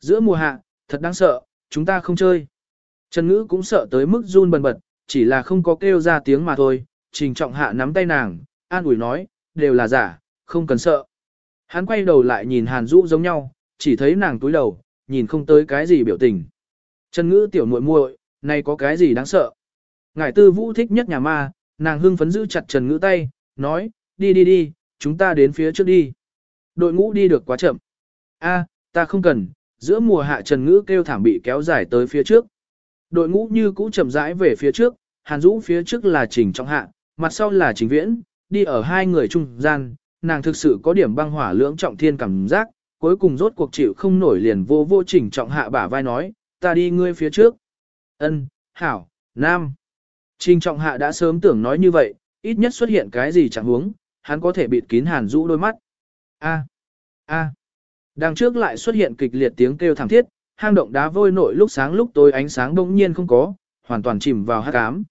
Giữa mùa hạ, thật đáng sợ, chúng ta không chơi. Trần Ngữ cũng sợ tới mức run bần bật, chỉ là không có kêu ra tiếng mà thôi. Trình trọng hạ nắm tay nàng, an ủi nói, đều là giả, không cần sợ. Hắn quay đầu lại nhìn Hàn Dũ giống nhau, chỉ thấy nàng túi đầu, nhìn không tới cái gì biểu tình. Trần Ngữ tiểu muội muội, này có cái gì đáng sợ? Ngải Tư Vũ thích nhất nhà ma, nàng hưng phấn giữ chặt Trần Ngữ tay, nói, đi đi đi, chúng ta đến phía trước đi. Đội ngũ đi được quá chậm. A, ta không cần, giữa mùa hạ Trần Ngữ kêu thảm bị kéo dài tới phía trước. Đội ngũ như cũ chậm rãi về phía trước, Hàn Dũ phía trước là Trình Trọng Hạ, mặt sau là Trình Viễn, đi ở hai người trung gian, nàng thực sự có điểm băng hỏa lưỡng trọng thiên cảm giác, cuối cùng rốt cuộc chịu không nổi liền vô vô Trình Trọng Hạ bả vai nói, ta đi ngươi phía trước. Ân, hảo, nam. Trình Trọng Hạ đã sớm tưởng nói như vậy, ít nhất xuất hiện cái gì chẳng huống, hắn có thể bịt kín Hàn Dũ đôi mắt. A, a. Đằng trước lại xuất hiện kịch liệt tiếng kêu thảm thiết, hang động đá vôi nội lúc sáng lúc tối ánh sáng bỗng nhiên không có, hoàn toàn chìm vào hắc ám.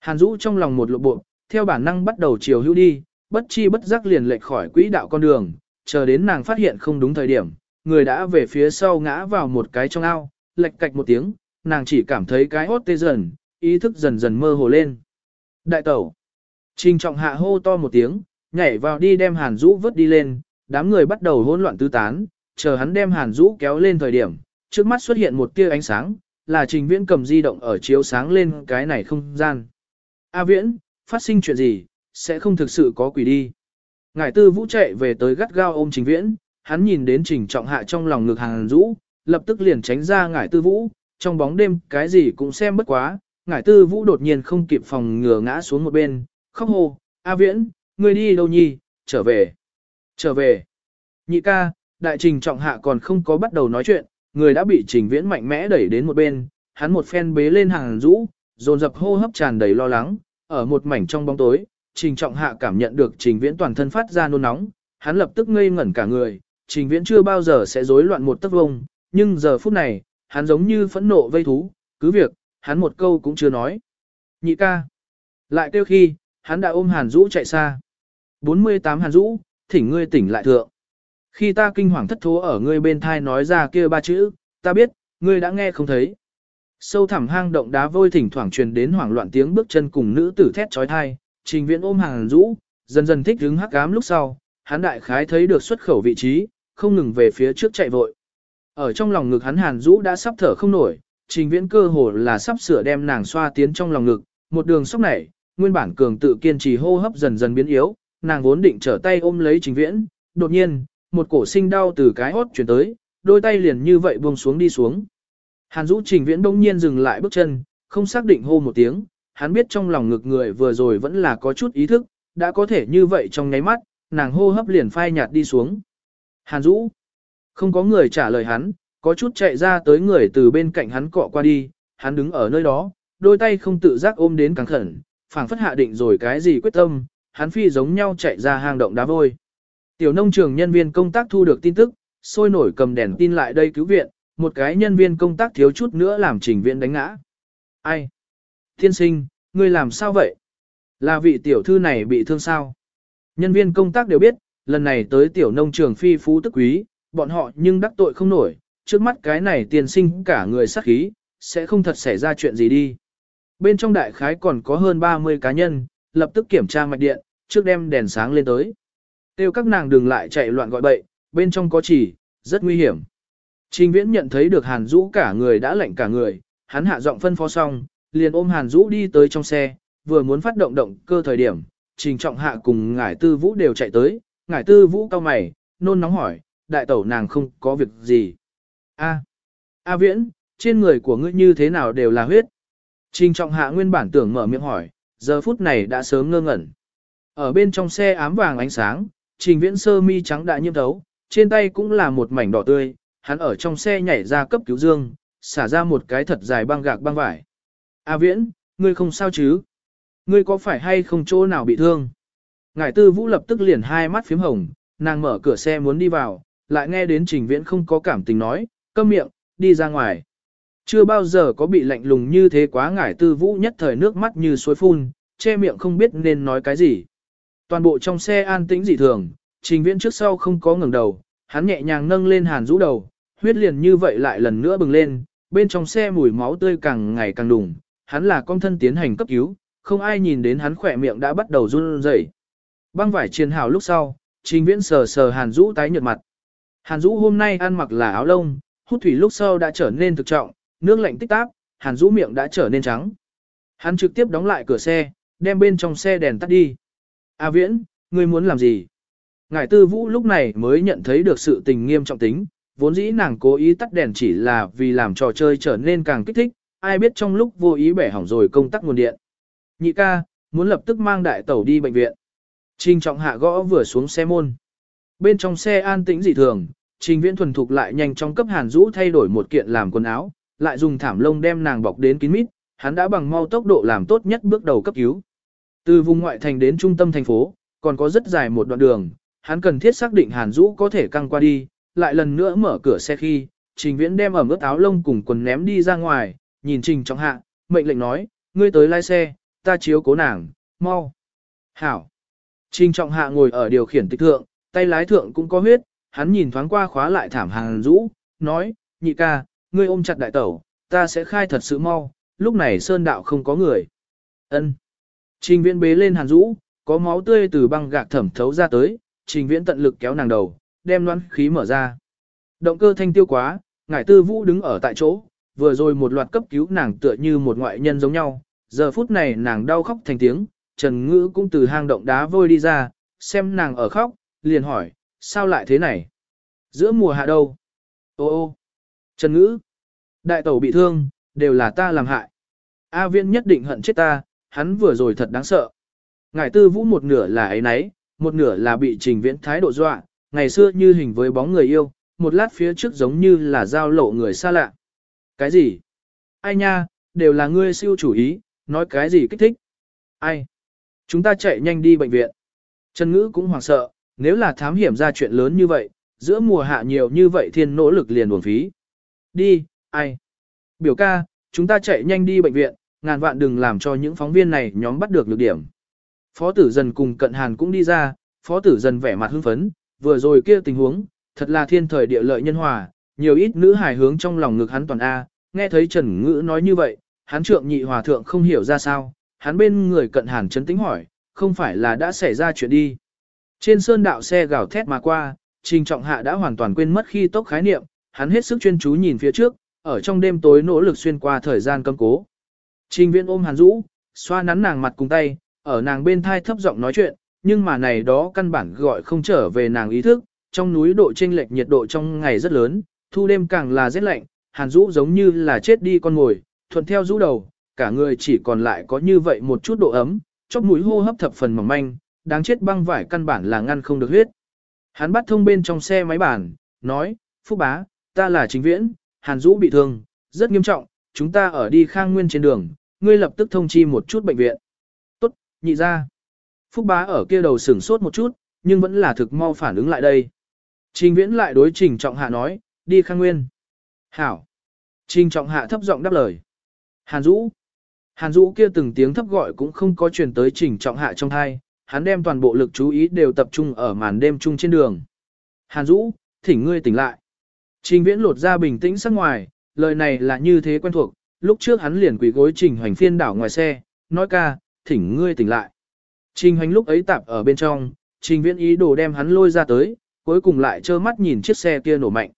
Hàn Dũ trong lòng một lộ bộ, theo bản năng bắt đầu chiều hữu đi, bất chi bất giác liền lệch khỏi quỹ đạo con đường, chờ đến nàng phát hiện không đúng thời điểm, người đã về phía sau ngã vào một cái trong ao, lệch cạch một tiếng, nàng chỉ cảm thấy cái hốt tê dần, ý thức dần dần mơ hồ lên. Đại tẩu. Trình trọng hạ hô to một tiếng, nhảy vào đi đem Hàn Dũ vớt đi lên, đám người bắt đầu hỗn loạn tứ tán, chờ hắn đem Hàn Dũ kéo lên thời điểm, trước mắt xuất hiện một tia ánh sáng, là Trình Viễn cầm di động ở chiếu sáng lên cái này không gian. A Viễn, phát sinh chuyện gì, sẽ không thực sự có quỷ đi. Ngải tư vũ chạy về tới gắt gao ôm Trình Viễn, hắn nhìn đến Trình Trọng Hạ trong lòng ngực Hàn Dũ, lập tức liền tránh ra Ngải tư vũ, trong bóng đêm cái gì cũng xem bất quá, Ngải tư vũ đột nhiên không kịp phòng ngừa ngã xuống một bên, khóc hô, A Viễn, ngươi đi đâu nhi, trở về, trở về. Nhị ca, đại trình trọng hạ còn không có bắt đầu nói chuyện, người đã bị trình viễn mạnh mẽ đẩy đến một bên, hắn một phen bế lên hàng rũ, dồn dập hô hấp tràn đầy lo lắng, ở một mảnh trong bóng tối, trình trọng hạ cảm nhận được trình viễn toàn thân phát ra nôn nóng, hắn lập tức ngây ngẩn cả người, trình viễn chưa bao giờ sẽ rối loạn một tấc vông, nhưng giờ phút này, hắn giống như phẫn nộ vây thú, cứ việc, hắn một câu cũng chưa nói. Nhị ca. Lại kêu khi, hắn đã ôm hàn rũ chạy xa. 48 hàn rũ, thỉnh ngươi tỉnh lại thượng. Khi ta kinh hoàng thất thố ở ngươi bên thai nói ra kia ba chữ, ta biết, ngươi đã nghe không thấy. Sâu thẳm hang động đá vôi thỉnh thoảng truyền đến hoảng loạn tiếng bước chân cùng nữ tử thét trói thai, trình viễn ôm hàng rũ, dần dần thích hứng hắc ám lúc sau, hắn đại khái thấy được xuất khẩu vị trí, không ngừng về phía trước chạy vội. Ở trong lòng ngực hắn hàn rũ đã sắp thở không nổi, trình viễn cơ hồ là sắp sửa đem nàng xoa tiến trong lòng ngực, một đường sóc nảy, nguyên bản cường tự kiên trì hô hấp dần dần biến yếu, nàng vốn định trở tay ôm lấy trình viễn, đột nhiên, một cổ sinh đau từ cái hốt chuyển tới, đôi tay liền như vậy buông xuống đi xuống. Hàn Dũ Trình Viễn đông nhiên dừng lại bước chân, không xác định hô một tiếng, hắn biết trong lòng ngực người vừa rồi vẫn là có chút ý thức, đã có thể như vậy trong nháy mắt, nàng hô hấp liền phai nhạt đi xuống. Hàn Dũ, không có người trả lời hắn, có chút chạy ra tới người từ bên cạnh hắn cọ qua đi, hắn đứng ở nơi đó, đôi tay không tự giác ôm đến càng khẩn, phảng phất hạ định rồi cái gì quyết tâm, hắn phi giống nhau chạy ra hang động đá vôi. Tiểu nông trường nhân viên công tác thu được tin tức, sôi nổi cầm đèn tin lại đây cứu viện, một cái nhân viên công tác thiếu chút nữa làm trình viện đánh ngã. Ai? Thiên sinh, ngươi làm sao vậy? Là vị tiểu thư này bị thương sao? Nhân viên công tác đều biết, lần này tới tiểu nông trường phi phú tức quý, bọn họ nhưng đắc tội không nổi, trước mắt cái này tiền sinh cả người sắc khí, sẽ không thật xảy ra chuyện gì đi. Bên trong đại khái còn có hơn 30 cá nhân, lập tức kiểm tra mạch điện, trước đem đèn sáng lên tới. Tiêu các nàng đừng lại chạy loạn gọi bậy, bên trong có chỉ, rất nguy hiểm. Trình viễn nhận thấy được Hàn Dũ cả người đã lạnh cả người, hắn hạ giọng phân phó xong, liền ôm Hàn Dũ đi tới trong xe, vừa muốn phát động động cơ thời điểm, trình trọng hạ cùng ngải tư vũ đều chạy tới, ngải tư vũ cao mày, nôn nóng hỏi, đại tẩu nàng không có việc gì. A, A viễn, trên người của ngươi như thế nào đều là huyết. Trình trọng hạ nguyên bản tưởng mở miệng hỏi, giờ phút này đã sớm ngơ ngẩn. Ở bên trong xe ám vàng ánh sáng, trình viễn sơ mi trắng đã nhiễm thấu, trên tay cũng là một mảnh đỏ tươi, hắn ở trong xe nhảy ra cấp cứu dương, xả ra một cái thật dài băng gạc băng vải. A viễn, ngươi không sao chứ? Ngươi có phải hay không chỗ nào bị thương? Ngải tư vũ lập tức liền hai mắt phím hồng, nàng mở cửa xe muốn đi vào, lại nghe đến trình viễn không có cảm tình nói, câm miệng, đi ra ngoài. Chưa bao giờ có bị lạnh lùng như thế quá ngải tư vũ nhất thời nước mắt như suối phun, che miệng không biết nên nói cái gì. Toàn bộ trong xe an tĩnh dị thường, trình viễn trước sau không có ngừng đầu, hắn nhẹ nhàng nâng lên hàn rũ đầu, Huyết liền như vậy lại lần nữa bừng lên, bên trong xe mùi máu tươi càng ngày càng đùng, hắn là con thân tiến hành cấp cứu, không ai nhìn đến hắn khỏe miệng đã bắt đầu run rẩy. Băng vải chiên hào lúc sau, trình viễn sờ sờ Hàn Dũ tái nhợt mặt. Hàn Dũ hôm nay ăn mặc là áo lông, hút thủy lúc sau đã trở nên thực trọng, nước lạnh tích táp, Hàn Dũ miệng đã trở nên trắng. Hắn trực tiếp đóng lại cửa xe, đem bên trong xe đèn tắt đi. A Viễn, ngươi muốn làm gì? Ngải Tư Vũ lúc này mới nhận thấy được sự tình nghiêm trọng tính, vốn dĩ nàng cố ý tắt đèn chỉ là vì làm trò chơi trở nên càng kích thích, ai biết trong lúc vô ý bẻ hỏng rồi công tắc nguồn điện. Nhị ca, muốn lập tức mang đại tẩu đi bệnh viện. Trình trọng hạ gõ vừa xuống xe môn. Bên trong xe an tĩnh dị thường, trình viễn thuần thục lại nhanh trong cấp hàn rũ thay đổi một kiện làm quần áo, lại dùng thảm lông đem nàng bọc đến kín mít, hắn đã bằng mau tốc độ làm tốt nhất bước đầu cấp cứu. Từ vùng ngoại thành đến trung tâm thành phố, còn có rất dài một đoạn đường, hắn cần thiết xác định hàn Dũ có thể căng qua đi, lại lần nữa mở cửa xe khi, trình viễn đem ẩm ướt áo lông cùng quần ném đi ra ngoài, nhìn trình trọng hạ, mệnh lệnh nói, ngươi tới lái xe, ta chiếu cố nàng, mau. Hảo. Trình trọng hạ ngồi ở điều khiển tịch thượng, tay lái thượng cũng có huyết, hắn nhìn thoáng qua khóa lại thảm Hàn Dũ, nói, nhị ca, ngươi ôm chặt đại tẩu, ta sẽ khai thật sự mau, lúc này sơn đạo không có người. Ân. Trình viễn bế lên hàn rũ, có máu tươi từ băng gạc thẩm thấu ra tới, trình viễn tận lực kéo nàng đầu, đem loãng khí mở ra. Động cơ thanh tiêu quá, ngải tư vũ đứng ở tại chỗ, vừa rồi một loạt cấp cứu nàng tựa như một ngoại nhân giống nhau, giờ phút này nàng đau khóc thành tiếng, Trần Ngữ cũng từ hang động đá vôi đi ra, xem nàng ở khóc, liền hỏi, sao lại thế này? Giữa mùa hạ đâu? Ô ô, Trần Ngữ, đại tẩu bị thương, đều là ta làm hại. A viên nhất định hận chết ta, hắn vừa rồi thật đáng sợ. Ngải tư vũ một nửa là ấy nấy, một nửa là bị trình viễn thái độ dọa, ngày xưa như hình với bóng người yêu, một lát phía trước giống như là giao lộ người xa lạ. Cái gì? Ai nha, đều là ngươi siêu chủ ý, nói cái gì kích thích? Ai? Chúng ta chạy nhanh đi bệnh viện. Trần Ngữ cũng hoảng sợ, nếu là thám hiểm ra chuyện lớn như vậy, giữa mùa hạ nhiều như vậy thiên nỗ lực liền buồn phí. Đi, ai? Biểu ca, chúng ta chạy nhanh đi bệnh viện, ngàn vạn đừng làm cho những phóng viên này nhóm bắt được lược điểm. Phó tử dần cùng cận hàn cũng đi ra, phó tử dần vẻ mặt hưng phấn, vừa rồi kia tình huống, thật là thiên thời địa lợi nhân hòa, nhiều ít nữ hài hướng trong lòng ngực hắn toàn A, nghe thấy Trần Ngữ nói như vậy, hắn trượng nhị hòa thượng không hiểu ra sao, hắn bên người cận hàn chấn tính hỏi, không phải là đã xảy ra chuyện đi. Trên sơn đạo xe gào thét mà qua, trình trọng hạ đã hoàn toàn quên mất khi tốc khái niệm, hắn hết sức chuyên chú nhìn phía trước, ở trong đêm tối nỗ lực xuyên qua thời gian cấm cố. Trình viễn ôm hàn rũ, xoa nắn nàng mặt cùng tay, ở nàng bên thai thấp giọng nói chuyện, nhưng mà này đó căn bản gọi không trở về nàng ý thức, trong núi độ chênh lệch nhiệt độ trong ngày rất lớn, thu đêm càng là rét lạnh, hàn rũ giống như là chết đi con ngồi, thuận theo rũ đầu, cả người chỉ còn lại có như vậy một chút độ ấm, chóp mũi hô hấp thập phần mỏng manh, đáng chết băng vải căn bản là ngăn không được huyết. Hắn bắt thông bên trong xe máy bản, nói, Phúc bá, ta là chính viễn, hàn Dũ bị thương, rất nghiêm trọng, chúng ta ở đi khang nguyên trên đường, ngươi lập tức thông chi một chút bệnh viện. Tốt, nhị ra. Phúc bá ở kia đầu sửng sốt một chút, nhưng vẫn là thực mau phản ứng lại đây. Trình viễn lại đối trình trọng hạ nói, đi khang nguyên. Hảo. Trình trọng hạ thấp giọng đáp lời. Hàn Dũ. Hàn Dũ kia từng tiếng thấp gọi cũng không có truyền tới trình trọng hạ trong thai, hắn đem toàn bộ lực chú ý đều tập trung ở màn đêm chung trên đường. Hàn Dũ, thỉnh ngươi tỉnh lại. Trình viễn lột ra bình tĩnh sắc ngoài, lời này là như thế quen thuộc, lúc trước hắn liền quỳ gối trình hoành phiên đảo ngoài xe, nói ca, thỉnh ngươi tỉnh lại. Trình hoành lúc ấy tạp ở bên trong, trình viễn ý đồ đem hắn lôi ra tới, cuối cùng lại trơ mắt nhìn chiếc xe kia nổ mạnh.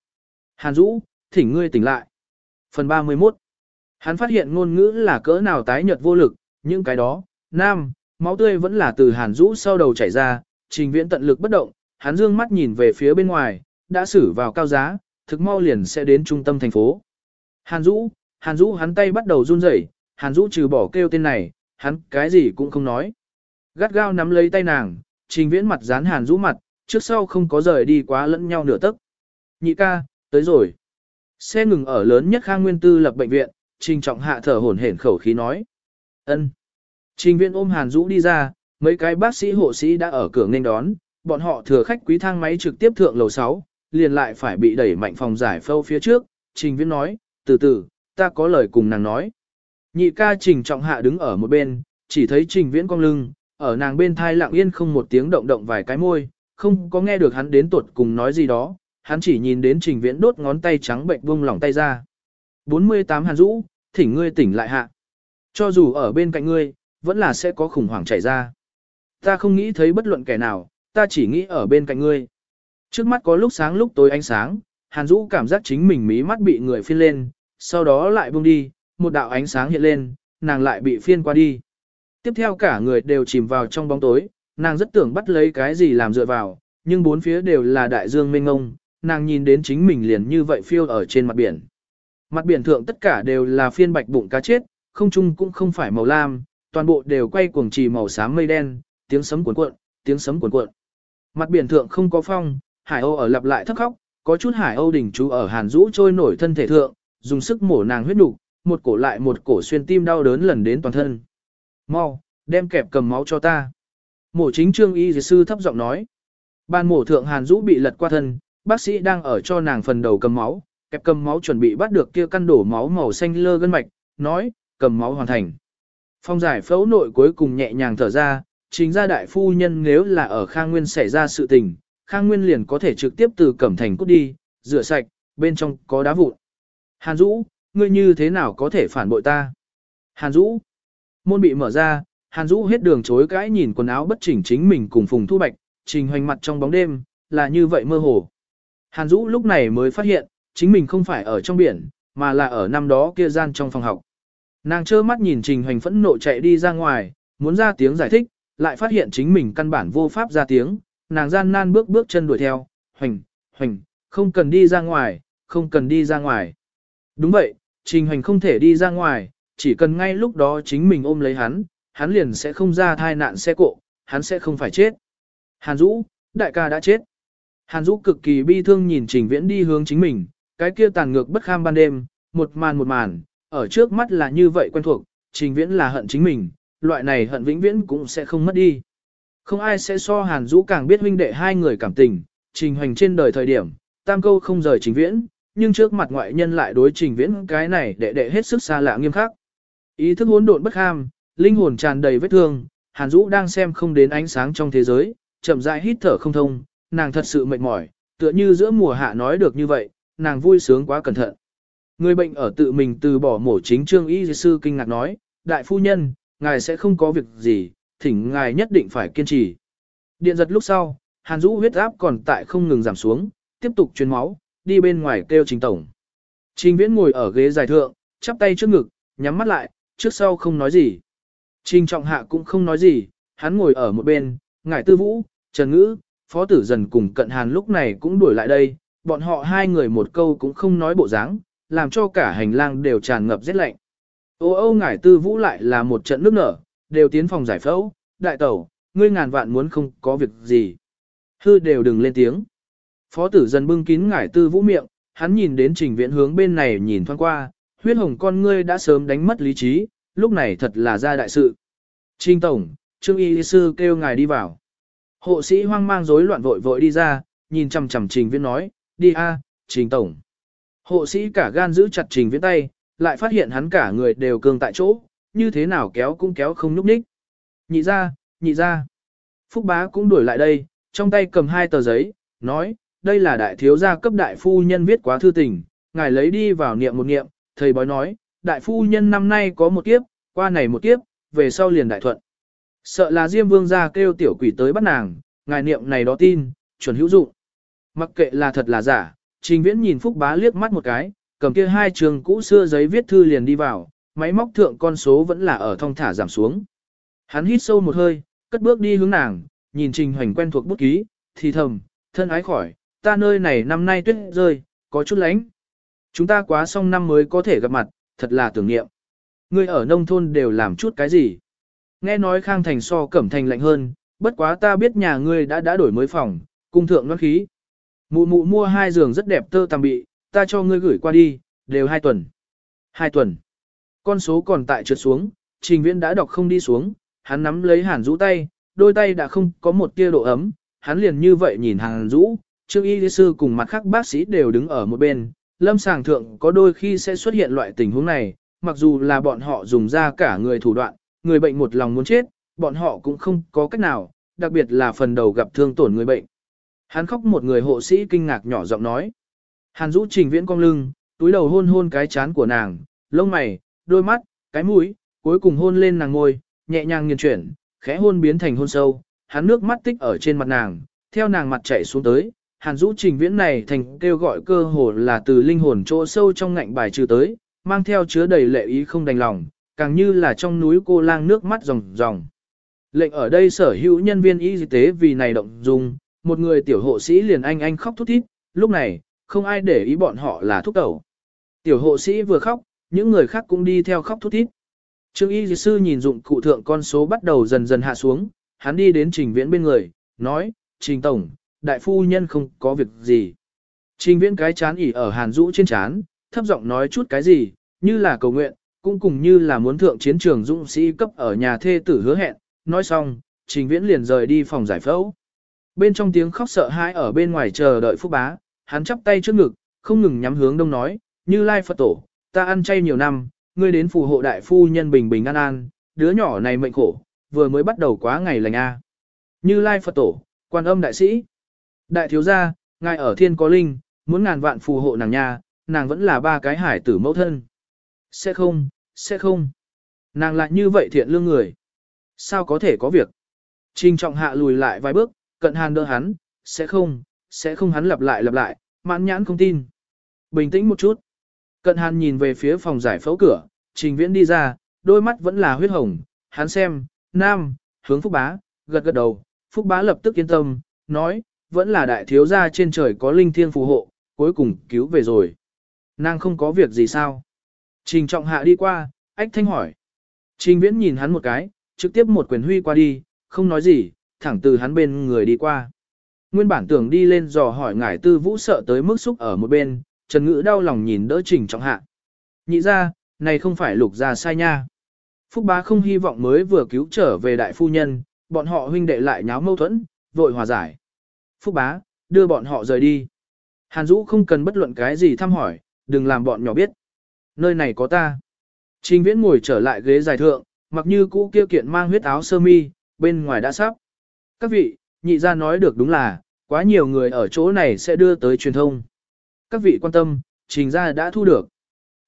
Hàn Dũ, thỉnh ngươi tỉnh lại. Phần 31 Hắn phát hiện ngôn ngữ là cỡ nào tái nhợt vô lực, những cái đó, nam, máu tươi vẫn là từ Hàn Dũ sau đầu chảy ra, trình viễn tận lực bất động, hắn dương mắt nhìn về phía bên ngoài, đã xử vào cao giá, thực mau liền sẽ đến trung tâm thành phố. Hàn Dũ, Hàn Dũ hắn tay bắt đầu run rẩy, Hàn Dũ trừ bỏ kêu tên này, hắn cái gì cũng không nói. Gắt gao nắm lấy tay nàng, trình viễn mặt dán Hàn Dũ mặt, trước sau không có rời đi quá lẫn nhau nửa tấc. Nhị ca, tới rồi. Xe ngừng ở lớn nhất khang nguyên tư lập bệnh viện, trình trọng hạ thở hổn hển khẩu khí nói. ân. Trình Viễn ôm Hàn Dũ đi ra, mấy cái bác sĩ hộ sĩ đã ở cửa nên đón, bọn họ thừa khách quý thang máy trực tiếp thượng lầu 6, liền lại phải bị đẩy mạnh phòng giải phâu phía trước. Trình viễn nói, từ từ, ta có lời cùng nàng nói. Nhị ca trình trọng hạ đứng ở một bên, chỉ thấy trình viễn cong lưng, ở nàng bên thai lặng yên không một tiếng động động vài cái môi, không có nghe được hắn đến tuột cùng nói gì đó, hắn chỉ nhìn đến trình viễn đốt ngón tay trắng bệnh buông lỏng tay ra. 48 Hàn Dũ, thỉnh ngươi tỉnh lại hạ. Cho dù ở bên cạnh ngươi, vẫn là sẽ có khủng hoảng chảy ra. Ta không nghĩ thấy bất luận kẻ nào, ta chỉ nghĩ ở bên cạnh ngươi. Trước mắt có lúc sáng lúc tối ánh sáng, Hàn Dũ cảm giác chính mình mí mắt bị người phiên lên, sau đó lại buông đi, một đạo ánh sáng hiện lên, nàng lại bị phiên qua đi. Tiếp theo cả người đều chìm vào trong bóng tối, nàng rất tưởng bắt lấy cái gì làm dựa vào, nhưng bốn phía đều là đại dương mênh ngông, nàng nhìn đến chính mình liền như vậy phiêu ở trên mặt biển. Mặt biển thượng tất cả đều là phiên bạch bụng cá chết, không chung cũng không phải màu lam, toàn bộ đều quay cuồng trì màu xám mây đen, tiếng sấm cuộn cuộn, tiếng sấm cuộn cuộn. Mặt biển thượng không có phong, hải âu ở lặp lại thấp khóc, có chút hải âu đỉnh chú ở hàn rũ trôi nổi thân thể thượng, dùng sức mổ nàng huyết đủ, một cổ lại một cổ xuyên tim đau đớn lần đến toàn thân. Mau, đem kẹp cầm máu cho ta. Mổ chính trương y sư thấp giọng nói. Ban mổ thượng hàn dũ bị lật qua thân, bác sĩ đang ở cho nàng phần đầu cầm máu, kẹp cầm máu chuẩn bị bắt được kia căn đổ máu màu xanh lơ gân mạch, nói, cầm máu hoàn thành. Phong giải phẫu nội cuối cùng nhẹ nhàng thở ra, chính ra đại phu nhân nếu là ở Khang Nguyên xảy ra sự tình, Khang Nguyên liền có thể trực tiếp từ cẩm thành cút đi, rửa sạch, bên trong có đá vụn. Hàn Dũ, ngươi như thế nào có thể phản bội ta? Hàn Dũ, môn bị mở ra, Hàn Dũ hết đường chối cãi nhìn quần áo bất chỉnh chính mình cùng Phùng Thu Bạch, trình hoành mặt trong bóng đêm, là như vậy mơ hồ. Hàn Dũ lúc này mới phát hiện, chính mình không phải ở trong biển, mà là ở năm đó kia gian trong phòng học. Nàng trơ mắt nhìn Trình Hoành phẫn nộ chạy đi ra ngoài, muốn ra tiếng giải thích, lại phát hiện chính mình căn bản vô pháp ra tiếng, nàng gian nan bước bước chân đuổi theo, Hoành, Hoành, không cần đi ra ngoài, không cần đi ra ngoài. Đúng vậy, Trình hành không thể đi ra ngoài, chỉ cần ngay lúc đó chính mình ôm lấy hắn, hắn liền sẽ không ra thai nạn xe cộ, hắn sẽ không phải chết. Hàn Dũ, đại ca đã chết. Hàn Dũ cực kỳ bi thương nhìn Trình Viễn đi hướng chính mình, cái kia tàn ngược bất kham ban đêm, một màn một màn, ở trước mắt là như vậy quen thuộc, Trình Viễn là hận chính mình, loại này hận vĩnh viễn cũng sẽ không mất đi. Không ai sẽ so Hàn Dũ càng biết huynh đệ hai người cảm tình, Trình Hoành trên đời thời điểm, tam câu không rời Trình Viễn, nhưng trước mặt ngoại nhân lại đối Trình Viễn cái này đệ đệ hết sức xa lạ nghiêm khắc. Ý thức hỗn độn bất ham, linh hồn tràn đầy vết thương, Hàn Dũ đang xem không đến ánh sáng trong thế giới, chậm rãi hít thở không thông, nàng thật sự mệt mỏi, tựa như giữa mùa hạ nói được như vậy, nàng vui sướng quá cẩn thận. Người bệnh ở tự mình từ bỏ mổ chính trương y sư kinh ngạc nói, đại phu nhân, ngài sẽ không có việc gì, thỉnh ngài nhất định phải kiên trì. Điện giật lúc sau, hàn Dũ huyết áp còn tại không ngừng giảm xuống, tiếp tục truyền máu, đi bên ngoài kêu trình tổng. Trình viễn ngồi ở ghế dài thượng, chắp tay trước ngực, nhắm mắt lại, trước sau không nói gì. Trình trọng hạ cũng không nói gì, hắn ngồi ở một bên, ngải tư vũ, trần ngữ, phó tử dần cùng cận hàn lúc này cũng đuổi lại đây, bọn họ hai người một câu cũng không nói bộ dáng, làm cho cả hành lang đều tràn ngập rét lạnh. Ô ô ngải tư vũ lại là một trận nước nở, đều tiến phòng giải phẫu, đại tẩu, ngươi ngàn vạn muốn không có việc gì. Hư đều đừng lên tiếng. Phó tử dần bưng kín ngải tư vũ miệng, hắn nhìn đến trình viễn hướng bên này nhìn thoáng qua, huyết hồng con ngươi đã sớm đánh mất lý trí, lúc này thật là ra đại sự. Trình tổng, trương y sư kêu ngài đi vào. Hộ sĩ hoang mang rối loạn vội vội đi ra, nhìn chằm chằm trình viễn nói, đi a, trình tổng. Hộ sĩ cả gan giữ chặt trình viễn tay, lại phát hiện hắn cả người đều cường tại chỗ, như thế nào kéo cũng kéo không nhúc nhích. Nhị ra, nhị ra. Phúc bá cũng đuổi lại đây, trong tay cầm hai tờ giấy, nói, đây là đại thiếu gia cấp đại phu nhân viết quá thư tình, ngài lấy đi vào niệm một niệm, thầy bói nói, đại phu nhân năm nay có một kiếp, qua này một kiếp, về sau liền đại thuận. Sợ là Diêm Vương gia kêu tiểu quỷ tới bắt nàng, ngài niệm này đó tin, chuẩn hữu dụng. Mặc kệ là thật là giả, Trình Viễn nhìn Phúc Bá liếc mắt một cái, cầm kia hai trường cũ xưa giấy viết thư liền đi vào, máy móc thượng con số vẫn là ở thong thả giảm xuống. Hắn hít sâu một hơi, cất bước đi hướng nàng, nhìn Trình Hoành quen thuộc bút ký, thì thầm, thân ái khỏi, ta nơi này năm nay tuyết rơi, có chút lánh. Chúng ta quá xong năm mới có thể gặp mặt, thật là tưởng niệm. Ngươi ở nông thôn đều làm chút cái gì? Nghe nói Khang Thành so Cẩm Thành lạnh hơn, bất quá ta biết nhà ngươi đã đã đổi mới phòng, cung thượng noan khí. Mụ mụ mua hai giường rất đẹp tơ tằm bị, ta cho ngươi gửi qua đi, đều hai tuần. Hai tuần. Con số còn tại trượt xuống, trình viễn đã đọc không đi xuống, hắn nắm lấy hàn rũ tay, đôi tay đã không có một tia độ ấm, hắn liền như vậy nhìn hàn rũ, trương y sư cùng mặt khác bác sĩ đều đứng ở một bên, lâm sàng thượng có đôi khi sẽ xuất hiện loại tình huống này, mặc dù là bọn họ dùng ra cả người thủ đoạn, người bệnh một lòng muốn chết, bọn họ cũng không có cách nào, đặc biệt là phần đầu gặp thương tổn người bệnh. Hắn khóc một người hộ sĩ kinh ngạc nhỏ giọng nói. Hàn rũ trình viễn cong lưng, túi đầu hôn hôn cái chán của nàng, lông mày, đôi mắt, cái mũi, cuối cùng hôn lên nàng ngôi, nhẹ nhàng nghiền chuyển, khẽ hôn biến thành hôn sâu, hắn nước mắt tích ở trên mặt nàng, theo nàng mặt chảy xuống tới, Hàn Dũ trình viễn này thành kêu gọi cơ hồ là từ linh hồn chỗ sâu trong ngạnh bài trừ tới, mang theo chứa đầy lệ ý không đành lòng, càng như là trong núi cô lang nước mắt ròng ròng. Lệnh ở đây sở hữu nhân viên y tế vì này động dung, một người tiểu hộ sĩ liền anh anh khóc thút thít, lúc này, không ai để ý bọn họ là thúc tẩu. Tiểu hộ sĩ vừa khóc, những người khác cũng đi theo khóc thút thít. Trương y sư nhìn dụng cụ thượng con số bắt đầu dần dần hạ xuống, hắn đi đến trình viễn bên người, nói, trình tổng, đại phu nhân không có việc gì. Trình viễn cái chán ỉ ở hàn rũ trên chán, thấp giọng nói chút cái gì, như là cầu nguyện, cũng cùng như là muốn thượng chiến trường dũng sĩ cấp ở nhà thê tử hứa hẹn, nói xong, trình viễn liền rời đi phòng giải phẫu. Bên trong tiếng khóc sợ hãi ở bên ngoài chờ đợi phúc bá, hắn chắp tay trước ngực, không ngừng nhắm hướng đông nói, như lai Phật tổ, ta ăn chay nhiều năm, ngươi đến phù hộ đại phu nhân bình bình an an, đứa nhỏ này mệnh khổ, vừa mới bắt đầu quá ngày lành a. Như lai Phật tổ, quan âm đại sĩ, đại thiếu gia, ngài ở thiên có linh, muốn ngàn vạn phù hộ nàng nha, nàng vẫn là ba cái hải tử mẫu thân. Sẽ không, sẽ không. Nàng lại như vậy thiện lương người. Sao có thể có việc? Trình trọng hạ lùi lại vài bước, cận hàn đỡ hắn, sẽ không, sẽ không hắn lặp lại lặp lại, mãn nhãn không tin. Bình tĩnh một chút. Cận hàn nhìn về phía phòng giải phẫu cửa, trình viễn đi ra, đôi mắt vẫn là huyết hồng, hắn xem, nam, hướng phúc bá, gật gật đầu, phúc bá lập tức yên tâm, nói, vẫn là đại thiếu gia trên trời có linh thiên phù hộ, cuối cùng cứu về rồi. Nàng không có việc gì sao? Trình trọng hạ đi qua, ách thanh hỏi. Trình viễn nhìn hắn một cái, trực tiếp một quyền huy qua đi, không nói gì, thẳng từ hắn bên người đi qua. Nguyên bản tưởng đi lên dò hỏi ngải tư vũ sợ tới mức xúc ở một bên, Trần Ngữ đau lòng nhìn đỡ trình trọng hạ. Nhị ra, này không phải lục ra sai nha. Phúc bá không hy vọng mới vừa cứu trở về đại phu nhân, bọn họ huynh đệ lại nháo mâu thuẫn, vội hòa giải. Phúc bá, đưa bọn họ rời đi. Hàn Dũ không cần bất luận cái gì thăm hỏi, đừng làm bọn nhỏ biết. Nơi này có ta. Trình viễn ngồi trở lại ghế dài thượng, mặc như cũ kia kiện mang huyết áo sơ mi, bên ngoài đã sắp. Các vị, nhị ra nói được đúng là, quá nhiều người ở chỗ này sẽ đưa tới truyền thông. Các vị quan tâm, trình ra đã thu được.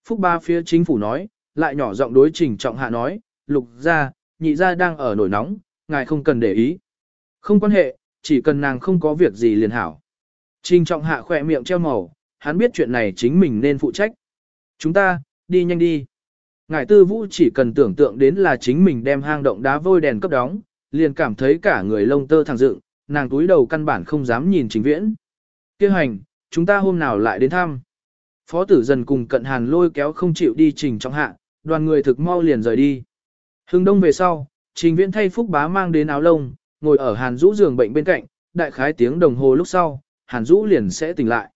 Phúc ba phía chính phủ nói, lại nhỏ giọng đối trình trọng hạ nói, lục ra, nhị ra đang ở nổi nóng, ngài không cần để ý. Không quan hệ, chỉ cần nàng không có việc gì liền hảo. Trình trọng hạ khỏe miệng treo màu, hắn biết chuyện này chính mình nên phụ trách. Chúng ta, đi nhanh đi. ngải tư vũ chỉ cần tưởng tượng đến là chính mình đem hang động đá vôi đèn cấp đóng, liền cảm thấy cả người lông tơ thẳng dựng, nàng túi đầu căn bản không dám nhìn trình viễn. Kêu hành, chúng ta hôm nào lại đến thăm. Phó tử dần cùng cận hàn lôi kéo không chịu đi trình trọng hạ, đoàn người thực mau liền rời đi. Hưng đông về sau, trình viễn thay phúc bá mang đến áo lông, ngồi ở hàn Dũ giường bệnh bên cạnh, đại khái tiếng đồng hồ lúc sau, hàn Dũ liền sẽ tỉnh lại.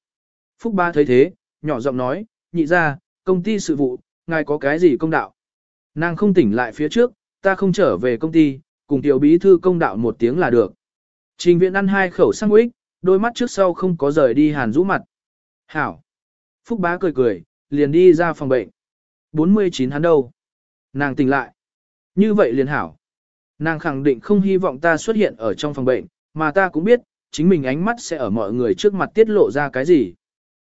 Phúc bá thấy thế, nhỏ giọng nói, nhị ra, công ty sự vụ, ngài có cái gì công đạo? Nàng không tỉnh lại phía trước, ta không trở về công ty, cùng tiểu bí thư công đạo một tiếng là được. Trình viện ăn hai khẩu sang ích, đôi mắt trước sau không có rời đi hàn Dũ mặt. Hảo. Phúc bá cười cười, liền đi ra phòng bệnh. 49 hắn đâu? Nàng tỉnh lại. Như vậy liền hảo. Nàng khẳng định không hy vọng ta xuất hiện ở trong phòng bệnh, mà ta cũng biết, chính mình ánh mắt sẽ ở mọi người trước mặt tiết lộ ra cái gì.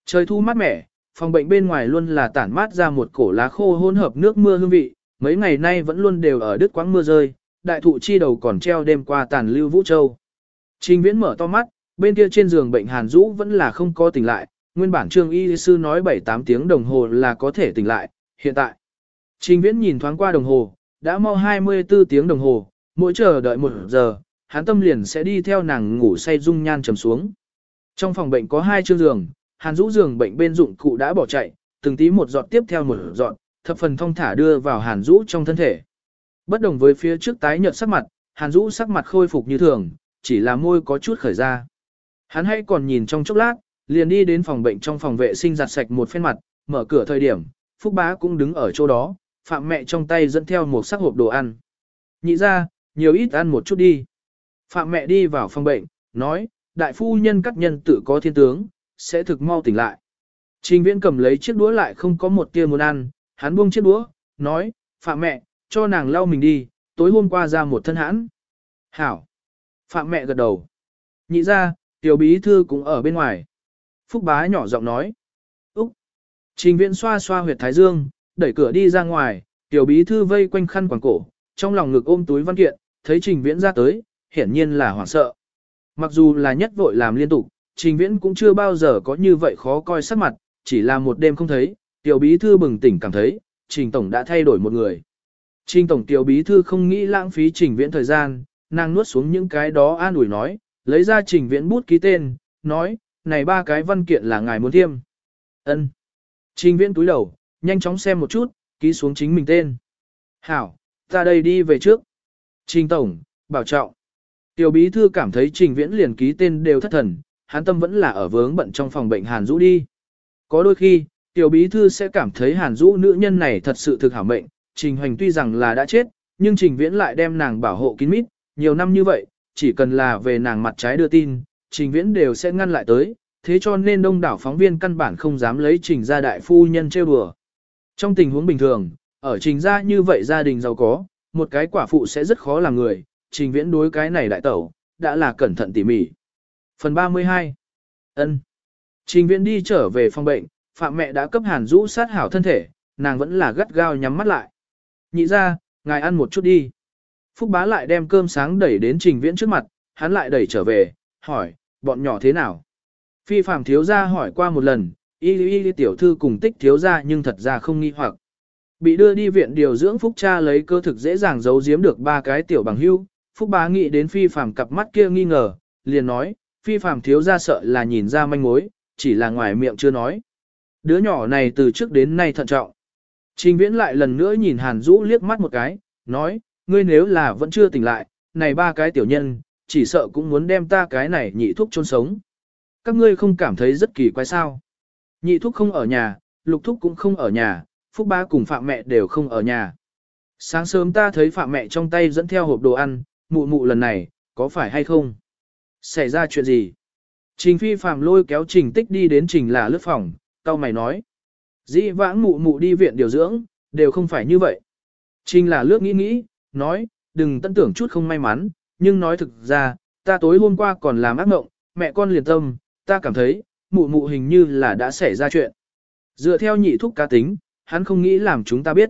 Trời thu mát mẻ, phòng bệnh bên ngoài luôn là tản mát ra một cổ lá khô hỗn hợp nước mưa hương vị, mấy ngày nay vẫn luôn đều ở đứt quãng mưa rơi, đại thụ chi đầu còn treo đêm qua tàn lưu vũ châu. Trình viễn mở to mắt, bên kia trên giường bệnh Hàn Dũ vẫn là không có tỉnh lại, nguyên bản trương y sư nói 7-8 tiếng đồng hồ là có thể tỉnh lại, hiện tại. Trình viễn nhìn thoáng qua đồng hồ, đã mau 24 tiếng đồng hồ, mỗi chờ đợi một giờ, hắn tâm liền sẽ đi theo nàng ngủ say dung nhan trầm xuống. Trong phòng bệnh có hai chương giường, Hàn Dũ giường bệnh bên dụng cụ đã bỏ chạy, từng tí một giọt tiếp theo một giọt, thập phần thông thả đưa vào Hàn Dũ trong thân thể. Bất đồng với phía trước tái nhợt sắc mặt, Hàn Dũ sắc mặt khôi phục như thường, chỉ là môi có chút khởi ra. Hắn hay còn nhìn trong chốc lát, liền đi đến phòng bệnh trong phòng vệ sinh giặt sạch một phen mặt, mở cửa thời điểm, Phúc Bá cũng đứng ở chỗ đó, Phạm mẹ trong tay dẫn theo một sắc hộp đồ ăn. Nhị ra, nhiều ít ăn một chút đi. Phạm mẹ đi vào phòng bệnh, nói, đại phu nhân các nhân tự có thiên tướng, sẽ thực mau tỉnh lại. Trình viễn cầm lấy chiếc đũa lại không có một tia muốn ăn, hắn buông chiếc đũa, nói, Phạm mẹ, cho nàng lau mình đi, tối hôm qua ra một thân hãn. Hảo. Phạm mẹ gật đầu. Nhị ra, Tiểu bí thư cũng ở bên ngoài. Phúc bá nhỏ giọng nói. Úc. Trình viễn xoa xoa huyệt thái dương, đẩy cửa đi ra ngoài, tiểu bí thư vây quanh khăn quàng cổ, trong lòng ngực ôm túi văn kiện, thấy trình viễn ra tới, hiển nhiên là hoảng sợ. Mặc dù là nhất vội làm liên tục, trình viễn cũng chưa bao giờ có như vậy khó coi sắc mặt, chỉ là một đêm không thấy, tiểu bí thư bừng tỉnh cảm thấy, trình tổng đã thay đổi một người. Trình tổng tiểu bí thư không nghĩ lãng phí trình viễn thời gian, nàng nuốt xuống những cái đó an ủi nói, lấy ra trình viễn bút ký tên, nói, này ba cái văn kiện là ngài muốn thiêm. ân Trình viễn túi đầu, nhanh chóng xem một chút, ký xuống chính mình tên. Hảo, ta đây đi về trước. Trình tổng, bảo trọng. Tiểu bí thư cảm thấy trình viễn liền ký tên đều thất thần, hắn tâm vẫn là ở vướng bận trong phòng bệnh Hàn Dũ đi. Có đôi khi, tiểu bí thư sẽ cảm thấy Hàn Dũ nữ nhân này thật sự thực hảo mệnh, trình hoành tuy rằng là đã chết, nhưng trình viễn lại đem nàng bảo hộ kín mít, nhiều năm như vậy, chỉ cần là về nàng mặt trái đưa tin, trình viễn đều sẽ ngăn lại tới, thế cho nên đông đảo phóng viên căn bản không dám lấy trình gia đại phu nhân trêu đùa. Trong tình huống bình thường, ở trình gia như vậy gia đình giàu có, một cái quả phụ sẽ rất khó làm người, trình viễn đối cái này đại tẩu, đã là cẩn thận tỉ mỉ. Phần 32 ân Trình viễn đi trở về phòng bệnh, phạm mẹ đã cấp hàn rũ sát hảo thân thể, nàng vẫn là gắt gao nhắm mắt lại. Nhị ra, ngài ăn một chút đi. Phúc bá lại đem cơm sáng đẩy đến trình viễn trước mặt, hắn lại đẩy trở về, hỏi, bọn nhỏ thế nào? Phi phạm thiếu gia hỏi qua một lần, y y tiểu thư cùng tích thiếu gia nhưng thật ra không nghi hoặc. Bị đưa đi viện điều dưỡng Phúc cha lấy cơ thực dễ dàng giấu giếm được ba cái tiểu bằng hưu. Phúc bá nghĩ đến phi phàm cặp mắt kia nghi ngờ, liền nói, phi phàm thiếu gia sợ là nhìn ra manh mối, chỉ là ngoài miệng chưa nói. Đứa nhỏ này từ trước đến nay thận trọng. Trình viễn lại lần nữa nhìn Hàn Dũ liếc mắt một cái, nói, ngươi nếu là vẫn chưa tỉnh lại, này ba cái tiểu nhân, chỉ sợ cũng muốn đem ta cái này nhị thuốc chôn sống. Các ngươi không cảm thấy rất kỳ quái sao. Nhị thuốc không ở nhà, lục thuốc cũng không ở nhà, phúc ba cùng phạm mẹ đều không ở nhà. Sáng sớm ta thấy phạm mẹ trong tay dẫn theo hộp đồ ăn, mụ mụ lần này, có phải hay không? Xảy ra chuyện gì? Trình phi phạm lôi kéo trình tích đi đến trình là lướt phòng, tao mày nói. Dĩ vãng mụ mụ đi viện điều dưỡng, đều không phải như vậy. Trình là lướt nghĩ nghĩ, nói, đừng tân tưởng chút không may mắn, nhưng nói thực ra, ta tối hôm qua còn làm ác mộng, mẹ con liền tâm, ta cảm thấy, mụ mụ hình như là đã xảy ra chuyện. Dựa theo nhị thúc cá tính, hắn không nghĩ làm chúng ta biết.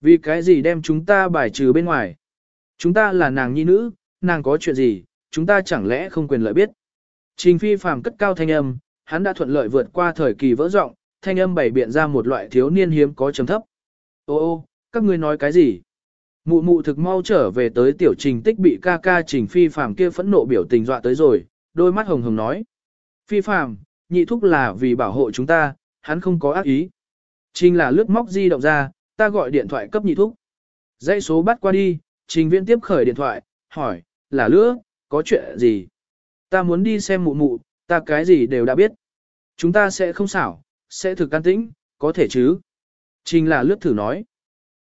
Vì cái gì đem chúng ta bài trừ bên ngoài. Chúng ta là nàng nhi nữ, nàng có chuyện gì, chúng ta chẳng lẽ không quyền lợi biết. Trình phi phàm cất cao thanh âm, hắn đã thuận lợi vượt qua thời kỳ vỡ rộng, thanh âm bày biện ra một loại thiếu niên hiếm có chấm thấp. Ô ô, các ngươi nói cái gì? Mụ mụ thực mau trở về tới tiểu trình tích bị ca ca trình phi phàm kia phẫn nộ biểu tình dọa tới rồi, đôi mắt hồng hồng nói. Phi phàm, nhị thúc là vì bảo hộ chúng ta, hắn không có ác ý. Trình là lướt móc di động ra, ta gọi điện thoại cấp nhị thúc. Dãy số bắt qua đi, trình viễn tiếp khởi điện thoại, hỏi, là lứa, có chuyện gì? Ta muốn đi xem mụ mụ, ta cái gì đều đã biết. Chúng ta sẽ không xảo, sẽ thực can tĩnh, có thể chứ? Trình là lướt thử nói.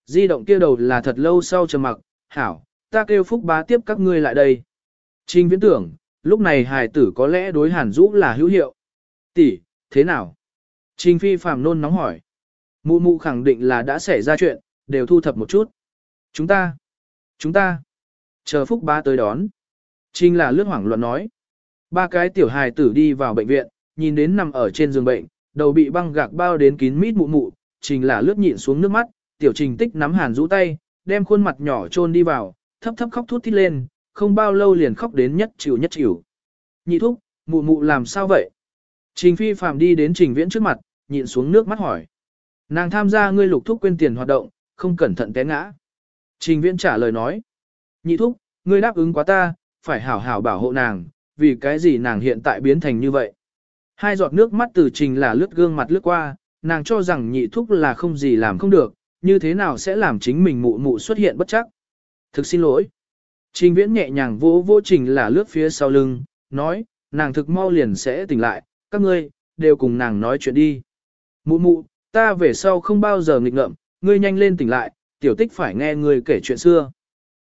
Di động kia đầu là thật lâu sau trầm mặc, hảo, ta kêu phúc bá tiếp các ngươi lại đây. Trình viễn tưởng, lúc này hài tử có lẽ đối hàn dũ là hữu hiệu. Tỷ, thế nào? Trình phi phàm nôn nóng hỏi. Mụ mụ khẳng định là đã xảy ra chuyện, đều thu thập một chút. Chúng ta, chúng ta, chờ phúc ba tới đón. Trình là lướt hoảng loạn nói. Ba cái tiểu hài tử đi vào bệnh viện, nhìn đến nằm ở trên giường bệnh, đầu bị băng gạc bao đến kín mít mụ mụ, trình là lướt nhịn xuống nước mắt, tiểu trình tích nắm hàn rũ tay, đem khuôn mặt nhỏ chôn đi vào, thấp thấp khóc thút thít lên, không bao lâu liền khóc đến nhất chịu nhất chịu. Nhị thúc, mụ mụ làm sao vậy? Trình phi phàm đi đến trình viễn trước mặt, nhịn xuống nước mắt hỏi. Nàng tham gia ngươi lục thúc quên tiền hoạt động, không cẩn thận té ngã. Trình viễn trả lời nói. Nhị thúc, ngươi đáp ứng quá ta, phải hảo hảo bảo hộ nàng, vì cái gì nàng hiện tại biến thành như vậy. Hai giọt nước mắt từ trình là lướt gương mặt lướt qua, nàng cho rằng nhị thúc là không gì làm không được, như thế nào sẽ làm chính mình mụ mụ xuất hiện bất chắc. Thực xin lỗi. Trình viễn nhẹ nhàng vỗ vỗ trình là lướt phía sau lưng, nói, nàng thực mau liền sẽ tỉnh lại, các ngươi, đều cùng nàng nói chuyện đi. Mụ mụ, ta về sau không bao giờ nghịch ngợm, ngươi nhanh lên tỉnh lại, tiểu tích phải nghe ngươi kể chuyện xưa.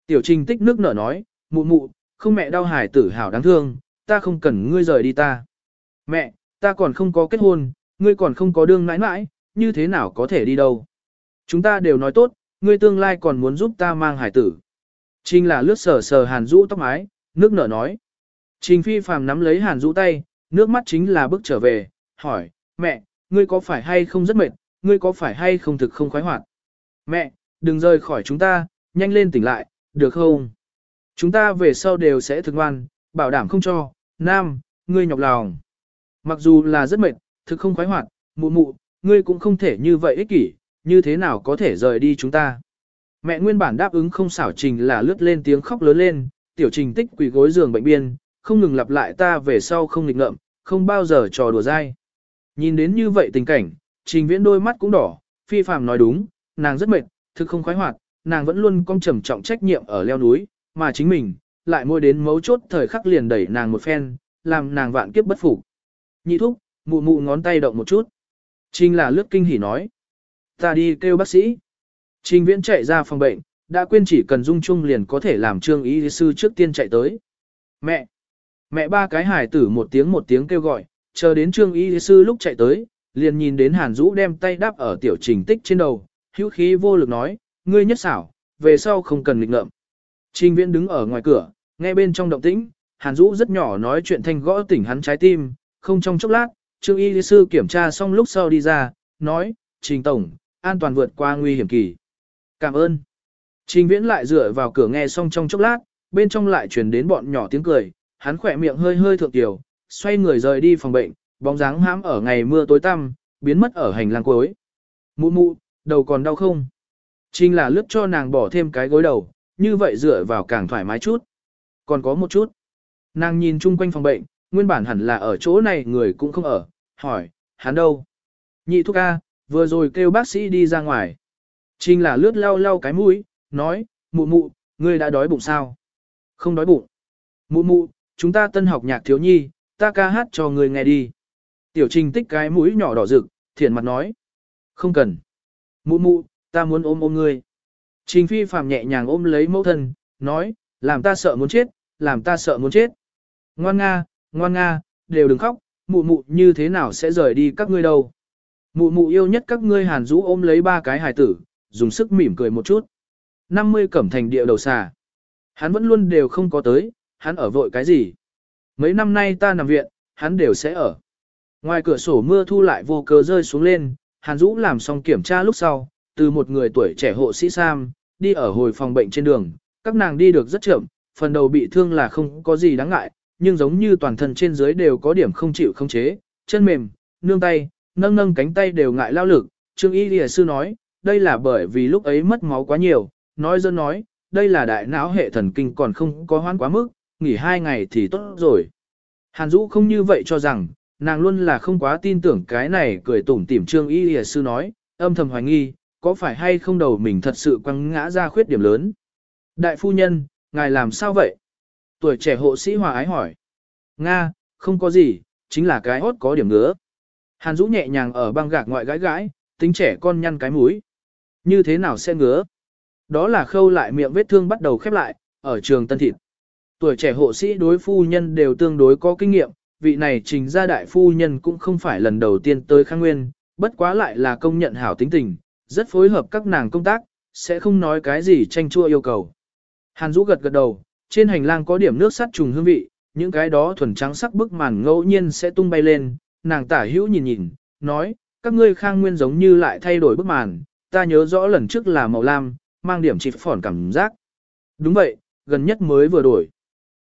Tiểu trình tích nước nở nói, mụ mụ, không mẹ đau hải tử hảo đáng thương, ta không cần ngươi rời đi ta. Mẹ, ta còn không có kết hôn, ngươi còn không có đương nãi nãi, như thế nào có thể đi đâu. Chúng ta đều nói tốt, ngươi tương lai còn muốn giúp ta mang hải tử. Trình là lướt sờ sờ hàn rũ tóc mái, nước nở nói. Trình phi phàm nắm lấy hàn Dũ tay, nước mắt chính là bước trở về, hỏi, mẹ, ngươi có phải hay không rất mệt, ngươi có phải hay không thực không khoái hoạt? Mẹ, đừng rời khỏi chúng ta, nhanh lên tỉnh lại, được không? Chúng ta về sau đều sẽ thực ngoan, bảo đảm không cho, nam, ngươi nhọc lòng. Mặc dù là rất mệt, thực không khoái hoạt, mụ mụ, ngươi cũng không thể như vậy ích kỷ, như thế nào có thể rời đi chúng ta. Mẹ nguyên bản đáp ứng không xảo trình là lướt lên tiếng khóc lớn lên, tiểu trình tích quỳ gối giường bệnh biên, không ngừng lặp lại ta về sau không nghịch ngợm, không bao giờ trò đùa dai. Nhìn đến như vậy tình cảnh, trình viễn đôi mắt cũng đỏ, phi phàm nói đúng, nàng rất mệt, thực không khoái hoạt, nàng vẫn luôn cong trầm trọng trách nhiệm ở leo núi, mà chính mình, lại môi đến mấu chốt thời khắc liền đẩy nàng một phen, làm nàng vạn kiếp bất phục. Nhị thúc, mụ mụ ngón tay động một chút. Trình là lướt kinh hỉ nói. Ta đi kêu bác sĩ. Trình viễn chạy ra phòng bệnh, đã quên chỉ cần dung chung liền có thể làm trương y sư trước tiên chạy tới. Mẹ! Mẹ ba cái hải tử một tiếng một tiếng kêu gọi, chờ đến trương y sư lúc chạy tới, liền nhìn đến hàn Dũ đem tay đáp ở tiểu trình tích trên đầu, hữu khí vô lực nói, ngươi nhất xảo, về sau không cần nghịch ngợm. Trình viễn đứng ở ngoài cửa, nghe bên trong động tĩnh, hàn Dũ rất nhỏ nói chuyện thanh gõ tỉnh hắn trái tim, không trong chốc lát, trương y sư kiểm tra xong lúc sau đi ra, nói, trình tổng, an toàn vượt qua nguy hiểm kỳ. Cảm ơn. Trình viễn lại dựa vào cửa nghe xong trong chốc lát, bên trong lại truyền đến bọn nhỏ tiếng cười, hắn khỏe miệng hơi hơi thượng tiểu, xoay người rời đi phòng bệnh, bóng dáng hãm ở ngày mưa tối tăm, biến mất ở hành lang cuối. Mụ mụ, đầu còn đau không? Trình là lướt cho nàng bỏ thêm cái gối đầu, như vậy dựa vào càng thoải mái chút. Còn có một chút. Nàng nhìn chung quanh phòng bệnh, nguyên bản hẳn là ở chỗ này người cũng không ở, hỏi, hắn đâu? Nhị thúc ca, vừa rồi kêu bác sĩ đi ra ngoài. Trình là lướt lau lau cái mũi, nói, mụ mụ, ngươi đã đói bụng sao? Không đói bụng. Mụ mụ, chúng ta tân học nhạc thiếu nhi, ta ca hát cho ngươi nghe đi. Tiểu trình tích cái mũi nhỏ đỏ rực, thiện mặt nói. Không cần. Mụ mụ, ta muốn ôm ôm ngươi. Trình phi phàm nhẹ nhàng ôm lấy mẫu thân, nói, làm ta sợ muốn chết, làm ta sợ muốn chết. Ngoan nga, ngoan nga, đều đừng khóc, mụ mụ như thế nào sẽ rời đi các ngươi đâu. Mụ mụ yêu nhất các ngươi hàn rũ ôm lấy ba cái hài tử, dùng sức mỉm cười một chút. 50 cẩm thành địa đầu xà. Hắn vẫn luôn đều không có tới, hắn ở vội cái gì. Mấy năm nay ta nằm viện, hắn đều sẽ ở. Ngoài cửa sổ mưa thu lại vô cớ rơi xuống lên, Hàn Dũ làm xong kiểm tra lúc sau, từ một người tuổi trẻ hộ sĩ Sam, đi ở hồi phòng bệnh trên đường, các nàng đi được rất chậm, phần đầu bị thương là không có gì đáng ngại, nhưng giống như toàn thân trên dưới đều có điểm không chịu không chế, chân mềm, nương tay, nâng nâng cánh tay đều ngại lao lực. Trương Y Lìa Sư nói, đây là bởi vì lúc ấy mất máu quá nhiều, nói dân nói, đây là đại não hệ thần kinh còn không có hoãn quá mức, nghỉ hai ngày thì tốt rồi. Hàn Dũ không như vậy cho rằng, nàng luôn là không quá tin tưởng cái này cười tủm tỉm Trương Y Lìa Sư nói, âm thầm hoài nghi, có phải hay không đầu mình thật sự quăng ngã ra khuyết điểm lớn. Đại phu nhân, ngài làm sao vậy? Tuổi trẻ hộ sĩ hòa ái hỏi. Nga, không có gì, chính là cái hốt có điểm ngứa. Hàn Dũ nhẹ nhàng ở băng gạc ngoại gãi gãi, tính trẻ con nhăn cái mũi. Như thế nào sẽ ngứa? Đó là khâu lại miệng vết thương bắt đầu khép lại, ở trường tân thịt. Tuổi trẻ hộ sĩ đối phu nhân đều tương đối có kinh nghiệm, vị này trình ra đại phu nhân cũng không phải lần đầu tiên tới khang nguyên, bất quá lại là công nhận hảo tính tình, rất phối hợp các nàng công tác, sẽ không nói cái gì tranh chua yêu cầu. Hàn Dũ gật gật đầu, trên hành lang có điểm nước sắt trùng hương vị, những cái đó thuần trắng sắc bức màn ngẫu nhiên sẽ tung bay lên, nàng tả hữu nhìn nhìn, nói, các ngươi khang nguyên giống như lại thay đổi bức màn, ta nhớ rõ lần trước là màu lam, mang điểm chỉ phỏn cảm giác. Đúng vậy, gần nhất mới vừa đổi.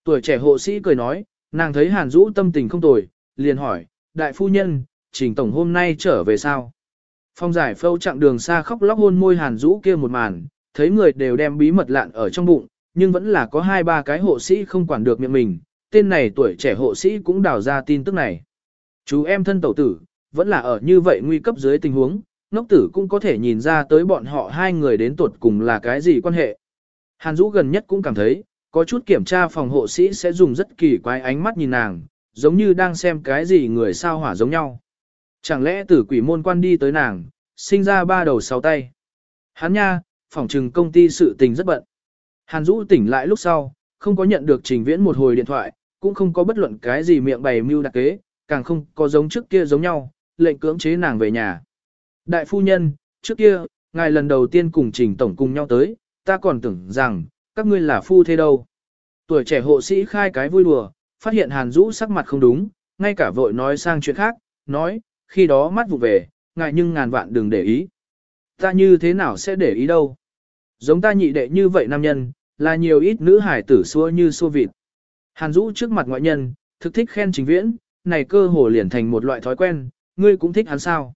Tuổi trẻ hộ sĩ cười nói, nàng thấy Hàn Dũ tâm tình không tồi, liền hỏi, đại phu nhân, trình tổng hôm nay trở về sao? Phong giải phâu chặng đường xa khóc lóc hôn môi Hàn Dũ kia một màn, thấy người đều đem bí mật lạn ở trong bụng, nhưng vẫn là có hai ba cái hộ sĩ không quản được miệng mình, tên này tuổi trẻ hộ sĩ cũng đào ra tin tức này. Chú em thân tẩu tử, vẫn là ở như vậy nguy cấp dưới tình huống, ngốc tử cũng có thể nhìn ra tới bọn họ hai người đến tuột cùng là cái gì quan hệ. Hàn Dũ gần nhất cũng cảm thấy, có chút kiểm tra phòng hộ sĩ sẽ dùng rất kỳ quái ánh mắt nhìn nàng, giống như đang xem cái gì người sao hỏa giống nhau. Chẳng lẽ tử quỷ môn quan đi tới nàng, sinh ra ba đầu sáu tay. Hắn nha, phòng trừng công ty sự tình rất bận. Hàn Dũ tỉnh lại lúc sau, không có nhận được trình viễn một hồi điện thoại, cũng không có bất luận cái gì miệng bày mưu đặc kế, càng không có giống trước kia giống nhau, lệnh cưỡng chế nàng về nhà. Đại phu nhân, trước kia, ngài lần đầu tiên cùng trình tổng cùng nhau tới, ta còn tưởng rằng, các ngươi là phu thế đâu. Tuổi trẻ hộ sĩ khai cái vui đùa, Phát hiện Hàn Dũ sắc mặt không đúng, ngay cả vội nói sang chuyện khác, nói, khi đó mắt vụ về, ngại nhưng ngàn vạn đừng để ý. Ta như thế nào sẽ để ý đâu. Giống ta nhị đệ như vậy nam nhân, là nhiều ít nữ hải tử xua như xua vịt. Hàn Dũ trước mặt ngoại nhân, thực thích khen trình viễn, này cơ hồ liền thành một loại thói quen, ngươi cũng thích hắn sao.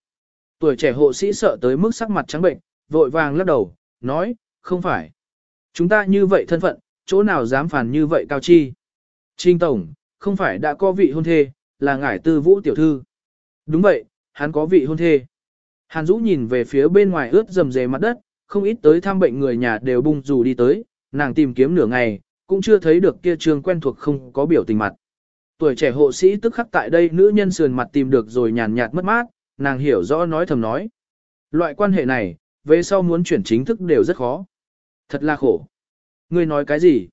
Tuổi trẻ hộ sĩ sợ tới mức sắc mặt trắng bệnh, vội vàng lắc đầu, nói, không phải. Chúng ta như vậy thân phận, chỗ nào dám phản như vậy cao chi. Trinh Tổng, không phải đã có vị hôn thê, là ngải tư vũ tiểu thư. Đúng vậy, hắn có vị hôn thê. Hàn Dũ nhìn về phía bên ngoài ướt dầm dề mặt đất, không ít tới thăm bệnh người nhà đều bung dù đi tới, nàng tìm kiếm nửa ngày, cũng chưa thấy được kia trường quen thuộc không có biểu tình mặt. Tuổi trẻ hộ sĩ tức khắc tại đây nữ nhân sườn mặt tìm được rồi nhàn nhạt mất mát, nàng hiểu rõ nói thầm nói. Loại quan hệ này, về sau muốn chuyển chính thức đều rất khó. Thật là khổ. Ngươi nói cái gì?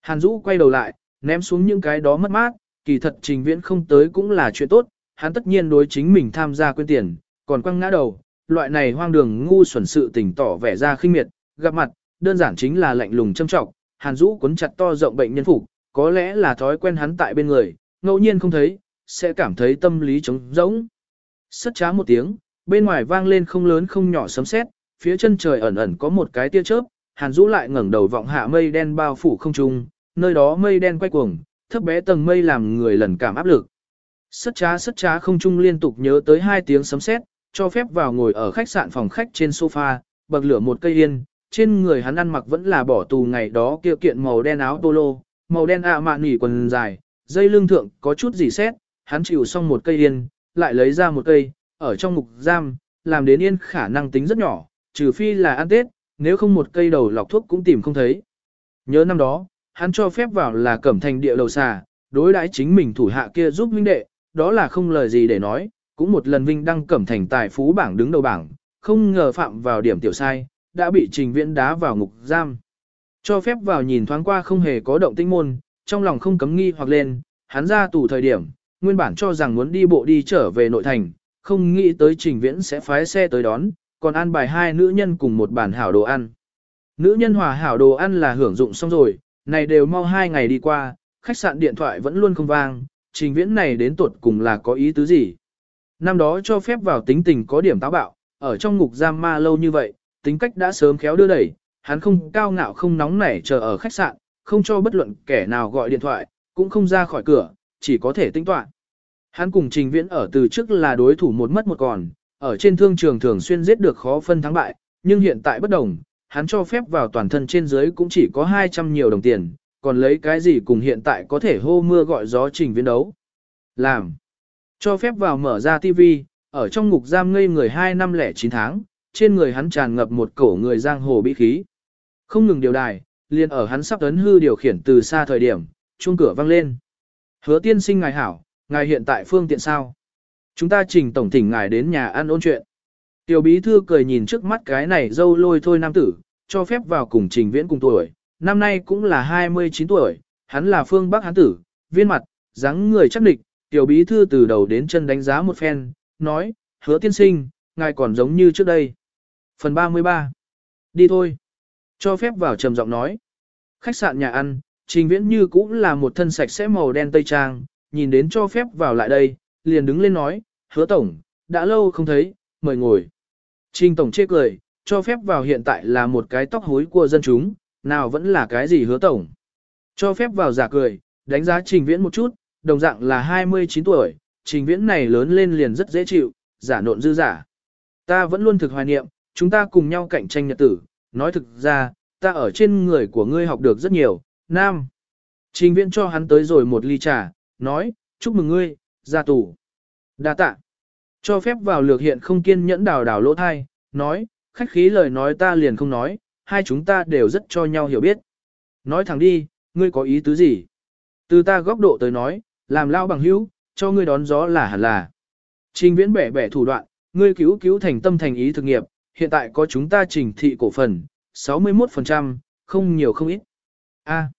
Hàn Dũ quay đầu lại, ném xuống những cái đó mất mát, kỳ thật trình viễn không tới cũng là chuyện tốt, hắn tất nhiên đối chính mình tham gia quên tiền, còn quăng ngã đầu, loại này hoang đường ngu xuẩn sự tình tỏ vẻ ra khinh miệt, gặp mặt, đơn giản chính là lạnh lùng châm trọng, Hàn Dũ cuốn chặt to rộng bệnh nhân phục, có lẽ là thói quen hắn tại bên người, ngẫu nhiên không thấy, sẽ cảm thấy tâm lý trống rỗng. Sất chá một tiếng, bên ngoài vang lên không lớn không nhỏ sấm sét, phía chân trời ẩn ẩn có một cái tia chớp, Hàn Dũ lại ngẩng đầu vọng hạ mây đen bao phủ không trung, nơi đó mây đen quay cuồng, thấp bé tầng mây làm người lần cảm áp lực. Sất chá sất chá không trung liên tục nhớ tới hai tiếng sấm sét, cho phép vào ngồi ở khách sạn phòng khách trên sofa, bậc lửa một cây yên, trên người hắn ăn mặc vẫn là bỏ tù ngày đó kia kiện màu đen áo polo, màu đen ạ mạn nỉ quần dài, dây lưng thượng có chút gì xét, hắn chịu xong một cây yên, lại lấy ra một cây, ở trong ngục giam, làm đến yên khả năng tính rất nhỏ, trừ phi là ăn tết, nếu không một cây đầu lọc thuốc cũng tìm không thấy. Nhớ năm đó, hắn cho phép vào là cẩm thành địa đầu xà, đối đãi chính mình thủ hạ kia giúp huynh đệ, đó là không lời gì để nói, cũng một lần vinh đăng cẩm thành tài phú bảng đứng đầu bảng, không ngờ phạm vào điểm tiểu sai, đã bị trình viễn đá vào ngục giam. Cho phép vào nhìn thoáng qua không hề có động tinh môn, trong lòng không cấm nghi hoặc lên, hắn ra tù thời điểm, nguyên bản cho rằng muốn đi bộ đi trở về nội thành, không nghĩ tới trình viễn sẽ phái xe tới đón, còn an bài hai nữ nhân cùng một bàn hảo đồ ăn. Nữ nhân hòa hảo đồ ăn là hưởng dụng xong rồi, này đều mau hai ngày đi qua, khách sạn điện thoại vẫn luôn không vang, trình viễn này đến tuột cùng là có ý tứ gì. Năm đó cho phép vào tính tình có điểm táo bạo, ở trong ngục giam ma lâu như vậy, tính cách đã sớm khéo đưa đẩy, hắn không cao ngạo không nóng nảy chờ ở khách sạn, không cho bất luận kẻ nào gọi điện thoại, cũng không ra khỏi cửa, chỉ có thể tính toán. Hắn cùng Trình Viễn ở từ trước là đối thủ một mất một còn, ở trên thương trường thường xuyên giết được khó phân thắng bại, nhưng hiện tại bất đồng, hắn cho phép vào toàn thân trên dưới cũng chỉ có 200 nhiều đồng tiền, còn lấy cái gì cùng hiện tại có thể hô mưa gọi gió Trình viên đấu. Làm. Cho phép vào mở ra TV, ở trong ngục giam ngây người 2 năm lẻ 9 tháng, trên người hắn tràn ngập một cổ người giang hồ bị khí. Không ngừng điều đài, liền ở hắn sắp tấn hư điều khiển từ xa thời điểm, chuông cửa vang lên. Hứa tiên sinh ngài hảo, ngài hiện tại phương tiện sao? Chúng ta trình tổng thỉnh ngài đến nhà ăn ôn chuyện. Tiểu bí thư cười nhìn trước mắt cái này dâu lôi thôi nam tử, cho phép vào cùng trình viễn cùng tuổi, năm nay cũng là 29 tuổi, hắn là phương bắc hán tử, viên mặt, dáng người chắc địch, tiểu bí thư từ đầu đến chân đánh giá một phen, nói, hứa tiên sinh, ngài còn giống như trước đây. Phần 33. Đi thôi. Cho phép vào trầm giọng nói. Khách sạn nhà ăn, trình viễn như cũng là một thân sạch sẽ màu đen tây trang, nhìn đến cho phép vào lại đây, liền đứng lên nói, hứa tổng, đã lâu không thấy, mời ngồi. Trình tổng chê cười, cho phép vào hiện tại là một cái tóc hối của dân chúng, nào vẫn là cái gì hứa tổng. Cho phép vào giả cười, đánh giá trình viễn một chút, đồng dạng là 29 tuổi, trình viễn này lớn lên liền rất dễ chịu, giả nộn dư giả. Ta vẫn luôn thực hoài niệm, chúng ta cùng nhau cạnh tranh nhật tử, nói thực ra, ta ở trên người của ngươi học được rất nhiều, nam. Trình viễn cho hắn tới rồi một ly trà, nói, chúc mừng ngươi, ra tù đa tạ. Cho phép vào lược hiện không kiên nhẫn đào đào lỗ thai, nói, khách khí lời nói ta liền không nói, hai chúng ta đều rất cho nhau hiểu biết. Nói thẳng đi, ngươi có ý tứ gì? Từ ta góc độ tới nói, làm lao bằng hữu, cho ngươi đón gió là hẳn là. Trình viễn bẻ bẻ thủ đoạn, ngươi cứu cứu thành tâm thành ý thực nghiệp, hiện tại có chúng ta trình thị cổ phần, 61%, không nhiều không ít. A,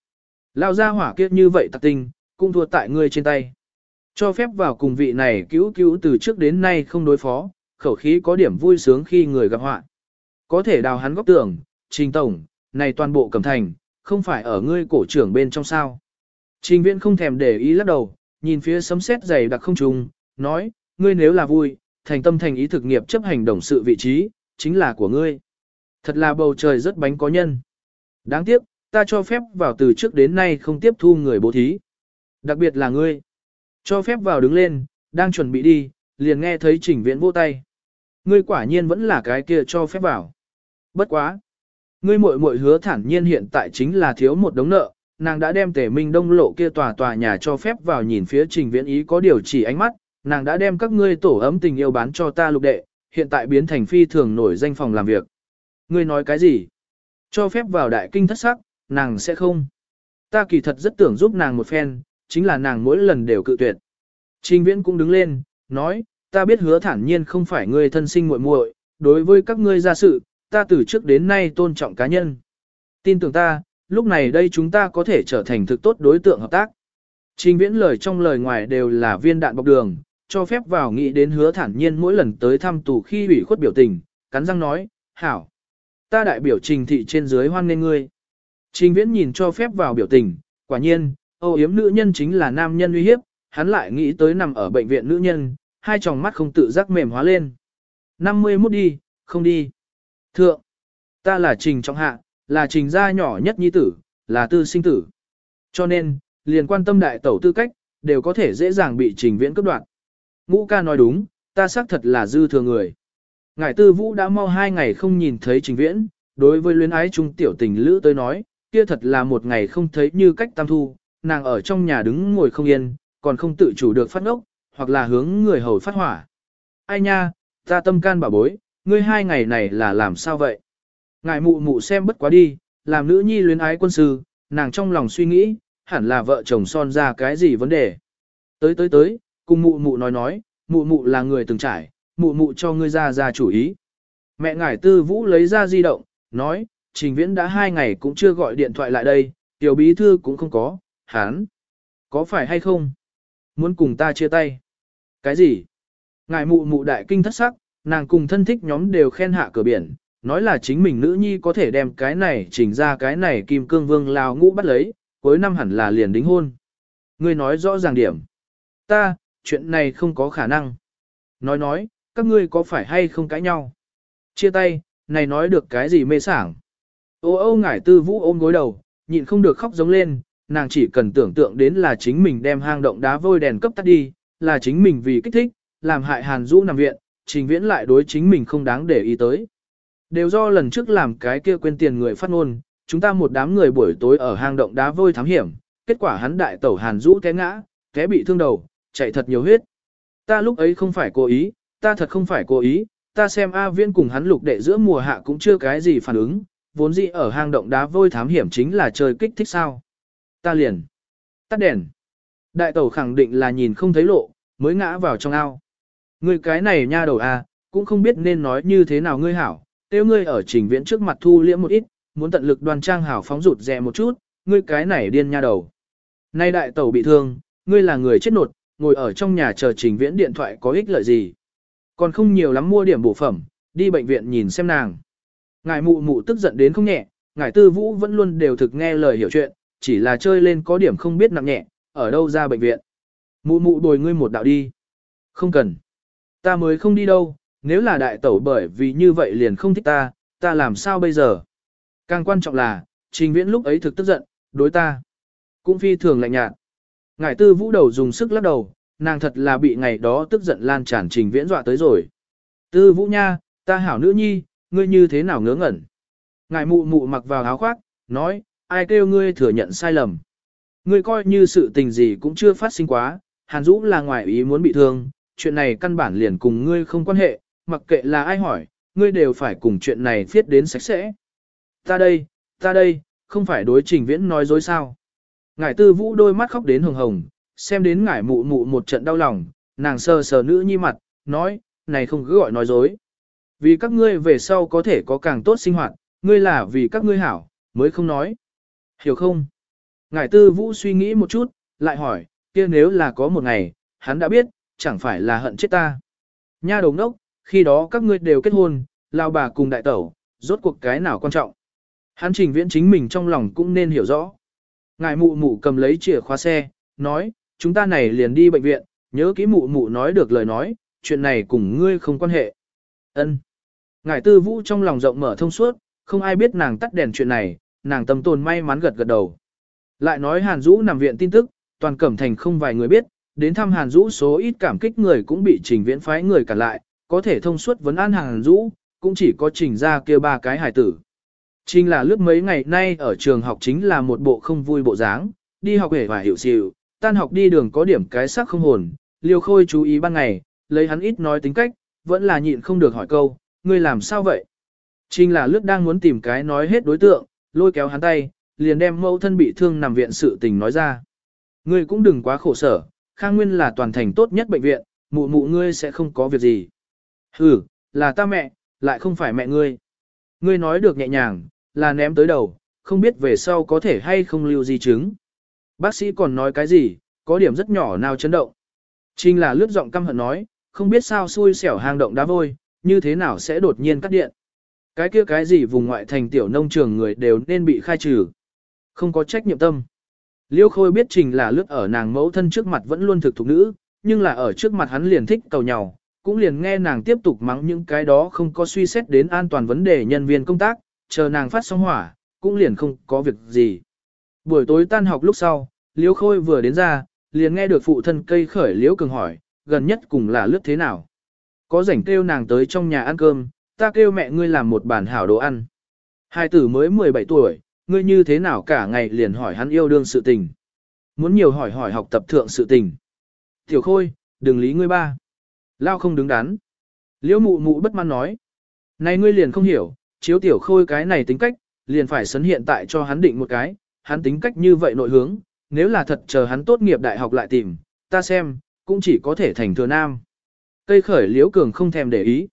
lao ra hỏa kiếp như vậy tạc tình, cũng thua tại ngươi trên tay. Cho phép vào cùng vị này cứu cứu từ trước đến nay không đối phó, khẩu khí có điểm vui sướng khi người gặp họa. Có thể đào hắn góc tưởng, trình tổng, này toàn bộ cẩm thành, không phải ở ngươi cổ trưởng bên trong sao. Trình viễn không thèm để ý lắc đầu, nhìn phía sấm sét dày đặc không trùng, nói, ngươi nếu là vui, thành tâm thành ý thực nghiệp chấp hành đồng sự vị trí, chính là của ngươi. Thật là bầu trời rất bánh có nhân. Đáng tiếc, ta cho phép vào từ trước đến nay không tiếp thu người bố thí. Đặc biệt là ngươi. Cho phép vào đứng lên, đang chuẩn bị đi, liền nghe thấy trình viễn vô tay. Ngươi quả nhiên vẫn là cái kia cho phép vào. Bất quá. Ngươi muội muội hứa thản nhiên hiện tại chính là thiếu một đống nợ, nàng đã đem tề minh đông lộ kia tòa tòa nhà cho phép vào nhìn phía trình viễn ý có điều chỉ ánh mắt, nàng đã đem các ngươi tổ ấm tình yêu bán cho ta lục đệ, hiện tại biến thành phi thường nổi danh phòng làm việc. Ngươi nói cái gì? Cho phép vào đại kinh thất sắc, nàng sẽ không. Ta kỳ thật rất tưởng giúp nàng một phen, chính là nàng mỗi lần đều cự tuyệt. Trình viễn cũng đứng lên, nói, ta biết hứa thản nhiên không phải ngươi thân sinh muội muội, đối với các ngươi gia sự, ta từ trước đến nay tôn trọng cá nhân. Tin tưởng ta, lúc này đây chúng ta có thể trở thành thực tốt đối tượng hợp tác. Trình viễn lời trong lời ngoài đều là viên đạn bọc đường, cho phép vào nghĩ đến hứa thản nhiên mỗi lần tới thăm tù khi ủy khuất biểu tình, cắn răng nói, hảo. Ta đại biểu trình thị trên dưới hoan nghênh ngươi. Trình viễn nhìn cho phép vào biểu tình, quả nhiên, âu yếm nữ nhân chính là nam nhân uy hiếp, hắn lại nghĩ tới nằm ở bệnh viện nữ nhân, hai tròng mắt không tự giác mềm hóa lên. 51 đi, không đi. Thượng, ta là trình trọng hạ, là trình gia nhỏ nhất nhi tử, là tư sinh tử. Cho nên, liền quan tâm đại tẩu tư cách, đều có thể dễ dàng bị trình viễn cấp đoạn. Ngũ ca nói đúng, ta xác thật là dư thừa người. Ngải tư vũ đã mau hai ngày không nhìn thấy trình viễn, đối với luyến ái trung tiểu tình lữ tới nói, kia thật là một ngày không thấy như cách tam thu, nàng ở trong nhà đứng ngồi không yên, còn không tự chủ được phát ngốc, hoặc là hướng người hầu phát hỏa. Ai nha, ta tâm can bảo bối, ngươi hai ngày này là làm sao vậy? Ngài mụ mụ xem bất quá đi, làm nữ nhi luyến ái quân sư, nàng trong lòng suy nghĩ, hẳn là vợ chồng son ra cái gì vấn đề. Tới tới tới, cùng mụ mụ nói nói, mụ mụ là người từng trải, mụ mụ cho ngươi ra ra chủ ý. Mẹ ngải tư vũ lấy ra di động, nói, trình viễn đã hai ngày cũng chưa gọi điện thoại lại đây, tiểu bí thư cũng không có, hán. Có phải hay không? Muốn cùng ta chia tay. Cái gì? Ngài mụ mụ đại kinh thất sắc, nàng cùng thân thích nhóm đều khen hạ cửa biển, nói là chính mình nữ nhi có thể đem cái này chỉnh ra cái này kim cương vương lao ngũ bắt lấy, cuối năm hẳn là liền đính hôn. Ngươi nói rõ ràng điểm. Ta, chuyện này không có khả năng. Nói nói, các ngươi có phải hay không cãi nhau? Chia tay, này nói được cái gì mê sảng? Ô ô ngải tư vũ ôm gối đầu, nhịn không được khóc giống lên, nàng chỉ cần tưởng tượng đến là chính mình đem hang động đá vôi đèn cấp tắt đi, là chính mình vì kích thích, làm hại hàn Dũ nằm viện, trình viễn lại đối chính mình không đáng để ý tới. Đều do lần trước làm cái kia quên tiền người phát ngôn, chúng ta một đám người buổi tối ở hang động đá vôi thám hiểm, kết quả hắn đại tẩu hàn Dũ té ngã, té bị thương đầu, chạy thật nhiều huyết. Ta lúc ấy không phải cố ý, ta thật không phải cố ý, ta xem A Viễn cùng hắn lục đệ giữa mùa hạ cũng chưa cái gì phản ứng, vốn dĩ ở hang động đá vôi thám hiểm chính là chơi kích thích sao. Ta liền. Tắt đèn. Đại tẩu khẳng định là nhìn không thấy lộ, mới ngã vào trong ao. Ngươi cái này nha đầu à, cũng không biết nên nói như thế nào ngươi hảo, tiêu ngươi ở trình viễn trước mặt thu liễm một ít, muốn tận lực đoan trang hảo phóng rụt rè một chút, ngươi cái này điên nha đầu. Nay đại tẩu bị thương, ngươi là người chết nột, ngồi ở trong nhà chờ trình viễn điện thoại có ích lợi gì. Còn không nhiều lắm mua điểm bổ phẩm, đi bệnh viện nhìn xem nàng. Ngài mụ mụ tức giận đến không nhẹ, ngài tư vũ vẫn luôn đều thực nghe lời hiểu chuyện, chỉ là chơi lên có điểm không biết nặng nhẹ, ở đâu ra bệnh viện. Mụ mụ bồi ngươi một đạo đi. Không cần. Ta mới không đi đâu, nếu là đại tẩu bởi vì như vậy liền không thích ta, ta làm sao bây giờ? Càng quan trọng là, trình viễn lúc ấy thực tức giận, đối ta. Cũng phi thường lạnh nhạt. Ngải tư vũ đầu dùng sức lắc đầu, nàng thật là bị ngày đó tức giận lan tràn trình viễn dọa tới rồi. Tư vũ nha, ta hảo nữ nhi, ngươi như thế nào ngớ ngẩn. Ngài mụ mụ mặc vào áo khoác, nói, ai kêu ngươi thừa nhận sai lầm. Ngươi coi như sự tình gì cũng chưa phát sinh quá, Hàn Dũ là ngoài ý muốn bị thương, chuyện này căn bản liền cùng ngươi không quan hệ, mặc kệ là ai hỏi, ngươi đều phải cùng chuyện này viết đến sạch sẽ. Ta đây, ta đây, không phải đối trình viễn nói dối sao. Ngải tư vũ đôi mắt khóc đến hồng hồng, xem đến ngải mụ mụ một trận đau lòng, nàng sờ sờ nữ nhi mặt, nói, này không cứ gọi nói dối. Vì các ngươi về sau có thể có càng tốt sinh hoạt, ngươi là vì các ngươi hảo, mới không nói. Hiểu không? Ngải tư vũ suy nghĩ một chút, lại hỏi, kia nếu là có một ngày, hắn đã biết, chẳng phải là hận chết ta. Nha đồng đốc, khi đó các ngươi đều kết hôn, lao bà cùng đại tẩu, rốt cuộc cái nào quan trọng. Hắn trình viễn chính mình trong lòng cũng nên hiểu rõ. Ngài mụ mụ cầm lấy chìa khóa xe, nói, chúng ta này liền đi bệnh viện, nhớ kỹ mụ mụ nói được lời nói, chuyện này cùng ngươi không quan hệ. Ân. Ngài tư vũ trong lòng rộng mở thông suốt, không ai biết nàng tắt đèn chuyện này, nàng tâm tồn may mắn gật gật đầu. Lại nói Hàn Dũ nằm viện tin tức, toàn cẩm thành không vài người biết, đến thăm Hàn Dũ số ít cảm kích người cũng bị trình viễn phái người cả lại, có thể thông suốt vấn an Hàn Dũ, cũng chỉ có trình ra kia ba cái hài tử. Trình là lướt mấy ngày nay ở trường học chính là một bộ không vui bộ dáng, đi học hề và hiểu xịu, tan học đi đường có điểm cái sắc không hồn, liều khôi chú ý ban ngày, lấy hắn ít nói tính cách, vẫn là nhịn không được hỏi câu, ngươi làm sao vậy? Trình là lướt đang muốn tìm cái nói hết đối tượng, lôi kéo hắn tay, liền đem mẫu thân bị thương nằm viện sự tình nói ra. Ngươi cũng đừng quá khổ sở, Khang Nguyên là toàn thành tốt nhất bệnh viện, mụ mụ ngươi sẽ không có việc gì. Ừ, là ta mẹ, lại không phải mẹ ngươi. Ngươi nói được nhẹ nhàng, là ném tới đầu, không biết về sau có thể hay không lưu di chứng. Bác sĩ còn nói cái gì, có điểm rất nhỏ nào chấn động. Trình là lướt giọng căm hận nói, không biết sao xui xẻo hang động đá vôi, như thế nào sẽ đột nhiên cắt điện. Cái kia cái gì vùng ngoại thành tiểu nông trường người đều nên bị khai trừ. Không có trách nhiệm tâm. Liêu Khôi biết Trình là lướt ở nàng mẫu thân trước mặt vẫn luôn thực thục nữ, nhưng là ở trước mặt hắn liền thích cầu nhau, cũng liền nghe nàng tiếp tục mắng những cái đó không có suy xét đến an toàn vấn đề nhân viên công tác, chờ nàng phát xong hỏa, cũng liền không có việc gì. Buổi tối tan học lúc sau, Liêu Khôi vừa đến ra, liền nghe được phụ thân cây khởi Liễu Cường hỏi, gần nhất cùng là lướt thế nào. Có rảnh kêu nàng tới trong nhà ăn cơm, ta kêu mẹ ngươi làm một bàn hảo đồ ăn. Hai tử mới 17 tuổi, ngươi như thế nào cả ngày liền hỏi hắn yêu đương sự tình. Muốn nhiều hỏi hỏi học tập thượng sự tình. Tiểu Khôi, đừng lý ngươi ba. Lao không đứng đắn. Liễu mụ mụ bất mãn nói. Này ngươi liền không hiểu, chiếu tiểu khôi cái này tính cách, liền phải sấn hiện tại cho hắn định một cái, hắn tính cách như vậy nội hướng, nếu là thật chờ hắn tốt nghiệp đại học lại tìm, ta xem, cũng chỉ có thể thành thừa nam. Cây khởi liễu cường không thèm để ý.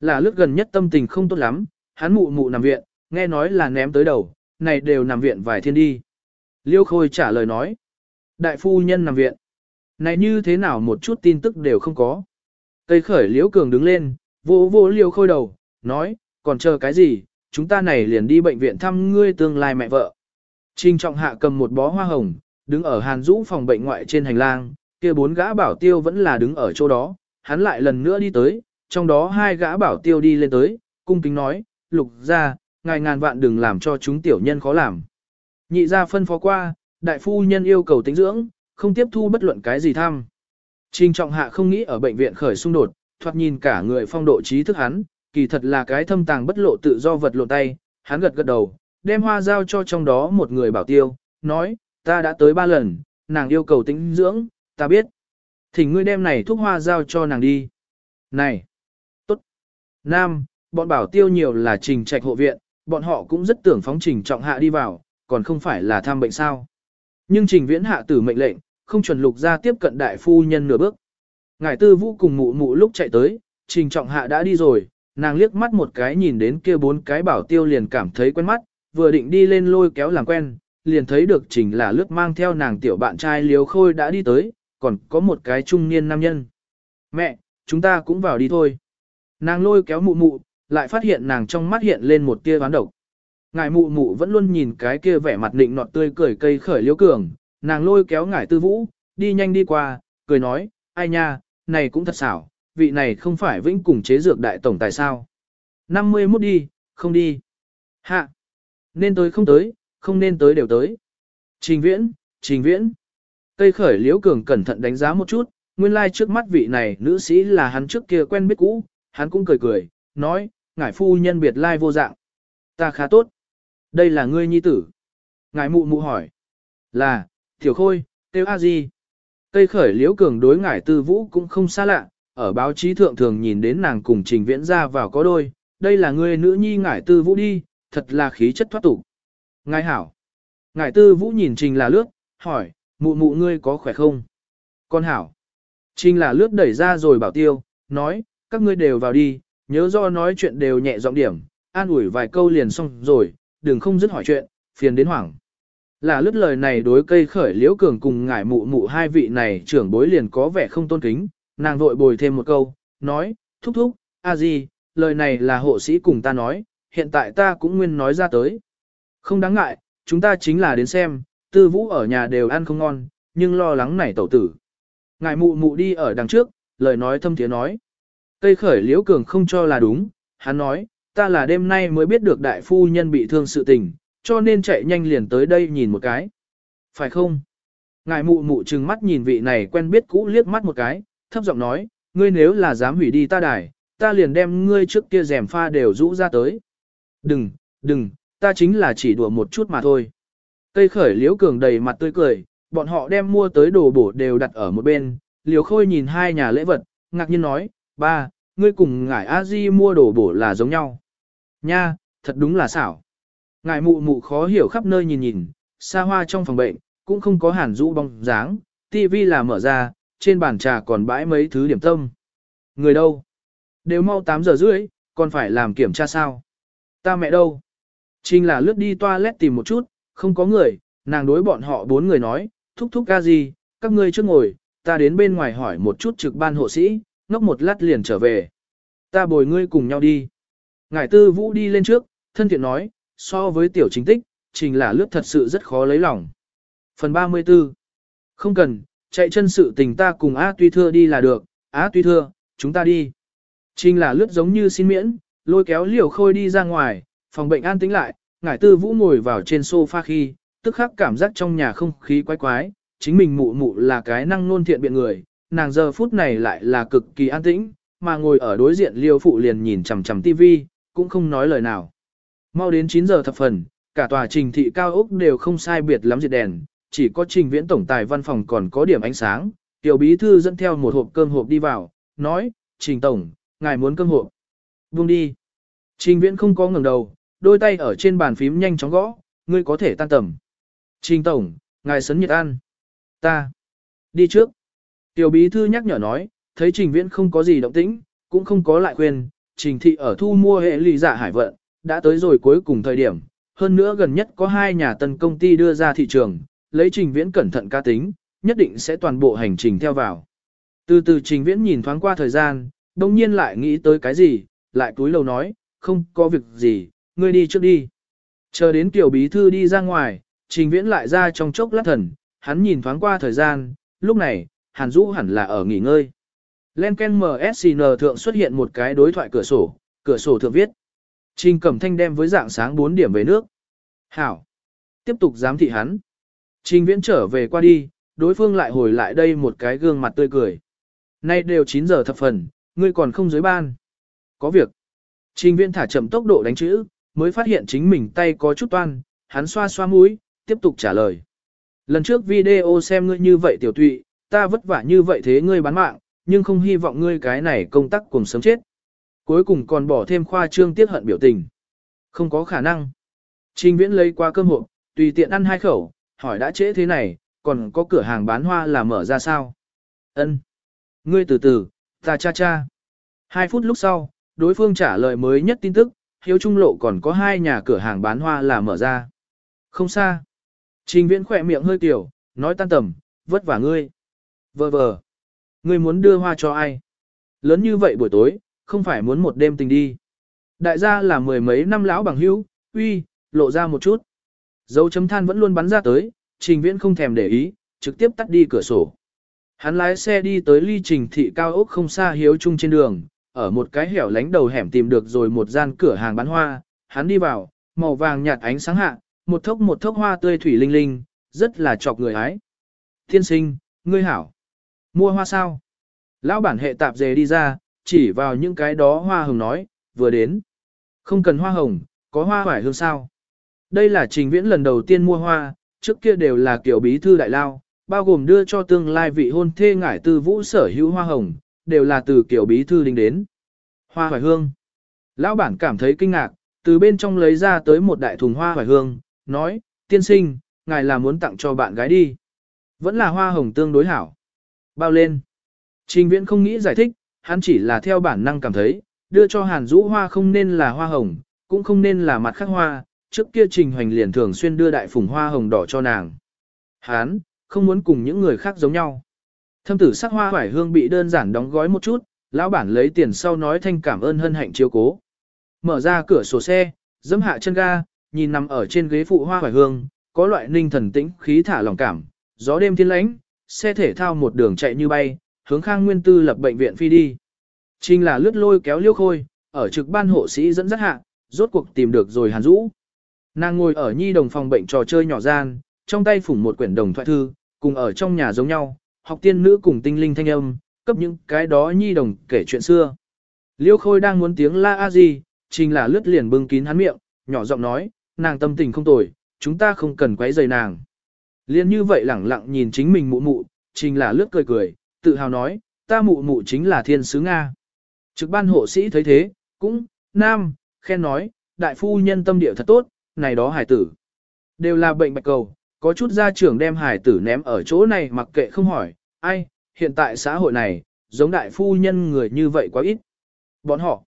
Là lúc gần nhất tâm tình không tốt lắm, hắn mụ mụ nằm viện, nghe nói là ném tới đầu, này đều nằm viện vài thiên đi. Liêu khôi trả lời nói. Đại phu nhân nằm viện. Này như thế nào một chút tin tức đều không có. Cây khởi liễu cường đứng lên, vỗ vỗ liêu khôi đầu, nói, còn chờ cái gì, chúng ta này liền đi bệnh viện thăm ngươi tương lai mẹ vợ. Trình trọng hạ cầm một bó hoa hồng, đứng ở hàn rũ phòng bệnh ngoại trên hành lang, kia bốn gã bảo tiêu vẫn là đứng ở chỗ đó, hắn lại lần nữa đi tới, trong đó hai gã bảo tiêu đi lên tới, cung kính nói, lục ra, ngài ngàn vạn đừng làm cho chúng tiểu nhân khó làm. Nhị ra phân phó qua, đại phu nhân yêu cầu tính dưỡng, không tiếp thu bất luận cái gì tham Trình trọng hạ không nghĩ ở bệnh viện khởi xung đột, thoạt nhìn cả người phong độ trí thức hắn, kỳ thật là cái thâm tàng bất lộ tự do vật lộn tay, hắn gật gật đầu, đem hoa giao cho trong đó một người bảo tiêu, nói, ta đã tới ba lần, nàng yêu cầu tính dưỡng, ta biết. Thỉnh ngươi đem này thuốc hoa giao cho nàng đi. Này! Nam, bọn bảo tiêu nhiều là trình trạch hộ viện, bọn họ cũng rất tưởng phóng trình trọng hạ đi vào, còn không phải là tham bệnh sao. Nhưng trình viễn hạ tử mệnh lệnh, không chuẩn lục ra tiếp cận đại phu nhân nửa bước. Ngài tư vũ cùng mụ mụ lúc chạy tới, trình trọng hạ đã đi rồi, nàng liếc mắt một cái nhìn đến kia bốn cái bảo tiêu liền cảm thấy quen mắt, vừa định đi lên lôi kéo làm quen, liền thấy được trình là lướt mang theo nàng tiểu bạn trai liếu khôi đã đi tới, còn có một cái trung niên nam nhân. Mẹ, chúng ta cũng vào đi thôi. Nàng lôi kéo mụ mụ, lại phát hiện nàng trong mắt hiện lên một tia ván độc. Ngài mụ mụ vẫn luôn nhìn cái kia vẻ mặt định nọt tươi cười cây khởi liễu cường, nàng lôi kéo ngải tư vũ, đi nhanh đi qua, cười nói, ai nha, này cũng thật xảo, vị này không phải vĩnh cùng chế dược đại tổng tại sao. 51 đi, không đi. Hạ, nên tới không tới, không nên tới đều tới. Trình viễn, trình viễn. Cây khởi liễu cường cẩn thận đánh giá một chút, nguyên lai like trước mắt vị này nữ sĩ là hắn trước kia quen biết cũ, hắn cũng cười cười, nói, ngải phu nhân biệt lai vô dạng. Ta khá tốt. Đây là ngươi nhi tử. Ngài mụ mụ hỏi. Là, tiểu khôi, tiêu a di. Cây khởi liễu cường đối ngải tư vũ cũng không xa lạ, ở báo chí thượng thường nhìn đến nàng cùng trình viễn ra vào có đôi, đây là ngươi nữ nhi ngải tư vũ đi, thật là khí chất thoát tục. Ngài hảo. Ngải tư vũ nhìn trình là lướt, hỏi, mụ mụ ngươi có khỏe không? Con hảo. Trình là lướt đẩy ra rồi bảo tiêu, nói, các ngươi đều vào đi, nhớ do nói chuyện đều nhẹ giọng điểm, an ủi vài câu liền xong rồi, đừng không dứt hỏi chuyện, phiền đến hoảng. Là lướt lời này đối cây khởi liễu cường cùng ngải mụ mụ hai vị này trưởng bối liền có vẻ không tôn kính, nàng vội bồi thêm một câu, nói, thúc thúc, a gì, lời này là hộ sĩ cùng ta nói, hiện tại ta cũng nguyên nói ra tới. Không đáng ngại, chúng ta chính là đến xem, tư vũ ở nhà đều ăn không ngon, nhưng lo lắng này tẩu tử. Ngài mụ mụ đi ở đằng trước, lời nói thâm tiếng nói. Tây khởi liễu cường không cho là đúng, hắn nói, ta là đêm nay mới biết được đại phu nhân bị thương sự tình, cho nên chạy nhanh liền tới đây nhìn một cái. Phải không? Ngài mụ mụ trừng mắt nhìn vị này quen biết cũ liếc mắt một cái, thấp giọng nói, ngươi nếu là dám hủy đi ta đài, ta liền đem ngươi trước kia rèm pha đều rũ ra tới. Đừng, đừng, ta chính là chỉ đùa một chút mà thôi. Cây khởi liễu cường đầy mặt tươi cười, bọn họ đem mua tới đồ bổ đều đặt ở một bên, liều khôi nhìn hai nhà lễ vật, ngạc nhiên nói, ba, ngươi cùng ngải a di mua đồ bổ là giống nhau. Nha, thật đúng là xảo. Ngải mụ mụ khó hiểu khắp nơi nhìn nhìn, xa hoa trong phòng bệnh, cũng không có hàn rũ bóng dáng, tivi là mở ra, trên bàn trà còn bãi mấy thứ điểm tâm. Người đâu? Đều mau 8 giờ rưỡi, còn phải làm kiểm tra sao? Ta mẹ đâu? Trình là lướt đi toilet tìm một chút, không có người, nàng đối bọn họ bốn người nói, thúc thúc ca gì, các ngươi trước ngồi, ta đến bên ngoài hỏi một chút trực ban hộ sĩ, ngốc một lát liền trở về. Ta bồi ngươi cùng nhau đi. Ngải tư vũ đi lên trước, thân thiện nói, so với tiểu chính tích, trình là lướt thật sự rất khó lấy lòng. Phần 34 Không cần, chạy chân sự tình ta cùng Á Tuy Thưa đi là được, Á Tuy Thưa, chúng ta đi. Trình là lướt giống như xin miễn, lôi kéo liều khôi đi ra ngoài, phòng bệnh an tĩnh lại, ngải tư vũ ngồi vào trên sofa khi, tức khắc cảm giác trong nhà không khí quái quái, chính mình mụ mụ là cái năng nôn thiện biện người, nàng giờ phút này lại là cực kỳ an tĩnh, mà ngồi ở đối diện liêu phụ liền nhìn chằm chằm tivi, cũng không nói lời nào. Mau đến 9 giờ thập phần, cả tòa trình thị cao ốc đều không sai biệt lắm diệt đèn, chỉ có trình viễn tổng tài văn phòng còn có điểm ánh sáng. Tiểu bí thư dẫn theo một hộp cơm hộp đi vào, nói, trình tổng, ngài muốn cơm hộp. Buông đi. Trình viễn không có ngẩng đầu, đôi tay ở trên bàn phím nhanh chóng gõ, ngươi có thể tan tầm. Trình tổng, ngài sấn nhiệt ăn. Ta. Đi trước. Tiểu bí thư nhắc nhở nói, thấy trình viễn không có gì động tĩnh, cũng không có lại khuyên, trình thị ở thu mua hệ lì giả hải vận, đã tới rồi cuối cùng thời điểm, hơn nữa gần nhất có hai nhà tân công ty đưa ra thị trường, lấy trình viễn cẩn thận ca tính, nhất định sẽ toàn bộ hành trình theo vào. Từ từ trình viễn nhìn thoáng qua thời gian, đồng nhiên lại nghĩ tới cái gì, lại túi lầu nói, không có việc gì, ngươi đi trước đi. Chờ đến tiểu bí thư đi ra ngoài, trình viễn lại ra trong chốc lát thần, hắn nhìn thoáng qua thời gian, lúc này, hàn Dũ hẳn là ở nghỉ ngơi. Lenken MSN thượng xuất hiện một cái đối thoại cửa sổ, cửa sổ thượng viết. Trình Cẩm Thanh đem với dạng sáng 4 điểm về nước. Hảo. Tiếp tục giám thị hắn. Trình Viễn trở về qua đi, đối phương lại hồi lại đây một cái gương mặt tươi cười. Nay đều 9 giờ thập phần, ngươi còn không dưới ban. Có việc. Trình Viễn thả chậm tốc độ đánh chữ, mới phát hiện chính mình tay có chút toan, hắn xoa xoa mũi, tiếp tục trả lời. Lần trước video xem ngươi như vậy tiểu tụy, ta vất vả như vậy thế ngươi bán mạng, nhưng không hy vọng ngươi cái này công tác cùng sớm chết. Cuối cùng còn bỏ thêm khoa trương tiết hận biểu tình. Không có khả năng. Trình viễn lấy qua cơm hộp, tùy tiện ăn hai khẩu, hỏi đã trễ thế này, còn có cửa hàng bán hoa là mở ra sao? Ân. Ngươi từ từ, ta cha cha. Hai phút lúc sau, đối phương trả lời mới nhất tin tức, hiếu trung lộ còn có hai nhà cửa hàng bán hoa là mở ra. Không xa. Trình viễn khỏe miệng hơi tiểu, nói tan tầm, vất vả ngươi. Vờ vờ. Ngươi muốn đưa hoa cho ai? Lớn như vậy buổi tối, không phải muốn một đêm tình đi. Đại gia là mười mấy năm lão bằng hữu, uy, lộ ra một chút. Dấu chấm than vẫn luôn bắn ra tới, trình viễn không thèm để ý, trực tiếp tắt đi cửa sổ. Hắn lái xe đi tới ly trình thị cao ốc không xa hiếu chung trên đường, ở một cái hẻo lánh đầu hẻm tìm được rồi một gian cửa hàng bán hoa, hắn đi vào, màu vàng nhạt ánh sáng hạ, một thốc một thốc hoa tươi thủy linh linh, rất là chọc người ái. Thiên sinh, ngươi hảo. Mua hoa sao? Lão bản hệ tạp dề đi ra, chỉ vào những cái đó hoa hồng nói, vừa đến. Không cần hoa hồng, có hoa hoải hương sao. Đây là trình viễn lần đầu tiên mua hoa, trước kia đều là kiểu bí thư đại lao, bao gồm đưa cho tương lai vị hôn thê ngải tư vũ sở hữu hoa hồng, đều là từ kiểu bí thư đính đến. Hoa hoài hương. Lão bản cảm thấy kinh ngạc, từ bên trong lấy ra tới một đại thùng hoa hoài hương, nói, tiên sinh, ngài là muốn tặng cho bạn gái đi. Vẫn là hoa hồng tương đối hảo. Bao lên. Trình viễn không nghĩ giải thích, hắn chỉ là theo bản năng cảm thấy, đưa cho hàn Dũ hoa không nên là hoa hồng, cũng không nên là mặt khác hoa, trước kia trình hoành liền thường xuyên đưa đại phùng hoa hồng đỏ cho nàng. Hắn, không muốn cùng những người khác giống nhau. Thâm tử sắc hoa hoải hương bị đơn giản đóng gói một chút, lão bản lấy tiền sau nói thanh cảm ơn hân hạnh chiếu cố. Mở ra cửa sổ xe, dẫm hạ chân ga, nhìn nằm ở trên ghế phụ hoa hoải hương, có loại ninh thần tĩnh khí thả lòng cảm, gió đêm thiên lãnh, xe thể thao một đường chạy như bay, hướng Khang Nguyên Tư lập bệnh viện phi đi. Trình là lướt lôi kéo liêu khôi, ở trực ban hộ sĩ dẫn dắt hạ, rốt cuộc tìm được rồi Hàn Dũ. Nàng ngồi ở nhi đồng phòng bệnh trò chơi nhỏ gian, trong tay phủng một quyển đồng thoại thư, cùng ở trong nhà giống nhau, học tiên nữ cùng tinh linh thanh âm, cấp những cái đó nhi đồng kể chuyện xưa. Liêu Khôi đang muốn tiếng la a gì, trình là lướt liền bưng kín hắn miệng, nhỏ giọng nói, nàng tâm tình không tồi, chúng ta không cần quấy rầy nàng. Liên như vậy lẳng lặng nhìn chính mình mụ mụ, trình là lướt cười cười, tự hào nói, ta mụ mụ chính là thiên sứ Nga. Trực ban hộ sĩ thấy thế, cũng, nam, khen nói, đại phu nhân tâm địa thật tốt, này đó hải tử. Đều là bệnh bạch cầu, có chút gia trưởng đem hải tử ném ở chỗ này mặc kệ không hỏi, ai, hiện tại xã hội này, giống đại phu nhân người như vậy quá ít. Bọn họ,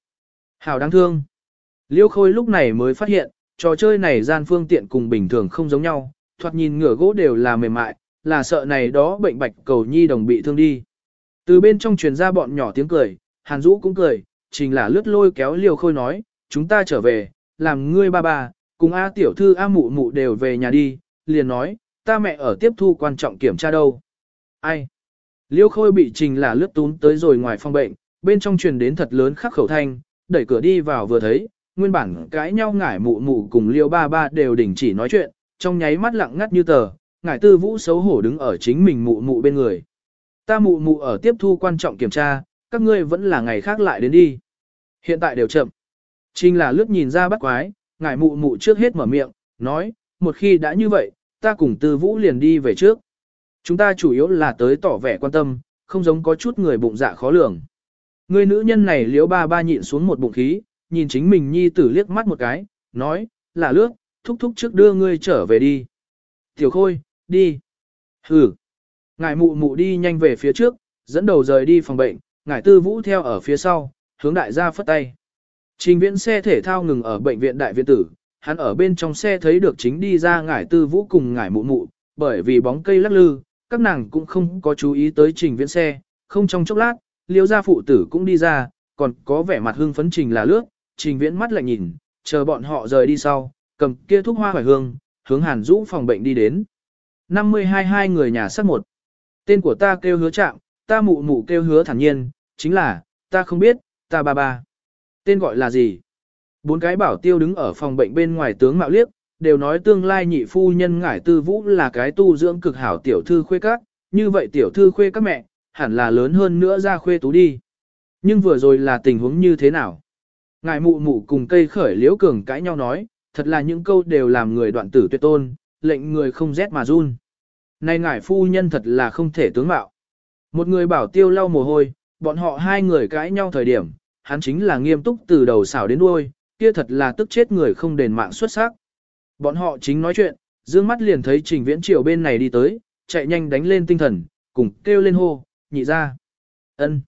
hào đáng thương. Liêu Khôi lúc này mới phát hiện, trò chơi này gian phương tiện cùng bình thường không giống nhau, thoạt nhìn ngửa gỗ đều là mềm mại, là sợ này đó bệnh bạch cầu nhi đồng bị thương đi. Từ bên trong truyền ra bọn nhỏ tiếng cười, Hàn Dũ cũng cười, trình là lướt lôi kéo Liêu Khôi nói, chúng ta trở về, làm ngươi ba ba, cùng A tiểu thư A mụ mụ đều về nhà đi, liền nói, ta mẹ ở tiếp thu quan trọng kiểm tra đâu. Ai? Liêu Khôi bị trình là lướt tún tới rồi ngoài phòng bệnh, bên trong truyền đến thật lớn khắc khẩu thanh, đẩy cửa đi vào vừa thấy, nguyên bản cãi nhau ngải mụ mụ cùng Liêu ba ba đều đình chỉ nói chuyện, trong nháy mắt lặng ngắt như tờ, ngải tư vũ xấu hổ đứng ở chính mình mụ mụ bên người. Ta mụ mụ ở tiếp thu quan trọng kiểm tra, các ngươi vẫn là ngày khác lại đến đi. Hiện tại đều chậm. Trình là lướt nhìn ra bắt quái, ngải mụ mụ trước hết mở miệng, nói, một khi đã như vậy, ta cùng tư vũ liền đi về trước. Chúng ta chủ yếu là tới tỏ vẻ quan tâm, không giống có chút người bụng dạ khó lường. Người nữ nhân này liếu ba ba nhịn xuống một bụng khí, nhìn chính mình nhi tử liếc mắt một cái, nói, là lướt, thúc thúc trước đưa ngươi trở về đi. Tiểu khôi, đi. Hừ. Ngài mụ mụ đi nhanh về phía trước, dẫn đầu rời đi phòng bệnh, ngài tư vũ theo ở phía sau, hướng đại gia phất tay. Trình viễn xe thể thao ngừng ở bệnh viện đại viện tử, hắn ở bên trong xe thấy được chính đi ra ngải tư vũ cùng ngải mụ mụ, bởi vì bóng cây lắc lư, các nàng cũng không có chú ý tới trình viễn xe, không trong chốc lát, liêu gia phụ tử cũng đi ra, còn có vẻ mặt hưng phấn trình là lướt, trình viễn mắt lại nhìn, chờ bọn họ rời đi sau, cầm kia thuốc hoa hoài hương, hướng hàn Dũ phòng bệnh đi đến. 52 hai người nhà sắc một. Tên của ta kêu hứa trạm, ta mụ mụ kêu hứa thản nhiên, chính là, ta không biết, ta ba ba. Tên gọi là gì? Bốn cái bảo tiêu đứng ở phòng bệnh bên ngoài tướng mạo liếc, đều nói tương lai nhị phu nhân ngải tư vũ là cái tu dưỡng cực hảo tiểu thư khuê các, như vậy tiểu thư khuê các mẹ, hẳn là lớn hơn nữa ra khuê tú đi. Nhưng vừa rồi là tình huống như thế nào? Ngài mụ mụ cùng cây khởi liễu cường cãi nhau nói, thật là những câu đều làm người đoạn tử tuyệt tôn, lệnh người không rét mà run. Này ngải phu nhân thật là không thể tướng mạo. Một người bảo tiêu lau mồ hôi, bọn họ hai người cãi nhau thời điểm, hắn chính là nghiêm túc từ đầu xảo đến đuôi, kia thật là tức chết người không đền mạng xuất sắc. Bọn họ chính nói chuyện, dương mắt liền thấy trình viễn triều bên này đi tới, chạy nhanh đánh lên tinh thần, cùng kêu lên hô, nhị ra. ân.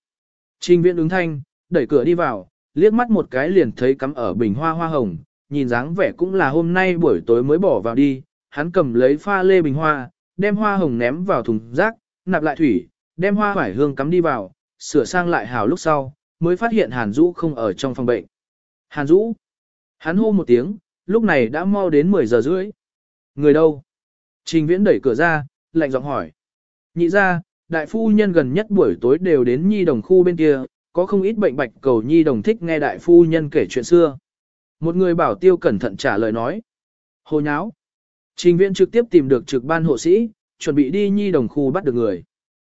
Trình viễn ứng thanh, đẩy cửa đi vào, liếc mắt một cái liền thấy cắm ở bình hoa hoa hồng, nhìn dáng vẻ cũng là hôm nay buổi tối mới bỏ vào đi, hắn cầm lấy pha lê bình hoa, đem hoa hồng ném vào thùng rác, nạp lại thủy, đem hoa hoải hương cắm đi vào, sửa sang lại hào lúc sau, mới phát hiện Hàn Dũ không ở trong phòng bệnh. Hàn Dũ, Hắn hô một tiếng, lúc này đã mau đến 10 giờ rưỡi. Người đâu? Trình viễn đẩy cửa ra, lạnh giọng hỏi. Nhị ra, đại phu nhân gần nhất buổi tối đều đến nhi đồng khu bên kia, có không ít bệnh bạch cầu nhi đồng thích nghe đại phu nhân kể chuyện xưa. Một người bảo tiêu cẩn thận trả lời nói. Hồ nháo. Trình viện trực tiếp tìm được trực ban hộ sĩ, chuẩn bị đi nhi đồng khu bắt được người.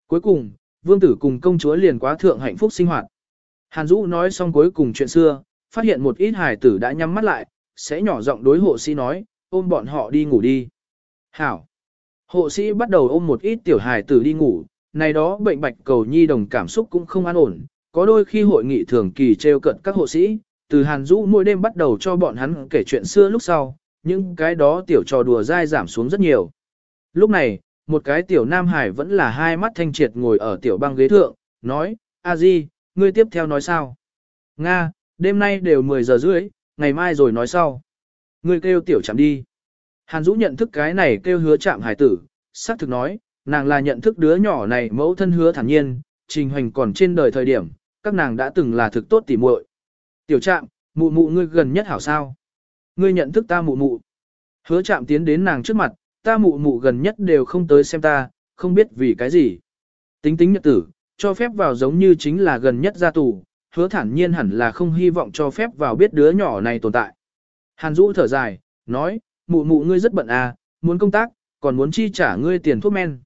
Cuối cùng, vương tử cùng công chúa liền quá thượng hạnh phúc sinh hoạt. Hàn Dũ nói xong cuối cùng chuyện xưa, phát hiện một ít hài tử đã nhắm mắt lại, sẽ nhỏ giọng đối hộ sĩ nói, ôm bọn họ đi ngủ đi. Hảo. Hộ sĩ bắt đầu ôm một ít tiểu hài tử đi ngủ, này đó bệnh bạch cầu nhi đồng cảm xúc cũng không an ổn, có đôi khi hội nghị thường kỳ treo cận các hộ sĩ, từ Hàn Dũ mỗi đêm bắt đầu cho bọn hắn kể chuyện xưa lúc sau, những cái đó tiểu trò đùa dai giảm xuống rất nhiều. Lúc này, một cái tiểu nam hải vẫn là hai mắt thanh triệt ngồi ở tiểu băng ghế thượng, nói, a di, ngươi tiếp theo nói sao? Nga, đêm nay đều 10 giờ rưỡi, ngày mai rồi nói sau. Ngươi kêu tiểu chạm đi. Hàn Dũ nhận thức cái này kêu hứa chạm hải tử, xác thực nói, nàng là nhận thức đứa nhỏ này mẫu thân hứa thản nhiên, trình hoành còn trên đời thời điểm, các nàng đã từng là thực tốt tỉ muội. Tiểu trạm, mụ mụ ngươi gần nhất hảo sao. Ngươi nhận thức ta mụ mụ. Hứa trạm tiến đến nàng trước mặt, ta mụ mụ gần nhất đều không tới xem ta, không biết vì cái gì. Tính tính nhật tử, cho phép vào giống như chính là gần nhất ra tù, hứa thản nhiên hẳn là không hy vọng cho phép vào biết đứa nhỏ này tồn tại. Hàn Dũ thở dài, nói, mụ mụ ngươi rất bận à, muốn công tác, còn muốn chi trả ngươi tiền thuốc men.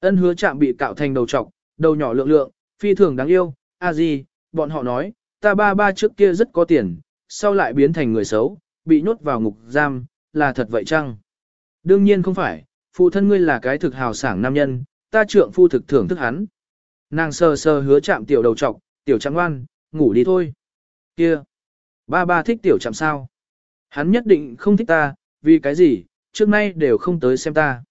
Ân hứa trạm bị cạo thành đầu trọc, đầu nhỏ lượng lượng, phi thường đáng yêu, a gì, bọn họ nói, ta ba ba trước kia rất có tiền, sau lại biến thành người xấu, bị nhốt vào ngục giam, là thật vậy chăng? Đương nhiên không phải, phụ thân ngươi là cái thực hào sảng nam nhân, ta trượng phu thực thưởng thức hắn. Nàng sờ sờ hứa chạm tiểu đầu trọc, tiểu trắng ngoan, ngủ đi thôi. Kia, ba ba thích tiểu chạm sao? Hắn nhất định không thích ta, vì cái gì, trước nay đều không tới xem ta.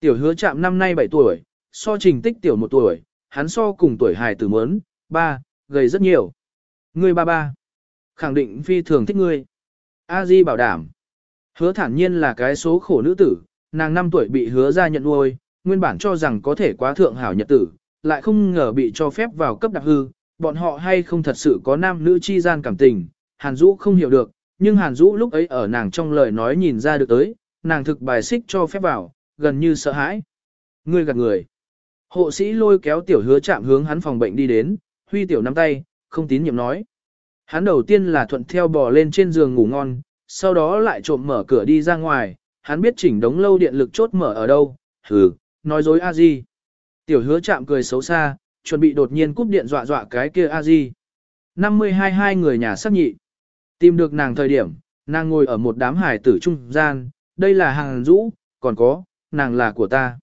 Tiểu hứa chạm năm nay 7 tuổi, so trình tích tiểu 1 tuổi, hắn so cùng tuổi hài tử mớn, ba, gầy rất nhiều. Ngươi ba ba, khẳng định phi thường thích ngươi. A Di bảo đảm. Hứa thản nhiên là cái số khổ nữ tử, nàng 5 tuổi bị hứa ra nhận nuôi, nguyên bản cho rằng có thể quá thượng hảo nhật tử, lại không ngờ bị cho phép vào cấp đặc hư, bọn họ hay không thật sự có nam nữ chi gian cảm tình, Hàn Dũ không hiểu được, nhưng Hàn Dũ lúc ấy ở nàng trong lời nói nhìn ra được tới, nàng thực bài xích cho phép vào, gần như sợ hãi. Ngươi gạt người. Hộ sĩ lôi kéo tiểu hứa chạm hướng hắn phòng bệnh đi đến, huy tiểu nắm tay, không tín nhiệm nói. Hắn đầu tiên là thuận theo bò lên trên giường ngủ ngon, sau đó lại trộm mở cửa đi ra ngoài, hắn biết chỉnh đống lâu điện lực chốt mở ở đâu, hừ, nói dối a di. Tiểu hứa chạm cười xấu xa, chuẩn bị đột nhiên cúp điện dọa dọa cái kia a di. 52 hai người nhà xác nhị. Tìm được nàng thời điểm, nàng ngồi ở một đám hải tử trung gian, đây là hàng rũ, còn có, nàng là của ta.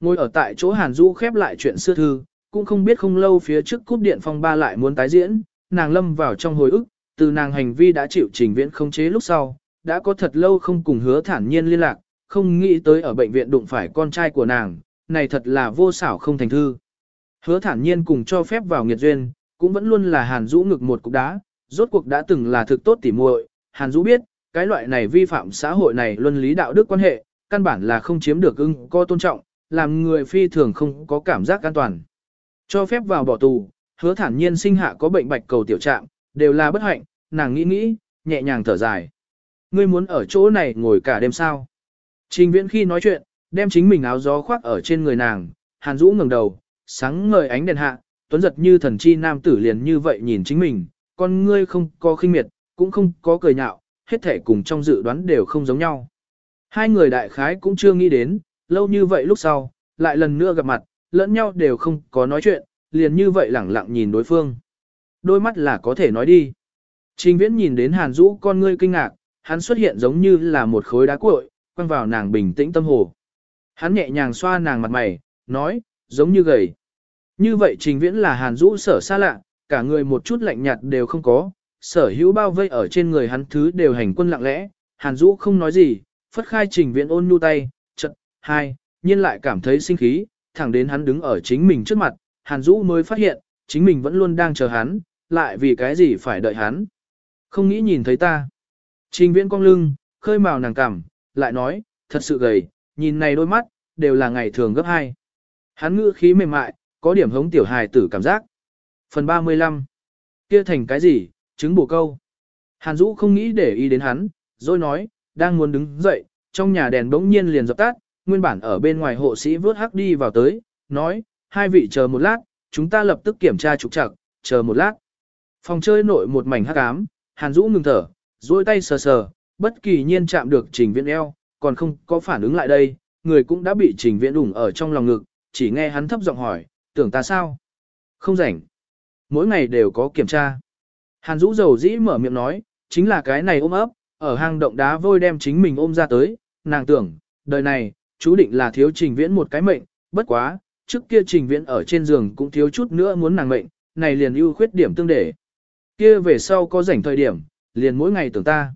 Ngồi ở tại chỗ Hàn Dũ khép lại chuyện xưa thư, cũng không biết không lâu phía trước cúp điện phong ba lại muốn tái diễn, nàng lâm vào trong hồi ức, từ nàng hành vi đã chịu trình viện không chế lúc sau, đã có thật lâu không cùng hứa thản nhiên liên lạc, không nghĩ tới ở bệnh viện đụng phải con trai của nàng, này thật là vô xảo không thành thư. Hứa thản nhiên cùng cho phép vào nghiệt duyên, cũng vẫn luôn là Hàn rũ ngực một cục đá, rốt cuộc đã từng là thực tốt tỉ muội. Hàn rũ biết, cái loại này vi phạm xã hội này luân lý đạo đức quan hệ, căn bản là không chiếm được ưng có tôn trọng, làm người phi thường không có cảm giác an toàn. Cho phép vào bỏ tù, hứa thản nhiên sinh hạ có bệnh bạch cầu tiểu trạng, đều là bất hạnh, nàng nghĩ nghĩ, nhẹ nhàng thở dài. Ngươi muốn ở chỗ này ngồi cả đêm sao? Trình viễn khi nói chuyện, đem chính mình áo gió khoác ở trên người nàng, hàn rũ ngẩng đầu, sáng ngời ánh đèn hạ, tuấn giật như thần chi nam tử liền như vậy nhìn chính mình, con ngươi không có khinh miệt, cũng không có cười nhạo, hết thể cùng trong dự đoán đều không giống nhau. Hai người đại khái cũng chưa nghĩ đến, lâu như vậy lúc sau, lại lần nữa gặp mặt, lẫn nhau đều không có nói chuyện, liền như vậy lẳng lặng nhìn đối phương. Đôi mắt là có thể nói đi. Trình viễn nhìn đến hàn Dũ con ngươi kinh ngạc, hắn xuất hiện giống như là một khối đá cuội, quăng vào nàng bình tĩnh tâm hồ. Hắn nhẹ nhàng xoa nàng mặt mày, nói, giống như gầy. Như vậy trình viễn là hàn Dũ sở xa lạ, cả người một chút lạnh nhạt đều không có, sở hữu bao vây ở trên người hắn thứ đều hành quân lặng lẽ, hàn Dũ không nói gì, phất khai trình viễn ôn nhu tay, chật, hai, nhiên lại cảm thấy sinh khí, thẳng đến hắn đứng ở chính mình trước mặt, hàn Dũ mới phát hiện, chính mình vẫn luôn đang chờ hắn, lại vì cái gì phải đợi hắn. Không nghĩ nhìn thấy ta. Trình viễn cong lưng, khơi màu nàng cảm, lại nói, thật sự gầy, nhìn này đôi mắt, đều là ngày thường gấp hai. Hắn ngữ khí mềm mại, có điểm hống tiểu hài tử cảm giác. Phần 35. Kia thành cái gì, chứng bổ câu. Hàn Dũ không nghĩ để ý đến hắn, rồi nói, đang muốn đứng dậy, trong nhà đèn bỗng nhiên liền dập tắt, nguyên bản ở bên ngoài hộ sĩ vớt hắc đi vào tới, nói, hai vị chờ một lát, chúng ta lập tức kiểm tra trục trặc, chờ một lát. Phòng chơi nội một mảnh hắc ám, Hàn Dũ ngừng thở, duỗi tay sờ sờ, bất kỳ nhiên chạm được trình viễn eo, còn không có phản ứng lại đây, người cũng đã bị trình viễn đủng ở trong lòng ngực, chỉ nghe hắn thấp giọng hỏi, tưởng ta sao? Không rảnh. Mỗi ngày đều có kiểm tra. Hàn Dũ dầu dĩ mở miệng nói, chính là cái này ôm ấp, ở hang động đá vôi đem chính mình ôm ra tới, nàng tưởng, đời này, chú định là thiếu trình viễn một cái mệnh, bất quá, trước kia trình viễn ở trên giường cũng thiếu chút nữa muốn nàng mệnh, này liền ưu khuyết điểm tương để. Kia về sau có rảnh thời điểm, liền mỗi ngày tưởng ta.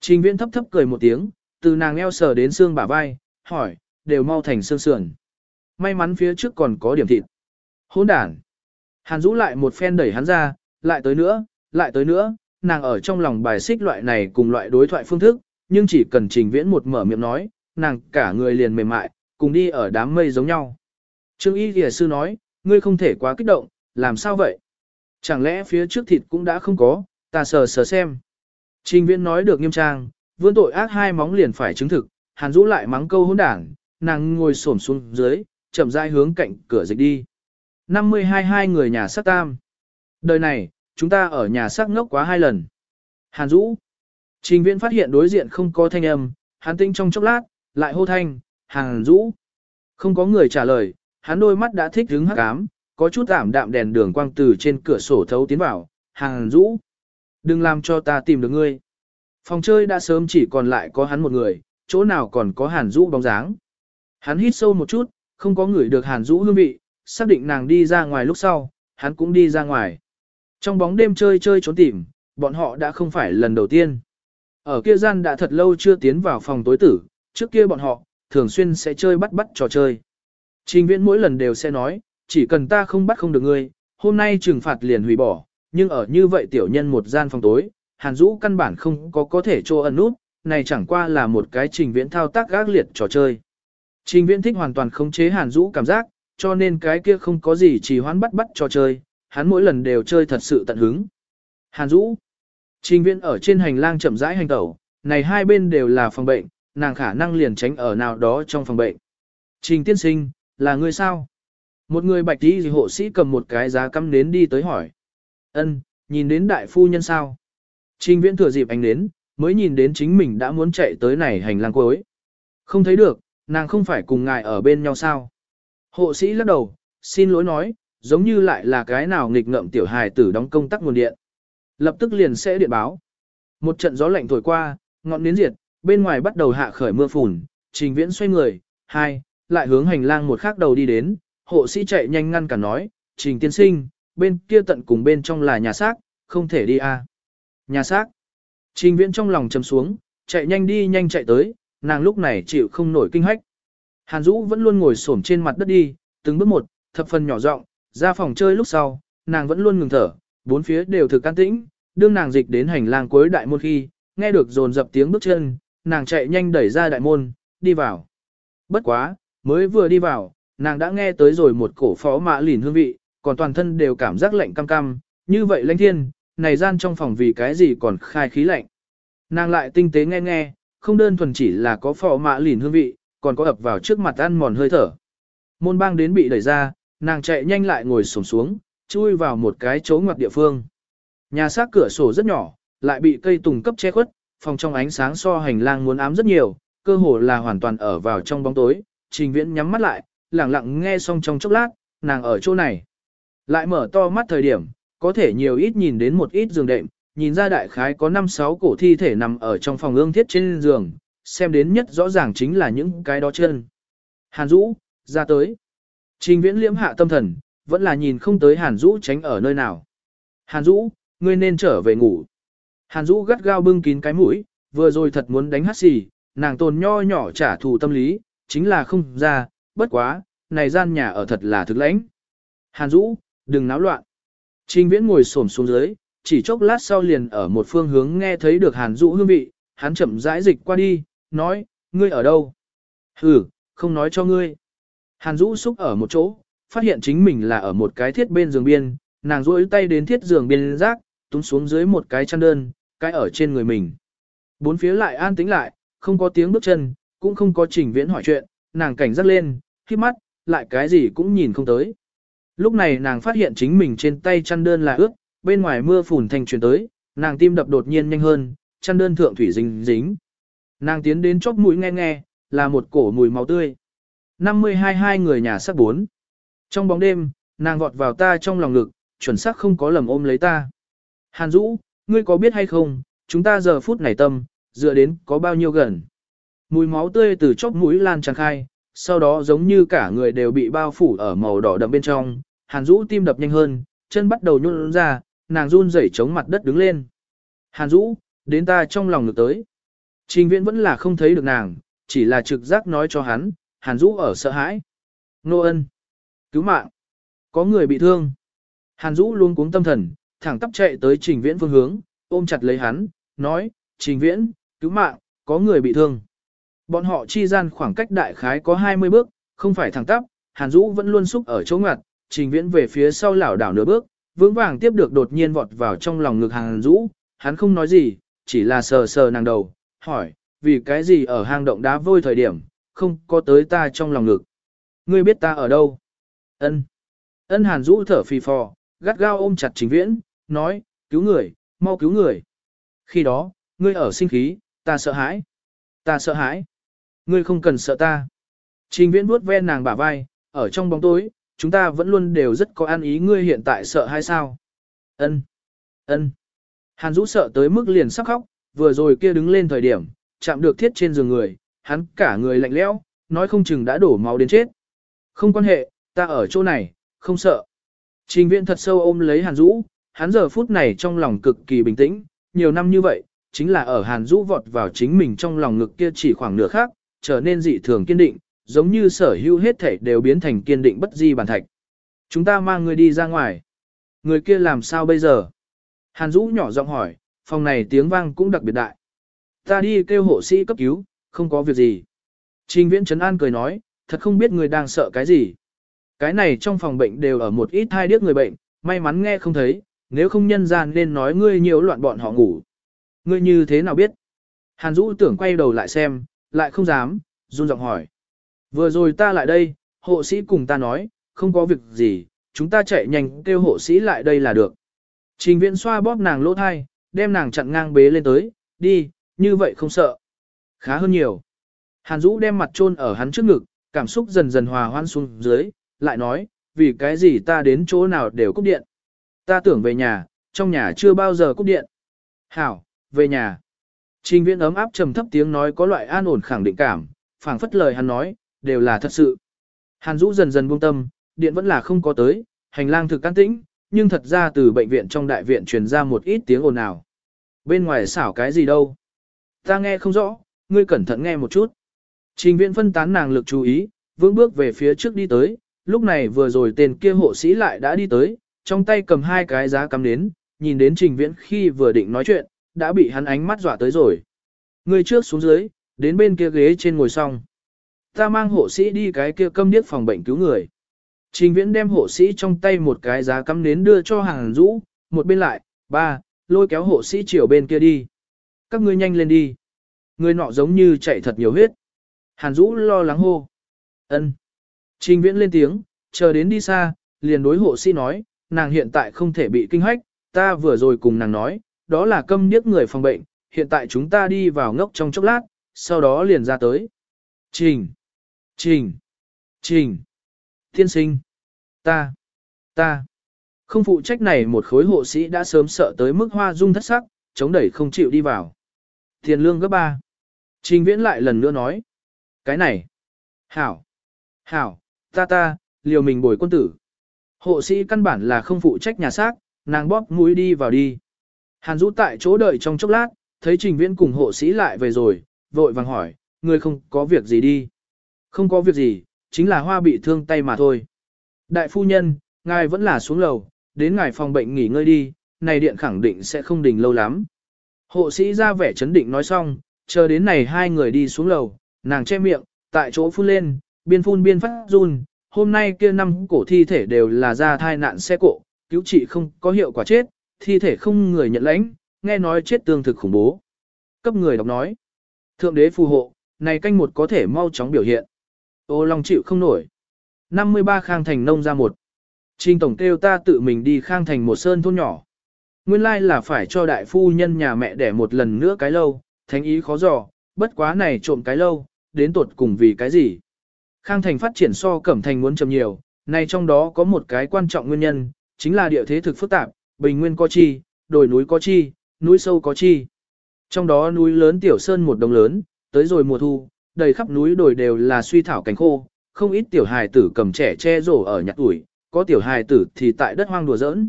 Trình viễn thấp thấp cười một tiếng, từ nàng eo sờ đến xương bả vai, hỏi, đều mau thành xương sườn. May mắn phía trước còn có điểm thịt. Hỗn đản. Hàn Dũ lại một phen đẩy hắn ra, lại tới nữa, lại tới nữa, nàng ở trong lòng bài xích loại này cùng loại đối thoại phương thức, nhưng chỉ cần trình viễn một mở miệng nói, nàng cả người liền mềm mại, cùng đi ở đám mây giống nhau. Trương Y Lìa Sư nói, ngươi không thể quá kích động, làm sao vậy? Chẳng lẽ phía trước thịt cũng đã không có, ta sờ sờ xem. Trình viễn nói được nghiêm trang, vươn tội ác hai móng liền phải chứng thực, Hàn Dũ lại mắng câu hỗn đảng, nàng ngồi xổm xuống dưới, chậm rãi hướng cạnh cửa dịch đi. 52 hai người nhà sát tam. Đời này, chúng ta ở nhà sát ngốc quá hai lần. Hàn Dũ. Trình viễn phát hiện đối diện không có thanh âm, hắn tinh trong chốc lát, lại hô thanh, Hàn Dũ. Không có người trả lời, hắn đôi mắt đã thích hứng hắc ám, có chút ảm đạm đèn đường quang từ trên cửa sổ thấu tiến vào, Hàn Dũ. Đừng làm cho ta tìm được ngươi. Phòng chơi đã sớm chỉ còn lại có hắn một người, chỗ nào còn có Hàn Dũ bóng dáng. Hắn hít sâu một chút, không có người được Hàn Dũ hương vị, xác định nàng đi ra ngoài lúc sau, hắn cũng đi ra ngoài. Trong bóng đêm chơi chơi trốn tìm, bọn họ đã không phải lần đầu tiên. Ở kia gian đã thật lâu chưa tiến vào phòng tối tử, trước kia bọn họ, thường xuyên sẽ chơi bắt bắt trò chơi. Trình viễn mỗi lần đều sẽ nói, chỉ cần ta không bắt không được ngươi, hôm nay trừng phạt liền hủy bỏ, nhưng ở như vậy tiểu nhân một gian phòng tối, Hàn Dũ căn bản không có có thể cho ẩn nút, này chẳng qua là một cái trình viễn thao tác gác liệt trò chơi. Trình viễn thích hoàn toàn khống chế Hàn Dũ cảm giác, cho nên cái kia không có gì chỉ hoán bắt bắt trò chơi, hắn mỗi lần đều chơi thật sự tận hứng. Hàn Dũ Trình viễn ở trên hành lang chậm rãi hành tẩu, này hai bên đều là phòng bệnh, nàng khả năng liền tránh ở nào đó trong phòng bệnh. Trình tiên sinh, là người sao? Một người bạch tí hộ sĩ cầm một cái giá cắm nến đi tới hỏi. Ân, nhìn đến đại phu nhân sao? Trình viễn thừa dịp anh đến, mới nhìn đến chính mình đã muốn chạy tới này hành lang cuối. Không thấy được, nàng không phải cùng ngài ở bên nhau sao? Hộ sĩ lắc đầu, xin lỗi nói, giống như lại là cái nào nghịch ngợm tiểu hài tử đóng công tắc nguồn điện. Lập tức liền sẽ điện báo. Một trận gió lạnh thổi qua, ngọn nến diệt, bên ngoài bắt đầu hạ khởi mưa phùn, trình viễn xoay người, hai, lại hướng hành lang một khác đầu đi đến, hộ sĩ chạy nhanh ngăn cả nói, trình tiên sinh, bên kia tận cùng bên trong là nhà xác, không thể đi à. Nhà xác. Trình viễn trong lòng chầm xuống, chạy nhanh đi nhanh chạy tới, nàng lúc này chịu không nổi kinh hách. Hàn Dũ vẫn luôn ngồi xổm trên mặt đất đi, từng bước một, thập phần nhỏ giọng, ra phòng chơi lúc sau, nàng vẫn luôn ngừng thở, bốn phía đều thực can tĩnh, đương nàng dịch đến hành lang cuối đại môn khi, nghe được dồn dập tiếng bước chân, nàng chạy nhanh đẩy ra đại môn, đi vào. Bất quá, mới vừa đi vào, nàng đã nghe tới rồi một cổ phó mã lìn hương vị, còn toàn thân đều cảm giác lạnh cam cam, như vậy lãnh thiên, này gian trong phòng vì cái gì còn khai khí lạnh. Nàng lại tinh tế nghe nghe, không đơn thuần chỉ là có phò mã lìn hương vị, còn có ập vào trước mặt ăn mòn hơi thở. Môn bang đến bị đẩy ra, nàng chạy nhanh lại ngồi xổm xuống, chui vào một cái chỗ ngoặt địa phương. Nhà xác cửa sổ rất nhỏ, lại bị cây tùng cấp che khuất, phòng trong ánh sáng so hành lang muốn ám rất nhiều, cơ hồ là hoàn toàn ở vào trong bóng tối. Trình viễn nhắm mắt lại, lặng lặng nghe xong trong chốc lát, nàng ở chỗ này. Lại mở to mắt thời điểm, có thể nhiều ít nhìn đến một ít giường đệm, nhìn ra đại khái có 5-6 cổ thi thể nằm ở trong phòng ương thiết trên giường, xem đến nhất rõ ràng chính là những cái đó chân. Hàn Dũ, ra tới. Trình viễn liễm hạ tâm thần, vẫn là nhìn không tới Hàn Dũ tránh ở nơi nào. Hàn Dũ, ngươi nên trở về ngủ. Hàn Dũ gắt gao bưng kín cái mũi, vừa rồi thật muốn đánh hát xì, nàng tồn nho nhỏ trả thù tâm lý, chính là không ra, bất quá, này gian nhà ở thật là thực lãnh. Hàn Dũ, đừng náo loạn. Trình viễn ngồi xổm xuống dưới, chỉ chốc lát sau liền ở một phương hướng nghe thấy được Hàn Dũ hương vị, hắn chậm rãi dịch qua đi, nói, ngươi ở đâu? Ừ, không nói cho ngươi. Hàn Dũ xúc ở một chỗ, phát hiện chính mình là ở một cái thiết bên giường biên, nàng duỗi tay đến thiết giường biên rác, túm xuống dưới một cái chăn đơn, cái ở trên người mình. Bốn phía lại an tĩnh lại, không có tiếng bước chân, cũng không có trình viễn hỏi chuyện, nàng cảnh giác lên, khi mắt, lại cái gì cũng nhìn không tới. Lúc này nàng phát hiện chính mình trên tay chăn đơn là ướt, bên ngoài mưa phùn thành truyền tới, nàng tim đập đột nhiên nhanh hơn, chăn đơn thượng thủy dính dính. Nàng tiến đến chóp mũi nghe nghe, là một cổ mùi máu tươi. 52 hai người nhà sắc bốn. Trong bóng đêm, nàng vọt vào ta trong lòng ngực, chuẩn xác không có lầm ôm lấy ta. Hàn Dũ, ngươi có biết hay không, chúng ta giờ phút này tâm, dựa đến có bao nhiêu gần. Mùi máu tươi từ chóp mũi lan tràn khai, sau đó giống như cả người đều bị bao phủ ở màu đỏ đậm bên trong, Hàn Dũ tim đập nhanh hơn, chân bắt đầu nhún ra, nàng run rẩy chống mặt đất đứng lên. Hàn Dũ, đến ta trong lòng ngực tới. Trình viễn vẫn là không thấy được nàng, chỉ là trực giác nói cho hắn, Hàn Dũ ở sợ hãi. Nô ân. Cứu mạng. Có người bị thương. Hàn Dũ luôn cuống tâm thần, thẳng tắp chạy tới trình viễn phương hướng, ôm chặt lấy hắn, nói, trình viễn, cứu mạng, có người bị thương. Bọn họ chi gian khoảng cách đại khái có 20 bước, không phải thẳng tắp, Hàn Dũ vẫn luôn xúc ở chỗ ngặt, trình viễn về phía sau lảo đảo nửa bước, vững vàng tiếp được đột nhiên vọt vào trong lòng ngực Hàn Dũ, hắn không nói gì, chỉ là sờ sờ nàng đầu, hỏi, vì cái gì ở hang động đá vôi thời điểm, không có tới ta trong lòng ngực. Ngươi biết ta ở đâu? Ân. Ân Hàn Dũ thở phì phò, gắt gao ôm chặt Trình Viễn, nói, cứu người, mau cứu người. Khi đó, ngươi ở sinh khí, ta sợ hãi. Ta sợ hãi. Ngươi không cần sợ ta. Trình Viễn vuốt ve nàng bả vai, ở trong bóng tối, chúng ta vẫn luôn đều rất có an ý ngươi hiện tại sợ hay sao? Ân. Ân. Hàn Dũ sợ tới mức liền sắp khóc, vừa rồi kia đứng lên thời điểm, chạm được thiết trên giường người, hắn cả người lạnh lẽo, nói không chừng đã đổ máu đến chết. Không quan hệ, ta ở chỗ này, không sợ. Trình viện thật sâu ôm lấy Hàn Dũ, hắn giờ phút này trong lòng cực kỳ bình tĩnh, nhiều năm như vậy, chính là ở Hàn Dũ vọt vào chính mình trong lòng ngực kia chỉ khoảng nửa khác, trở nên dị thường kiên định, giống như sở hữu hết thể đều biến thành kiên định bất di bản thạch. Chúng ta mang người đi ra ngoài. Người kia làm sao bây giờ? Hàn Dũ nhỏ giọng hỏi, phòng này tiếng vang cũng đặc biệt đại. Ta đi kêu hộ sĩ cấp cứu, không có việc gì. Trình viễn Trấn An cười nói, thật không biết người đang sợ cái gì. Cái này trong phòng bệnh đều ở một ít hai điếc người bệnh, may mắn nghe không thấy, nếu không nhân gian nên nói ngươi nhiều loạn bọn họ ngủ. Ngươi như thế nào biết? Hàn Dũ tưởng quay đầu lại xem, lại không dám, run giọng hỏi. Vừa rồi ta lại đây, hộ sĩ cùng ta nói, không có việc gì, chúng ta chạy nhanh kêu hộ sĩ lại đây là được. Trình viện xoa bóp nàng lỗ thai, đem nàng chặn ngang bế lên tới, đi, như vậy không sợ. Khá hơn nhiều. Hàn Dũ đem mặt chôn ở hắn trước ngực, cảm xúc dần dần hòa hoan xuống dưới, lại nói, vì cái gì ta đến chỗ nào đều cúp điện. Ta tưởng về nhà, trong nhà chưa bao giờ cúp điện. Hảo, về nhà. Trình viễn ấm áp trầm thấp tiếng nói có loại an ổn khẳng định cảm, phảng phất lời hắn nói, đều là thật sự. Hàn Dũ dần dần buông tâm, điện vẫn là không có tới, hành lang thực can tĩnh, nhưng thật ra từ bệnh viện trong đại viện truyền ra một ít tiếng ồn ào. Bên ngoài xảo cái gì đâu? Ta nghe không rõ, ngươi cẩn thận nghe một chút. Trình Viễn phân tán nàng lực chú ý, vững bước về phía trước đi tới, lúc này vừa rồi tên kia hộ sĩ lại đã đi tới, trong tay cầm hai cái giá cắm đến, nhìn đến trình viễn khi vừa định nói chuyện, đã bị hắn ánh mắt dọa tới rồi. Người trước xuống dưới, đến bên kia ghế trên ngồi xong. Ta mang hộ sĩ đi cái kia câm điếc phòng bệnh cứu người. Trình viễn đem hộ sĩ trong tay một cái giá cắm nến đưa cho hàng rũ, một bên lại, ba, lôi kéo hộ sĩ chiều bên kia đi. Các ngươi nhanh lên đi. Người nọ giống như chạy thật nhiều huyết. Hàn Dũ lo lắng hô. ân Trình viễn lên tiếng, chờ đến đi xa, liền đối hộ sĩ nói, nàng hiện tại không thể bị kinh hách, ta vừa rồi cùng nàng nói, đó là câm điếc người phòng bệnh, hiện tại chúng ta đi vào ngốc trong chốc lát, sau đó liền ra tới. Trình! Trình! Trình! Thiên sinh! Ta! Ta! Không phụ trách này một khối hộ sĩ đã sớm sợ tới mức hoa dung thất sắc, chống đẩy không chịu đi vào. Tiền lương gấp ba. Trình viễn lại lần nữa nói. Cái này. Hảo. Hảo, ta ta, liều mình bồi quân tử. Hộ sĩ căn bản là không phụ trách nhà xác, nàng bóp mũi đi vào đi. Hàn Dũ tại chỗ đợi trong chốc lát, thấy Trình Viễn cùng hộ sĩ lại về rồi, vội vàng hỏi, người không có việc gì đi. Không có việc gì, chính là hoa bị thương tay mà thôi. Đại phu nhân, ngài vẫn là xuống lầu, đến ngài phòng bệnh nghỉ ngơi đi, này điện khẳng định sẽ không đình lâu lắm. Hộ sĩ ra vẻ chấn định nói xong, chờ đến này hai người đi xuống lầu, nàng che miệng, tại chỗ phun lên, biên phun biên phát run, hôm nay kia năm cổ thi thể đều là ra thai nạn xe cộ, cứu trị không có hiệu quả chết, thi thể không người nhận lãnh, nghe nói chết tương thực khủng bố. Cấp người đọc nói, thượng đế phù hộ, này canh một có thể mau chóng biểu hiện. Ô Long chịu không nổi. 53 Khang Thành nông ra một. Trình tổng kêu ta tự mình đi Khang Thành một sơn thôn nhỏ. Nguyên lai là phải cho đại phu nhân nhà mẹ đẻ một lần nữa cái lâu, thánh ý khó dò, bất quá này trộm cái lâu, đến tột cùng vì cái gì. Khang Thành phát triển so Cẩm Thành muốn chậm nhiều, này trong đó có một cái quan trọng nguyên nhân, chính là địa thế thực phức tạp, bình nguyên có chi, đồi núi có chi, núi sâu có chi. Trong đó núi lớn tiểu sơn một đồng lớn, tới rồi mùa thu, đầy khắp núi đồi đều là suy thảo cánh khô, không ít tiểu hài tử cầm trẻ che rổ ở nhặt tuổi, có tiểu hài tử thì tại đất hoang đùa giỡn.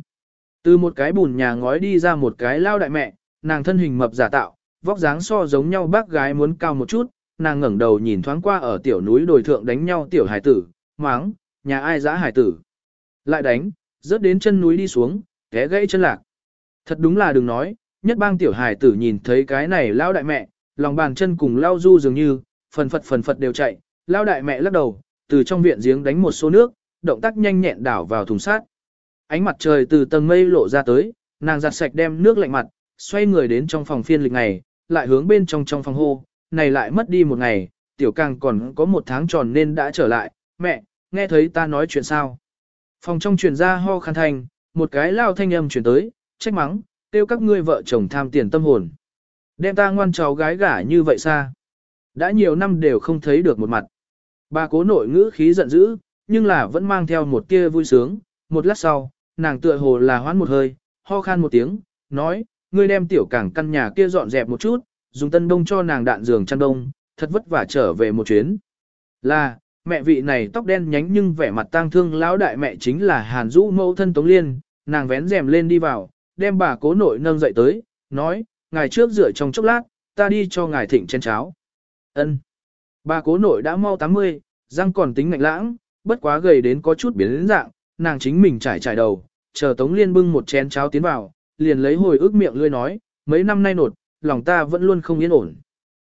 Từ một cái bùn nhà ngói đi ra một cái lao đại mẹ, nàng thân hình mập giả tạo, vóc dáng so giống nhau bác gái muốn cao một chút, nàng ngẩng đầu nhìn thoáng qua ở tiểu núi đồi thượng đánh nhau tiểu hải tử, máng, nhà ai dã hải tử. Lại đánh, rớt đến chân núi đi xuống, té gãy chân lạc. Thật đúng là đừng nói, nhất bang tiểu hải tử nhìn thấy cái này lao đại mẹ, lòng bàn chân cùng lao du dường như, phần phật phần phật đều chạy, lao đại mẹ lắc đầu, từ trong viện giếng đánh một số nước, động tác nhanh nhẹn đảo vào thùng sát. Ánh mặt trời từ tầng mây lộ ra tới, nàng giặt sạch đem nước lạnh mặt, xoay người đến trong phòng phiên lịch này, lại hướng bên trong trong phòng hô, này lại mất đi một ngày, tiểu càng còn có một tháng tròn nên đã trở lại, mẹ, nghe thấy ta nói chuyện sao. Phòng trong truyền ra ho khăn thanh, một cái lao thanh âm chuyển tới, trách mắng, tiêu các ngươi vợ chồng tham tiền tâm hồn. Đem ta ngoan cháu gái gả như vậy xa. Đã nhiều năm đều không thấy được một mặt. Bà cố nội ngữ khí giận dữ, nhưng là vẫn mang theo một tia vui sướng. Một lát sau, nàng tựa hồ là hoán một hơi, ho khan một tiếng, nói, ngươi đem tiểu cảng căn nhà kia dọn dẹp một chút, dùng tân đông cho nàng đạn giường chăn đông, thật vất vả trở về một chuyến. Là, mẹ vị này tóc đen nhánh nhưng vẻ mặt tang thương lão đại mẹ chính là Hàn Dũ mẫu thân Tống Liên, nàng vén rèm lên đi vào, đem bà cố nội nâng dậy tới, nói, ngài trước rửa trong chốc lát, ta đi cho ngài thịnh chén cháo. Ân. Bà cố nội đã mau 80, răng còn tính ngạnh lãng, bất quá gầy đến có chút biến dạng, nàng chính mình trải trải đầu, chờ Tống Liên bưng một chén cháo tiến vào, liền lấy hồi ức miệng lươi nói, mấy năm nay nột, lòng ta vẫn luôn không yên ổn.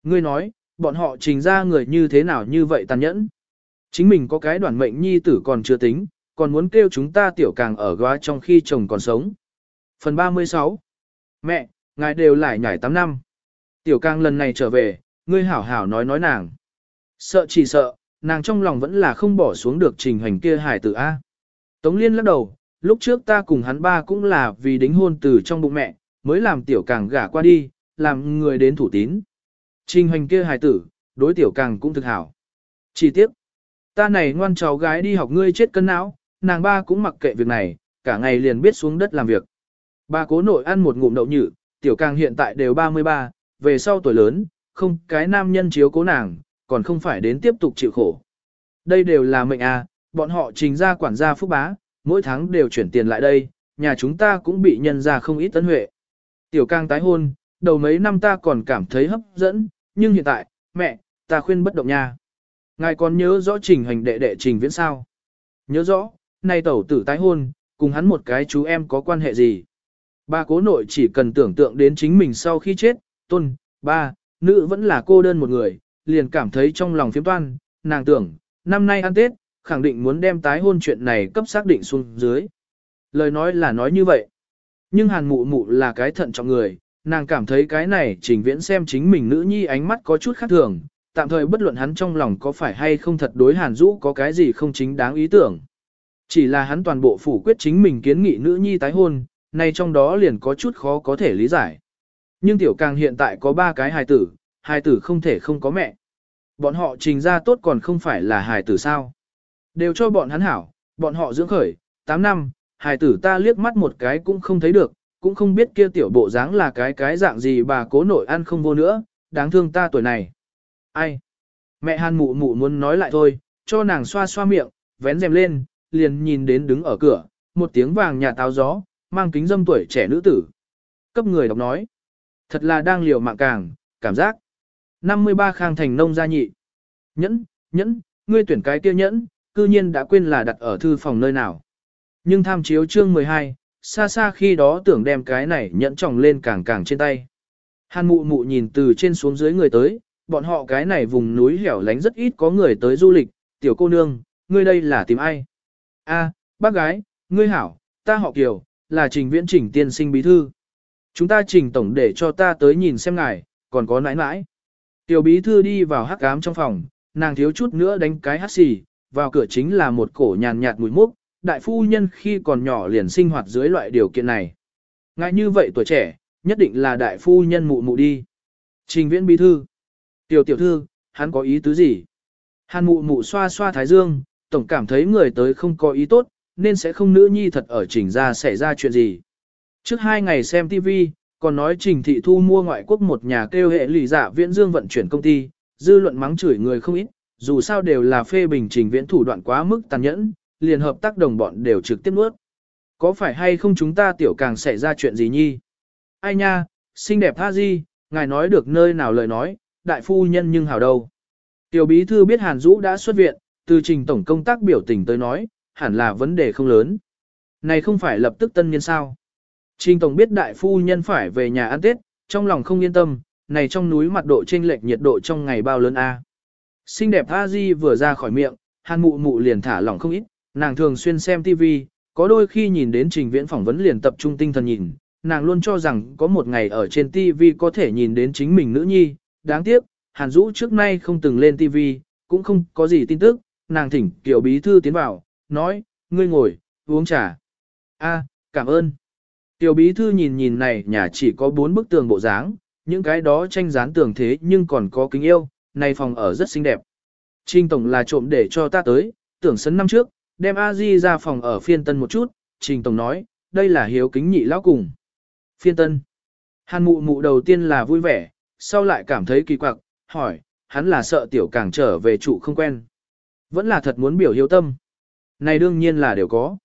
Ngươi nói, bọn họ trình ra người như thế nào như vậy tàn nhẫn. Chính mình có cái đoàn mệnh nhi tử còn chưa tính, còn muốn kêu chúng ta tiểu càng ở góa trong khi chồng còn sống. Phần 36 Mẹ, ngài đều lại nhảy 8 năm. Tiểu càng lần này trở về, ngươi hảo hảo nói nói nàng. Sợ chỉ sợ, nàng trong lòng vẫn là không bỏ xuống được trình hành kia hải tử A. Tống Liên lắc đầu, lúc trước ta cùng hắn ba cũng là vì đính hôn từ trong bụng mẹ, mới làm tiểu càng gả qua đi, làm người đến thủ tín. Trình hành kia hài tử, đối tiểu càng cũng thực hảo. Chỉ tiếc, ta này ngoan cháu gái đi học ngươi chết cân não, nàng ba cũng mặc kệ việc này, cả ngày liền biết xuống đất làm việc. Ba cố nội ăn một ngụm đậu nhự, tiểu càng hiện tại đều 33, về sau tuổi lớn, không cái nam nhân chiếu cố nàng, còn không phải đến tiếp tục chịu khổ. Đây đều là mệnh à, bọn họ trình ra quản gia phúc bá, mỗi tháng đều chuyển tiền lại đây, nhà chúng ta cũng bị nhân ra không ít tấn huệ. Tiểu càng tái hôn, đầu mấy năm ta còn cảm thấy hấp dẫn, nhưng hiện tại, mẹ, ta khuyên bất động nha. Ngài còn nhớ rõ trình hành đệ đệ trình viễn sao? Nhớ rõ, nay tẩu tử tái hôn, cùng hắn một cái chú em có quan hệ gì? Ba cố nội chỉ cần tưởng tượng đến chính mình sau khi chết, tôn, ba, nữ vẫn là cô đơn một người, liền cảm thấy trong lòng phiếm toan, nàng tưởng, năm nay ăn Tết, khẳng định muốn đem tái hôn chuyện này cấp xác định xuống dưới. Lời nói là nói như vậy. Nhưng hàn mụ mụ là cái thận trọng người, nàng cảm thấy cái này trình viễn xem chính mình nữ nhi ánh mắt có chút khác thường, tạm thời bất luận hắn trong lòng có phải hay không thật đối hàn dũ có cái gì không chính đáng ý tưởng. Chỉ là hắn toàn bộ phủ quyết chính mình kiến nghị nữ nhi tái hôn, nay trong đó liền có chút khó có thể lý giải. Nhưng tiểu càng hiện tại có ba cái hài tử, hài tử không thể không có mẹ. Bọn họ trình ra tốt còn không phải là hài tử sao. Đều cho bọn hắn hảo, bọn họ dưỡng khởi, 8 năm, hài tử ta liếc mắt một cái cũng không thấy được, cũng không biết kia tiểu bộ dáng là cái cái dạng gì bà cố nội ăn không vô nữa, đáng thương ta tuổi này. Ai? Mẹ hàn mụ mụ muốn nói lại thôi, cho nàng xoa xoa miệng, vén rèm lên, liền nhìn đến đứng ở cửa, một tiếng vàng nhà táo gió, mang kính dâm tuổi trẻ nữ tử. Cấp người đọc nói. Thật là đang liều mạng càng, cảm giác. 53 khang thành nông gia nhị. Nhẫn, nhẫn, ngươi tuyển cái kia nhẫn, cư nhiên đã quên là đặt ở thư phòng nơi nào. Nhưng tham chiếu chương 12, xa xa khi đó tưởng đem cái này nhẫn tròng lên càng càng trên tay. Hàn mụ mụ nhìn từ trên xuống dưới người tới, bọn họ cái này vùng núi hẻo lánh rất ít có người tới du lịch, tiểu cô nương, ngươi đây là tìm ai? A, bác gái, ngươi hảo, ta họ Kiều, là trình viễn trình tiên sinh bí thư. Chúng ta trình tổng để cho ta tới nhìn xem ngài, còn có nãi nãi. Tiểu bí thư đi vào hắc ám trong phòng, nàng thiếu chút nữa đánh cái hắt xì, vào cửa chính là một cổ nhàn nhạt mùi mốc, đại phu nhân khi còn nhỏ liền sinh hoạt dưới loại điều kiện này. Ngại như vậy tuổi trẻ, nhất định là đại phu nhân mụ mụ đi. Trình viễn bí thư. Tiểu tiểu thư, hắn có ý tứ gì? Hàn mụ mụ xoa xoa thái dương, tổng cảm thấy người tới không có ý tốt, nên sẽ không nữ nhi thật ở trình ra xảy ra chuyện gì. Trước hai ngày xem TV, còn nói trình thị thu mua ngoại quốc một nhà kêu hệ lì giả viễn dương vận chuyển công ty, dư luận mắng chửi người không ít, dù sao đều là phê bình trình viễn thủ đoạn quá mức tàn nhẫn, liền hợp tác đồng bọn đều trực tiếp nuốt. Có phải hay không chúng ta tiểu càng xảy ra chuyện gì nhi? Ai nha, xinh đẹp tha di, ngài nói được nơi nào lời nói, đại phu nhân nhưng hào đâu. Tiểu bí thư biết Hàn Dũ đã xuất viện, từ trình tổng công tác biểu tình tới nói, hẳn là vấn đề không lớn. Này không phải lập tức tân niên sao. Trình tổng biết đại phu nhân phải về nhà ăn Tết, trong lòng không yên tâm, này trong núi mặt độ chênh lệch nhiệt độ trong ngày bao lớn a. Xinh đẹp A Di vừa ra khỏi miệng, Hàn Mụ Mụ liền thả lỏng không ít, nàng thường xuyên xem TV, có đôi khi nhìn đến trình viễn phỏng vấn liền tập trung tinh thần nhìn, nàng luôn cho rằng có một ngày ở trên TV có thể nhìn đến chính mình nữ nhi, đáng tiếc, Hàn Dũ trước nay không từng lên TV, cũng không có gì tin tức, nàng thỉnh kiểu Bí Thư tiến vào, nói, ngươi ngồi, uống trà. A, cảm ơn. Tiểu Bí Thư nhìn nhìn này nhà chỉ có bốn bức tường bộ dáng, những cái đó tranh dán tường thế nhưng còn có kính yêu, này phòng ở rất xinh đẹp. Trinh Tổng là trộm để cho ta tới, tưởng sấn năm trước, đem a di ra phòng ở phiên tân một chút, Trình Tổng nói, đây là hiếu kính nhị lão cùng. Phiên tân. Hàn mụ mụ đầu tiên là vui vẻ, sau lại cảm thấy kỳ quặc, hỏi, hắn là sợ tiểu càng trở về trụ không quen. Vẫn là thật muốn biểu hiếu tâm. Này đương nhiên là đều có.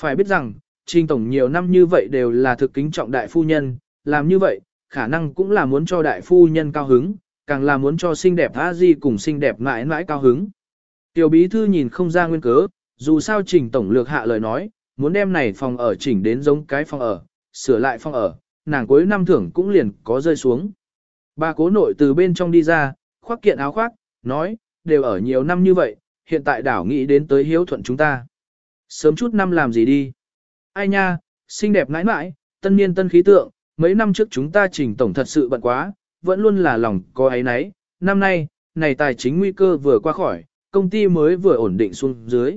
Phải biết rằng, Trình Tổng nhiều năm như vậy đều là thực kính trọng đại phu nhân, làm như vậy, khả năng cũng là muốn cho đại phu nhân cao hứng, càng là muốn cho xinh đẹp a di cùng xinh đẹp mãi mãi cao hứng. Tiểu bí thư nhìn không ra nguyên cớ, dù sao Trình Tổng lược hạ lời nói, muốn đem này phòng ở chỉnh đến giống cái phòng ở, sửa lại phòng ở, nàng cuối năm thưởng cũng liền có rơi xuống. Bà cố nội từ bên trong đi ra, khoác kiện áo khoác, nói, đều ở nhiều năm như vậy, hiện tại đảo nghĩ đến tới hiếu thuận chúng ta. Sớm chút năm làm gì đi? Ai nha, xinh đẹp nãi nãi, tân niên tân khí tượng, mấy năm trước chúng ta trình tổng thật sự bận quá, vẫn luôn là lòng có ấy nấy, năm nay, này tài chính nguy cơ vừa qua khỏi, công ty mới vừa ổn định xuống dưới.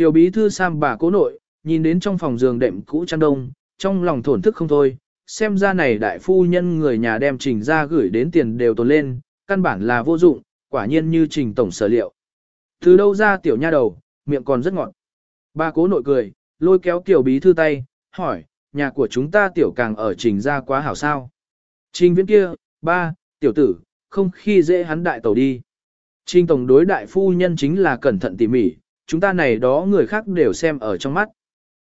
Tiểu bí thư Sam bà cố nội, nhìn đến trong phòng giường đệm cũ chăn đông, trong lòng thổn thức không thôi, xem ra này đại phu nhân người nhà đem trình ra gửi đến tiền đều tồn lên, căn bản là vô dụng, quả nhiên như trình tổng sở liệu. Từ đâu ra tiểu nha đầu, miệng còn rất ngọt. Bà cố nội cười, lôi kéo tiểu bí thư tay, hỏi, nhà của chúng ta tiểu càng ở trình ra quá hảo sao. Trình viễn kia, ba, tiểu tử, không khi dễ hắn đại tàu đi. Trình tổng đối đại phu nhân chính là cẩn thận tỉ mỉ, chúng ta này đó người khác đều xem ở trong mắt.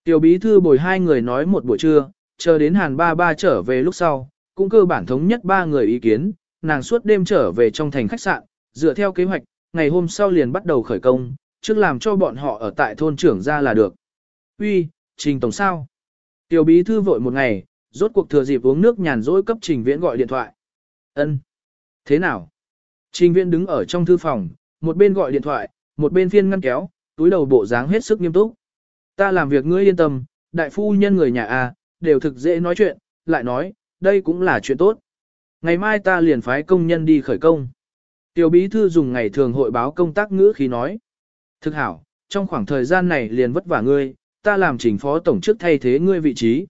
Tiểu bí thư bồi hai người nói một buổi trưa, chờ đến hàn ba ba trở về lúc sau, cũng cơ bản thống nhất ba người ý kiến, nàng suốt đêm trở về trong thành khách sạn, dựa theo kế hoạch, ngày hôm sau liền bắt đầu khởi công, trước làm cho bọn họ ở tại thôn trưởng ra là được. Uy, Trình Tổng sao? Tiểu bí thư vội một ngày, rốt cuộc thừa dịp uống nước nhàn rỗi cấp Trình Viễn gọi điện thoại. Ân, Thế nào? Trình Viễn đứng ở trong thư phòng, một bên gọi điện thoại, một bên phiên ngăn kéo, túi đầu bộ dáng hết sức nghiêm túc. Ta làm việc ngươi yên tâm, đại phu nhân người nhà A, đều thực dễ nói chuyện, lại nói, đây cũng là chuyện tốt. Ngày mai ta liền phái công nhân đi khởi công. Tiểu bí thư dùng ngày thường hội báo công tác ngữ khí nói. Thực hảo, trong khoảng thời gian này liền vất vả ngươi, ta làm trình phó tổng chức thay thế ngươi vị trí.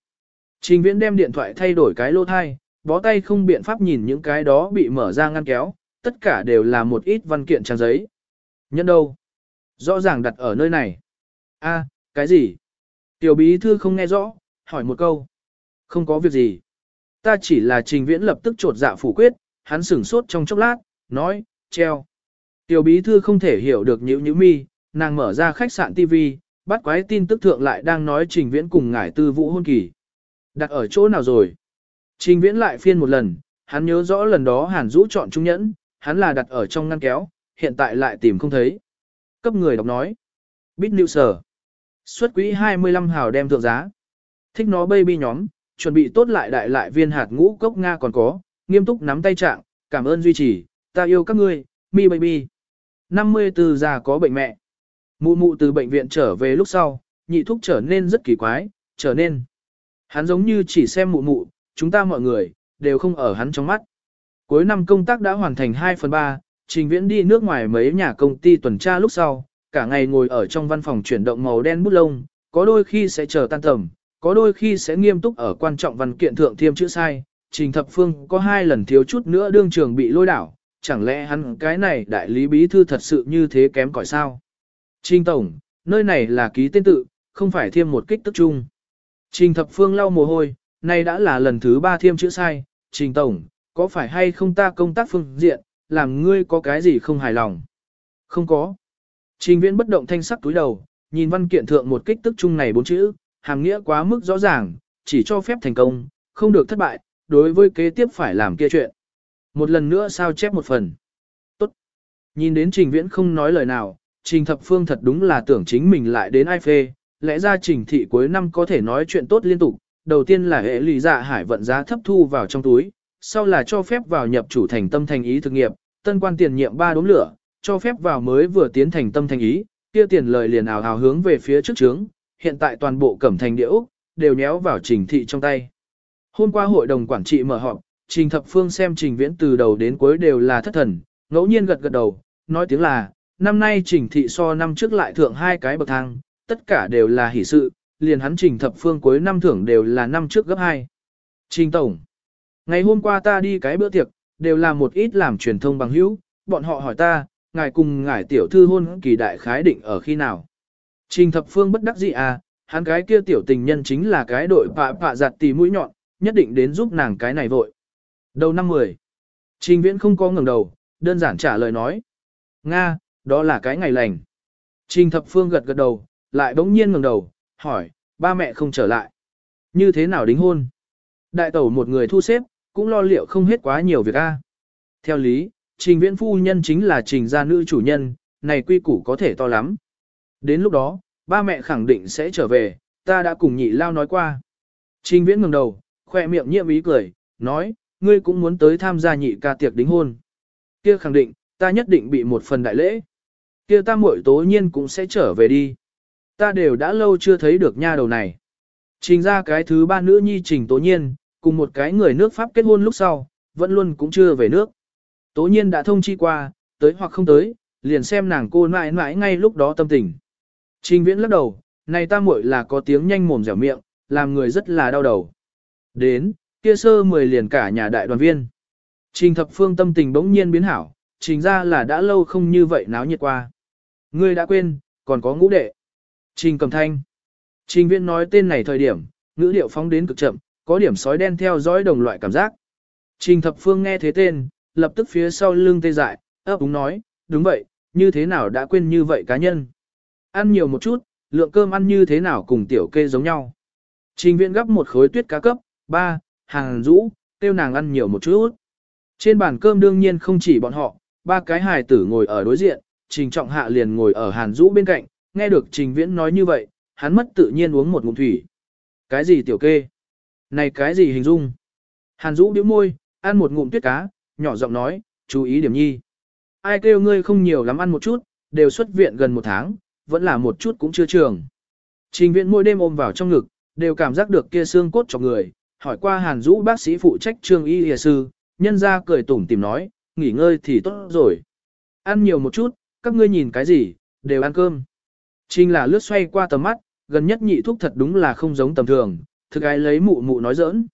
Trình viễn đem điện thoại thay đổi cái lô thai, bó tay không biện pháp nhìn những cái đó bị mở ra ngăn kéo, tất cả đều là một ít văn kiện trang giấy. Nhân đâu? Rõ ràng đặt ở nơi này. A, cái gì? Tiểu bí thư không nghe rõ, hỏi một câu. Không có việc gì. Ta chỉ là trình viễn lập tức trột dạ phủ quyết, hắn sửng sốt trong chốc lát, nói, treo. Tiểu bí thư không thể hiểu được nhữ nhữ mi, nàng mở ra khách sạn TV, bắt quái tin tức thượng lại đang nói trình viễn cùng ngải tư vũ hôn kỳ. Đặt ở chỗ nào rồi? Trình viễn lại phiên một lần, hắn nhớ rõ lần đó hàn rũ chọn trung nhẫn, hắn là đặt ở trong ngăn kéo, hiện tại lại tìm không thấy. Cấp người đọc nói. Bít New Sở. Xuất quỹ 25 hào đem thượng giá. Thích nó baby nhóm, chuẩn bị tốt lại đại lại viên hạt ngũ cốc Nga còn có, nghiêm túc nắm tay trạng, cảm ơn duy trì, ta yêu các ngươi, mi baby. 54 già có bệnh mẹ. Mụ mụ từ bệnh viện trở về lúc sau, nhị thúc trở nên rất kỳ quái, trở nên. Hắn giống như chỉ xem mụ mụ, chúng ta mọi người, đều không ở hắn trong mắt. Cuối năm công tác đã hoàn thành 2 phần 3, trình viễn đi nước ngoài mấy nhà công ty tuần tra lúc sau, cả ngày ngồi ở trong văn phòng chuyển động màu đen bút lông, có đôi khi sẽ chờ tan tầm, có đôi khi sẽ nghiêm túc ở quan trọng văn kiện thượng thiêm chữ sai. Trình thập phương có hai lần thiếu chút nữa đương trường bị lôi đảo, chẳng lẽ hắn cái này đại lý bí thư thật sự như thế kém cỏi sao? Trình tổng, nơi này là ký tên tự, không phải thiêm một kích tức chung. Trình thập phương lau mồ hôi, nay đã là lần thứ ba thiêm chữ sai, trình tổng, có phải hay không ta công tác phương diện, làm ngươi có cái gì không hài lòng? Không có. Trình viễn bất động thanh sắc túi đầu, nhìn văn kiện thượng một kích tức chung này bốn chữ, hàm nghĩa quá mức rõ ràng, chỉ cho phép thành công, không được thất bại, đối với kế tiếp phải làm kia chuyện. Một lần nữa sao chép một phần. Tốt. Nhìn đến trình viễn không nói lời nào, trình thập phương thật đúng là tưởng chính mình lại đến ai phê, lẽ ra trình thị cuối năm có thể nói chuyện tốt liên tục, đầu tiên là hệ lý dạ hải vận giá thấp thu vào trong túi, sau là cho phép vào nhập chủ thành tâm thành ý thực nghiệp, tân quan tiền nhiệm ba đốm lửa, cho phép vào mới vừa tiến thành tâm thành ý, kia tiền lời liền ảo hào hướng về phía trước trướng, hiện tại toàn bộ cẩm thành địa Úc, đều nhéo vào trình thị trong tay. Hôm qua hội đồng quản trị mở họp, Trình Thập Phương xem Trình Viễn từ đầu đến cuối đều là thất thần, ngẫu nhiên gật gật đầu, nói tiếng là, năm nay Trình Thị so năm trước lại thượng hai cái bậc thang, tất cả đều là hỷ sự, liền hắn Trình Thập Phương cuối năm thưởng đều là năm trước gấp hai. Trình Tổng, ngày hôm qua ta đi cái bữa tiệc, đều là một ít làm truyền thông bằng hữu, bọn họ hỏi ta, ngài cùng ngài tiểu thư hôn kỳ đại khái định ở khi nào. Trình Thập Phương bất đắc dĩ à, hắn cái kia tiểu tình nhân chính là cái đội pạ pạ giặt tì mũi nhọn, nhất định đến giúp nàng cái này vội. Đầu năm 10. Trình Viễn không có ngẩng đầu, đơn giản trả lời nói. Nga, đó là cái ngày lành. Trình Thập Phương gật gật đầu, lại bỗng nhiên ngẩng đầu, hỏi, ba mẹ không trở lại. Như thế nào đính hôn? Đại tẩu một người thu xếp, cũng lo liệu không hết quá nhiều việc a. Theo lý, trình viễn phu nhân chính là trình gia nữ chủ nhân, này quy củ có thể to lắm. Đến lúc đó, ba mẹ khẳng định sẽ trở về, ta đã cùng nhị lao nói qua. Trình viễn ngừng đầu, khoe miệng nhiệm ý cười, nói, ngươi cũng muốn tới tham gia nhị ca tiệc đính hôn. Kia khẳng định, ta nhất định bị một phần đại lễ. Kia ta muội tố nhiên cũng sẽ trở về đi. Ta đều đã lâu chưa thấy được nha đầu này. Trình ra cái thứ ba nữ nhi trình tố nhiên, cùng một cái người nước Pháp kết hôn lúc sau, vẫn luôn cũng chưa về nước. Tố nhiên đã thông chi qua, tới hoặc không tới, liền xem nàng cô mãi mãi ngay lúc đó tâm tình. Trình viễn lắc đầu, này ta muội là có tiếng nhanh mồm dẻo miệng, làm người rất là đau đầu. Đến, kia sơ mười liền cả nhà đại đoàn viên. Trình thập phương tâm tình bỗng nhiên biến hảo, trình ra là đã lâu không như vậy náo nhiệt qua. Ngươi đã quên, còn có ngũ đệ. Trình cầm thanh. Trình viễn nói tên này thời điểm, ngữ điệu phóng đến cực chậm, có điểm sói đen theo dõi đồng loại cảm giác. Trình thập phương nghe thế tên, lập tức phía sau lưng tê dại, ấp úng nói, đúng vậy, như thế nào đã quên như vậy cá nhân. Ăn nhiều một chút, lượng cơm ăn như thế nào cùng tiểu kê giống nhau. Trình viện gấp một khối tuyết cá cấp, ba, hàng rũ, tiêu nàng ăn nhiều một chút. Trên bàn cơm đương nhiên không chỉ bọn họ, ba cái hài tử ngồi ở đối diện, trình trọng hạ liền ngồi ở hàn rũ bên cạnh, nghe được trình viễn nói như vậy, hắn mất tự nhiên uống một ngụm thủy. Cái gì tiểu kê? Này cái gì hình dung? Hàn Dũ bĩu môi, ăn một ngụm tuyết cá, nhỏ giọng nói, chú ý điểm nhi. Ai kêu ngươi không nhiều lắm ăn một chút, đều xuất viện gần một tháng, vẫn là một chút cũng chưa trường. Trình viện mỗi đêm ôm vào trong ngực, đều cảm giác được kia xương cốt cho người, hỏi qua hàn Dũ bác sĩ phụ trách trương y y sư, nhân ra cười tủm tìm nói, nghỉ ngơi thì tốt rồi. Ăn nhiều một chút, các ngươi nhìn cái gì, đều ăn cơm. Trình là lướt xoay qua tầm mắt, gần nhất nhị thuốc thật đúng là không giống tầm thường, thực gái lấy mụ mụ nói giỡn.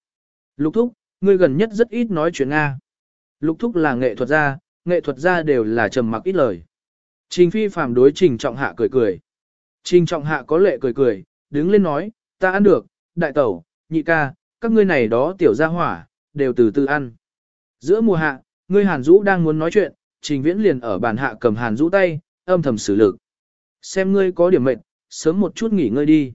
Lục thúc, ngươi gần nhất rất ít nói chuyện Nga. Lục thúc là nghệ thuật gia, nghệ thuật gia đều là trầm mặc ít lời. Trình phi phàm đối trình trọng hạ cười cười. Trình trọng hạ có lệ cười cười, đứng lên nói, ta ăn được, đại tẩu, nhị ca, các ngươi này đó tiểu gia hỏa, đều từ từ ăn. Giữa mùa hạ, ngươi hàn Dũ đang muốn nói chuyện, trình viễn liền ở bàn hạ cầm hàn Dũ tay, âm thầm xử lực. Xem ngươi có điểm mệnh, sớm một chút nghỉ ngơi đi.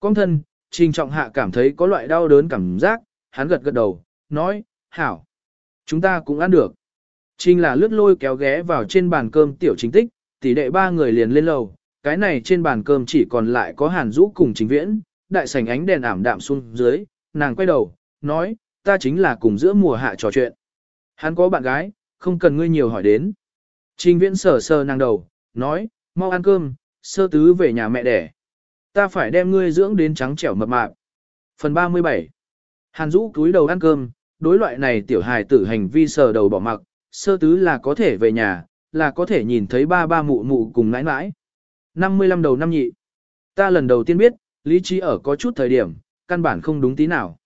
Công thân, trình trọng hạ cảm thấy có loại đau đớn cảm giác, hắn gật gật đầu, nói, hảo. Chúng ta cũng ăn được. Trình là lướt lôi kéo ghé vào trên bàn cơm tiểu chính tích, tỷ đệ ba người liền lên lầu, cái này trên bàn cơm chỉ còn lại có hàn Dũ cùng trình viễn, đại sảnh ánh đèn ảm đạm xuống dưới, nàng quay đầu, nói, ta chính là cùng giữa mùa hạ trò chuyện. Hắn có bạn gái, không cần ngươi nhiều hỏi đến. Trình viễn sờ sờ nàng đầu, nói, mau ăn cơm, sơ tứ về nhà mẹ đẻ. Ta phải đem ngươi dưỡng đến trắng trẻo mập mạp. Phần 37 Hàn Dũ cúi đầu ăn cơm, đối loại này tiểu hài tử hành vi sờ đầu bỏ mặc, sơ tứ là có thể về nhà, là có thể nhìn thấy ba ba mụ mụ cùng nãi nãi. 55 đầu năm nhị. Ta lần đầu tiên biết, lý trí ở có chút thời điểm, căn bản không đúng tí nào.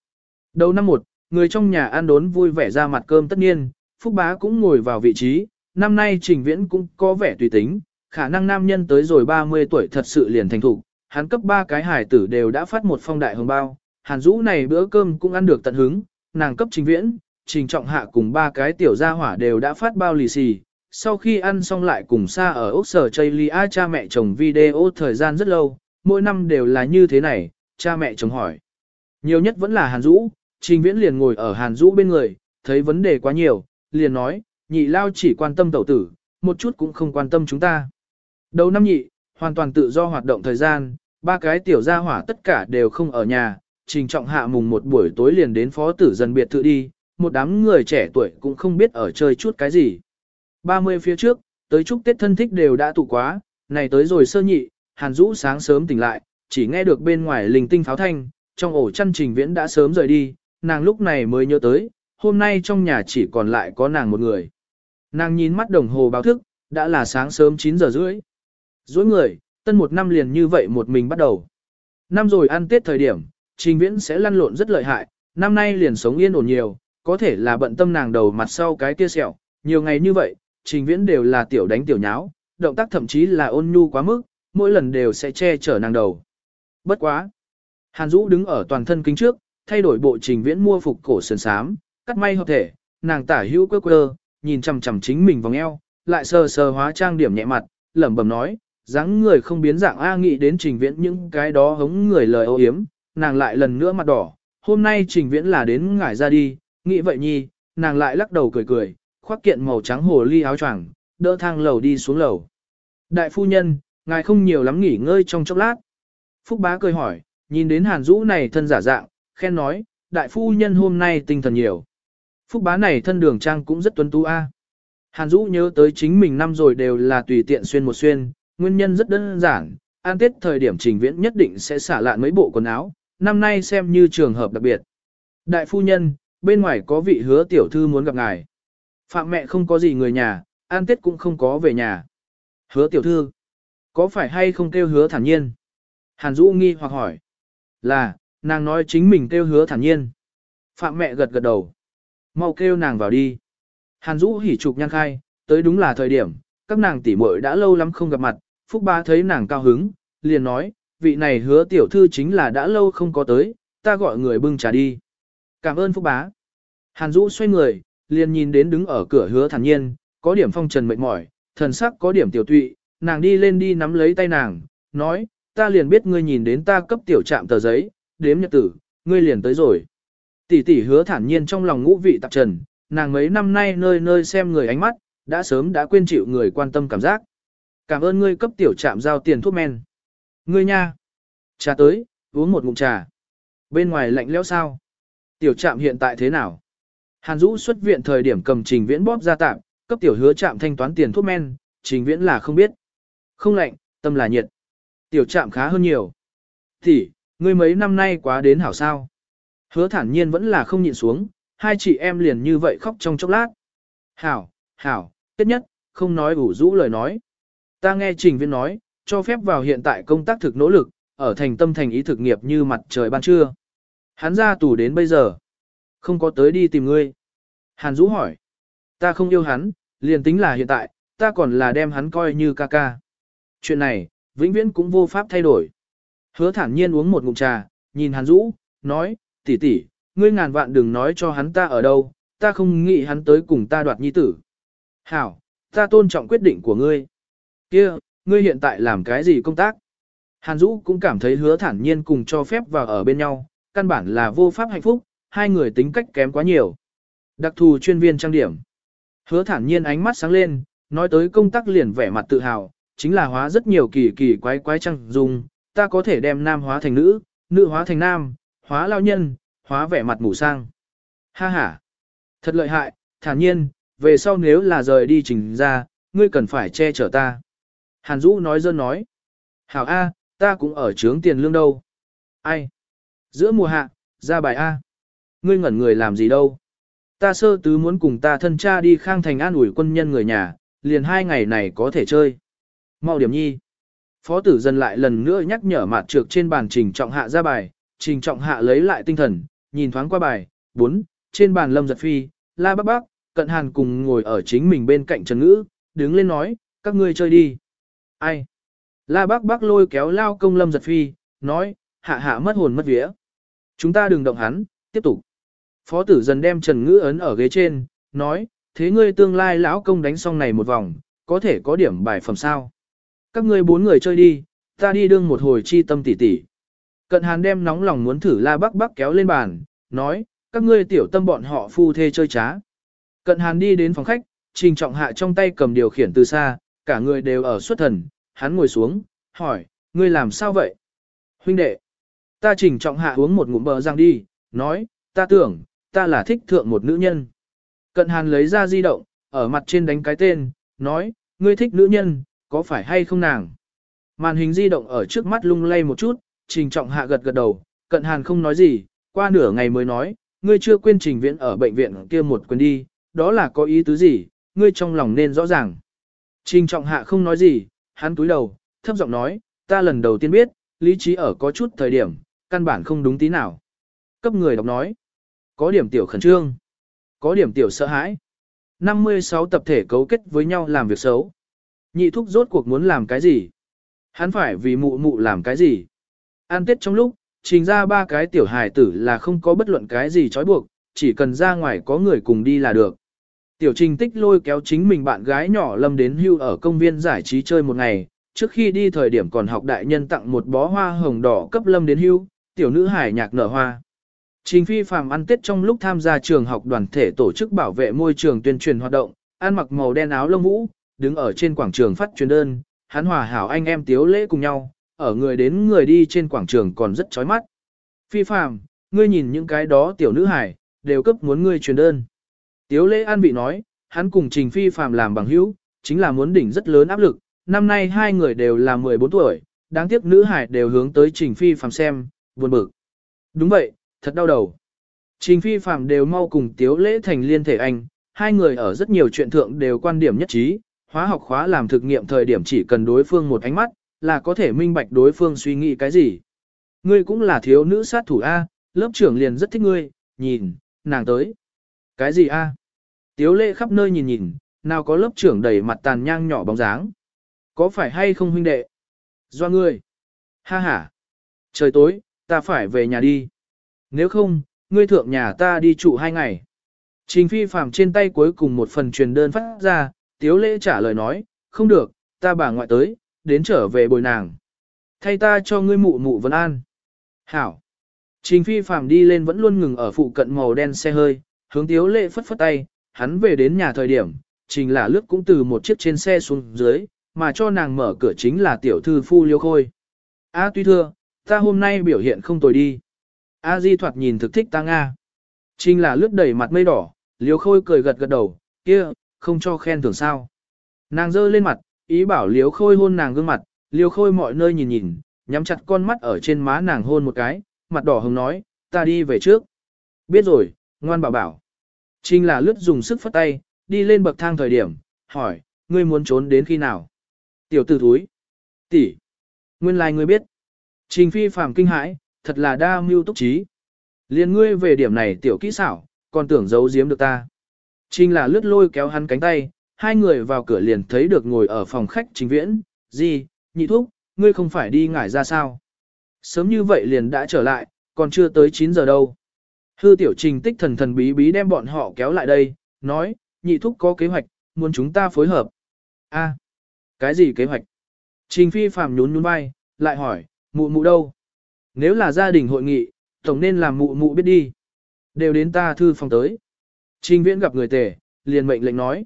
Đầu năm một, người trong nhà ăn đốn vui vẻ ra mặt cơm tất nhiên, Phúc Bá cũng ngồi vào vị trí, năm nay Trình Viễn cũng có vẻ tùy tính, khả năng nam nhân tới rồi 30 tuổi thật sự liền thành thủ, hắn cấp ba cái hải tử đều đã phát một phong đại hồng bao, hàn Dũ này bữa cơm cũng ăn được tận hứng, nàng cấp Trình Viễn, Trình Trọng Hạ cùng ba cái tiểu gia hỏa đều đã phát bao lì xì. Sau khi ăn xong lại cùng xa ở Úc Sở Chaylia cha mẹ chồng video thời gian rất lâu, mỗi năm đều là như thế này, cha mẹ chồng hỏi. Nhiều nhất vẫn là Hàn Dũ, Trình Viễn liền ngồi ở Hàn Dũ bên người, thấy vấn đề quá nhiều, liền nói, nhị lao chỉ quan tâm tẩu tử, một chút cũng không quan tâm chúng ta. Đầu năm nhị, hoàn toàn tự do hoạt động thời gian, ba cái tiểu gia hỏa tất cả đều không ở nhà, trình trọng hạ mùng một buổi tối liền đến phó tử Dân biệt thự đi, một đám người trẻ tuổi cũng không biết ở chơi chút cái gì. 30 phía trước, tới chúc Tết thân thích đều đã tụ quá, này tới rồi sơ nhị, Hàn Dũ sáng sớm tỉnh lại, chỉ nghe được bên ngoài linh tinh pháo thanh, trong ổ chăn trình viễn đã sớm rời đi, nàng lúc này mới nhớ tới, hôm nay trong nhà chỉ còn lại có nàng một người. Nàng nhìn mắt đồng hồ báo thức, đã là sáng sớm 9 giờ rưỡi. Dối người, tân một năm liền như vậy một mình bắt đầu. Năm rồi ăn Tết thời điểm, Trình Viễn sẽ lăn lộn rất lợi hại, năm nay liền sống yên ổn nhiều, có thể là bận tâm nàng đầu mặt sau cái kia sẹo, nhiều ngày như vậy, Trình Viễn đều là tiểu đánh tiểu nháo, động tác thậm chí là ôn nhu quá mức, mỗi lần đều sẽ che chở nàng đầu. Bất quá. Hàn Dũ đứng ở toàn thân kính trước, thay đổi bộ Trình Viễn mua phục cổ sườn sám, cắt may hợp thể, nàng tả hữu quơ quơ, nhìn chằm chằm chính mình vòng eo, lại sờ sờ hóa trang điểm nhẹ mặt, lẩm bẩm nói, dáng người không biến dạng A nghĩ đến trình viễn những cái đó hống người lời ô hiếm, nàng lại lần nữa mặt đỏ, hôm nay trình viễn là đến ngải ra đi, nghĩ vậy nhi, nàng lại lắc đầu cười cười, khoác kiện màu trắng hồ ly áo choàng, đỡ thang lầu đi xuống lầu. Đại phu nhân, ngài không nhiều lắm nghỉ ngơi trong chốc lát. Phúc bá cười hỏi, nhìn đến hàn Dũ này thân giả dạng, khen nói, đại phu nhân hôm nay tinh thần nhiều. Phúc bá này thân đường trang cũng rất tuấn tú a. Hàn Dũ nhớ tới chính mình năm rồi đều là tùy tiện xuyên một xuyên, nguyên nhân rất đơn giản, an tết thời điểm trình viễn nhất định sẽ xả lạn mấy bộ quần áo, năm nay xem như trường hợp đặc biệt. Đại phu nhân, bên ngoài có vị hứa tiểu thư muốn gặp ngài. Phạm mẹ không có gì người nhà, an tết cũng không có về nhà. Hứa tiểu thư, có phải hay không kêu hứa thản nhiên? Hàn Dũ nghi hoặc hỏi. Là, nàng nói chính mình kêu hứa thản nhiên. Phạm mẹ gật gật đầu. Mau kêu nàng vào đi. Hàn Dũ hỉ trục nhăn khai, tới đúng là thời điểm, các nàng tỷ muội đã lâu lắm không gặp mặt, Phúc Bá thấy nàng cao hứng, liền nói, vị này hứa tiểu thư chính là đã lâu không có tới, ta gọi người bưng trà đi. Cảm ơn Phúc Bá. Hàn Dũ xoay người, liền nhìn đến đứng ở cửa hứa thản nhiên, có điểm phong trần mệt mỏi, thần sắc có điểm tiểu tụy, nàng đi lên đi nắm lấy tay nàng, nói, ta liền biết ngươi nhìn đến ta cấp tiểu trạm tờ giấy, đếm nhật tử, ngươi liền tới rồi. Tỷ tỷ hứa thản nhiên trong lòng ngũ vị tạp trần, nàng mấy năm nay nơi nơi xem người ánh mắt, đã sớm đã quên chịu người quan tâm cảm giác. Cảm ơn ngươi cấp tiểu trạm giao tiền thuốc men. Ngươi nha. Trà tới, uống một ngụm trà. Bên ngoài lạnh lẽo sao? Tiểu trạm hiện tại thế nào? Hàn Dũ xuất viện thời điểm cầm trình viễn bóp ra tạm, cấp tiểu hứa trạm thanh toán tiền thuốc men, trình viễn là không biết. Không lạnh, tâm là nhiệt. Tiểu trạm khá hơn nhiều. Thì, ngươi mấy năm nay quá đến hảo sao? Hứa thản nhiên vẫn là không nhịn xuống, hai chị em liền như vậy khóc trong chốc lát. Hảo, hảo, Tiết nhất, không nói ủ rũ lời nói. Ta nghe trình viên nói, cho phép vào hiện tại công tác thực nỗ lực, ở thành tâm thành ý thực nghiệp như mặt trời ban trưa. Hắn ra tù đến bây giờ. Không có tới đi tìm ngươi. Hàn Dũ hỏi. Ta không yêu hắn, liền tính là hiện tại, ta còn là đem hắn coi như ca ca. Chuyện này, vĩnh viễn cũng vô pháp thay đổi. Hứa thản nhiên uống một ngụm trà, nhìn Hàn Dũ, nói, tỷ tỷ, ngươi ngàn vạn đừng nói cho hắn ta ở đâu, ta không nghĩ hắn tới cùng ta đoạt nhi tử. Hảo, ta tôn trọng quyết định của ngươi. Kia, ngươi hiện tại làm cái gì công tác? Hàn Dũ cũng cảm thấy hứa thản nhiên cùng cho phép vào ở bên nhau, căn bản là vô pháp hạnh phúc, hai người tính cách kém quá nhiều. Đặc thù chuyên viên trang điểm. Hứa thản nhiên ánh mắt sáng lên, nói tới công tác liền vẻ mặt tự hào, chính là hóa rất nhiều kỳ kỳ quái quái trang dùng, ta có thể đem nam hóa thành nữ, nữ hóa thành nam, hóa lao nhân, hóa vẻ mặt mù sang. Ha ha, thật lợi hại, thản nhiên, về sau nếu là rời đi trình ra, ngươi cần phải che chở ta. Hàn Dũ nói dơn nói. Hảo A, ta cũng ở trướng tiền lương đâu. Ai? Giữa mùa hạ, ra bài A. Ngươi ngẩn người làm gì đâu? Ta sơ tứ muốn cùng ta thân cha đi khang thành an ủi quân nhân người nhà, liền hai ngày này có thể chơi. Mau điểm nhi. Phó tử dân lại lần nữa nhắc nhở mặt trược trên bàn trình trọng hạ ra bài, trình trọng hạ lấy lại tinh thần, nhìn thoáng qua bài, 4, trên bàn lâm giật phi, la bác bác, cận hàn cùng ngồi ở chính mình bên cạnh Trần Ngữ, đứng lên nói, các ngươi chơi đi. Ai? La bác bác lôi kéo lao công lâm giật phi, nói, hạ hạ mất hồn mất vía. Chúng ta đừng động hắn, tiếp tục. Phó tử dần đem Trần Ngữ ấn ở ghế trên, nói, thế ngươi tương lai lão công đánh xong này một vòng, có thể có điểm bài phẩm sao. Các ngươi bốn người chơi đi, ta đi đương một hồi chi tâm tỉ tỉ. Cận hàn đem nóng lòng muốn thử la bác bác kéo lên bàn, nói, các ngươi tiểu tâm bọn họ phu thê chơi trá. Cận hàn đi đến phòng khách, trình trọng hạ trong tay cầm điều khiển từ xa, cả người đều ở xuất thần, hắn ngồi xuống, hỏi, ngươi làm sao vậy? Huynh đệ, ta chỉnh trọng hạ uống một ngụm bờ răng đi, nói, ta tưởng, ta là thích thượng một nữ nhân. Cận hàn lấy ra di động, ở mặt trên đánh cái tên, nói, ngươi thích nữ nhân, có phải hay không nàng? Màn hình di động ở trước mắt lung lay một chút, trình trọng hạ gật gật đầu, cận hàn không nói gì, qua nửa ngày mới nói, ngươi chưa quên trình viễn ở bệnh viện kia một quyền đi, đó là có ý tứ gì, ngươi trong lòng nên rõ ràng. Trình trọng hạ không nói gì, hắn túi đầu, thấp giọng nói, ta lần đầu tiên biết, lý trí ở có chút thời điểm, căn bản không đúng tí nào. Cấp người đọc nói, có điểm tiểu khẩn trương, có điểm tiểu sợ hãi. 56 tập thể cấu kết với nhau làm việc xấu. Nhị thúc rốt cuộc muốn làm cái gì? Hắn phải vì mụ mụ làm cái gì? An tết trong lúc, trình ra ba cái tiểu hài tử là không có bất luận cái gì trói buộc, chỉ cần ra ngoài có người cùng đi là được. Tiểu trình tích lôi kéo chính mình bạn gái nhỏ lâm đến hưu ở công viên giải trí chơi một ngày, trước khi đi thời điểm còn học đại nhân tặng một bó hoa hồng đỏ cấp lâm đến hưu, tiểu nữ hải nhạc nở hoa. Trình phi phàm ăn tết trong lúc tham gia trường học đoàn thể tổ chức bảo vệ môi trường tuyên truyền hoạt động, ăn mặc màu đen áo lông vũ, đứng ở trên quảng trường phát truyền đơn, hắn hòa hảo anh em tiếu lễ cùng nhau, ở người đến người đi trên quảng trường còn rất chói mắt. Phi phàm, ngươi nhìn những cái đó tiểu nữ hải, đều cấp muốn ngươi truyền đơn. Tiếu lễ an bị nói, hắn cùng trình phi Phạm làm bằng hữu, chính là muốn đỉnh rất lớn áp lực, năm nay hai người đều là 14 tuổi, đáng tiếc nữ hải đều hướng tới trình phi Phạm xem, buồn bực. Đúng vậy, thật đau đầu. Trình phi Phạm đều mau cùng tiếu lễ thành liên thể anh, hai người ở rất nhiều chuyện thượng đều quan điểm nhất trí, hóa học khóa làm thực nghiệm thời điểm chỉ cần đối phương một ánh mắt, là có thể minh bạch đối phương suy nghĩ cái gì. Ngươi cũng là thiếu nữ sát thủ A, lớp trưởng liền rất thích ngươi, nhìn, nàng tới. Cái gì A? Tiếu lệ khắp nơi nhìn nhìn, nào có lớp trưởng đầy mặt tàn nhang nhỏ bóng dáng. Có phải hay không huynh đệ? Do ngươi. Ha ha. Trời tối, ta phải về nhà đi. Nếu không, ngươi thượng nhà ta đi trụ hai ngày. Trình phi phàm trên tay cuối cùng một phần truyền đơn phát ra, tiếu lễ trả lời nói, không được, ta bà ngoại tới, đến trở về bồi nàng. Thay ta cho ngươi mụ mụ vấn an. Hảo. Trình phi phàm đi lên vẫn luôn ngừng ở phụ cận màu đen xe hơi, hướng tiếu lệ phất phất tay, hắn về đến nhà thời điểm, trình là lướt cũng từ một chiếc trên xe xuống dưới, mà cho nàng mở cửa chính là tiểu thư phu liêu khôi. A tuy thưa, ta hôm nay biểu hiện không tồi đi. A di thoạt nhìn thực thích ta Nga. Trình là lướt đầy mặt mây đỏ, liêu khôi cười gật gật đầu, kia, không cho khen thưởng sao. Nàng giơ lên mặt, ý bảo liêu khôi hôn nàng gương mặt, liêu khôi mọi nơi nhìn nhìn, nhắm chặt con mắt ở trên má nàng hôn một cái, mặt đỏ hồng nói, ta đi về trước. Biết rồi, ngoan bảo bảo. Trình là lướt dùng sức phất tay, đi lên bậc thang thời điểm, hỏi, ngươi muốn trốn đến khi nào? Tiểu tử thúi. tỷ, Nguyên lai like ngươi biết. Trình phi phàm kinh hãi, thật là đa mưu túc trí. Liên ngươi về điểm này tiểu kỹ xảo, còn tưởng giấu giếm được ta. Trình là lướt lôi kéo hắn cánh tay, hai người vào cửa liền thấy được ngồi ở phòng khách trình viễn, gì, nhị thúc, ngươi không phải đi ngải ra sao? Sớm như vậy liền đã trở lại, còn chưa tới 9 giờ đâu. Hư tiểu trình tích thần thần bí bí đem bọn họ kéo lại đây, nói, nhị thúc có kế hoạch, muốn chúng ta phối hợp. A, cái gì kế hoạch? Trình phi phàm nhún nhún vai, lại hỏi, mụ mụ đâu? Nếu là gia đình hội nghị, tổng nên làm mụ mụ biết đi. Đều đến ta thư phòng tới. Trình viễn gặp người tề, liền mệnh lệnh nói.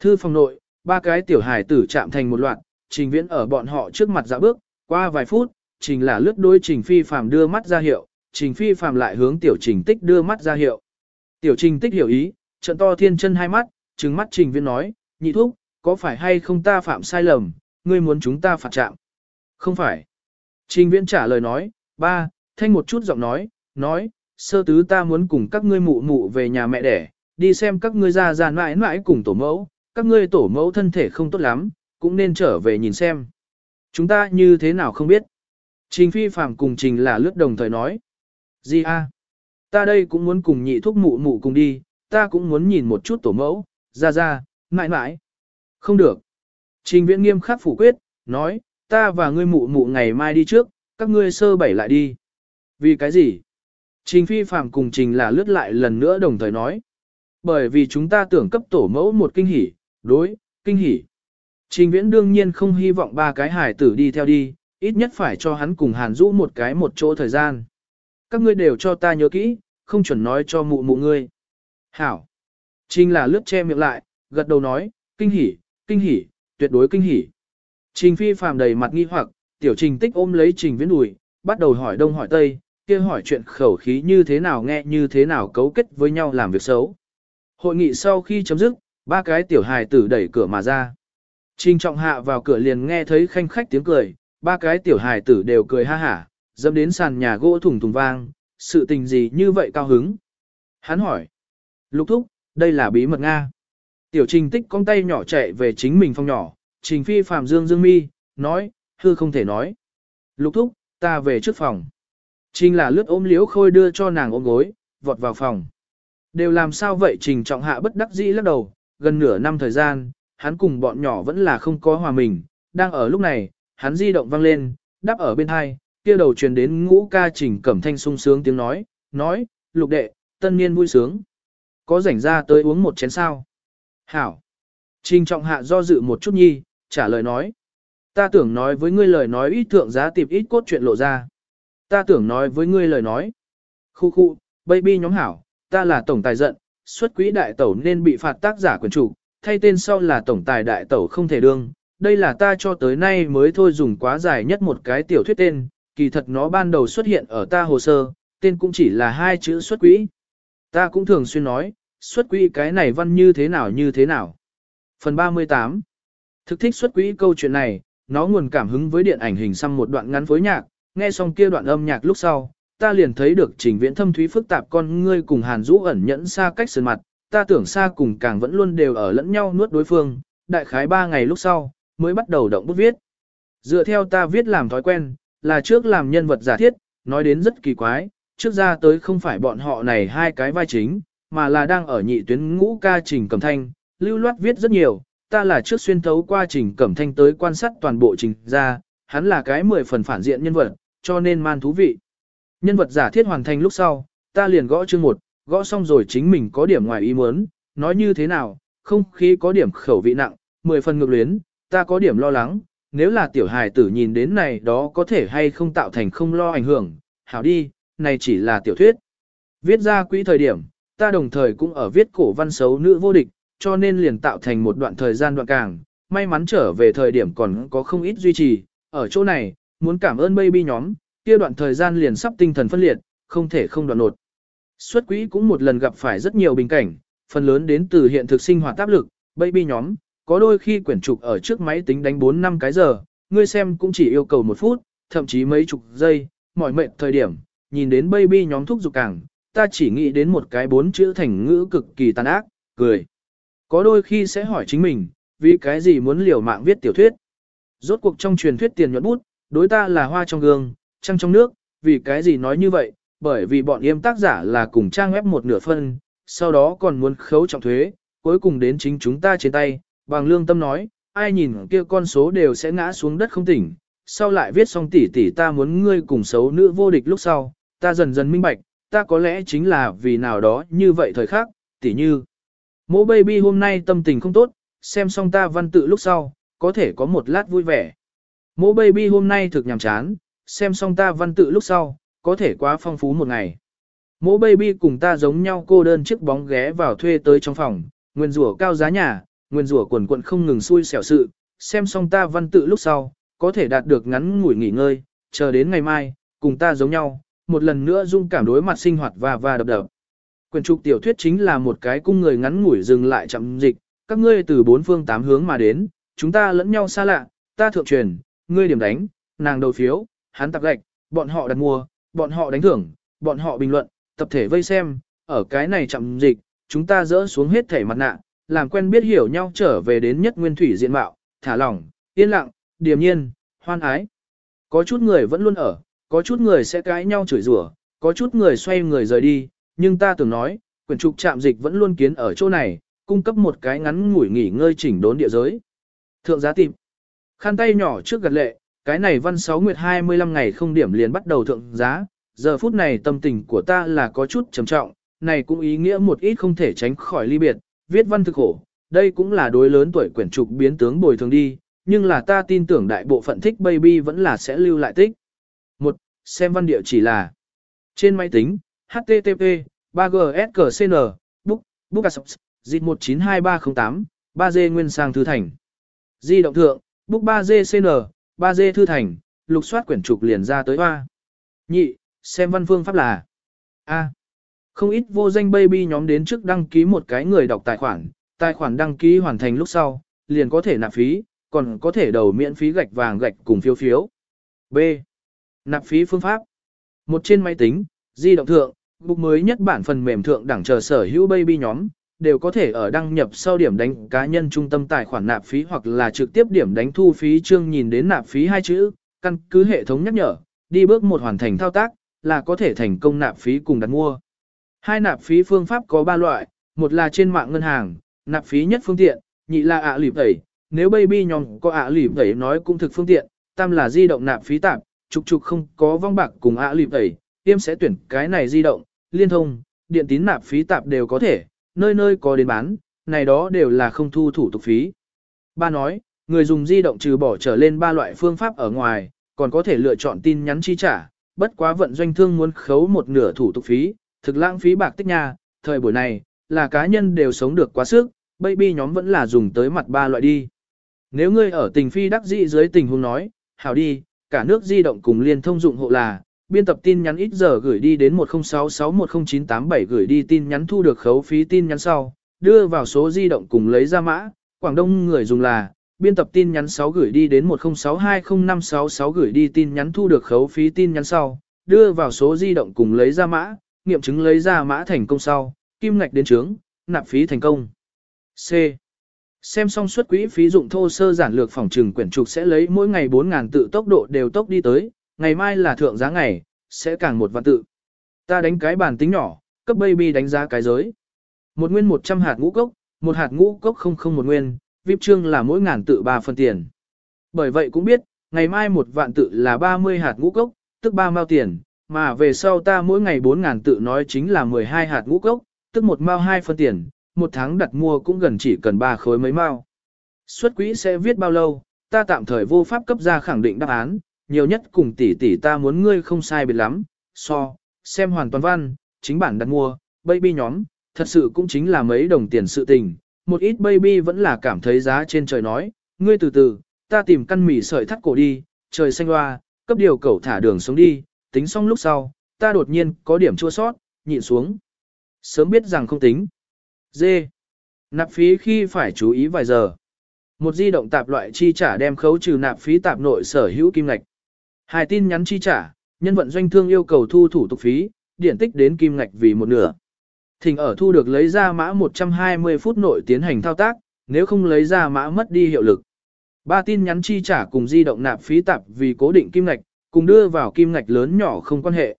Thư phòng nội, ba cái tiểu hài tử chạm thành một loạt, trình viễn ở bọn họ trước mặt dạo bước, qua vài phút, trình là lướt đôi trình phi phàm đưa mắt ra hiệu, trình phi phàm lại hướng tiểu trình tích đưa mắt ra hiệu. Tiểu trình tích hiểu ý, trận to thiên chân hai mắt, trừng mắt trình viễn nói, nhị thúc, có phải hay không ta phạm sai lầm, ngươi muốn chúng ta phạt chạm? Không phải. Trình viễn trả lời nói, ba, thanh một chút giọng nói, nói, sơ tứ ta muốn cùng các ngươi mụ mụ về nhà mẹ đẻ, đi xem các ngươi ra ra mãi mãi cùng tổ mẫu, các ngươi tổ mẫu thân thể không tốt lắm, cũng nên trở về nhìn xem. Chúng ta như thế nào không biết. Trình phi phạm cùng trình là lướt đồng thời nói. Gì a? Ta đây cũng muốn cùng nhị thúc mụ mụ cùng đi, ta cũng muốn nhìn một chút tổ mẫu, ra ra, mãi mãi. Không được. Trình viễn nghiêm khắc phủ quyết, nói, ta và ngươi mụ mụ ngày mai đi trước, các ngươi sơ bảy lại đi. Vì cái gì? Trình phi phạm cùng trình là lướt lại lần nữa đồng thời nói. Bởi vì chúng ta tưởng cấp tổ mẫu một kinh hỉ, đối, kinh hỉ. Trình viễn đương nhiên không hy vọng ba cái hải tử đi theo đi, ít nhất phải cho hắn cùng Hàn Dũ một cái một chỗ thời gian. Các ngươi đều cho ta nhớ kỹ, không chuẩn nói cho mụ mụ ngươi. Hảo. Trình là lướt che miệng lại, gật đầu nói, kinh hỉ, kinh hỉ, tuyệt đối kinh hỉ. Trình phi phàm đầy mặt nghi hoặc, tiểu trình tích ôm lấy trình viễn đùi, bắt đầu hỏi đông hỏi tây, kia hỏi chuyện khẩu khí như thế nào nghe như thế nào cấu kết với nhau làm việc xấu. Hội nghị sau khi chấm dứt, ba cái tiểu hài tử đẩy cửa mà ra. Trình trọng hạ vào cửa liền nghe thấy khanh khách tiếng cười, ba cái tiểu hài tử đều cười ha hả, dẫm đến sàn nhà gỗ thủng thùng vang, sự tình gì như vậy cao hứng. Hắn hỏi. Lục thúc, đây là bí mật Nga. Tiểu trình tích con tay nhỏ chạy về chính mình phòng nhỏ, trình phi phạm dương dương mi, nói, hư không thể nói. Lục thúc, ta về trước phòng. Trình là lướt ôm liếu khôi đưa cho nàng ôm gối, vọt vào phòng. Đều làm sao vậy trình trọng hạ bất đắc dĩ lắc đầu, gần nửa năm thời gian, hắn cùng bọn nhỏ vẫn là không có hòa mình, đang ở lúc này, hắn di động vang lên, đáp ở bên hai, kia đầu truyền đến ngũ ca trình cẩm thanh sung sướng tiếng nói, nói, lục đệ, tân niên vui sướng. Có rảnh ra tới uống một chén sao? Hảo. Trình trọng hạ do dự một chút nhi, trả lời nói. Ta tưởng nói với ngươi lời nói ít thượng giá tìm ít cốt chuyện lộ ra. Ta tưởng nói với ngươi lời nói. Khu khu, baby nhóm hảo, ta là tổng tài giận, xuất quỹ đại tẩu nên bị phạt tác giả quyền chủ, thay tên sau là tổng tài đại tẩu không thể đương. Đây là ta cho tới nay mới thôi dùng quá dài nhất một cái tiểu thuyết tên, kỳ thật nó ban đầu xuất hiện ở ta hồ sơ, tên cũng chỉ là hai chữ xuất quỹ. Ta cũng thường xuyên nói, xuất quỹ cái này văn như thế nào như thế nào. Phần 38 Thực thích xuất quỹ câu chuyện này, nó nguồn cảm hứng với điện ảnh hình xăm một đoạn ngắn phối nhạc, nghe xong kia đoạn âm nhạc lúc sau, ta liền thấy được trình viễn thâm thúy phức tạp con ngươi cùng hàn rũ ẩn nhẫn xa cách sườn mặt, ta tưởng xa cùng càng vẫn luôn đều ở lẫn nhau nuốt đối phương, đại khái ba ngày lúc sau, mới bắt đầu động bút viết. Dựa theo ta viết làm thói quen, là trước làm nhân vật giả thiết, nói đến rất kỳ quái, trước ra tới không phải bọn họ này hai cái vai chính, mà là đang ở nhị tuyến ngũ ca trình cẩm thanh, lưu loát viết rất nhiều, ta là trước xuyên thấu qua trình cẩm thanh tới quan sát toàn bộ trình ra, hắn là cái mười phần phản diện nhân vật, cho nên man thú vị. Nhân vật giả thiết hoàn thành lúc sau, ta liền gõ chương một, gõ xong rồi chính mình có điểm ngoài ý muốn, nói như thế nào, không khí có điểm khẩu vị nặng, mười phần ngược luyến, ta có điểm lo lắng, nếu là tiểu hài tử nhìn đến này đó có thể hay không tạo thành không lo ảnh hưởng, hảo đi, này chỉ là tiểu thuyết. Viết ra quỹ thời điểm, ta đồng thời cũng ở viết cổ văn xấu nữ vô địch, cho nên liền tạo thành một đoạn thời gian đoạn càng, may mắn trở về thời điểm còn có không ít duy trì, ở chỗ này, muốn cảm ơn baby nhóm, kia đoạn thời gian liền sắp tinh thần phân liệt, không thể không đoạn nột. Xuất quỹ cũng một lần gặp phải rất nhiều bình cảnh, phần lớn đến từ hiện thực sinh hoạt áp lực, baby nhóm, có đôi khi quyển trục ở trước máy tính đánh 4 năm cái giờ, ngươi xem cũng chỉ yêu cầu một phút, thậm chí mấy chục giây, mỏi mệt thời điểm, nhìn đến baby nhóm thúc dục càng, ta chỉ nghĩ đến một cái bốn chữ thành ngữ cực kỳ tàn ác, cười. Có đôi khi sẽ hỏi chính mình, vì cái gì muốn liều mạng viết tiểu thuyết. Rốt cuộc trong truyền thuyết tiền nhuận bút, đối ta là hoa trong gương, trăng trong nước, vì cái gì nói như vậy, bởi vì bọn em tác giả là cùng trang web một nửa phân, sau đó còn muốn khấu trọng thuế, cuối cùng đến chính chúng ta trên tay, bằng lương tâm nói, ai nhìn kia con số đều sẽ ngã xuống đất không tỉnh, sau lại viết xong tỉ tỉ ta muốn ngươi cùng xấu nữ vô địch lúc sau, ta dần dần minh bạch, ta có lẽ chính là vì nào đó như vậy thời khắc, tỉ như. Mỗ baby hôm nay tâm tình không tốt, xem xong ta văn tự lúc sau, có thể có một lát vui vẻ. Mỗ baby hôm nay thực nhàm chán, xem xong ta văn tự lúc sau, có thể quá phong phú một ngày. Mỗ baby cùng ta giống nhau cô đơn chiếc bóng ghé vào thuê tới trong phòng, nguyên rủa cao giá nhà, nguyên rủa quần quận không ngừng xui xẻo sự, xem xong ta văn tự lúc sau, có thể đạt được ngắn ngủi nghỉ ngơi, chờ đến ngày mai, cùng ta giống nhau, một lần nữa dung cảm đối mặt sinh hoạt và và đập đập. Quyền trục tiểu thuyết chính là một cái cung người ngắn ngủi dừng lại chậm dịch, các ngươi từ bốn phương tám hướng mà đến, chúng ta lẫn nhau xa lạ, ta thượng truyền, ngươi điểm đánh, nàng đầu phiếu, hắn tạp gạch, bọn họ đặt mua, bọn họ đánh thưởng, bọn họ bình luận, tập thể vây xem, ở cái này chậm dịch, chúng ta dỡ xuống hết thể mặt nạ, làm quen biết hiểu nhau trở về đến nhất nguyên thủy diện mạo, thả lỏng, yên lặng, điềm nhiên, hoan ái. Có chút người vẫn luôn ở, có chút người sẽ cãi nhau chửi rủa, có chút người xoay người rời đi, nhưng ta từng nói, quyển trục trạm dịch vẫn luôn kiến ở chỗ này, cung cấp một cái ngắn ngủi nghỉ ngơi chỉnh đốn địa giới. Thượng giá tìm. Khăn tay nhỏ trước gật lệ, cái này văn 6 nguyệt 25 ngày không điểm liền bắt đầu thượng giá, giờ phút này tâm tình của ta là có chút trầm trọng, này cũng ý nghĩa một ít không thể tránh khỏi ly biệt, viết văn thực khổ, đây cũng là đối lớn tuổi quyển trục biến tướng bồi thường đi, nhưng là ta tin tưởng đại bộ phận thích baby vẫn là sẽ lưu lại tích. Một, xem văn địa chỉ là trên máy tính, http 3gscn book bookasops dịch 192308 3G nguyên sang thư thành. Di động thượng, book 3GCN, 3G thư thành, lục soát quyển trục liền ra tới hoa. Nhị, xem văn phương pháp là A. Không ít vô danh baby nhóm đến trước đăng ký một cái người đọc tài khoản, tài khoản đăng ký hoàn thành lúc sau, liền có thể nạp phí, còn có thể đầu miễn phí gạch vàng gạch cùng phiếu phiếu. B. Nạp phí phương pháp. Một trên máy tính, di động thượng, Bục mới nhất bản phần mềm thượng đẳng chờ sở hữu baby nhóm, đều có thể ở đăng nhập sau điểm đánh cá nhân trung tâm tài khoản nạp phí hoặc là trực tiếp điểm đánh thu phí chương nhìn đến nạp phí hai chữ, căn cứ hệ thống nhắc nhở, đi bước một hoàn thành thao tác, là có thể thành công nạp phí cùng đặt mua. Hai nạp phí phương pháp có ba loại, một là trên mạng ngân hàng, nạp phí nhất phương tiện, nhị là ạ lịp tẩy, nếu baby nhóm có ạ lịp tẩy nói cũng thực phương tiện, tam là di động nạp phí tạp, trục trục không có vong bạc cùng ạ lịp tẩy, tiêm sẽ tuyển cái này di động, liên thông, điện tín nạp phí tạp đều có thể, nơi nơi có đến bán, này đó đều là không thu thủ tục phí. Ba nói, người dùng di động trừ bỏ trở lên ba loại phương pháp ở ngoài, còn có thể lựa chọn tin nhắn chi trả, bất quá vận doanh thương muốn khấu một nửa thủ tục phí, thực lãng phí bạc tích nha, thời buổi này, là cá nhân đều sống được quá sức, baby nhóm vẫn là dùng tới mặt ba loại đi. Nếu ngươi ở tình phi đắc dĩ dưới tình huống nói, hảo đi, cả nước di động cùng liên thông dụng hộ là, biên tập tin nhắn ít giờ gửi đi đến 1066100987 gửi đi tin nhắn thu được khấu phí tin nhắn sau, đưa vào số di động cùng lấy ra mã, Quảng Đông người dùng là, biên tập tin nhắn 6 gửi đi đến 10620566 gửi đi tin nhắn thu được khấu phí tin nhắn sau, đưa vào số di động cùng lấy ra mã, nghiệm chứng lấy ra mã thành công sau, kim ngạch đến trướng, nạp phí thành công. C. Xem xong suất quỹ phí dụng thô sơ giản lược phòng trừng quyển trục sẽ lấy mỗi ngày 4.000 tự tốc độ đều tốc đi tới, ngày mai là thượng giá ngày, sẽ càng một vạn tự. Ta đánh cái bản tính nhỏ, cấp baby đánh giá cái giới. Một nguyên 100 hạt ngũ cốc, một hạt ngũ cốc không không một nguyên, VIP trương là mỗi ngàn tự 3 phần tiền. Bởi vậy cũng biết, ngày mai một vạn tự là 30 hạt ngũ cốc, tức 3 mao tiền, mà về sau ta mỗi ngày 4 ngàn tự nói chính là 12 hạt ngũ cốc, tức một mao 2 phân tiền, một tháng đặt mua cũng gần chỉ cần 3 khối mấy mao. Xuất quỹ sẽ viết bao lâu, ta tạm thời vô pháp cấp ra khẳng định đáp án, nhiều nhất cùng tỷ tỷ ta muốn ngươi không sai biệt lắm, so, xem hoàn toàn văn, chính bản đặt mua, baby nhóm, thật sự cũng chính là mấy đồng tiền sự tình, một ít baby vẫn là cảm thấy giá trên trời nói, ngươi từ từ, ta tìm căn mì sợi thắt cổ đi, trời xanh hoa, cấp điều cẩu thả đường xuống đi, tính xong lúc sau, ta đột nhiên có điểm chua sót, nhịn xuống. Sớm biết rằng không tính. Dê. Nạp phí khi phải chú ý vài giờ. Một di động tạp loại chi trả đem khấu trừ nạp phí tạp nội sở hữu kim ngạch. Hai tin nhắn chi trả, nhân vận doanh thương yêu cầu thu thủ tục phí, điện tích đến kim ngạch vì một nửa. Thỉnh ở thu được lấy ra mã 120 phút nội tiến hành thao tác, nếu không lấy ra mã mất đi hiệu lực. Ba tin nhắn chi trả cùng di động nạp phí tạp vì cố định kim ngạch, cùng đưa vào kim ngạch lớn nhỏ không quan hệ.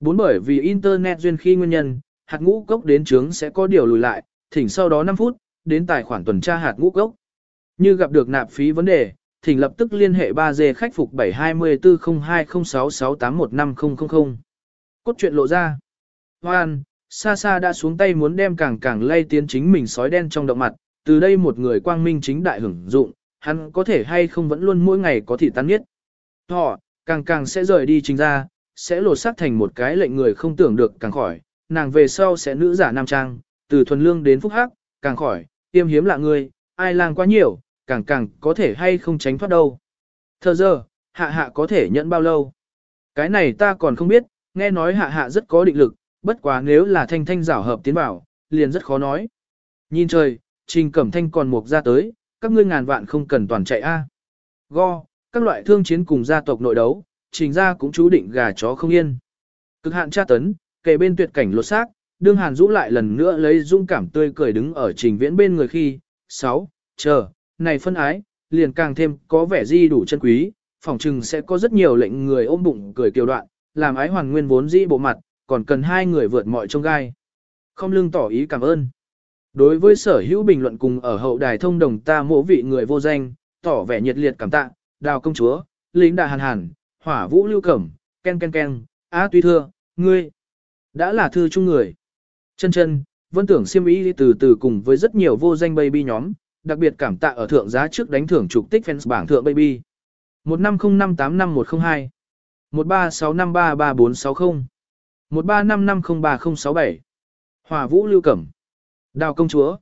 Bốn bởi vì Internet duyên khi nguyên nhân, hạt ngũ cốc đến trướng sẽ có điều lùi lại, thỉnh sau đó 5 phút, đến tài khoản tuần tra hạt ngũ cốc. Như gặp được nạp phí vấn đề, thỉnh lập tức liên hệ 3G khách phục 7240206681500. Cốt truyện lộ ra. Hoan, xa xa đã xuống tay muốn đem càng càng lay tiến chính mình sói đen trong động mặt, từ đây một người quang minh chính đại hưởng dụng, hắn có thể hay không vẫn luôn mỗi ngày có thị tán nhất. Họ, càng càng sẽ rời đi chính ra, sẽ lột xác thành một cái lệnh người không tưởng được càng khỏi, nàng về sau sẽ nữ giả nam trang, từ thuần lương đến phúc hắc, càng khỏi, tiêm hiếm lạ người, ai lang quá nhiều, càng càng có thể hay không tránh thoát đâu. Thờ giờ, hạ hạ có thể nhận bao lâu? Cái này ta còn không biết, nghe nói hạ hạ rất có định lực, bất quá nếu là thanh thanh rảo hợp tiến bảo, liền rất khó nói. Nhìn trời, trình cẩm thanh còn mục ra tới, các ngươi ngàn vạn không cần toàn chạy a. Go, các loại thương chiến cùng gia tộc nội đấu, trình ra cũng chú định gà chó không yên. Cực hạn tra tấn, kề bên tuyệt cảnh lột xác, đương hàn rũ lại lần nữa lấy dung cảm tươi cười đứng ở trình viễn bên người khi, 6, chờ, này phân ái, liền càng thêm có vẻ di đủ chân quý, phòng trừng sẽ có rất nhiều lệnh người ôm bụng cười kiều đoạn, làm ái hoàn nguyên vốn dĩ bộ mặt, còn cần hai người vượt mọi trông gai. Không lưng tỏ ý cảm ơn. Đối với sở hữu bình luận cùng ở hậu đài thông đồng ta mỗ vị người vô danh, tỏ vẻ nhiệt liệt cảm tạ, đào công chúa, lính đà hàn hàn, hỏa vũ lưu cẩm, ken ken ken, á tuy thưa, ngươi, đã là thư chung người. Chân chân, vân tưởng siêm ý từ từ cùng với rất nhiều vô danh baby nhóm, đặc biệt cảm tạ ở thượng giá trước đánh thưởng trục tích fans bảng thượng baby. 1505855102 1365333460 1355036067 Hòa Vũ Lưu Cẩm Đào Công Chúa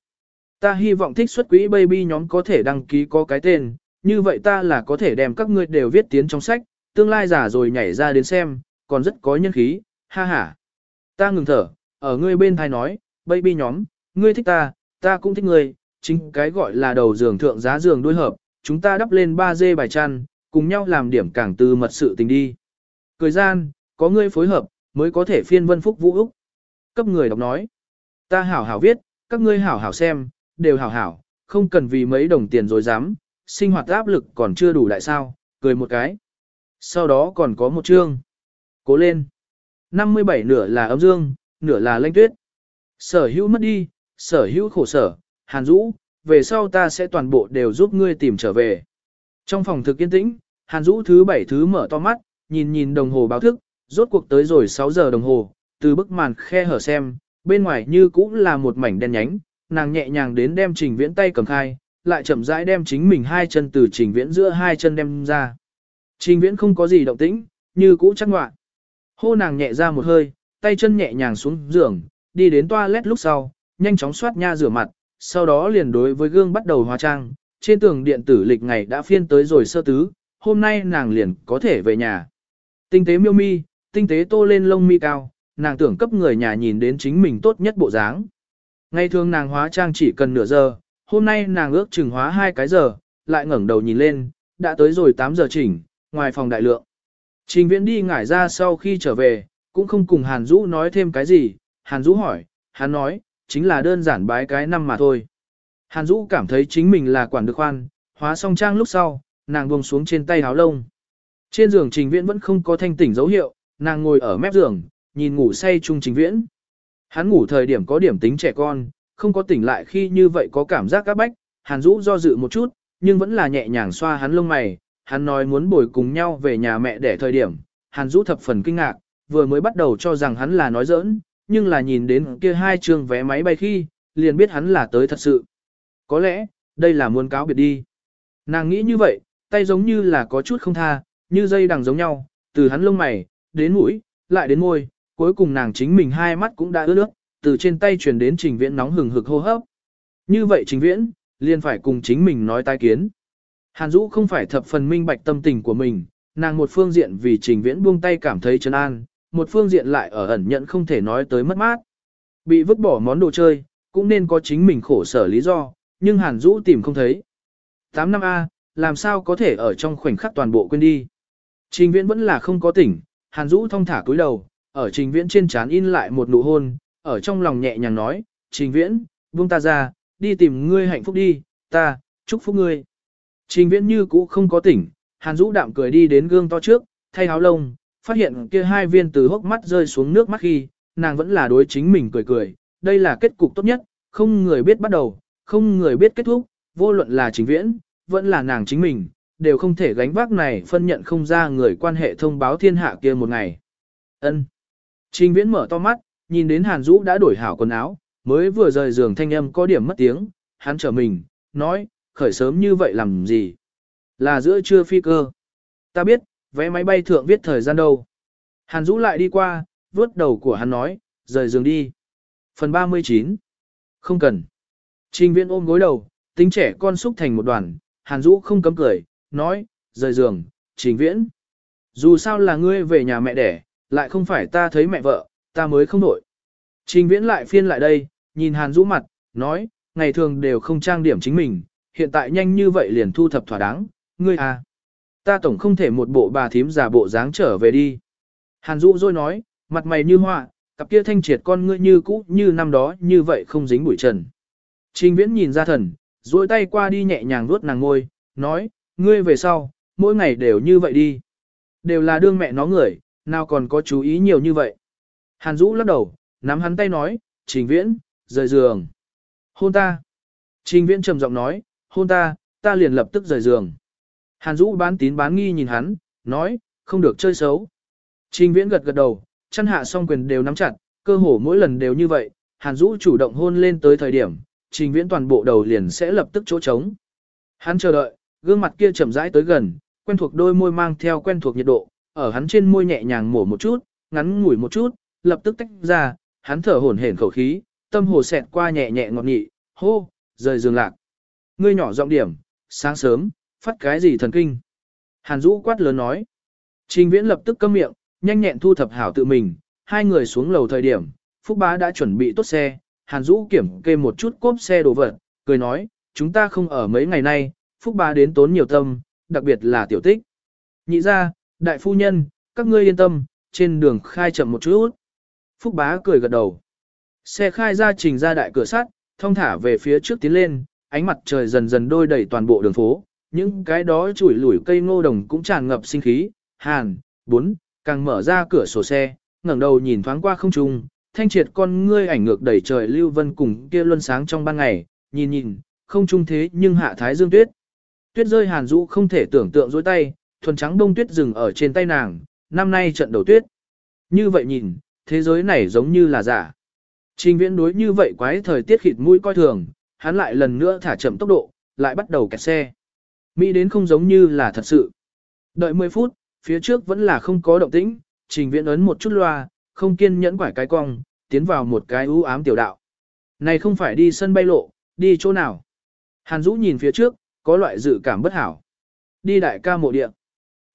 Ta hy vọng thích xuất quỹ baby nhóm có thể đăng ký có cái tên, như vậy ta là có thể đem các ngươi đều viết tiến trong sách, tương lai giả rồi nhảy ra đến xem, còn rất có nhân khí, ha ha. Ta ngừng thở, ở ngươi bên thai nói, baby nhóm, ngươi thích ta, ta cũng thích ngươi, chính cái gọi là đầu giường thượng giá giường đối hợp, chúng ta đắp lên 3 dê bài chăn, cùng nhau làm điểm càng từ mật sự tình đi. Cười gian, có ngươi phối hợp, mới có thể phiên vân phúc vũ Úc. cấp người đọc nói. Ta hảo hảo viết, các ngươi hảo hảo xem, đều hảo hảo, không cần vì mấy đồng tiền rồi dám, sinh hoạt áp lực còn chưa đủ đại sao, cười một cái. Sau đó còn có một chương. Cố lên. 57 nửa là ấm dương, nửa là lanh tuyết. Sở hữu mất đi, sở hữu khổ sở, hàn rũ, về sau ta sẽ toàn bộ đều giúp ngươi tìm trở về. Trong phòng thực yên tĩnh, hàn rũ thứ bảy thứ mở to mắt, nhìn nhìn đồng hồ báo thức, rốt cuộc tới rồi 6 giờ đồng hồ, từ bức màn khe hở xem, bên ngoài như cũng là một mảnh đen nhánh, nàng nhẹ nhàng đến đem trình viễn tay cầm khai, lại chậm rãi đem chính mình hai chân từ trình viễn giữa hai chân đem ra. Trình viễn không có gì động tĩnh, như cũ chắc ngoạn. Hô nàng nhẹ ra một hơi, tay chân nhẹ nhàng xuống giường, đi đến toilet lúc sau, nhanh chóng xoát nha rửa mặt, sau đó liền đối với gương bắt đầu hóa trang. Trên tường điện tử lịch ngày đã phiên tới rồi sơ tứ, hôm nay nàng liền có thể về nhà. Tinh tế miêu mi, tinh tế tô lên lông mi cao, nàng tưởng cấp người nhà nhìn đến chính mình tốt nhất bộ dáng. Ngày thường nàng hóa trang chỉ cần nửa giờ, hôm nay nàng ước chừng hóa hai cái giờ, lại ngẩng đầu nhìn lên, đã tới rồi 8 giờ chỉnh, ngoài phòng đại lượng. Trình viễn đi ngải ra sau khi trở về, cũng không cùng Hàn Dũ nói thêm cái gì, Hàn Dũ hỏi, hắn nói, chính là đơn giản bái cái năm mà thôi. Hàn Dũ cảm thấy chính mình là quản được khoan, hóa xong trang lúc sau, nàng buông xuống trên tay áo lông. Trên giường trình viễn vẫn không có thanh tỉnh dấu hiệu, nàng ngồi ở mép giường, nhìn ngủ say chung trình viễn. Hắn ngủ thời điểm có điểm tính trẻ con, không có tỉnh lại khi như vậy có cảm giác các bách, Hàn Dũ do dự một chút, nhưng vẫn là nhẹ nhàng xoa hắn lông mày, hắn nói muốn bồi cùng nhau về nhà mẹ để thời điểm, Hàn Dũ thập phần kinh ngạc, vừa mới bắt đầu cho rằng hắn là nói giỡn, nhưng là nhìn đến kia hai trường vé máy bay khi, liền biết hắn là tới thật sự. Có lẽ, đây là muốn cáo biệt đi. Nàng nghĩ như vậy, tay giống như là có chút không tha, như dây đằng giống nhau, từ hắn lông mày, đến mũi, lại đến môi, cuối cùng nàng chính mình hai mắt cũng đã ướt nước, từ trên tay truyền đến trình viễn nóng hừng hực hô hấp. Như vậy trình viễn, liền phải cùng chính mình nói tai kiến. Hàn Dũ không phải thập phần minh bạch tâm tình của mình, nàng một phương diện vì trình viễn buông tay cảm thấy trấn an, một phương diện lại ở ẩn nhận không thể nói tới mất mát. Bị vứt bỏ món đồ chơi, cũng nên có chính mình khổ sở lý do, nhưng Hàn Dũ tìm không thấy. 8 năm A, làm sao có thể ở trong khoảnh khắc toàn bộ quên đi. Trình viễn vẫn là không có tỉnh, Hàn Dũ thong thả cúi đầu, ở trình viễn trên trán in lại một nụ hôn, ở trong lòng nhẹ nhàng nói, trình viễn, buông ta ra, đi tìm ngươi hạnh phúc đi, ta, chúc phúc ngươi. Trình viễn như cũ không có tỉnh, Hàn Dũ đạm cười đi đến gương to trước, thay áo lông, phát hiện kia hai viên từ hốc mắt rơi xuống nước mắt khi, nàng vẫn là đối chính mình cười cười, đây là kết cục tốt nhất, không người biết bắt đầu, không người biết kết thúc, vô luận là trình viễn, vẫn là nàng chính mình, đều không thể gánh vác này phân nhận không ra người quan hệ thông báo thiên hạ kia một ngày. Ân. Trình viễn mở to mắt, nhìn đến Hàn Dũ đã đổi hảo quần áo, mới vừa rời giường thanh âm có điểm mất tiếng, hắn trở mình, nói, khởi sớm như vậy làm gì? Là giữa trưa phi cơ. Ta biết, vé máy bay thượng viết thời gian đâu. Hàn Dũ lại đi qua, vuốt đầu của hắn nói, rời giường đi. Phần 39. Không cần. Trình viễn ôm gối đầu, tính trẻ con xúc thành một đoàn, Hàn Dũ không cấm cười, nói, rời giường, trình viễn. Dù sao là ngươi về nhà mẹ đẻ, lại không phải ta thấy mẹ vợ, ta mới không nổi. Trình viễn lại phiên lại đây, nhìn Hàn Dũ mặt, nói, ngày thường đều không trang điểm chính mình, hiện tại nhanh như vậy liền thu thập thỏa đáng, ngươi à. Ta tổng không thể một bộ bà thím giả bộ dáng trở về đi. Hàn Dũ rồi nói, mặt mày như họa, cặp kia thanh triệt con ngươi như cũ như năm đó như vậy không dính bụi trần. Trình viễn nhìn ra thần, duỗi tay qua đi nhẹ nhàng vuốt nàng ngôi, nói, ngươi về sau, mỗi ngày đều như vậy đi. Đều là đương mẹ nó người, nào còn có chú ý nhiều như vậy. Hàn Dũ lắc đầu, nắm hắn tay nói, trình viễn, rời giường. Hôn ta. Trình viễn trầm giọng nói, hôn ta, ta liền lập tức rời giường. Hàn Dũ bán tín bán nghi nhìn hắn, nói, không được chơi xấu. Trình viễn gật gật đầu, chân hạ song quyền đều nắm chặt, cơ hồ mỗi lần đều như vậy, Hàn Dũ chủ động hôn lên tới thời điểm, trình viễn toàn bộ đầu liền sẽ lập tức chỗ trống. Hắn chờ đợi, gương mặt kia chậm rãi tới gần, quen thuộc đôi môi mang theo quen thuộc nhiệt độ, ở hắn trên môi nhẹ nhàng mổ một chút, ngắn ngủi một chút, lập tức tách ra, hắn thở hổn hển khẩu khí, tâm hồ xẹt qua nhẹ nhẹ ngọt nhị, hô, rời giường lạc. Ngươi nhỏ giọng điểm, sáng sớm, phát cái gì thần kinh. Hàn Dũ quát lớn nói. Trình Viễn lập tức câm miệng, nhanh nhẹn thu thập hảo tự mình, hai người xuống lầu thời điểm, Phúc Bá đã chuẩn bị tốt xe, Hàn Dũ kiểm kê một chút cốp xe đồ vật, cười nói, chúng ta không ở mấy ngày nay, Phúc Bá đến tốn nhiều tâm, đặc biệt là tiểu tích. Nhị ra, đại phu nhân, các ngươi yên tâm, trên đường khai chậm một chút. Phúc Bá cười gật đầu. Xe khai ra trình ra đại cửa sắt, thông thả về phía trước tiến lên, ánh mặt trời dần dần đôi đầy toàn bộ đường phố, những cái đó chủi lủi cây ngô đồng cũng tràn ngập sinh khí, hàn, bốn, càng mở ra cửa sổ xe, ngẩng đầu nhìn thoáng qua không trung, thanh triệt con ngươi ảnh ngược đầy trời lưu vân cùng kia luân sáng trong ban ngày, nhìn nhìn, không trung thế nhưng hạ thái dương tuyết. Tuyết rơi hàn dũ không thể tưởng tượng dối tay, thuần trắng bông tuyết rừng ở trên tay nàng, năm nay trận đầu tuyết. Như vậy nhìn, thế giới này giống như là giả. Trình viễn đối như vậy quái thời tiết khịt mũi coi thường, hắn lại lần nữa thả chậm tốc độ, lại bắt đầu kẹt xe. Mỹ đến không giống như là thật sự. Đợi 10 phút, phía trước vẫn là không có động tĩnh, trình viễn ấn một chút loa, không kiên nhẫn quải cái cong, tiến vào một cái ưu ám tiểu đạo. Này không phải đi sân bay lộ, đi chỗ nào. Hàn Dũ nhìn phía trước, có loại dự cảm bất hảo. Đi đại ca mộ địa.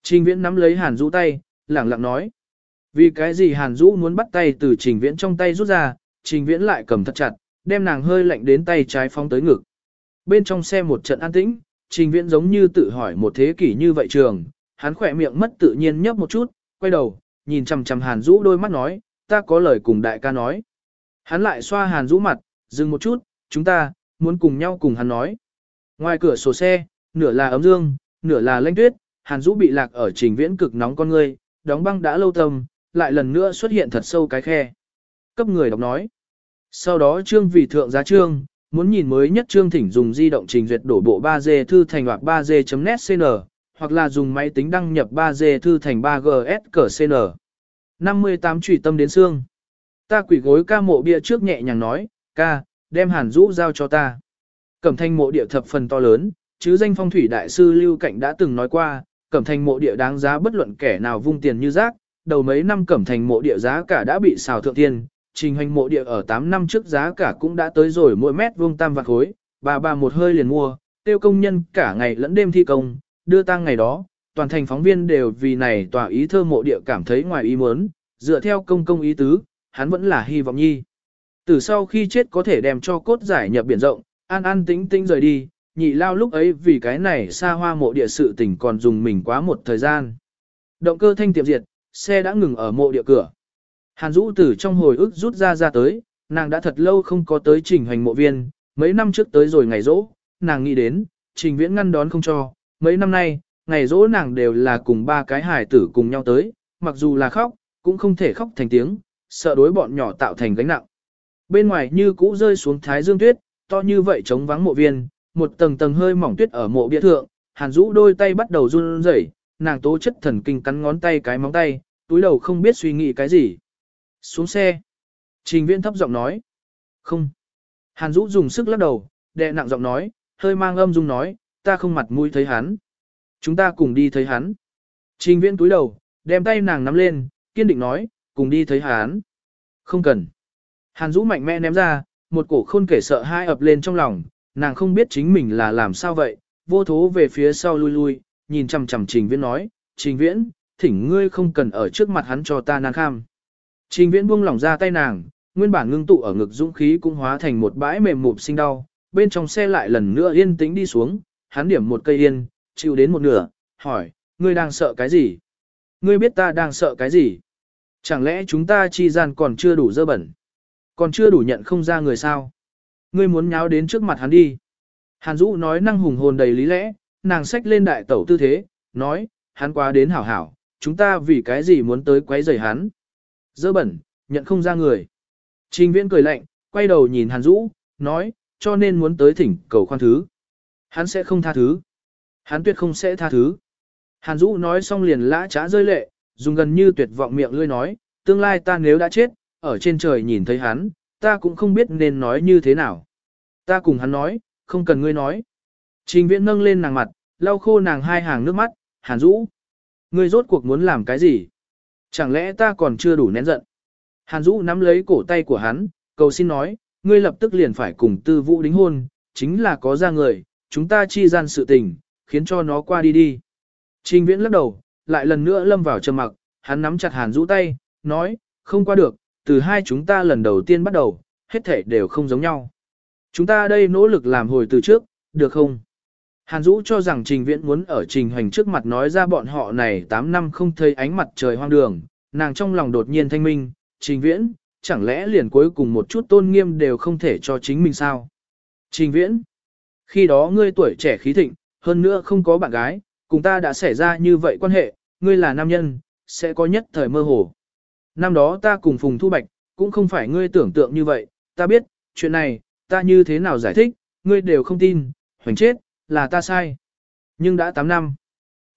Trình viễn nắm lấy Hàn Dũ tay, lẳng lặng nói. Vì cái gì Hàn Dũ muốn bắt tay từ trình viễn trong tay rút ra, trình viễn lại cầm thật chặt, đem nàng hơi lạnh đến tay trái phóng tới ngực. Bên trong xe một trận an tĩnh, trình viễn giống như tự hỏi một thế kỷ như vậy trường, hắn khỏe miệng mất tự nhiên nhấp một chút, quay đầu, nhìn chằm chằm Hàn Dũ đôi mắt nói, ta có lời cùng đại ca nói. Hắn lại xoa Hàn Dũ mặt, dừng một chút, chúng ta, muốn cùng nhau cùng hắn nói. Ngoài cửa sổ xe, nửa là ấm dương, nửa là lanh tuyết, Hàn Dũ bị lạc ở trình viễn cực nóng con ngươi, đóng băng đã lâu tâm, lại lần nữa xuất hiện thật sâu cái khe. Cấp người đọc nói. Sau đó trương vị thượng giá trương, muốn nhìn mới nhất trương thỉnh dùng di động trình duyệt đổ bộ 3G thư thành hoặc 3G.net cn, hoặc là dùng máy tính đăng nhập 3G thư thành 3GS cỡ cn. 58 trùy tâm đến xương. Ta quỷ gối ca mộ bia trước nhẹ nhàng nói, ca, đem hàn rũ giao cho ta. Cẩm thanh mộ địa thập phần to lớn, chứ danh phong thủy đại sư Lưu Cạnh đã từng nói qua, cẩm thanh mộ địa đáng giá bất luận kẻ nào vung tiền như rác, đầu mấy năm cẩm thành mộ địa giá cả đã bị xào thượng tiên, trình hành mộ địa ở 8 năm trước giá cả cũng đã tới rồi mỗi mét vuông tam vạn khối, bà bà một hơi liền mua, tiêu công nhân cả ngày lẫn đêm thi công, đưa tang ngày đó, toàn thành phóng viên đều vì này tòa ý thơ mộ địa cảm thấy ngoài ý muốn, dựa theo công công ý tứ, hắn vẫn là hy vọng nhi. Từ sau khi chết có thể đem cho cốt giải nhập biển rộng, an an tĩnh tĩnh rời đi, nhị lao lúc ấy vì cái này xa hoa mộ địa sự tình còn dùng mình quá một thời gian. Động cơ thanh tiệm diệt, xe đã ngừng ở mộ địa cửa. Hàn Dũ từ trong hồi ức rút ra ra tới, nàng đã thật lâu không có tới trình hành mộ viên, mấy năm trước tới rồi ngày rỗ, nàng nghĩ đến, trình viễn ngăn đón không cho, mấy năm nay, ngày rỗ nàng đều là cùng ba cái hải tử cùng nhau tới, mặc dù là khóc, cũng không thể khóc thành tiếng, sợ đối bọn nhỏ tạo thành gánh nặng. Bên ngoài như cũ rơi xuống thái dương tuyết, to như vậy chống vắng mộ viên, một tầng tầng hơi mỏng tuyết ở mộ bia thượng, Hàn Dũ đôi tay bắt đầu run rẩy, nàng tố chất thần kinh cắn ngón tay cái móng tay, túi đầu không biết suy nghĩ cái gì. Xuống xe. Trình viễn thấp giọng nói. Không. Hàn Dũ dùng sức lắc đầu, đệ nặng giọng nói, hơi mang âm dung nói, ta không mặt mũi thấy hắn. Chúng ta cùng đi thấy hắn. Trình viễn túi đầu, đem tay nàng nắm lên, kiên định nói, cùng đi thấy hắn. Không cần. Hàn Dũ mạnh mẽ ném ra, một cổ khôn kể sợ hai ập lên trong lòng, nàng không biết chính mình là làm sao vậy, vô thố về phía sau lui lui, nhìn chằm chằm Trình Viễn nói, Trình Viễn, thỉnh ngươi không cần ở trước mặt hắn cho ta nan kham. Trình Viễn buông lỏng ra tay nàng, nguyên bản ngưng tụ ở ngực dũng khí cũng hóa thành một bãi mềm mụp sinh đau, bên trong xe lại lần nữa yên tĩnh đi xuống, hắn điểm một cây yên, chịu đến một nửa, hỏi, ngươi đang sợ cái gì? Ngươi biết ta đang sợ cái gì? Chẳng lẽ chúng ta chi gian còn chưa đủ dơ bẩn? Còn chưa đủ nhận không ra người sao? Ngươi muốn nháo đến trước mặt hắn đi. Hàn Dũ nói năng hùng hồn đầy lý lẽ, nàng xách lên đại tẩu tư thế, nói, hắn quá đến hảo hảo, chúng ta vì cái gì muốn tới quấy rầy hắn. Dơ bẩn, nhận không ra người. Trình viễn cười lạnh, quay đầu nhìn Hàn Dũ, nói, cho nên muốn tới thỉnh cầu khoan thứ. Hắn sẽ không tha thứ. Hắn tuyệt không sẽ tha thứ. Hàn Dũ nói xong liền lã trá rơi lệ, dùng gần như tuyệt vọng miệng lươi nói, tương lai ta nếu đã chết, ở trên trời nhìn thấy hắn, ta cũng không biết nên nói như thế nào. Ta cùng hắn nói, không cần ngươi nói. Trình viễn nâng lên nàng mặt, lau khô nàng hai hàng nước mắt, hàn Dũ. Ngươi rốt cuộc muốn làm cái gì? Chẳng lẽ ta còn chưa đủ nén giận? Hàn Dũ nắm lấy cổ tay của hắn, cầu xin nói, ngươi lập tức liền phải cùng tư vũ đính hôn, chính là có ra người, chúng ta chi gian sự tình, khiến cho nó qua đi đi. Trình viễn lắc đầu, lại lần nữa lâm vào trầm mặc, hắn nắm chặt Hàn Dũ tay, nói, không qua được, từ hai chúng ta lần đầu tiên bắt đầu, hết thể đều không giống nhau. Chúng ta đây nỗ lực làm hồi từ trước, được không? Hàn Dũ cho rằng Trình Viễn muốn ở Trình Hoành trước mặt nói ra bọn họ này 8 năm không thấy ánh mặt trời hoang đường, nàng trong lòng đột nhiên thanh minh, Trình Viễn, chẳng lẽ liền cuối cùng một chút tôn nghiêm đều không thể cho chính mình sao? Trình viễn, khi đó ngươi tuổi trẻ khí thịnh, hơn nữa không có bạn gái, cùng ta đã xảy ra như vậy quan hệ, ngươi là nam nhân, sẽ có nhất thời mơ hồ. Năm đó ta cùng Phùng Thu Bạch, cũng không phải ngươi tưởng tượng như vậy, ta biết, chuyện này, ta như thế nào giải thích, ngươi đều không tin, hoành chết, là ta sai. Nhưng đã 8 năm,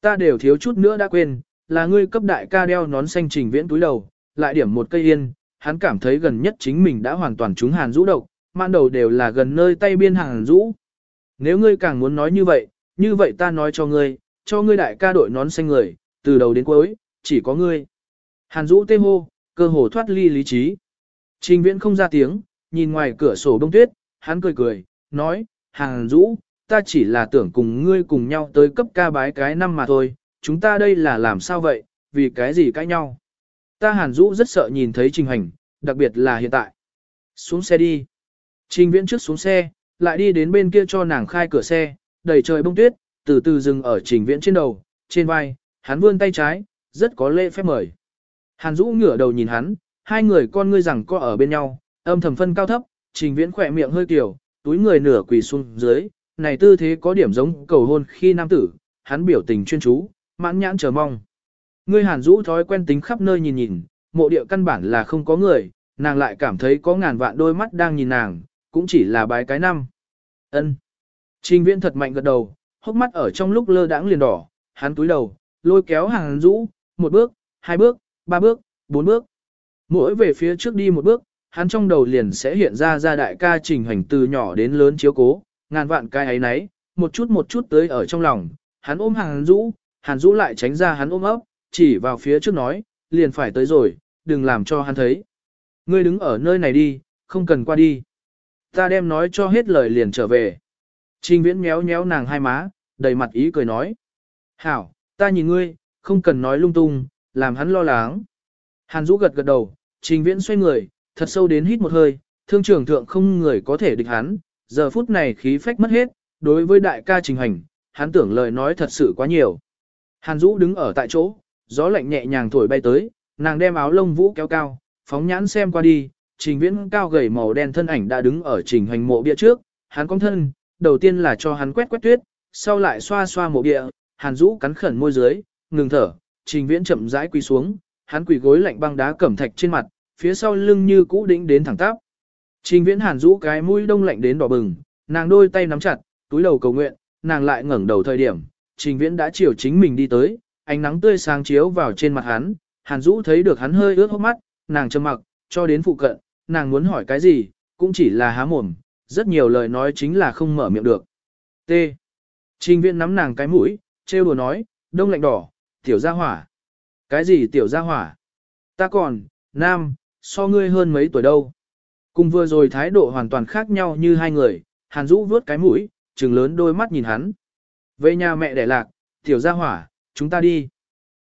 ta đều thiếu chút nữa đã quên, là ngươi cấp đại ca đeo nón xanh trình viễn túi đầu, lại điểm một cây yên, hắn cảm thấy gần nhất chính mình đã hoàn toàn trúng hàn rũ độc, mạn đầu đều là gần nơi tay biên hàn rũ. Nếu ngươi càng muốn nói như vậy, như vậy ta nói cho ngươi, cho ngươi đại ca đội nón xanh người, từ đầu đến cuối, chỉ có ngươi. Hàn rũ tê hô, cơ hồ thoát ly lý trí. Trình viễn không ra tiếng, nhìn ngoài cửa sổ đông tuyết, hắn cười cười, nói, Hàn rũ, ta chỉ là tưởng cùng ngươi cùng nhau tới cấp ca bái cái năm mà thôi, chúng ta đây là làm sao vậy, vì cái gì cãi nhau. Ta Hàn Dũ rất sợ nhìn thấy Trình Hành, đặc biệt là hiện tại. Xuống xe đi. Trình Viễn trước xuống xe, lại đi đến bên kia cho nàng khai cửa xe, đẩy trời bông tuyết, từ từ dừng ở Trình Viễn trên đầu, trên vai, hắn vươn tay trái, rất có lễ phép mời. Hàn Dũ ngửa đầu nhìn hắn, hai người con ngươi rằng co ở bên nhau, âm thầm phân cao thấp, Trình Viễn khỏe miệng hơi tiểu, túi người nửa quỳ xuống dưới, này tư thế có điểm giống cầu hôn khi nam tử, hắn biểu tình chuyên chú, mãn nhãn chờ mong. Ngươi hàn rũ thói quen tính khắp nơi nhìn nhìn, mộ địa căn bản là không có người, nàng lại cảm thấy có ngàn vạn đôi mắt đang nhìn nàng, cũng chỉ là bái cái năm. ân Trình viễn thật mạnh gật đầu, hốc mắt ở trong lúc lơ đãng liền đỏ, hắn túi đầu, lôi kéo hàn rũ, một bước, hai bước, ba bước, bốn bước. Mỗi về phía trước đi một bước, hắn trong đầu liền sẽ hiện ra ra đại ca trình hành từ nhỏ đến lớn chiếu cố, ngàn vạn cái ấy nấy, một chút một chút tới ở trong lòng, hắn ôm hàn rũ, hàn rũ lại tránh ra hắn ôm ấp, chỉ vào phía trước nói, liền phải tới rồi, đừng làm cho hắn thấy. Ngươi đứng ở nơi này đi, không cần qua đi. Ta đem nói cho hết lời liền trở về. Trình viễn méo méo nàng hai má, đầy mặt ý cười nói. Hảo, ta nhìn ngươi, không cần nói lung tung, làm hắn lo lắng. Hàn Dũ gật gật đầu, trình viễn xoay người, thật sâu đến hít một hơi, thương trưởng thượng không người có thể địch hắn, giờ phút này khí phách mất hết, đối với đại ca trình hành, hắn tưởng lời nói thật sự quá nhiều. Hàn Dũ đứng ở tại chỗ, gió lạnh nhẹ nhàng thổi bay tới, nàng đem áo lông vũ kéo cao, phóng nhãn xem qua đi, trình viễn cao gầy màu đen thân ảnh đã đứng ở trình hành mộ bia trước, hắn cong thân, đầu tiên là cho hắn quét quét tuyết, sau lại xoa xoa mộ bia, hàn Dũ cắn khẩn môi dưới, ngừng thở, trình viễn chậm rãi quỳ xuống, hắn quỳ gối lạnh băng đá cẩm thạch trên mặt, phía sau lưng như cũ đĩnh đến thẳng tắp. Trình viễn hàn Dũ cái mũi đông lạnh đến đỏ bừng, nàng đôi tay nắm chặt, túi đầu cầu nguyện, nàng lại ngẩng đầu thời điểm, trình viễn đã chiều chính mình đi tới, ánh nắng tươi sáng chiếu vào trên mặt hắn, Hàn Dũ thấy được hắn hơi ướt hốc mắt, nàng trầm mặc, cho đến phụ cận, nàng muốn hỏi cái gì, cũng chỉ là há mồm, rất nhiều lời nói chính là không mở miệng được. T. Trình Viễn nắm nàng cái mũi, trêu đùa nói, đông lạnh đỏ, tiểu gia hỏa. Cái gì tiểu gia hỏa? Ta còn, nam, so ngươi hơn mấy tuổi đâu. Cùng vừa rồi thái độ hoàn toàn khác nhau như hai người, Hàn Dũ vướt cái mũi, trừng lớn đôi mắt nhìn hắn. Về nhà mẹ đẻ lạc, tiểu gia hỏa, chúng ta đi.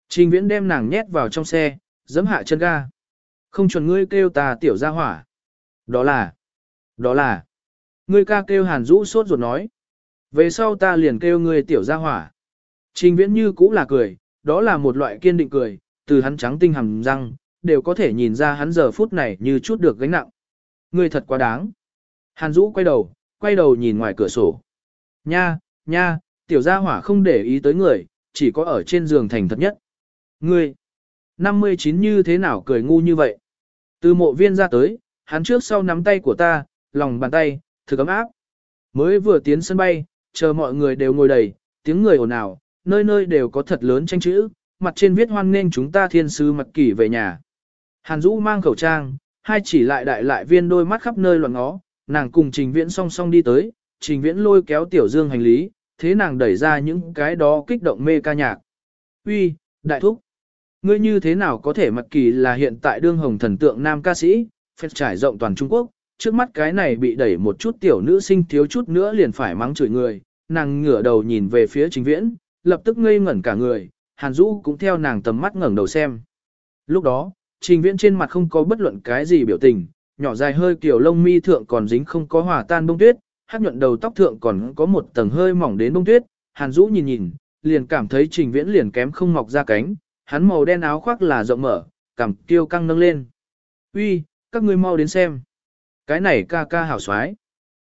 Trình viễn đem nàng nhét vào trong xe, giẫm hạ chân ga. Không chuẩn ngươi kêu ta tiểu gia hỏa. Đó là, đó là, ngươi ca kêu hàn Dũ sốt ruột nói. Về sau ta liền kêu ngươi tiểu gia hỏa. Trình viễn như cũ là cười, đó là một loại kiên định cười, từ hắn trắng tinh hầm răng, đều có thể nhìn ra hắn giờ phút này như chút được gánh nặng. Ngươi thật quá đáng. Hàn Dũ quay đầu, quay đầu nhìn ngoài cửa sổ. Nha, nha, tiểu gia hỏa không để ý tới người, chỉ có ở trên giường thành thật nhất. Ngươi, 59 như thế nào cười ngu như vậy? Từ mộ viên ra tới, hắn trước sau nắm tay của ta, lòng bàn tay, thực ấm áp. Mới vừa tiến sân bay, chờ mọi người đều ngồi đầy, tiếng người ồn ào, nơi nơi đều có thật lớn tranh chữ, mặt trên viết hoan nên chúng ta thiên sư mặt kỷ về nhà. Hàn Dũ mang khẩu trang, hai chỉ lại đại lại viên đôi mắt khắp nơi loạn ngó, nàng cùng trình viễn song song đi tới, trình viễn lôi kéo tiểu dương hành lý, thế nàng đẩy ra những cái đó kích động mê ca nhạc. Uy, đại thúc, ngươi như thế nào có thể mặc kỳ là hiện tại đương hồng thần tượng nam ca sĩ, phép trải rộng toàn Trung Quốc, trước mắt cái này bị đẩy một chút tiểu nữ sinh thiếu chút nữa liền phải mắng chửi người, nàng ngửa đầu nhìn về phía trình viễn, lập tức ngây ngẩn cả người, Hàn Dũ cũng theo nàng tầm mắt ngẩng đầu xem. Lúc đó, trình viễn trên mặt không có bất luận cái gì biểu tình, nhỏ dài hơi kiểu lông mi thượng còn dính không có hòa tan bông tuyết, hát nhuận đầu tóc thượng còn có một tầng hơi mỏng đến bông tuyết, Hàn Dũ nhìn nhìn, liền cảm thấy Trình Viễn liền kém không mọc ra cánh, hắn màu đen áo khoác là rộng mở, cằm tiêu căng nâng lên. "Uy, các ngươi mau đến xem. Cái này ca ca hảo xoái.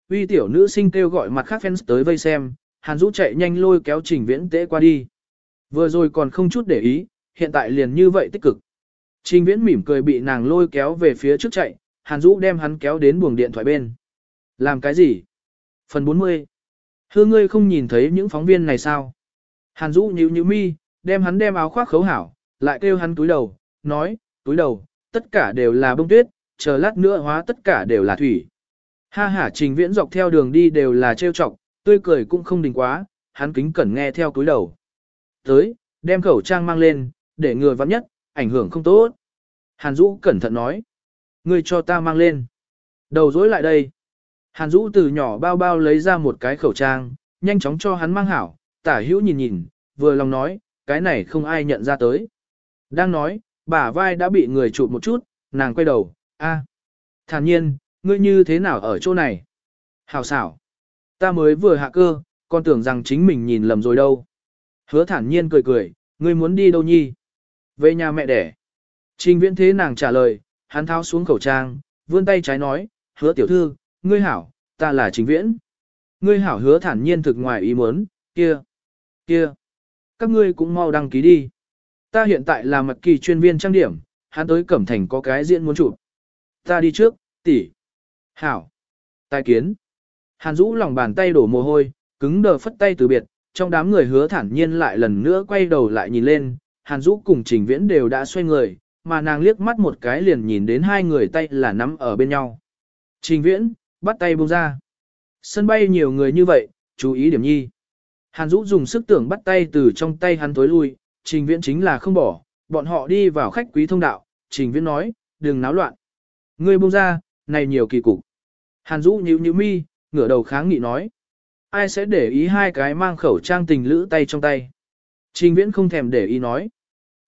Uy tiểu nữ sinh kêu gọi mặt khác fans tới vây xem, Hàn Dũ chạy nhanh lôi kéo Trình Viễn tế qua đi. Vừa rồi còn không chút để ý, hiện tại liền như vậy tích cực. Trình Viễn mỉm cười bị nàng lôi kéo về phía trước chạy, Hàn Dũ đem hắn kéo đến buồng điện thoại bên. Làm cái gì? Phần 40. Hương ngươi không nhìn thấy những phóng viên này sao? Hàn Dũ nhíu nhíu mi, đem hắn đem áo khoác khấu hảo, lại kêu hắn túi đầu, nói, túi đầu, tất cả đều là bông tuyết, chờ lát nữa hóa tất cả đều là thủy. Ha ha trình viễn dọc theo đường đi đều là trêu chọc, tươi cười cũng không đình quá, hắn kính cẩn nghe theo túi đầu. Tới, đem khẩu trang mang lên, để người vắng nhất, ảnh hưởng không tốt. Hàn Dũ cẩn thận nói. Ngươi cho ta mang lên. Đầu dối lại đây. Hàn Dũ từ nhỏ bao bao lấy ra một cái khẩu trang, nhanh chóng cho hắn mang hảo, tả hữu nhìn nhìn, vừa lòng nói, cái này không ai nhận ra tới. Đang nói, bả vai đã bị người chụp một chút, nàng quay đầu, a, thản nhiên, ngươi như thế nào ở chỗ này? Hảo xảo. Ta mới vừa hạ cơ, còn tưởng rằng chính mình nhìn lầm rồi đâu. Hứa thản nhiên cười cười, ngươi muốn đi đâu nhi? Về nhà mẹ đẻ. Trình viễn thế nàng trả lời, hắn tháo xuống khẩu trang, vươn tay trái nói, hứa tiểu thư, ngươi hảo, ta là trình viễn. Ngươi hảo hứa thản nhiên thực ngoài ý muốn, kia, kia. Các ngươi cũng mau đăng ký đi. Ta hiện tại là mật kỳ chuyên viên trang điểm, hắn tới Cẩm Thành có cái diễn muốn chụp. Ta đi trước, tỷ. Hảo. Tài kiến. Hàn Dũ lòng bàn tay đổ mồ hôi, cứng đờ phất tay từ biệt, trong đám người hứa thản nhiên lại lần nữa quay đầu lại nhìn lên, Hàn Dũ cùng Trình Viễn đều đã xoay người, mà nàng liếc mắt một cái liền nhìn đến hai người tay là nắm ở bên nhau. Trình Viễn, bắt tay buông ra. Sân bay nhiều người như vậy, chú ý điểm nhi. Hàn Dũ dùng sức tưởng bắt tay từ trong tay hắn tối lui, Trình Viễn chính là không bỏ, bọn họ đi vào khách quý thông đạo, Trình Viễn nói, đừng náo loạn. Ngươi buông ra, này nhiều kỳ cục. Hàn Dũ nhíu nhíu mi, ngửa đầu kháng nghị nói. Ai sẽ để ý hai cái mang khẩu trang tình lữ tay trong tay. Trình Viễn không thèm để ý nói.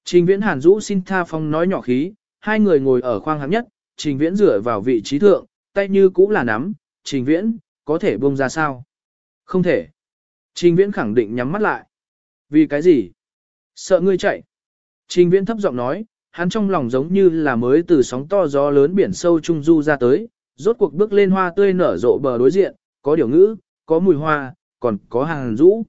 Trình Viễn Hàn Dũ xin tha phong nói nhỏ khí, hai người ngồi ở khoang hạng nhất, Trình Viễn rửa vào vị trí thượng, tay như cũ là nắm, Trình Viễn, có thể buông ra sao? Không thể. Trình Viễn khẳng định nhắm mắt lại. Vì cái gì? Sợ ngươi chạy. Trình Viễn thấp giọng nói, hắn trong lòng giống như là mới từ sóng to gió lớn biển sâu trung du ra tới, rốt cuộc bước lên hoa tươi nở rộ bờ đối diện, có điều ngữ, có mùi hoa, còn có Hàn Dũ.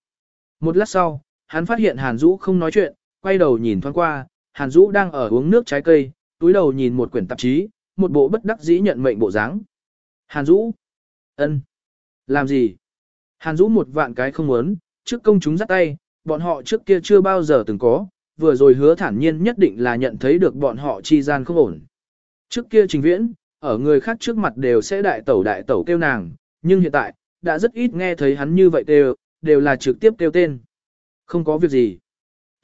Một lát sau, hắn phát hiện Hàn Dũ không nói chuyện, quay đầu nhìn thoáng qua, Hàn Dũ đang ở uống nước trái cây, túi đầu nhìn một quyển tạp chí, một bộ bất đắc dĩ nhận mệnh bộ dáng. Hàn Dũ, ân, làm gì? Hàn Dũ một vạn cái không muốn, trước công chúng dắt tay, bọn họ trước kia chưa bao giờ từng có, vừa rồi hứa thản nhiên nhất định là nhận thấy được bọn họ chi gian không ổn. Trước kia trình viễn, ở người khác trước mặt đều sẽ đại tẩu đại tẩu kêu nàng, nhưng hiện tại, đã rất ít nghe thấy hắn như vậy đều, đều là trực tiếp kêu tên. Không có việc gì.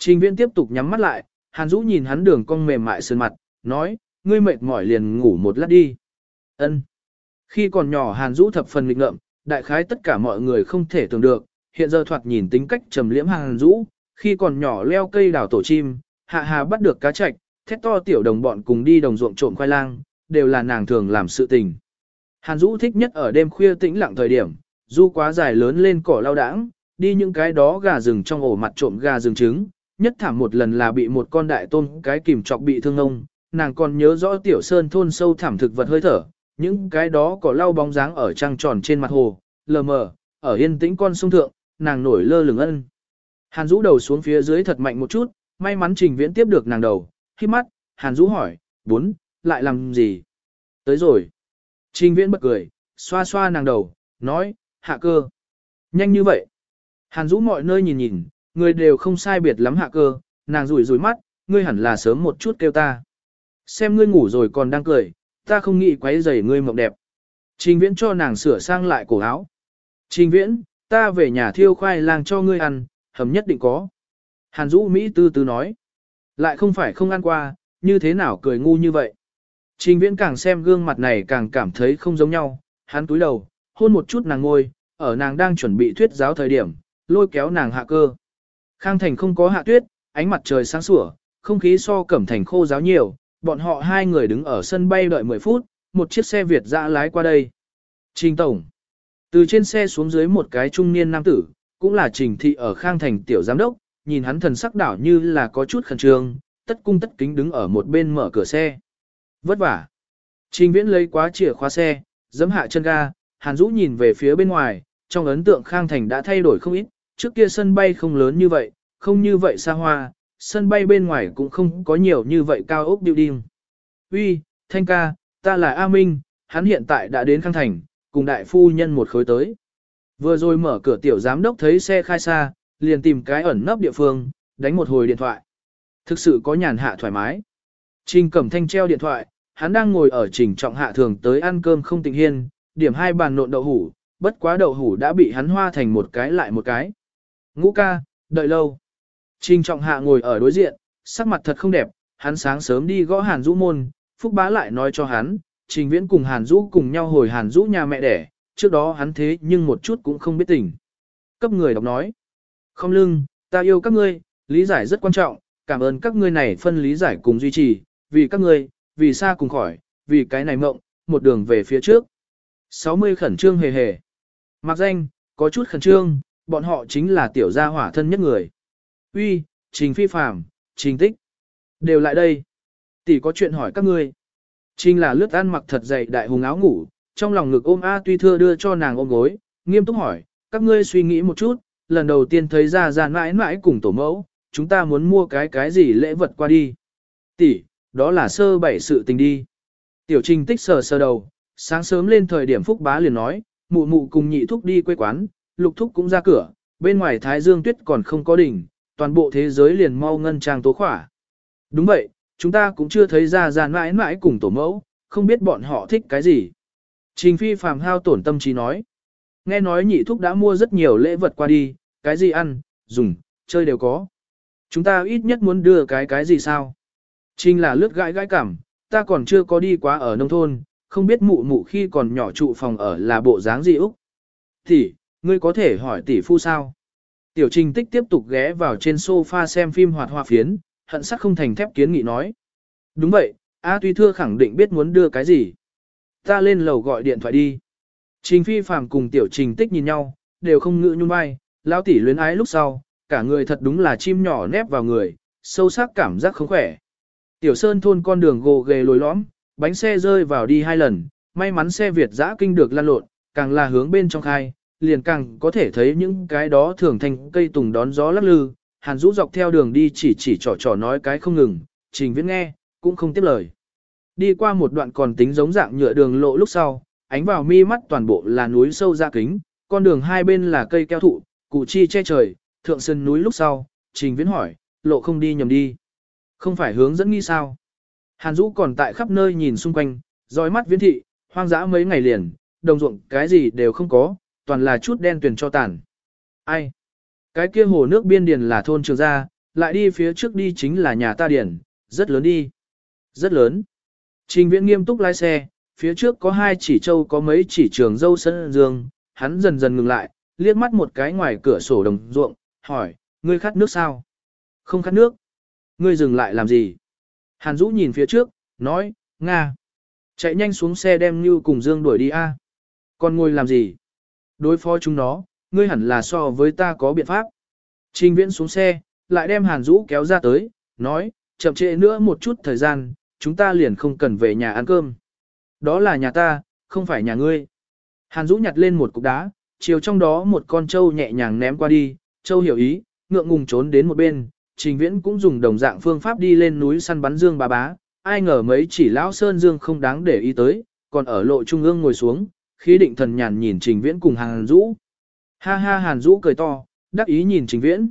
Trình viễn tiếp tục nhắm mắt lại, Hàn Dũ nhìn hắn đường cong mềm mại sơn mặt, nói, ngươi mệt mỏi liền ngủ một lát đi. Ân. Khi còn nhỏ Hàn Dũ thập phần nghịch ngợm, đại khái tất cả mọi người không thể tưởng được, hiện giờ thoạt nhìn tính cách trầm liễm Hàn Dũ, khi còn nhỏ leo cây đào tổ chim, hạ hà bắt được cá trạch, thét to tiểu đồng bọn cùng đi đồng ruộng trộm khoai lang, đều là nàng thường làm sự tình. Hàn Dũ thích nhất ở đêm khuya tĩnh lặng thời điểm, du quá dài lớn lên cỏ lao đãng, đi những cái đó gà rừng trong ổ mặt trộm gà rừng trứng, nhất thảm một lần là bị một con đại tôm cái kìm chọc bị thương ông, nàng còn nhớ rõ tiểu sơn thôn sâu thảm thực vật hơi thở, những cái đó có lau bóng dáng ở trăng tròn trên mặt hồ, lờ mờ, ở yên tĩnh con sông thượng, nàng nổi lơ lửng ân. Hàn Dũ đầu xuống phía dưới thật mạnh một chút, may mắn Trình Viễn tiếp được nàng đầu, khi mắt, Hàn Dũ hỏi, bốn, lại làm gì? Tới rồi. Trình Viễn bật cười, xoa xoa nàng đầu, nói, hạ cơ. Nhanh như vậy. Hàn Dũ mọi nơi nhìn nhìn, người đều không sai biệt lắm hạ cơ, nàng rủi rủi mắt, ngươi hẳn là sớm một chút kêu ta. Xem ngươi ngủ rồi còn đang cười, ta không nghĩ quấy rầy ngươi mộng đẹp. Trình Viễn cho nàng sửa sang lại cổ áo. Trình Viễn, ta về nhà thiêu khoai lang cho ngươi ăn, hầm nhất định có. Hàn Dũ Mỹ tư tư nói. Lại không phải không ăn qua, như thế nào cười ngu như vậy. Trình Viễn càng xem gương mặt này càng cảm thấy không giống nhau, hắn túi đầu, hôn một chút nàng ngôi, ở nàng đang chuẩn bị thuyết giáo thời điểm, lôi kéo nàng hạ cơ. Khang Thành không có hạ tuyết, ánh mặt trời sáng sủa, không khí so cẩm thành khô giáo nhiều, bọn họ hai người đứng ở sân bay đợi 10 phút, một chiếc xe Việt dã lái qua đây. Trình Tổng. Từ trên xe xuống dưới một cái trung niên nam tử, cũng là trình thị ở Khang Thành tiểu giám đốc, nhìn hắn thần sắc đảo như là có chút khẩn trương, tất cung tất kính đứng ở một bên mở cửa xe. Vất vả. Trình Viễn lấy quá chìa khóa xe, giẫm hạ chân ga, Hàn Dũ nhìn về phía bên ngoài, trong ấn tượng Khang Thành đã thay đổi không ít, trước kia sân bay không lớn như vậy, không như vậy xa hoa, sân bay bên ngoài cũng không có nhiều như vậy cao ốc building. Uy, Thanh ca, ta là A Minh, hắn hiện tại đã đến Khang Thành, cùng đại phu nhân một khối tới. Vừa rồi mở cửa tiểu giám đốc thấy xe khai xa, liền tìm cái ẩn nấp địa phương, đánh một hồi điện thoại. Thực sự có nhàn hạ thoải mái. Trình Cẩm Thanh treo điện thoại, hắn đang ngồi ở trình trọng hạ thường tới ăn cơm không tình hiên, điểm hai bàn nộn đậu hủ, bất quá đậu hủ đã bị hắn hoa thành một cái lại một cái. Ngũ ca, đợi lâu. Trình trọng hạ ngồi ở đối diện, sắc mặt thật không đẹp, hắn sáng sớm đi gõ Hàn Dũ môn, Phúc Bá lại nói cho hắn, Trình Viễn cùng Hàn Dũ cùng nhau hồi Hàn Dũ nhà mẹ đẻ, trước đó hắn thế nhưng một chút cũng không biết tình. Cấp người đọc nói, không lưng, ta yêu các ngươi, lý giải rất quan trọng, cảm ơn các ngươi này phân lý giải cùng duy trì, vì các ngươi, vì xa cùng khỏi, vì cái này mộng, một đường về phía trước. 60 khẩn trương hề hề. Mặc danh, có chút khẩn trương, bọn họ chính là tiểu gia hỏa thân nhất người. Uy, Trình Phi Phạm, Trình Tích. Đều lại đây. Tỷ có chuyện hỏi các ngươi. Trình là lướt ăn mặc thật dày đại hùng áo ngủ, trong lòng ngực ôm A tuy thưa đưa cho nàng ôm gối, nghiêm túc hỏi, các ngươi suy nghĩ một chút, lần đầu tiên thấy ra ra mãi mãi cùng tổ mẫu, chúng ta muốn mua cái cái gì lễ vật qua đi. Tỷ, đó là sơ bảy sự tình đi. Tiểu trình tích sờ sờ đầu, sáng sớm lên thời điểm phúc bá liền nói, mụ mụ cùng nhị thúc đi quê quán, lục thúc cũng ra cửa, bên ngoài thái dương tuyết còn không có đỉnh, toàn bộ thế giới liền mau ngân trang tố khỏa. Đúng vậy, chúng ta cũng chưa thấy ra ra mãi mãi cùng tổ mẫu, không biết bọn họ thích cái gì. Trình phi phàm hao tổn tâm trí nói. Nghe nói nhị thúc đã mua rất nhiều lễ vật qua đi, cái gì ăn, dùng, chơi đều có. Chúng ta ít nhất muốn đưa cái cái gì sao? Trình là lướt gãi gãi cảm, ta còn chưa có đi quá ở nông thôn, không biết mụ mụ khi còn nhỏ trụ phòng ở là bộ dáng gì Úc. Thì ngươi có thể hỏi tỷ phu sao? Tiểu trình tích tiếp tục ghé vào trên sofa xem phim hoạt hoa phiến, hận sắc không thành thép kiến nghị nói. Đúng vậy, A Tuy Thưa khẳng định biết muốn đưa cái gì. Ta lên lầu gọi điện thoại đi. Trình phi phàm cùng tiểu trình tích nhìn nhau, đều không ngự nhung vai, lão tỷ luyến ái lúc sau, cả người thật đúng là chim nhỏ nép vào người, sâu sắc cảm giác không khỏe. Tiểu sơn thôn con đường gồ ghề lồi lõm, bánh xe rơi vào đi hai lần, may mắn xe Việt giã kinh được lăn lộn, càng là hướng bên trong khai, liền càng có thể thấy những cái đó thường thành cây tùng đón gió lắc lư, hàn rũ dọc theo đường đi chỉ chỉ trò trò nói cái không ngừng, trình viễn nghe, cũng không tiếp lời. Đi qua một đoạn còn tính giống dạng nhựa đường lộ lúc sau, ánh vào mi mắt toàn bộ là núi sâu ra kính, con đường hai bên là cây keo thụ, cụ chi che trời, thượng sơn núi lúc sau, trình viễn hỏi, lộ không đi nhầm đi. Không phải hướng dẫn nghi sao. Hàn Dũ còn tại khắp nơi nhìn xung quanh, dõi mắt viễn thị, hoang dã mấy ngày liền, đồng ruộng cái gì đều không có, toàn là chút đen tuyển cho tàn. Ai? Cái kia hồ nước biên điền là thôn trường gia, lại đi phía trước đi chính là nhà ta điền, rất lớn đi. Rất lớn. Trình viễn nghiêm túc lái xe, phía trước có hai chỉ châu có mấy chỉ trường dâu sân dương, hắn dần dần ngừng lại, liếc mắt một cái ngoài cửa sổ đồng ruộng, hỏi, ngươi khát nước sao? Không khát nước. Ngươi dừng lại làm gì? Hàn Dũ nhìn phía trước, nói, Nga. Chạy nhanh xuống xe đem Như cùng Dương đuổi đi a. Còn ngồi làm gì? Đối phó chúng nó, ngươi hẳn là so với ta có biện pháp. Trình viễn xuống xe, lại đem Hàn Dũ kéo ra tới, nói, chậm trễ nữa một chút thời gian, chúng ta liền không cần về nhà ăn cơm. Đó là nhà ta, không phải nhà ngươi. Hàn Dũ nhặt lên một cục đá, chiều trong đó một con trâu nhẹ nhàng ném qua đi, trâu hiểu ý, ngượng ngùng trốn đến một bên, Trình Viễn cũng dùng đồng dạng phương pháp đi lên núi săn bắn dương bà bá, ai ngờ mấy chỉ lão sơn dương không đáng để ý tới, còn ở lộ trung ương ngồi xuống, khí định thần nhàn nhìn Trình Viễn cùng Hàn Dũ. Ha ha Hàn Dũ cười to, đắc ý nhìn Trình Viễn.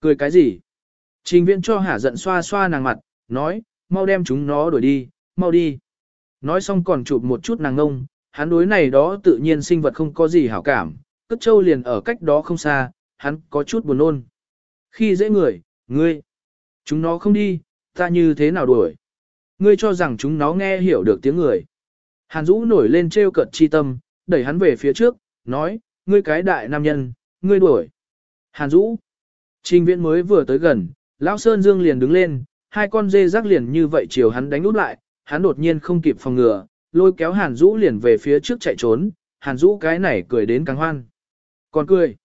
Cười cái gì? Trình Viễn cho hả giận xoa xoa nàng mặt, nói, mau đem chúng nó đuổi đi, mau đi. Nói xong còn chụp một chút nàng ngông, hắn đối này đó tự nhiên sinh vật không có gì hảo cảm, cất châu liền ở cách đó không xa, hắn có chút buồn nôn. Khi dễ người, ngươi, chúng nó không đi, ta như thế nào đuổi? Ngươi cho rằng chúng nó nghe hiểu được tiếng người. Hàn Dũ nổi lên trêu cợt chi tâm, đẩy hắn về phía trước, nói, ngươi cái đại nam nhân, ngươi đuổi. Hàn Dũ, trình viễn mới vừa tới gần, Lão Sơn Dương liền đứng lên, hai con dê rác liền như vậy chiều hắn đánh út lại, hắn đột nhiên không kịp phòng ngừa, lôi kéo Hàn Dũ liền về phía trước chạy trốn, Hàn Dũ cái này cười đến càng hoan. Còn cười,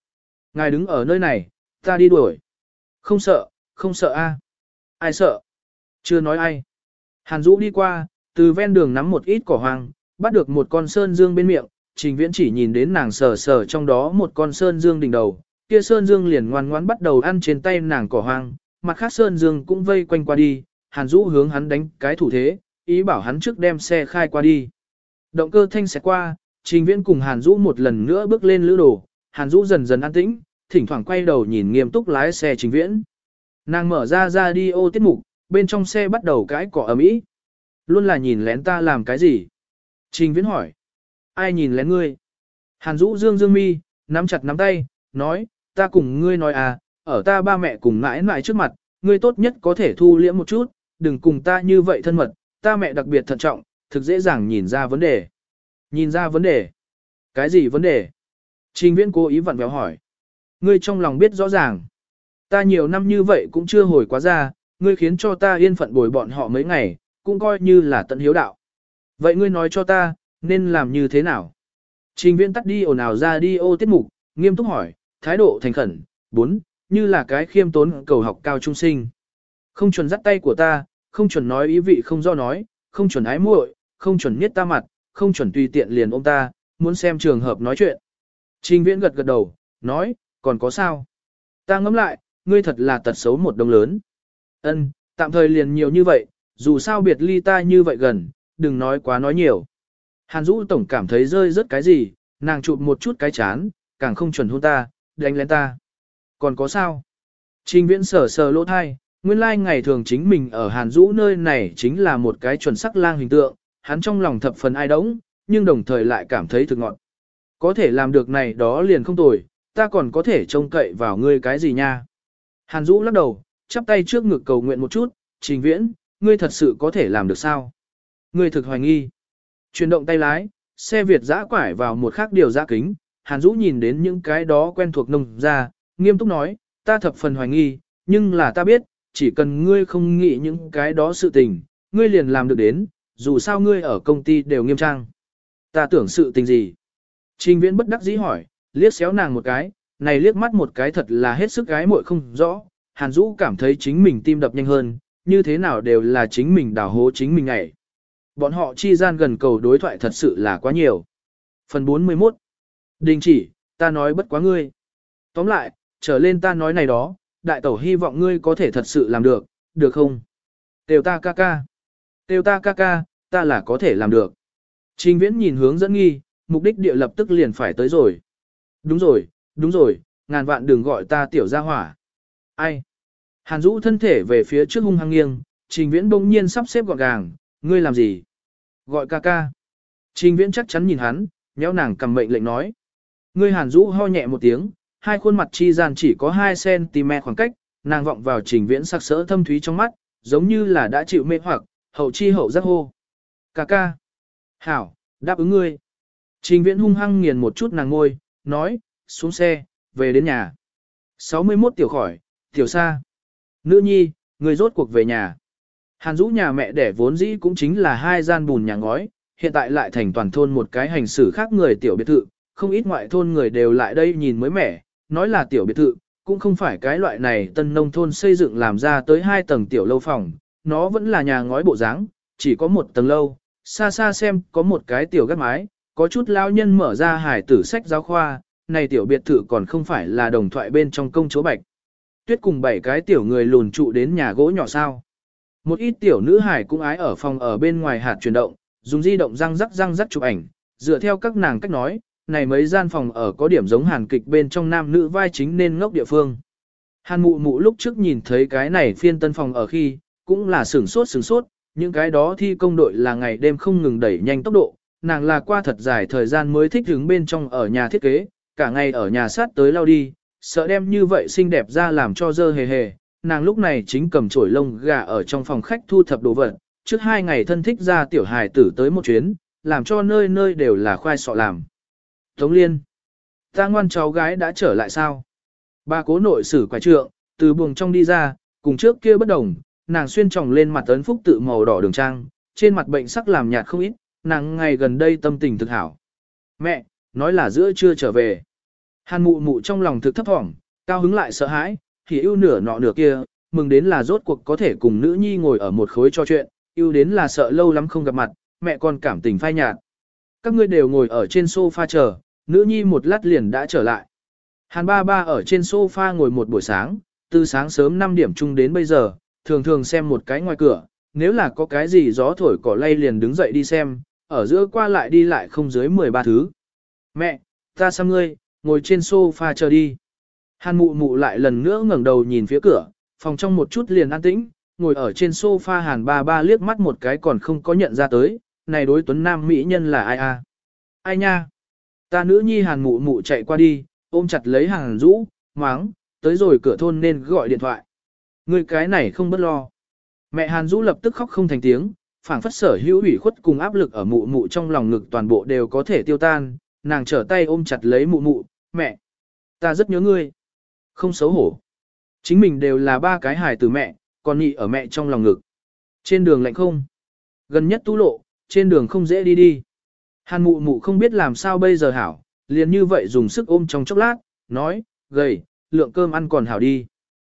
ngài đứng ở nơi này, ta đi đuổi. Không sợ, không sợ a. Ai sợ? Chưa nói ai. Hàn Dũ đi qua, từ ven đường nắm một ít cỏ hoang, bắt được một con sơn dương bên miệng, trình viễn chỉ nhìn đến nàng sờ sờ trong đó một con sơn dương đỉnh đầu, kia sơn dương liền ngoan ngoãn bắt đầu ăn trên tay nàng cỏ hoang, mặt khác sơn dương cũng vây quanh qua đi, hàn Dũ hướng hắn đánh cái thủ thế, ý bảo hắn trước đem xe khai qua đi. Động cơ thanh sẽ qua, trình viễn cùng hàn Dũ một lần nữa bước lên lữ đồ, hàn Dũ dần dần an tĩnh, thỉnh thoảng quay đầu nhìn nghiêm túc lái xe trình viễn. Nàng mở ra ra đi ô tiết mục, bên trong xe bắt đầu cãi cỏ ầm ĩ. Luôn là nhìn lén ta làm cái gì? Trình viễn hỏi. Ai nhìn lén ngươi? Hàn Dũ dương dương mi, nắm chặt nắm tay, nói, ta cùng ngươi nói à, ở ta ba mẹ cùng mãi mãi trước mặt, ngươi tốt nhất có thể thu liễm một chút, đừng cùng ta như vậy thân mật, ta mẹ đặc biệt thận trọng, thực dễ dàng nhìn ra vấn đề. Nhìn ra vấn đề? Cái gì vấn đề? Trình viễn cố ý vặn vẹo hỏi. Ngươi trong lòng biết rõ ràng. Ta nhiều năm như vậy cũng chưa hồi quá ra, ngươi khiến cho ta yên phận bồi bọn họ mấy ngày, cũng coi như là tận hiếu đạo. Vậy ngươi nói cho ta, nên làm như thế nào? Trình viễn tắt đi ồn ào ra đi ô tiết mục, nghiêm túc hỏi, thái độ thành khẩn, bốn, như là cái khiêm tốn cầu học cao trung sinh. Không chuẩn dắt tay của ta, không chuẩn nói ý vị không do nói, không chuẩn ái muội, không chuẩn niết ta mặt, không chuẩn tùy tiện liền ôm ta, muốn xem trường hợp nói chuyện. Trình viễn gật gật đầu, nói, còn có sao? Ta ngẫm lại, ngươi thật là tật xấu một đồng lớn. Ân, tạm thời liền nhiều như vậy, dù sao biệt ly ta như vậy gần, đừng nói quá nói nhiều. Hàn Dũ tổng cảm thấy rơi rất cái gì, nàng chụp một chút cái chán, càng không chuẩn hôn ta, đánh lên ta. Còn có sao? Trình viễn sở sờ lỗ thai, nguyên lai like ngày thường chính mình ở Hàn Dũ nơi này chính là một cái chuẩn sắc lang hình tượng, hắn trong lòng thập phần ai đống, nhưng đồng thời lại cảm thấy thực ngọn. Có thể làm được này đó liền không tồi, ta còn có thể trông cậy vào ngươi cái gì nha. Hàn Dũ lắc đầu, chắp tay trước ngực cầu nguyện một chút, trình viễn, ngươi thật sự có thể làm được sao? Ngươi thực hoài nghi. Chuyển động tay lái, xe Việt giã quải vào một khác điều giã kính, Hàn Dũ nhìn đến những cái đó quen thuộc nông ra, nghiêm túc nói, ta thập phần hoài nghi, nhưng là ta biết, chỉ cần ngươi không nghĩ những cái đó sự tình, ngươi liền làm được đến, dù sao ngươi ở công ty đều nghiêm trang. Ta tưởng sự tình gì? Trình viễn bất đắc dĩ hỏi, liếc xéo nàng một cái, này liếc mắt một cái thật là hết sức gái muội không rõ, Hàn Dũ cảm thấy chính mình tim đập nhanh hơn, như thế nào đều là chính mình đào hố chính mình ngày. Bọn họ chi gian gần cầu đối thoại thật sự là quá nhiều. Phần 41 Đình chỉ, ta nói bất quá ngươi. Tóm lại, trở lên ta nói này đó, đại tẩu hy vọng ngươi có thể thật sự làm được, được không? Tiêu ta ca ca. Tiêu ta ca ca, ta là có thể làm được. Trình viễn nhìn hướng dẫn nghi, mục đích địa lập tức liền phải tới rồi. Đúng rồi, đúng rồi, ngàn vạn đừng gọi ta tiểu gia hỏa. Ai? Hàn Dũ thân thể về phía trước hung hăng nghiêng, Trình Viễn bỗng nhiên sắp xếp gọn gàng, ngươi làm gì? Gọi ca ca. Trình Viễn chắc chắn nhìn hắn, nhéo nàng cầm mệnh lệnh nói. Ngươi Hàn Dũ ho nhẹ một tiếng, hai khuôn mặt chi gian chỉ có 2cm khoảng cách, nàng vọng vào Trình Viễn sắc sỡ thâm thúy trong mắt, giống như là đã chịu mê hoặc, hậu chi hậu giác hô. Ca ca. Hảo, đáp ứng ngươi. Trình Viễn hung hăng nghiền một chút nàng ngôi, nói, xuống xe, về đến nhà. 61 tiểu khỏi, tiểu xa. Nữ nhi, người rốt cuộc về nhà. Hàn Dũ nhà mẹ đẻ vốn dĩ cũng chính là hai gian bùn nhà ngói, hiện tại lại thành toàn thôn một cái hành xử khác người tiểu biệt thự, không ít ngoại thôn người đều lại đây nhìn mới mẻ, nói là tiểu biệt thự, cũng không phải cái loại này tân nông thôn xây dựng làm ra tới hai tầng tiểu lâu phòng, nó vẫn là nhà ngói bộ dáng, chỉ có một tầng lâu, xa xa xem có một cái tiểu gác mái, có chút lao nhân mở ra hải tử sách giáo khoa, này tiểu biệt thự còn không phải là đồng thoại bên trong công chúa bạch. Tuyết cùng bảy cái tiểu người lùn trụ đến nhà gỗ nhỏ sao. Một ít tiểu nữ hải cũng ái ở phòng ở bên ngoài hạt chuyển động, dùng di động răng rắc răng rắc chụp ảnh, dựa theo các nàng cách nói, này mấy gian phòng ở có điểm giống hàn kịch bên trong nam nữ vai chính nên ngốc địa phương. Hàn mụ mụ lúc trước nhìn thấy cái này phiên tân phòng ở khi, cũng là sửng sốt sửng sốt, những cái đó thi công đội là ngày đêm không ngừng đẩy nhanh tốc độ, nàng là qua thật dài thời gian mới thích đứng bên trong ở nhà thiết kế, cả ngày ở nhà sát tới lao đi, sợ đem như vậy xinh đẹp ra làm cho dơ hề hề. Nàng lúc này chính cầm chổi lông gà ở trong phòng khách thu thập đồ vật, trước hai ngày thân thích ra tiểu hài tử tới một chuyến, làm cho nơi nơi đều là khoai sọ làm. Tống Liên, ta ngoan cháu gái đã trở lại sao? Ba cố nội sử quái trượng, từ buồng trong đi ra, cùng trước kia bất đồng, nàng xuyên tròng lên mặt ấn phúc tự màu đỏ đường trang, trên mặt bệnh sắc làm nhạt không ít, nàng ngày gần đây tâm tình thực hảo. Mẹ, nói là giữa trưa trở về. Hàn mụ mụ trong lòng thực thấp thỏm, cao hứng lại sợ hãi, thì ưu nửa nọ nửa kia, mừng đến là rốt cuộc có thể cùng nữ nhi ngồi ở một khối cho chuyện, yêu đến là sợ lâu lắm không gặp mặt, mẹ con cảm tình phai nhạt. Các ngươi đều ngồi ở trên sofa chờ, nữ nhi một lát liền đã trở lại. Hàn ba ba ở trên sofa ngồi một buổi sáng, từ sáng sớm 5 điểm chung đến bây giờ, thường thường xem một cái ngoài cửa, nếu là có cái gì gió thổi cỏ lay liền đứng dậy đi xem, ở giữa qua lại đi lại không dưới 13 thứ. Mẹ, ta xăm ngươi, ngồi trên sofa chờ đi. Hàn mụ mụ lại lần nữa ngẩng đầu nhìn phía cửa, phòng trong một chút liền an tĩnh, ngồi ở trên sofa hàn ba ba liếc mắt một cái còn không có nhận ra tới, này đối tuấn nam mỹ nhân là ai a? Ai nha? Ta nữ nhi hàn mụ mụ chạy qua đi, ôm chặt lấy hàn rũ, máng, tới rồi cửa thôn nên gọi điện thoại. Người cái này không bất lo. Mẹ hàn rũ lập tức khóc không thành tiếng, phảng phất sở hữu ủy khuất cùng áp lực ở mụ mụ trong lòng ngực toàn bộ đều có thể tiêu tan, nàng trở tay ôm chặt lấy mụ mụ, mẹ, ta rất nhớ ngươi. Không xấu hổ. Chính mình đều là ba cái hài từ mẹ, còn nhị ở mẹ trong lòng ngực. Trên đường lạnh không? Gần nhất tu lộ, trên đường không dễ đi đi. Hàn mụ mụ không biết làm sao bây giờ hảo, liền như vậy dùng sức ôm trong chốc lát, nói, gầy, lượng cơm ăn còn hảo đi.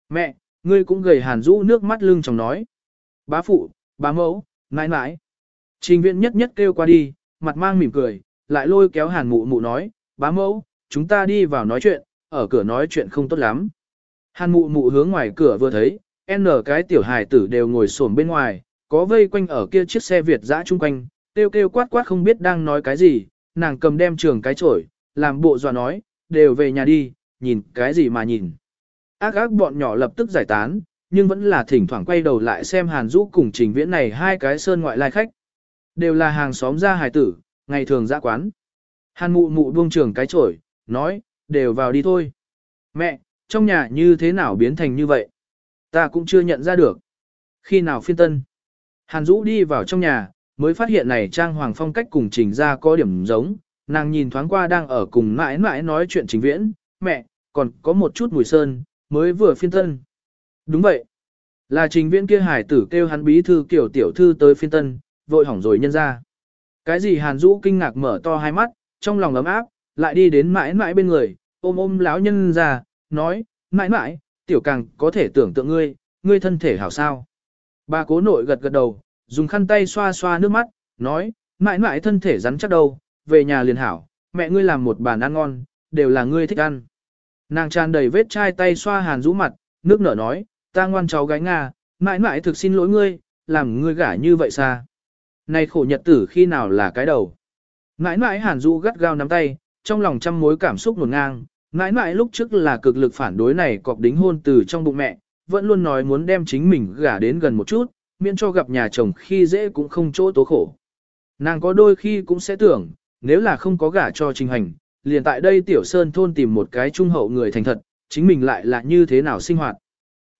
Mẹ, ngươi cũng gầy hàn rũ nước mắt lưng trong nói. Bá phụ, bá mẫu, nãi nãi. Trình viện nhất nhất kêu qua đi, mặt mang mỉm cười, lại lôi kéo hàn mụ mụ nói, bá mẫu, chúng ta đi vào nói chuyện, ở cửa nói chuyện không tốt lắm. Hàn mụ mụ hướng ngoài cửa vừa thấy, N cái tiểu hài tử đều ngồi xổm bên ngoài, có vây quanh ở kia chiếc xe Việt dã chung quanh, kêu kêu quát quát không biết đang nói cái gì, nàng cầm đem trường cái chổi, làm bộ dọa nói, đều về nhà đi, nhìn cái gì mà nhìn. Ác ác bọn nhỏ lập tức giải tán, nhưng vẫn là thỉnh thoảng quay đầu lại xem Hàn Dũ cùng Trình Viễn này hai cái sơn ngoại lai khách. Đều là hàng xóm ra hài tử, ngày thường ra quán. Hàn mụ mụ buông trường cái chổi, nói, đều vào đi thôi. Mẹ, trong nhà như thế nào biến thành như vậy? Ta cũng chưa nhận ra được. Khi nào phiên tân? Hàn Dũ đi vào trong nhà, mới phát hiện này trang hoàng phong cách cùng trình ra có điểm giống. Nàng nhìn thoáng qua đang ở cùng mãi mãi nói chuyện trình viễn, mẹ, còn có một chút mùi sơn, mới vừa phiên tân. Đúng vậy. Là trình viễn kia hải tử kêu hắn bí thư kiểu tiểu thư tới phiên tân, vội hỏng rồi nhân ra. Cái gì Hàn Dũ kinh ngạc mở to hai mắt, trong lòng ấm áp, lại đi đến mãi mãi bên người, ôm ôm lão nhân ra, nói, mãi mãi, tiểu càng có thể tưởng tượng ngươi, ngươi thân thể hảo sao. Bà cố nội gật gật đầu, dùng khăn tay xoa xoa nước mắt, nói, mãi mãi thân thể rắn chắc đâu, về nhà liền hảo, mẹ ngươi làm một bàn ăn ngon, đều là ngươi thích ăn. Nàng tràn đầy vết chai tay xoa hàn rũ mặt, nước nở nói, ta ngoan cháu gái Nga, mãi mãi thực xin lỗi ngươi, làm ngươi gả như vậy xa. Này khổ nhật tử khi nào là cái đầu. Mãi mãi hàn rũ gắt gao nắm tay, trong lòng trăm mối cảm xúc nguồn ngang, mãi mãi lúc trước là cực lực phản đối này cọp đính hôn từ trong bụng mẹ, vẫn luôn nói muốn đem chính mình gả đến gần một chút, miễn cho gặp nhà chồng khi dễ cũng không chỗ tố khổ. Nàng có đôi khi cũng sẽ tưởng, nếu là không có gả cho trình hành, liền tại đây tiểu sơn thôn tìm một cái trung hậu người thành thật, chính mình lại là như thế nào sinh hoạt.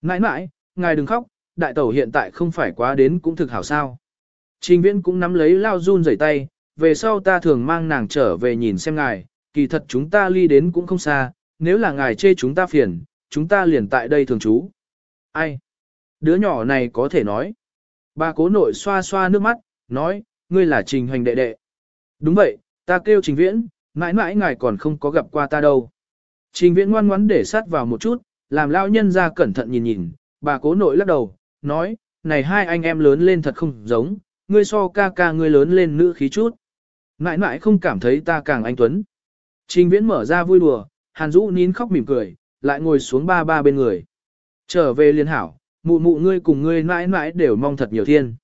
Nãi nãi, ngài đừng khóc, đại tẩu hiện tại không phải quá đến cũng thực hảo sao. Trình viễn cũng nắm lấy lao run rời tay, về sau ta thường mang nàng trở về nhìn xem ngài, kỳ thật chúng ta ly đến cũng không xa, nếu là ngài chê chúng ta phiền, chúng ta liền tại đây thường trú. Ai? Đứa nhỏ này có thể nói. Bà cố nội xoa xoa nước mắt, nói, ngươi là trình hành đệ đệ. Đúng vậy, ta kêu trình viễn, mãi mãi ngài còn không có gặp qua ta đâu. Trình viễn ngoan ngoắn để sát vào một chút, làm lao nhân ra cẩn thận nhìn nhìn, bà cố nội lắc đầu, nói, này hai anh em lớn lên thật không giống, ngươi so ca ca ngươi lớn lên nữ khí chút. Mãi mãi không cảm thấy ta càng anh tuấn. Trình viễn mở ra vui đùa, hàn Dũ nín khóc mỉm cười, lại ngồi xuống ba ba bên người. Trở về liên hảo, mụ mụ ngươi cùng ngươi mãi mãi đều mong thật nhiều thiên.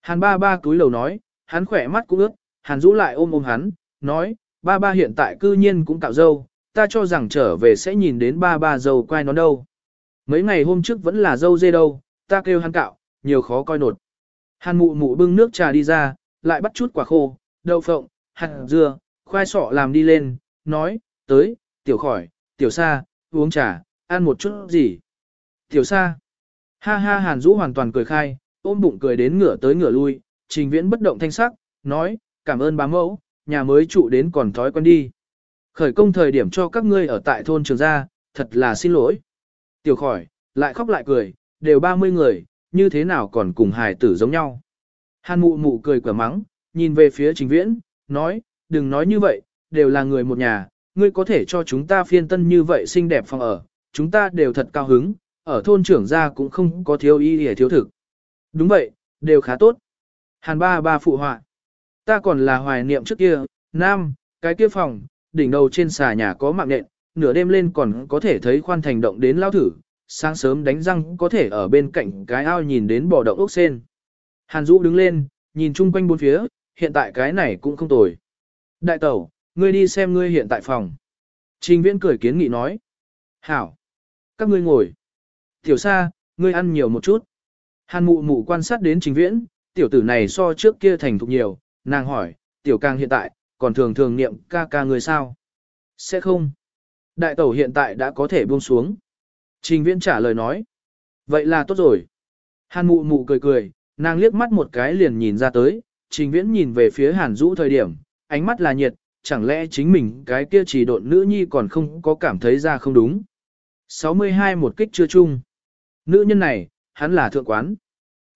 Hàn ba ba cúi lầu nói, hắn khỏe mắt cũng ướt, hàn Dũ lại ôm ôm hắn, nói, ba ba hiện tại cư nhiên cũng cạo dâu, ta cho rằng trở về sẽ nhìn đến ba ba dâu quay nó đâu. Mấy ngày hôm trước vẫn là dâu dê đâu, ta kêu hắn cạo, nhiều khó coi nột. Hàn mụ mụ bưng nước trà đi ra, lại bắt chút quả khô, đậu phộng, hạt dưa, khoai sọ làm đi lên, nói, tới, tiểu khỏi, tiểu sa, uống trà, ăn một chút gì. Tiểu sa. Ha ha hàn Dũ hoàn toàn cười khai, ôm bụng cười đến ngửa tới ngửa lui, trình viễn bất động thanh sắc, nói, cảm ơn bá mẫu, nhà mới trụ đến còn thói quen đi. Khởi công thời điểm cho các ngươi ở tại thôn trường gia, thật là xin lỗi. Tiểu khỏi, lại khóc lại cười, đều 30 người, như thế nào còn cùng hài tử giống nhau. Hàn mụ mụ cười quả mắng, nhìn về phía trình viễn, nói, đừng nói như vậy, đều là người một nhà, ngươi có thể cho chúng ta phiên tân như vậy xinh đẹp phòng ở, chúng ta đều thật cao hứng, ở thôn trưởng gia cũng không có thiếu y hề thiếu thực. Đúng vậy, đều khá tốt. Hàn ba ba phụ họa. Ta còn là hoài niệm trước kia, nam, cái kia phòng, đỉnh đầu trên xà nhà có mạng nện, nửa đêm lên còn có thể thấy khoan thành động đến lao thử, sáng sớm đánh răng có thể ở bên cạnh cái ao nhìn đến bò động ốc sen. Hàn Dũ đứng lên, nhìn chung quanh bốn phía, hiện tại cái này cũng không tồi. Đại tẩu, ngươi đi xem ngươi hiện tại phòng. Trình viễn cười kiến nghị nói. Hảo. Các ngươi ngồi. Tiểu sa, ngươi ăn nhiều một chút. Hàn mụ mụ quan sát đến trình viễn, tiểu tử này so trước kia thành thục nhiều, nàng hỏi, tiểu càng hiện tại, còn thường thường niệm ca ca người sao? Sẽ không. Đại tẩu hiện tại đã có thể buông xuống. Trình viễn trả lời nói. Vậy là tốt rồi. Hàn mụ mụ cười cười, nàng liếc mắt một cái liền nhìn ra tới, trình viễn nhìn về phía hàn Dũ thời điểm, ánh mắt là nhiệt, chẳng lẽ chính mình cái kia chỉ độn nữ nhi còn không có cảm thấy ra không đúng. 62 một kích chưa chung. Nữ nhân này, hắn là thượng quán.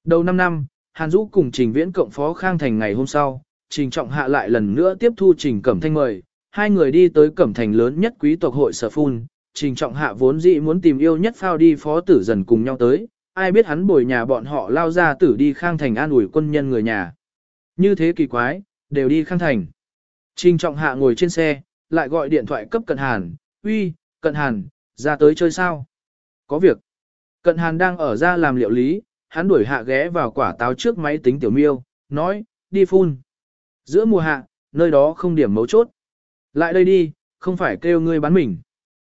Đầu 5 năm, Hàn Dũ cùng Trình Viễn cộng phó Khang Thành ngày hôm sau, Trình Trọng Hạ lại lần nữa tiếp thu Trình Cẩm Thanh mời, hai người đi tới Cẩm Thành lớn nhất quý tộc hội sở phun, Trình Trọng Hạ vốn dĩ muốn tìm yêu nhất phao đi phó tử dần cùng nhau tới, ai biết hắn bồi nhà bọn họ lao ra tử đi Khang Thành an ủi quân nhân người nhà. Như thế kỳ quái, đều đi Khang Thành. Trình Trọng Hạ ngồi trên xe, lại gọi điện thoại cấp Cận Hàn, uy, Cận Hàn, ra tới chơi sao? Có việc. Cận Hàn đang ở ra làm liệu lý, hắn đuổi hạ ghé vào quả táo trước máy tính tiểu miêu, nói, đi phun. Giữa mùa hạ, nơi đó không điểm mấu chốt. Lại đây đi, không phải kêu ngươi bán mình.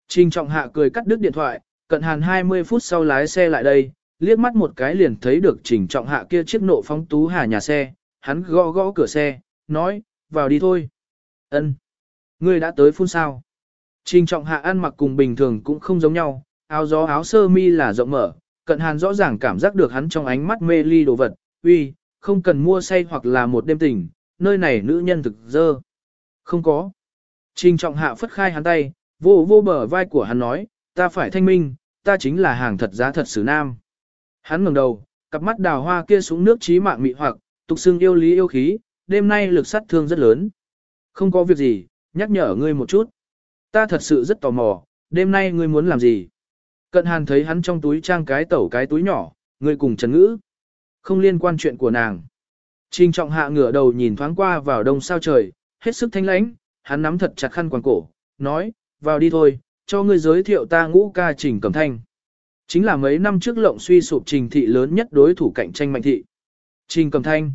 Trình trọng hạ cười cắt đứt điện thoại, cận hàn 20 phút sau lái xe lại đây, liếc mắt một cái liền thấy được trình trọng hạ kia chiếc nộ phóng tú hà nhà xe, hắn gõ gõ cửa xe, nói, vào đi thôi. Ân, Ngươi đã tới phun sao? Trình trọng hạ ăn mặc cùng bình thường cũng không giống nhau, áo gió áo sơ mi là rộng mở, cận hàn rõ ràng cảm giác được hắn trong ánh mắt mê ly đồ vật, uy, không cần mua say hoặc là một đêm tình, nơi này nữ nhân thực dơ. Không có. Trình trọng hạ phất khai hắn tay, vô vô bờ vai của hắn nói, ta phải thanh minh, ta chính là hàng thật giá thật xử nam. Hắn ngẩng đầu, cặp mắt đào hoa kia xuống nước trí mạng mị hoặc, tục xưng yêu lý yêu khí, đêm nay lực sát thương rất lớn. Không có việc gì, nhắc nhở ngươi một chút. Ta thật sự rất tò mò, đêm nay ngươi muốn làm gì? Cận hàn thấy hắn trong túi trang cái tẩu cái túi nhỏ, ngươi cùng trần ngữ. Không liên quan chuyện của nàng. Trình trọng hạ ngửa đầu nhìn thoáng qua vào đông sao trời, hết sức thanh lãnh, hắn nắm thật chặt khăn quàng cổ, nói, vào đi thôi, cho ngươi giới thiệu ta ngũ ca trình cẩm thanh. Chính là mấy năm trước lộng suy sụp trình thị lớn nhất đối thủ cạnh tranh mạnh thị. Trình cẩm thanh.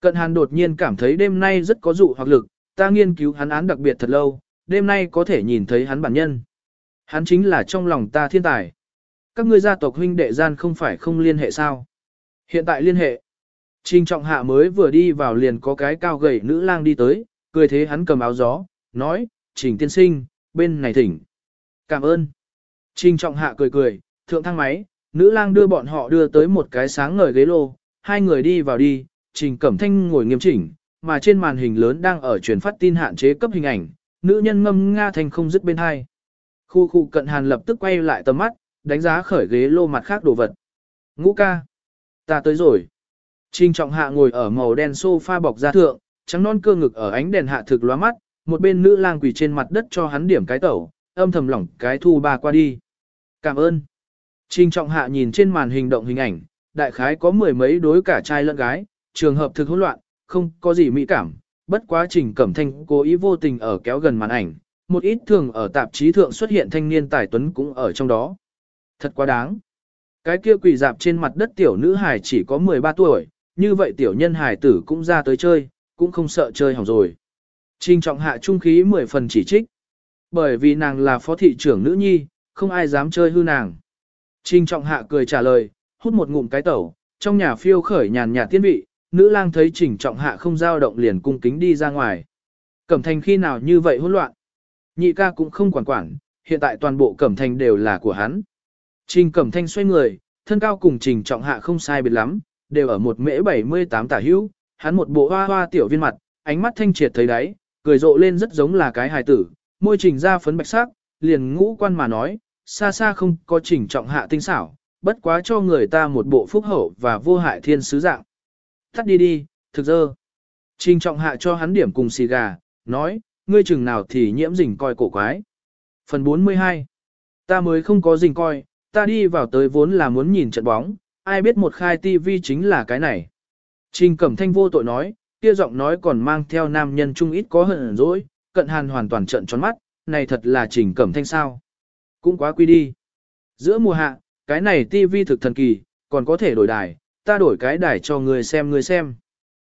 Cận hàn đột nhiên cảm thấy đêm nay rất có dụ hoặc lực, ta nghiên cứu hắn án đặc biệt thật lâu, đêm nay có thể nhìn thấy hắn bản nhân. Hắn chính là trong lòng ta thiên tài. Các ngươi gia tộc huynh đệ gian không phải không liên hệ sao? Hiện tại liên hệ. Trình trọng hạ mới vừa đi vào liền có cái cao gầy nữ lang đi tới, cười thế hắn cầm áo gió, nói, trình tiên sinh, bên này thỉnh. Cảm ơn. Trình trọng hạ cười cười, thượng thang máy, nữ lang đưa bọn họ đưa tới một cái sáng ngời ghế lô, hai người đi vào đi, trình cẩm thanh ngồi nghiêm chỉnh, mà trên màn hình lớn đang ở truyền phát tin hạn chế cấp hình ảnh, nữ nhân ngâm nga thành không dứt bên hai. Khu khu cận hàn lập tức quay lại tầm mắt, đánh giá khởi ghế lô mặt khác đồ vật. Ngũ ca. Ta tới rồi. Trình trọng hạ ngồi ở màu đen sofa bọc da thượng, trắng non cơ ngực ở ánh đèn hạ thực lóa mắt, một bên nữ lang quỳ trên mặt đất cho hắn điểm cái tẩu, âm thầm lỏng cái thu ba qua đi. Cảm ơn. Trình trọng hạ nhìn trên màn hình động hình ảnh, đại khái có mười mấy đối cả trai lẫn gái, trường hợp thực hỗn loạn, không có gì mỹ cảm, bất quá trình cẩm thanh cố ý vô tình ở kéo gần màn ảnh, một ít thường ở tạp chí thượng xuất hiện thanh niên tài tuấn cũng ở trong đó. Thật quá đáng. Cái kia quỳ dạp trên mặt đất tiểu nữ hài chỉ có 13 tuổi, như vậy tiểu nhân hài tử cũng ra tới chơi, cũng không sợ chơi hỏng rồi. Trình trọng hạ trung khí 10 phần chỉ trích. Bởi vì nàng là phó thị trưởng nữ nhi, không ai dám chơi hư nàng. Trình trọng hạ cười trả lời, hút một ngụm cái tẩu, trong nhà phiêu khởi nhàn nhạt tiên vị, nữ lang thấy trình trọng hạ không dao động liền cung kính đi ra ngoài. Cẩm thành khi nào như vậy hỗn loạn. Nhị ca cũng không quản quản, hiện tại toàn bộ cẩm thành đều là của hắn. Trình cẩm thanh xoay người, thân cao cùng trình trọng hạ không sai biệt lắm, đều ở một mễ 78 tả hữu, hắn một bộ hoa hoa tiểu viên mặt, ánh mắt thanh triệt thấy đáy, cười rộ lên rất giống là cái hài tử, môi trình ra phấn bạch sắc, liền ngũ quan mà nói, xa xa không có trình trọng hạ tinh xảo, bất quá cho người ta một bộ phúc hậu và vô hại thiên sứ dạng. Tắt đi đi, thực dơ. Trình trọng hạ cho hắn điểm cùng xì gà, nói, ngươi chừng nào thì nhiễm rình coi cổ quái. Phần 42 Ta mới không có rình coi, ta đi vào tới vốn là muốn nhìn trận bóng, ai biết một khai tivi chính là cái này. Trình Cẩm Thanh vô tội nói, kia giọng nói còn mang theo nam nhân trung ít có hận dỗi, cận hàn hoàn toàn trận tròn mắt, này thật là Trình Cẩm Thanh sao. Cũng quá quy đi. Giữa mùa hạ, cái này tivi thực thần kỳ, còn có thể đổi đài, ta đổi cái đài cho người xem người xem.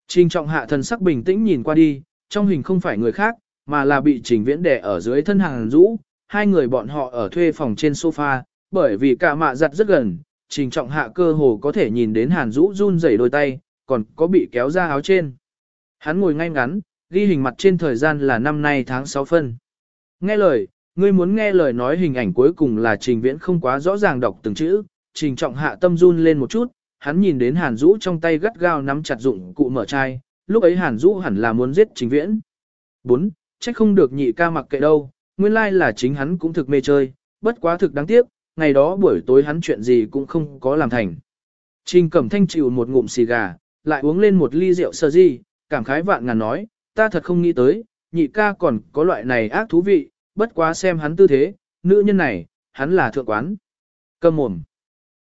Trình trọng hạ thần sắc bình tĩnh nhìn qua đi, trong hình không phải người khác, mà là bị trình viễn đè ở dưới thân hàng rũ, hai người bọn họ ở thuê phòng trên sofa, bởi vì cả mạ giặt rất gần, trình trọng hạ cơ hồ có thể nhìn đến hàn rũ run rẩy đôi tay, còn có bị kéo ra áo trên. Hắn ngồi ngay ngắn, ghi hình mặt trên thời gian là năm nay tháng 6 phân. Nghe lời, ngươi muốn nghe lời nói hình ảnh cuối cùng là trình viễn không quá rõ ràng đọc từng chữ, trình trọng hạ tâm run lên một chút, hắn nhìn đến hàn Dũ trong tay gắt gao nắm chặt dụng cụ mở chai, lúc ấy hàn Dũ hẳn là muốn giết trình viễn. 4. Trách không được nhị ca mặc kệ đâu, nguyên lai là chính hắn cũng thực mê chơi, bất quá thực đáng tiếc, ngày đó buổi tối hắn chuyện gì cũng không có làm thành. Trình cẩm thanh chịu một ngụm xì gà, lại uống lên một ly rượu sơ di, cảm khái vạn ngàn nói, ta thật không nghĩ tới, nhị ca còn có loại này ác thú vị, bất quá xem hắn tư thế, nữ nhân này, hắn là thượng quán. Cầm mồm.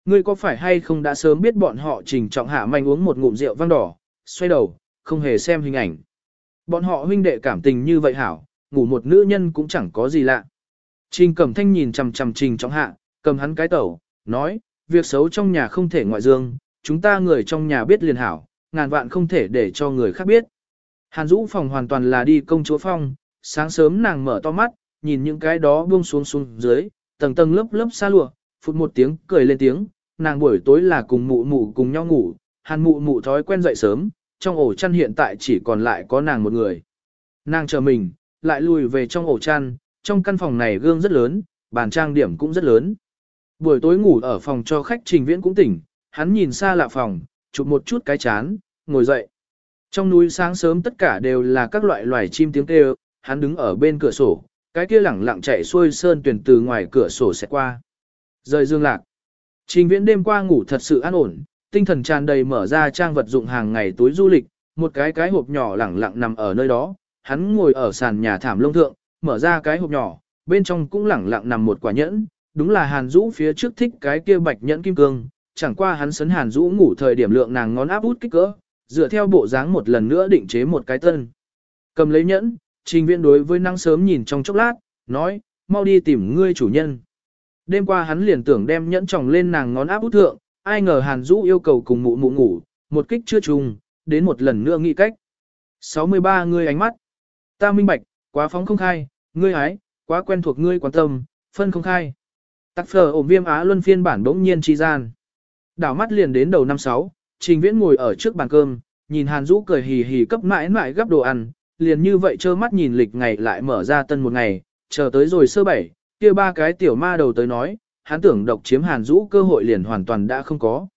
Ngươi có phải hay không đã sớm biết bọn họ trình trọng hạ manh uống một ngụm rượu vang đỏ, xoay đầu, không hề xem hình ảnh. Bọn họ huynh đệ cảm tình như vậy hảo, ngủ một nữ nhân cũng chẳng có gì lạ. Trình Cẩm Thanh nhìn chầm chầm Trình Trọng Hạ, cầm hắn cái tẩu, nói, việc xấu trong nhà không thể ngoại dương, chúng ta người trong nhà biết liền hảo, ngàn vạn không thể để cho người khác biết. Hàn Dũ phòng hoàn toàn là đi công chúa phong, sáng sớm nàng mở to mắt, nhìn những cái đó buông xuống xuống dưới, tầng tầng lớp lớp xa lụa, phụt một tiếng, cười lên tiếng, nàng buổi tối là cùng mụ mụ cùng nhau ngủ, hàn mụ mụ thói quen dậy sớm, trong ổ chăn hiện tại chỉ còn lại có nàng một người. Nàng chờ mình, lại lùi về trong ổ chăn, trong căn phòng này gương rất lớn, bàn trang điểm cũng rất lớn. Buổi tối ngủ ở phòng cho khách trình viễn cũng tỉnh, hắn nhìn xa lạ phòng, chụp một chút cái chán, ngồi dậy. Trong núi sáng sớm tất cả đều là các loại loài chim tiếng kêu, hắn đứng ở bên cửa sổ, cái kia lẳng lặng chạy xuôi sơn tuyển từ ngoài cửa sổ sẽ qua. Rời dương lạc. Trình viễn đêm qua ngủ thật sự an ổn, tinh thần tràn đầy mở ra trang vật dụng hàng ngày túi du lịch, một cái cái hộp nhỏ lẳng lặng nằm ở nơi đó, hắn ngồi ở sàn nhà thảm lông thượng, mở ra cái hộp nhỏ, bên trong cũng lẳng lặng nằm một quả nhẫn, đúng là Hàn Dũ phía trước thích cái kia bạch nhẫn kim cương, chẳng qua hắn sấn Hàn Dũ ngủ thời điểm lượng nàng ngón áp út kích cỡ, dựa theo bộ dáng một lần nữa định chế một cái tân. Cầm lấy nhẫn, trình Viễn đối với năng sớm nhìn trong chốc lát, nói, mau đi tìm ngươi chủ nhân. Đêm qua hắn liền tưởng đem nhẫn tròng lên nàng ngón áp út thượng, ai ngờ Hàn Dũ yêu cầu cùng mụ mụ ngủ, một kích chưa trùng, đến một lần nữa nghĩ cách. 63 ngươi ánh mắt. Ta minh bạch, quá phóng không khai, ngươi ái, quá quen thuộc ngươi quan tâm, phân không khai. Tắc phở ổm viêm á luân phiên bản đống nhiên chi gian. Đảo mắt liền đến đầu năm sáu, trình viễn ngồi ở trước bàn cơm, nhìn Hàn Dũ cười hì hì cấp mãi mãi gấp đồ ăn, liền như vậy trơ mắt nhìn lịch ngày lại mở ra tân một ngày, chờ tới rồi sơ bảy, kia ba cái tiểu ma đầu tới nói, hắn tưởng độc chiếm Hàn Dũ cơ hội liền hoàn toàn đã không có.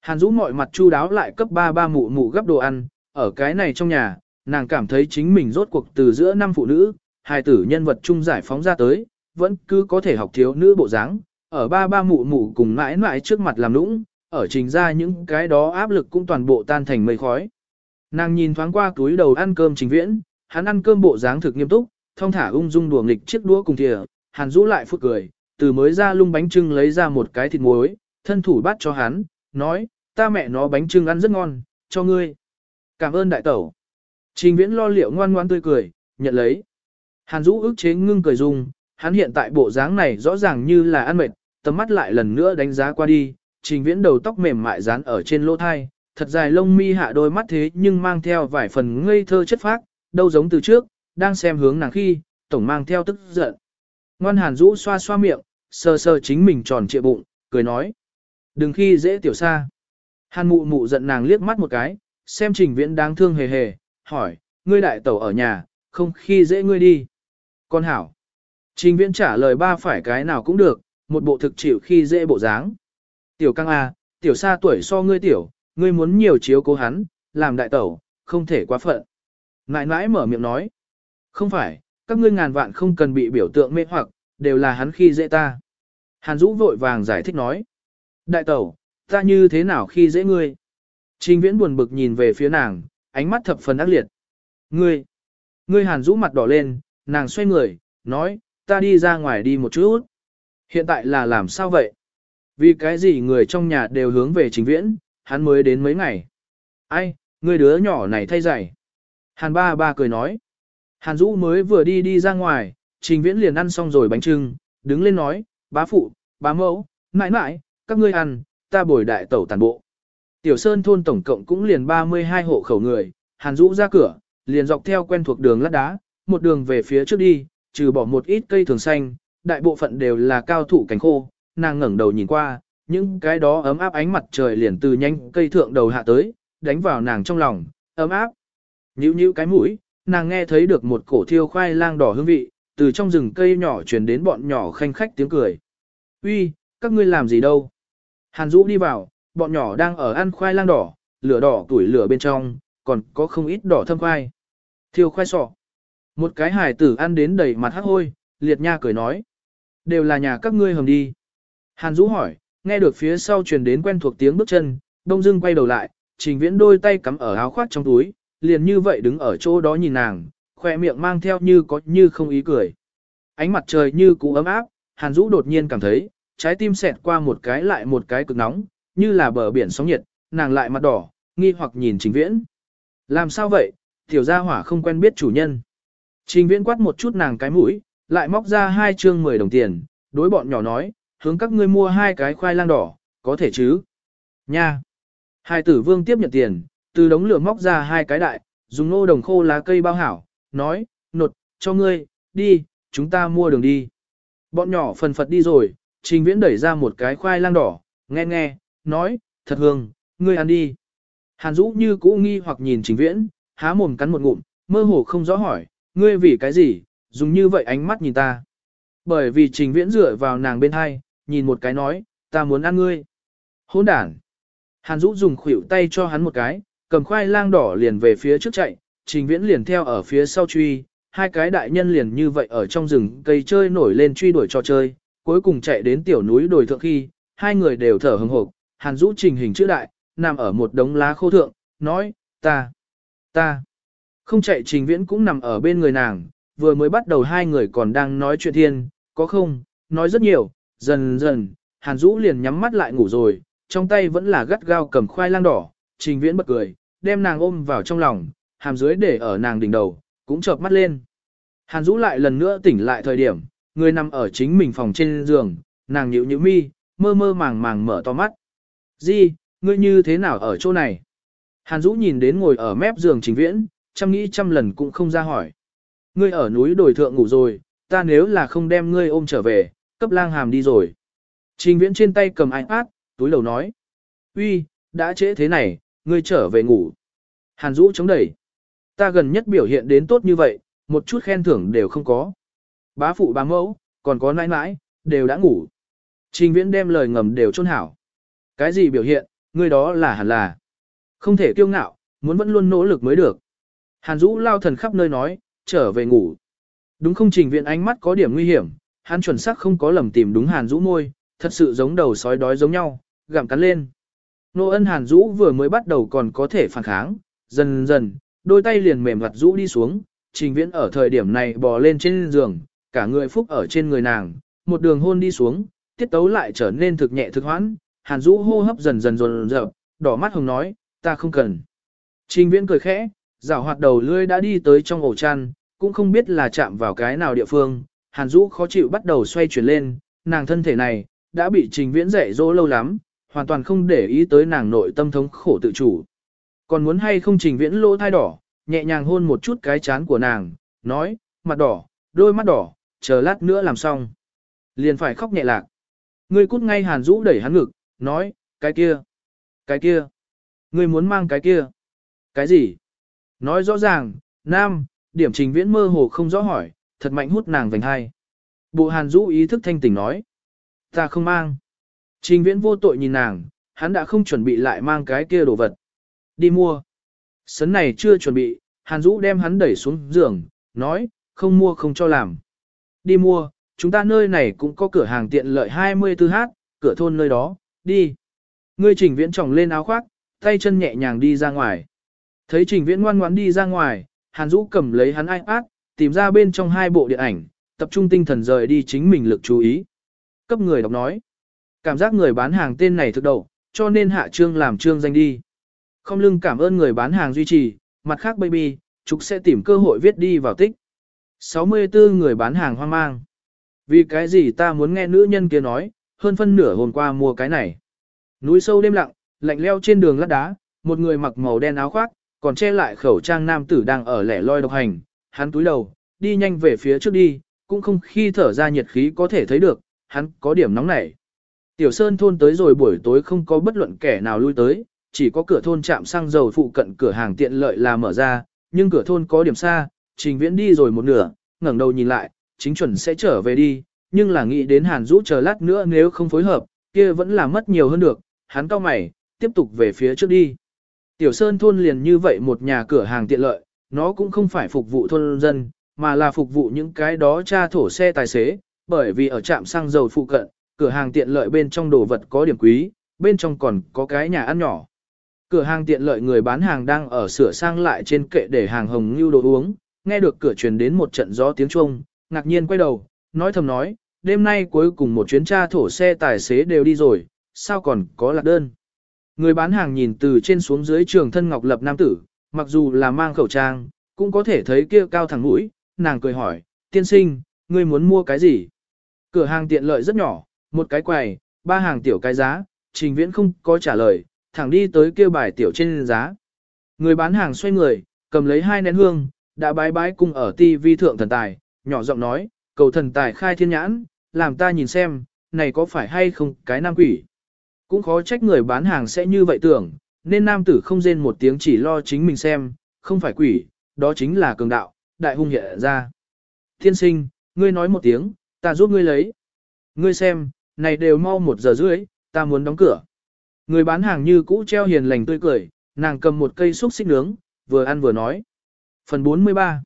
Hàn Dũ mọi mặt chu đáo lại cấp ba ba mụ mụ gấp đồ ăn, ở cái này trong nhà, nàng cảm thấy chính mình rốt cuộc từ giữa năm phụ nữ, hai tử nhân vật chung giải phóng ra tới, vẫn cứ có thể học thiếu nữ bộ dáng, ở ba ba mụ mụ cùng mãi mãi trước mặt làm nũng, ở trình ra những cái đó áp lực cũng toàn bộ tan thành mây khói. Nàng nhìn thoáng qua túi đầu ăn cơm trình viễn, hắn ăn cơm bộ dáng thực nghiêm túc, thông thả ung dung đùa nghịch chiếc đũa cùng thìa, hàn Dũ lại phút cười, từ mới ra lung bánh trưng lấy ra một cái thịt muối, thân thủ bắt cho hắn, nói, ta mẹ nó bánh trưng ăn rất ngon, cho ngươi. Cảm ơn đại tẩu. Trình viễn lo liệu ngoan ngoan tươi cười, nhận lấy. Hàn Dũ ức chế ngưng cười dùng, hắn hiện tại bộ dáng này rõ ràng như là ăn mệt, tầm mắt lại lần nữa đánh giá qua đi, trình viễn đầu tóc mềm mại dán ở trên lỗ thai, thật dài lông mi hạ đôi mắt thế nhưng mang theo vài phần ngây thơ chất phác, đâu giống từ trước, đang xem hướng nàng khi, tổng mang theo tức giận. Ngoan Hàn Dũ xoa xoa miệng, sờ sờ chính mình tròn trịa bụng, cười nói. Đừng khi dễ tiểu xa. Hàn mụ mụ giận nàng liếc mắt một cái, xem trình viễn đáng thương hề hề, hỏi, ngươi đại tẩu ở nhà, không khi dễ ngươi đi. Con hảo. Trình viễn trả lời ba phải cái nào cũng được, một bộ thực chịu khi dễ bộ dáng. Tiểu căng A, tiểu xa tuổi so ngươi tiểu, ngươi muốn nhiều chiếu cố hắn, làm đại tẩu, không thể quá phận. Nãi nãi mở miệng nói. Không phải, các ngươi ngàn vạn không cần bị biểu tượng mê hoặc, đều là hắn khi dễ ta. Hàn Dũ vội vàng giải thích nói. Đại tẩu, ta như thế nào khi dễ ngươi? Trình viễn buồn bực nhìn về phía nàng, ánh mắt thập phần ác liệt. Ngươi, ngươi Hàn Dũ mặt đỏ lên, nàng xoay người, nói, ta đi ra ngoài đi một chút. Hiện tại là làm sao vậy? Vì cái gì người trong nhà đều hướng về trình viễn, hắn mới đến mấy ngày. Ai, Người đứa nhỏ này thay giày. Hàn ba ba cười nói. Hàn Dũ mới vừa đi đi ra ngoài, trình viễn liền ăn xong rồi bánh trưng, đứng lên nói, bá phụ, bá mẫu, mãi mãi, các ngươi ăn, ta bồi đại tẩu tàn bộ. Tiểu Sơn thôn tổng cộng cũng liền 32 hộ khẩu người, Hàn Dũ ra cửa, liền dọc theo quen thuộc đường lát đá, một đường về phía trước đi, trừ bỏ một ít cây thường xanh, đại bộ phận đều là cao thủ cánh khô, nàng ngẩng đầu nhìn qua, những cái đó ấm áp ánh mặt trời liền từ nhanh cây thượng đầu hạ tới, đánh vào nàng trong lòng, ấm áp. Nhíu nhíu cái mũi, nàng nghe thấy được một cổ thiêu khoai lang đỏ hương vị, từ trong rừng cây nhỏ truyền đến bọn nhỏ khanh khách tiếng cười. Uy, các ngươi làm gì đâu? Hàn Dũ đi vào, bọn nhỏ đang ở ăn khoai lang đỏ, lửa đỏ tuổi lửa bên trong, còn có không ít đỏ thâm khoai. Thiêu khoai sọ. Một cái hải tử ăn đến đầy mặt hắc hôi, liệt nha cười nói. Đều là nhà các ngươi hầm đi. Hàn Dũ hỏi, nghe được phía sau truyền đến quen thuộc tiếng bước chân, đông dưng quay đầu lại, trình viễn đôi tay cắm ở áo khoác trong túi, liền như vậy đứng ở chỗ đó nhìn nàng, khoe miệng mang theo như có như không ý cười. Ánh mặt trời như cũ ấm áp, Hàn Dũ đột nhiên cảm thấy, trái tim xẹt qua một cái lại một cái cực nóng, như là bờ biển sóng nhiệt, nàng lại mặt đỏ, nghi hoặc nhìn trình viễn. Làm sao vậy, tiểu gia hỏa không quen biết chủ nhân. Trình viễn quát một chút nàng cái mũi, lại móc ra hai chương 10 đồng tiền, đối bọn nhỏ nói, hướng các ngươi mua hai cái khoai lang đỏ, có thể chứ? Nha! Hai tử vương tiếp nhận tiền, từ đống lửa móc ra hai cái đại, dùng nô đồng khô lá cây bao hảo, nói, nột, cho ngươi, đi, chúng ta mua đường đi. Bọn nhỏ phần phật đi rồi, trình viễn đẩy ra một cái khoai lang đỏ, nghe nghe, nói, thật hương, ngươi ăn đi. Hàn Dũ như cũ nghi hoặc nhìn trình viễn, há mồm cắn một ngụm, mơ hồ không rõ hỏi, ngươi vì cái gì, dùng như vậy ánh mắt nhìn ta. Bởi vì trình viễn dựa vào nàng bên hai, nhìn một cái nói, ta muốn ăn ngươi. Hỗn đản. Hàn Dũ dùng khuỷu tay cho hắn một cái, cầm khoai lang đỏ liền về phía trước chạy, trình viễn liền theo ở phía sau truy, hai cái đại nhân liền như vậy ở trong rừng cây chơi nổi lên truy đuổi trò chơi, cuối cùng chạy đến tiểu núi đồi thượng khi, hai người đều thở hừng hộp, Hàn Dũ trình hình chữ đại, nằm ở một đống lá khô thượng, nói, ta, ta. Không chạy trình viễn cũng nằm ở bên người nàng, vừa mới bắt đầu hai người còn đang nói chuyện thiên, có không, nói rất nhiều, dần dần, Hàn Dũ liền nhắm mắt lại ngủ rồi, trong tay vẫn là gắt gao cầm khoai lang đỏ, trình viễn bật cười, đem nàng ôm vào trong lòng, hàm dưới để ở nàng đỉnh đầu, cũng chợp mắt lên. Hàn Dũ lại lần nữa tỉnh lại thời điểm, người nằm ở chính mình phòng trên giường, nàng nhíu nhíu mi, mơ mơ màng màng mở to mắt. Di, ngươi như thế nào ở chỗ này? Hàn Dũ nhìn đến ngồi ở mép giường trình viễn, chăm nghĩ trăm lần cũng không ra hỏi. Ngươi ở núi đồi thượng ngủ rồi, ta nếu là không đem ngươi ôm trở về, cấp lang hàm đi rồi. Trình viễn trên tay cầm iPad, túi đầu nói. uy, đã trễ thế này, ngươi trở về ngủ. Hàn Dũ chống đẩy. Ta gần nhất biểu hiện đến tốt như vậy, một chút khen thưởng đều không có. Bá phụ bá mẫu, còn có nãi nãi, đều đã ngủ. Trình viễn đem lời ngầm đều trôn hảo. Cái gì biểu hiện, ngươi đó là hẳn là. Không thể kiêu ngạo, muốn vẫn luôn nỗ lực mới được. Hàn Dũ lao thần khắp nơi nói, trở về ngủ. Đúng không trình viện ánh mắt có điểm nguy hiểm, hắn chuẩn xác không có lầm tìm đúng Hàn Dũ môi, thật sự giống đầu sói đói giống nhau, gặm cắn lên. Nô ân Hàn Dũ vừa mới bắt đầu còn có thể phản kháng, dần dần, đôi tay liền mềm mặt rũ đi xuống, trình viễn ở thời điểm này bò lên trên giường, cả người phúc ở trên người nàng, một đường hôn đi xuống, tiết tấu lại trở nên thực nhẹ thực hoãn, Hàn Dũ hô hấp dần dần dồn dập, đỏ mắt hồng nói, ta không cần. Trình viễn cười khẽ, rảo hoạt đầu lưỡi đã đi tới trong ổ chăn, cũng không biết là chạm vào cái nào địa phương, Hàn Dũ khó chịu bắt đầu xoay chuyển lên, nàng thân thể này, đã bị trình viễn dạy dỗ lâu lắm, hoàn toàn không để ý tới nàng nội tâm thống khổ tự chủ. Còn muốn hay không trình viễn lỗ thai đỏ, nhẹ nhàng hôn một chút cái chán của nàng, nói, mặt đỏ, đôi mắt đỏ, chờ lát nữa làm xong. Liền phải khóc nhẹ lạc. Ngươi cút ngay Hàn Dũ đẩy hắn ngực, nói, cái kia, cái kia, ngươi muốn mang cái kia. Cái gì? Nói rõ ràng, nam, điểm trình viễn mơ hồ không rõ hỏi, thật mạnh hút nàng vành hai. Bộ hàn rũ ý thức thanh tỉnh nói. Ta không mang. Trình viễn vô tội nhìn nàng, hắn đã không chuẩn bị lại mang cái kia đồ vật. Đi mua. Sấn này chưa chuẩn bị, hàn Dũ đem hắn đẩy xuống giường, nói, không mua không cho làm. Đi mua, chúng ta nơi này cũng có cửa hàng tiện lợi 24h, cửa thôn nơi đó, đi. Ngươi trình viễn tròng lên áo khoác, tay chân nhẹ nhàng đi ra ngoài. Thấy trình viễn ngoan ngoãn đi ra ngoài, Hàn Dũ cầm lấy hắn iPad, tìm ra bên trong hai bộ điện ảnh, tập trung tinh thần rời đi chính mình lực chú ý. Cấp người đọc nói. Cảm giác người bán hàng tên này thực đầu, cho nên hạ trương làm trương danh đi. Không lưng cảm ơn người bán hàng duy trì, mặt khác baby, chúng sẽ tìm cơ hội viết đi vào tích. 64 người bán hàng hoang mang. Vì cái gì ta muốn nghe nữ nhân kia nói, hơn phân nửa hôm qua mua cái này. Núi sâu đêm lặng, lạnh leo trên đường lát đá, một người mặc màu đen áo khoác, còn che lại khẩu trang nam tử đang ở lẻ loi độc hành, hắn túi đầu, đi nhanh về phía trước đi, cũng không khi thở ra nhiệt khí có thể thấy được, hắn có điểm nóng nảy. Tiểu Sơn thôn tới rồi buổi tối không có bất luận kẻ nào lui tới, chỉ có cửa thôn chạm xăng dầu phụ cận cửa hàng tiện lợi là mở ra, nhưng cửa thôn có điểm xa, trình viễn đi rồi một nửa, ngẩng đầu nhìn lại, chính chuẩn sẽ trở về đi, nhưng là nghĩ đến Hàn Dũ chờ lát nữa nếu không phối hợp, kia vẫn là mất nhiều hơn được, hắn cao mày, tiếp tục về phía trước đi. Tiểu Sơn thôn liền như vậy một nhà cửa hàng tiện lợi, nó cũng không phải phục vụ thôn dân, mà là phục vụ những cái đó cha thổ xe tài xế, bởi vì ở trạm xăng dầu phụ cận, cửa hàng tiện lợi bên trong đồ vật có điểm quý, bên trong còn có cái nhà ăn nhỏ. Cửa hàng tiện lợi người bán hàng đang ở sửa sang lại trên kệ để hàng hồng như đồ uống, nghe được cửa truyền đến một trận gió tiếng chuông, ngạc nhiên quay đầu, nói thầm nói, đêm nay cuối cùng một chuyến tra thổ xe tài xế đều đi rồi, sao còn có lạc đơn. Người bán hàng nhìn từ trên xuống dưới trường thân ngọc lập nam tử, mặc dù là mang khẩu trang, cũng có thể thấy kia cao thẳng mũi, nàng cười hỏi, tiên sinh, ngươi muốn mua cái gì? Cửa hàng tiện lợi rất nhỏ, một cái quầy, ba hàng tiểu cái giá, trình viễn không có trả lời, thẳng đi tới kêu bài tiểu trên giá. Người bán hàng xoay người, cầm lấy hai nén hương, đã bái bái cung ở ti vi thượng thần tài, nhỏ giọng nói, cầu thần tài khai thiên nhãn, làm ta nhìn xem, này có phải hay không cái nam quỷ. Cũng khó trách người bán hàng sẽ như vậy tưởng, nên nam tử không rên một tiếng chỉ lo chính mình xem, không phải quỷ, đó chính là cường đạo, đại hung hiện ra. Thiên sinh, ngươi nói một tiếng, ta giúp ngươi lấy. Ngươi xem, này đều mau một giờ rưỡi, ta muốn đóng cửa. Người bán hàng như cũ treo hiền lành tươi cười, nàng cầm một cây xúc xích nướng, vừa ăn vừa nói. Phần 43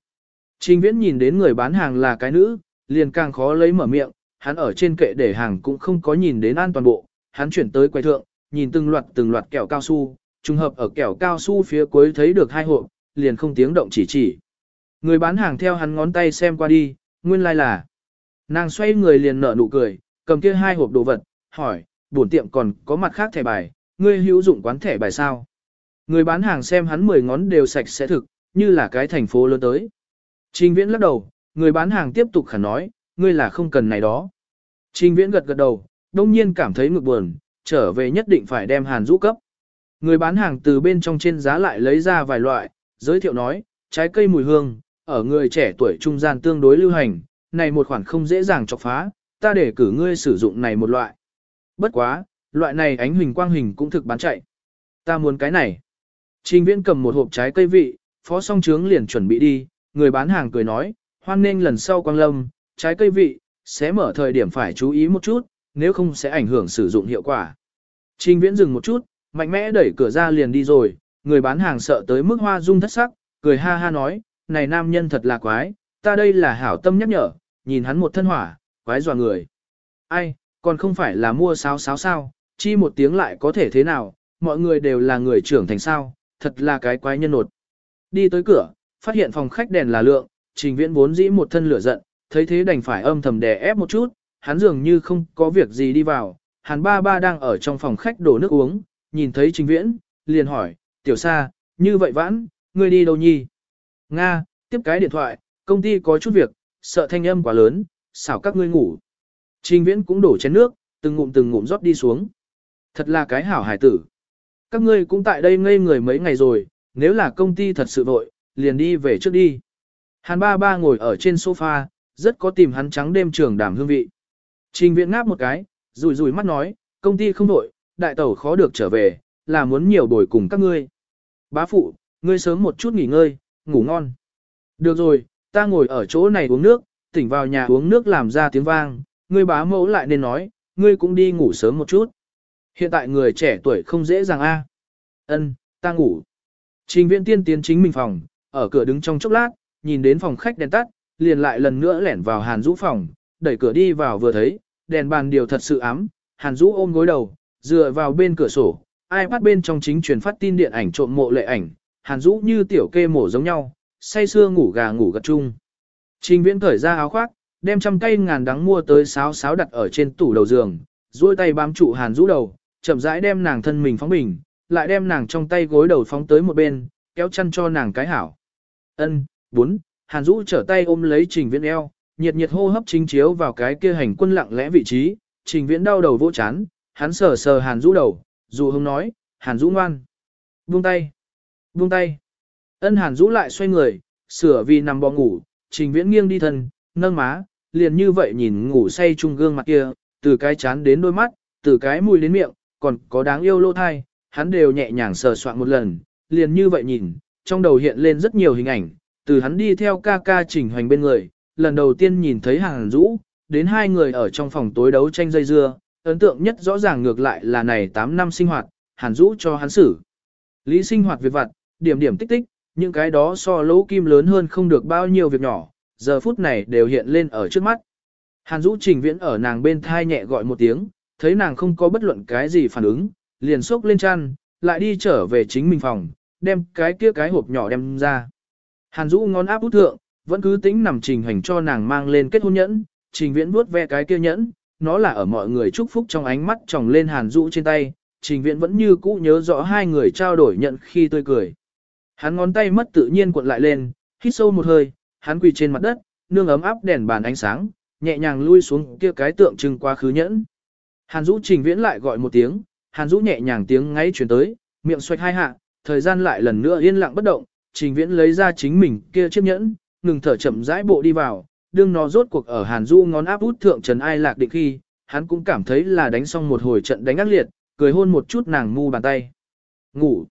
Trình viễn nhìn đến người bán hàng là cái nữ, liền càng khó lấy mở miệng, hắn ở trên kệ để hàng cũng không có nhìn đến an toàn bộ, hắn chuyển tới quầy thượng, nhìn từng loạt từng loạt kẹo cao su, trùng hợp ở kẹo cao su phía cuối thấy được hai hộp, liền không tiếng động chỉ chỉ. Người bán hàng theo hắn ngón tay xem qua đi, nguyên lai like là. Nàng xoay người liền nở nụ cười, cầm kia hai hộp đồ vật, hỏi, bổn tiệm còn có mặt khác thẻ bài, ngươi hữu dụng quán thẻ bài sao? Người bán hàng xem hắn mười ngón đều sạch sẽ thực, như là cái thành phố lớn tới. Trình viễn lắc đầu, người bán hàng tiếp tục khả nói, ngươi là không cần này đó. Trình viễn gật gật đầu, đông nhiên cảm thấy ngực buồn, trở về nhất định phải đem hàn rũ cấp. Người bán hàng từ bên trong trên giá lại lấy ra vài loại, giới thiệu nói, trái cây mùi hương, ở người trẻ tuổi trung gian tương đối lưu hành, này một khoản không dễ dàng chọc phá, ta để cử ngươi sử dụng này một loại. Bất quá, loại này ánh huỳnh quang hình cũng thực bán chạy. Ta muốn cái này. Trình viễn cầm một hộp trái cây vị, phó song trướng liền chuẩn bị đi, người bán hàng cười nói, hoan nên lần sau quang lâm, trái cây vị, sẽ mở thời điểm phải chú ý một chút, nếu không sẽ ảnh hưởng sử dụng hiệu quả. Trình viễn dừng một chút, mạnh mẽ đẩy cửa ra liền đi rồi, người bán hàng sợ tới mức hoa dung thất sắc, cười ha ha nói, này nam nhân thật là quái, ta đây là hảo tâm nhắc nhở, nhìn hắn một thân hỏa, quái dọa người. Ai, còn không phải là mua sáo sáo sao, chi một tiếng lại có thể thế nào, mọi người đều là người trưởng thành sao, thật là cái quái nhân nột. Đi tới cửa, phát hiện phòng khách đèn là lượng, trình viễn vốn dĩ một thân lửa giận, thấy thế đành phải âm thầm đè ép một chút, hắn dường như không có việc gì đi vào, hắn ba ba đang ở trong phòng khách đổ nước uống, nhìn thấy trình viễn, liền hỏi, tiểu sa, như vậy vãn, ngươi đi đâu nhi? Nga, tiếp cái điện thoại, công ty có chút việc, sợ thanh âm quá lớn, xảo các ngươi ngủ. Trình viễn cũng đổ chén nước, từng ngụm từng ngụm rót đi xuống. Thật là cái hảo hải tử. Các ngươi cũng tại đây ngây người mấy ngày rồi, nếu là công ty thật sự vội, liền đi về trước đi. Hàn ba ba ngồi ở trên sofa, rất có tìm hắn trắng đêm trường đàm hương vị. Trình viễn ngáp một cái, rùi rùi mắt nói, công ty không vội, đại tẩu khó được trở về, là muốn nhiều bồi cùng các ngươi. Bá phụ, ngươi sớm một chút nghỉ ngơi, ngủ ngon. Được rồi, ta ngồi ở chỗ này uống nước, tỉnh vào nhà uống nước làm ra tiếng vang, ngươi bá mẫu lại nên nói, ngươi cũng đi ngủ sớm một chút. Hiện tại người trẻ tuổi không dễ dàng a. Ân, ta ngủ. Trình viễn tiên tiến chính mình phòng, ở cửa đứng trong chốc lát, nhìn đến phòng khách đèn tắt, liền lại lần nữa lẻn vào Hàn Dũ phòng, đẩy cửa đi vào vừa thấy, đèn bàn điều thật sự ấm, Hàn Dũ ôm gối đầu, dựa vào bên cửa sổ, iPad bên trong chính truyền phát tin điện ảnh trộm mộ lệ ảnh, Hàn Dũ như tiểu kê mổ giống nhau, say sưa ngủ gà ngủ gật chung. Trình viễn cởi ra áo khoác, đem trăm cây ngàn đắng mua tới sáo sáo đặt ở trên tủ đầu giường, duỗi tay bám trụ hàn rũ đầu, chậm rãi đem nàng thân mình phóng bình, lại đem nàng trong tay gối đầu phóng tới một bên, kéo chăn cho nàng cái hảo. Ân, bốn, Hàn Dũ trở tay ôm lấy Trình Viễn eo, nhiệt nhiệt hô hấp chính chiếu vào cái kia hành quân lặng lẽ vị trí, Trình Viễn đau đầu vỗ chán, hắn sờ sờ Hàn Dũ đầu, dù hông nói, Hàn Dũ ngoan. Buông tay, buông tay. Ân Hàn Dũ lại xoay người, sửa vì nằm bò ngủ, Trình Viễn nghiêng đi thân, nâng má, liền như vậy nhìn ngủ say chung gương mặt kia, từ cái chán đến đôi mắt, từ cái mũi đến miệng, còn có đáng yêu lô thai, hắn đều nhẹ nhàng sờ soạn một lần, liền như vậy nhìn, trong đầu hiện lên rất nhiều hình ảnh, từ hắn đi theo ca ca Trình Hoành bên người, lần đầu tiên nhìn thấy Hàn Dũ, đến hai người ở trong phòng tối đấu tranh dây dưa, ấn tượng nhất rõ ràng ngược lại là này 8 năm sinh hoạt, Hàn Dũ cho hắn xử. Lý sinh hoạt việc vặt, điểm điểm tích tích, những cái đó so lỗ kim lớn hơn không được bao nhiêu việc nhỏ, giờ phút này đều hiện lên ở trước mắt. Hàn Dũ trình viễn ở nàng bên thai nhẹ gọi một tiếng, thấy nàng không có bất luận cái gì phản ứng, liền xốc lên chăn, lại đi trở về chính mình phòng, đem cái kia cái hộp nhỏ đem ra. Hàn Dũ ngón áp út thượng, vẫn cứ tính nằm trình hành cho nàng mang lên kết hôn nhẫn, trình viễn vuốt ve cái kia nhẫn, nó là ở mọi người chúc phúc trong ánh mắt tròng lên Hàn Dũ trên tay, trình viễn vẫn như cũ nhớ rõ hai người trao đổi nhận khi tươi cười. Hắn ngón tay mất tự nhiên cuộn lại lên, hít sâu một hơi, hắn quỳ trên mặt đất, nương ấm áp đèn bàn ánh sáng, nhẹ nhàng lui xuống kia cái tượng trưng quá khứ nhẫn. Hàn Dũ trình viễn lại gọi một tiếng, Hàn Dũ nhẹ nhàng tiếng ngáy chuyển tới, miệng xoạch hai hạ, thời gian lại lần nữa yên lặng bất động, trình viễn lấy ra chính mình kia chiếc nhẫn, ngừng thở chậm rãi bộ đi vào, đương nó rốt cuộc ở Hàn Dũ ngón áp út thượng trần ai lạc định khi, hắn cũng cảm thấy là đánh xong một hồi trận đánh ác liệt, cười hôn một chút nàng mu bàn tay. Ngủ.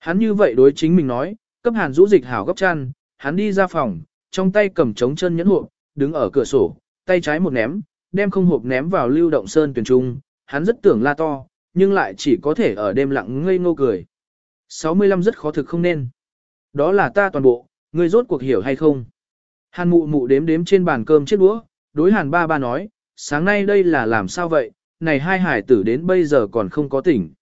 Hắn như vậy đối chính mình nói, cấp Hàn rũ dịch hảo gấp chăn, hắn đi ra phòng, trong tay cầm trống chân nhẫn hộp, đứng ở cửa sổ, tay trái một ném, đem không hộp ném vào lưu động sơn tuyển trung, hắn rất tưởng la to, nhưng lại chỉ có thể ở đêm lặng ngây ngô cười. 65 rất khó thực không nên. Đó là ta toàn bộ, ngươi rốt cuộc hiểu hay không? Hàn mụ mụ đếm đếm trên bàn cơm chiếc đũa, đối hàn ba ba nói, sáng nay đây là làm sao vậy, này hai hải tử đến bây giờ còn không có tỉnh.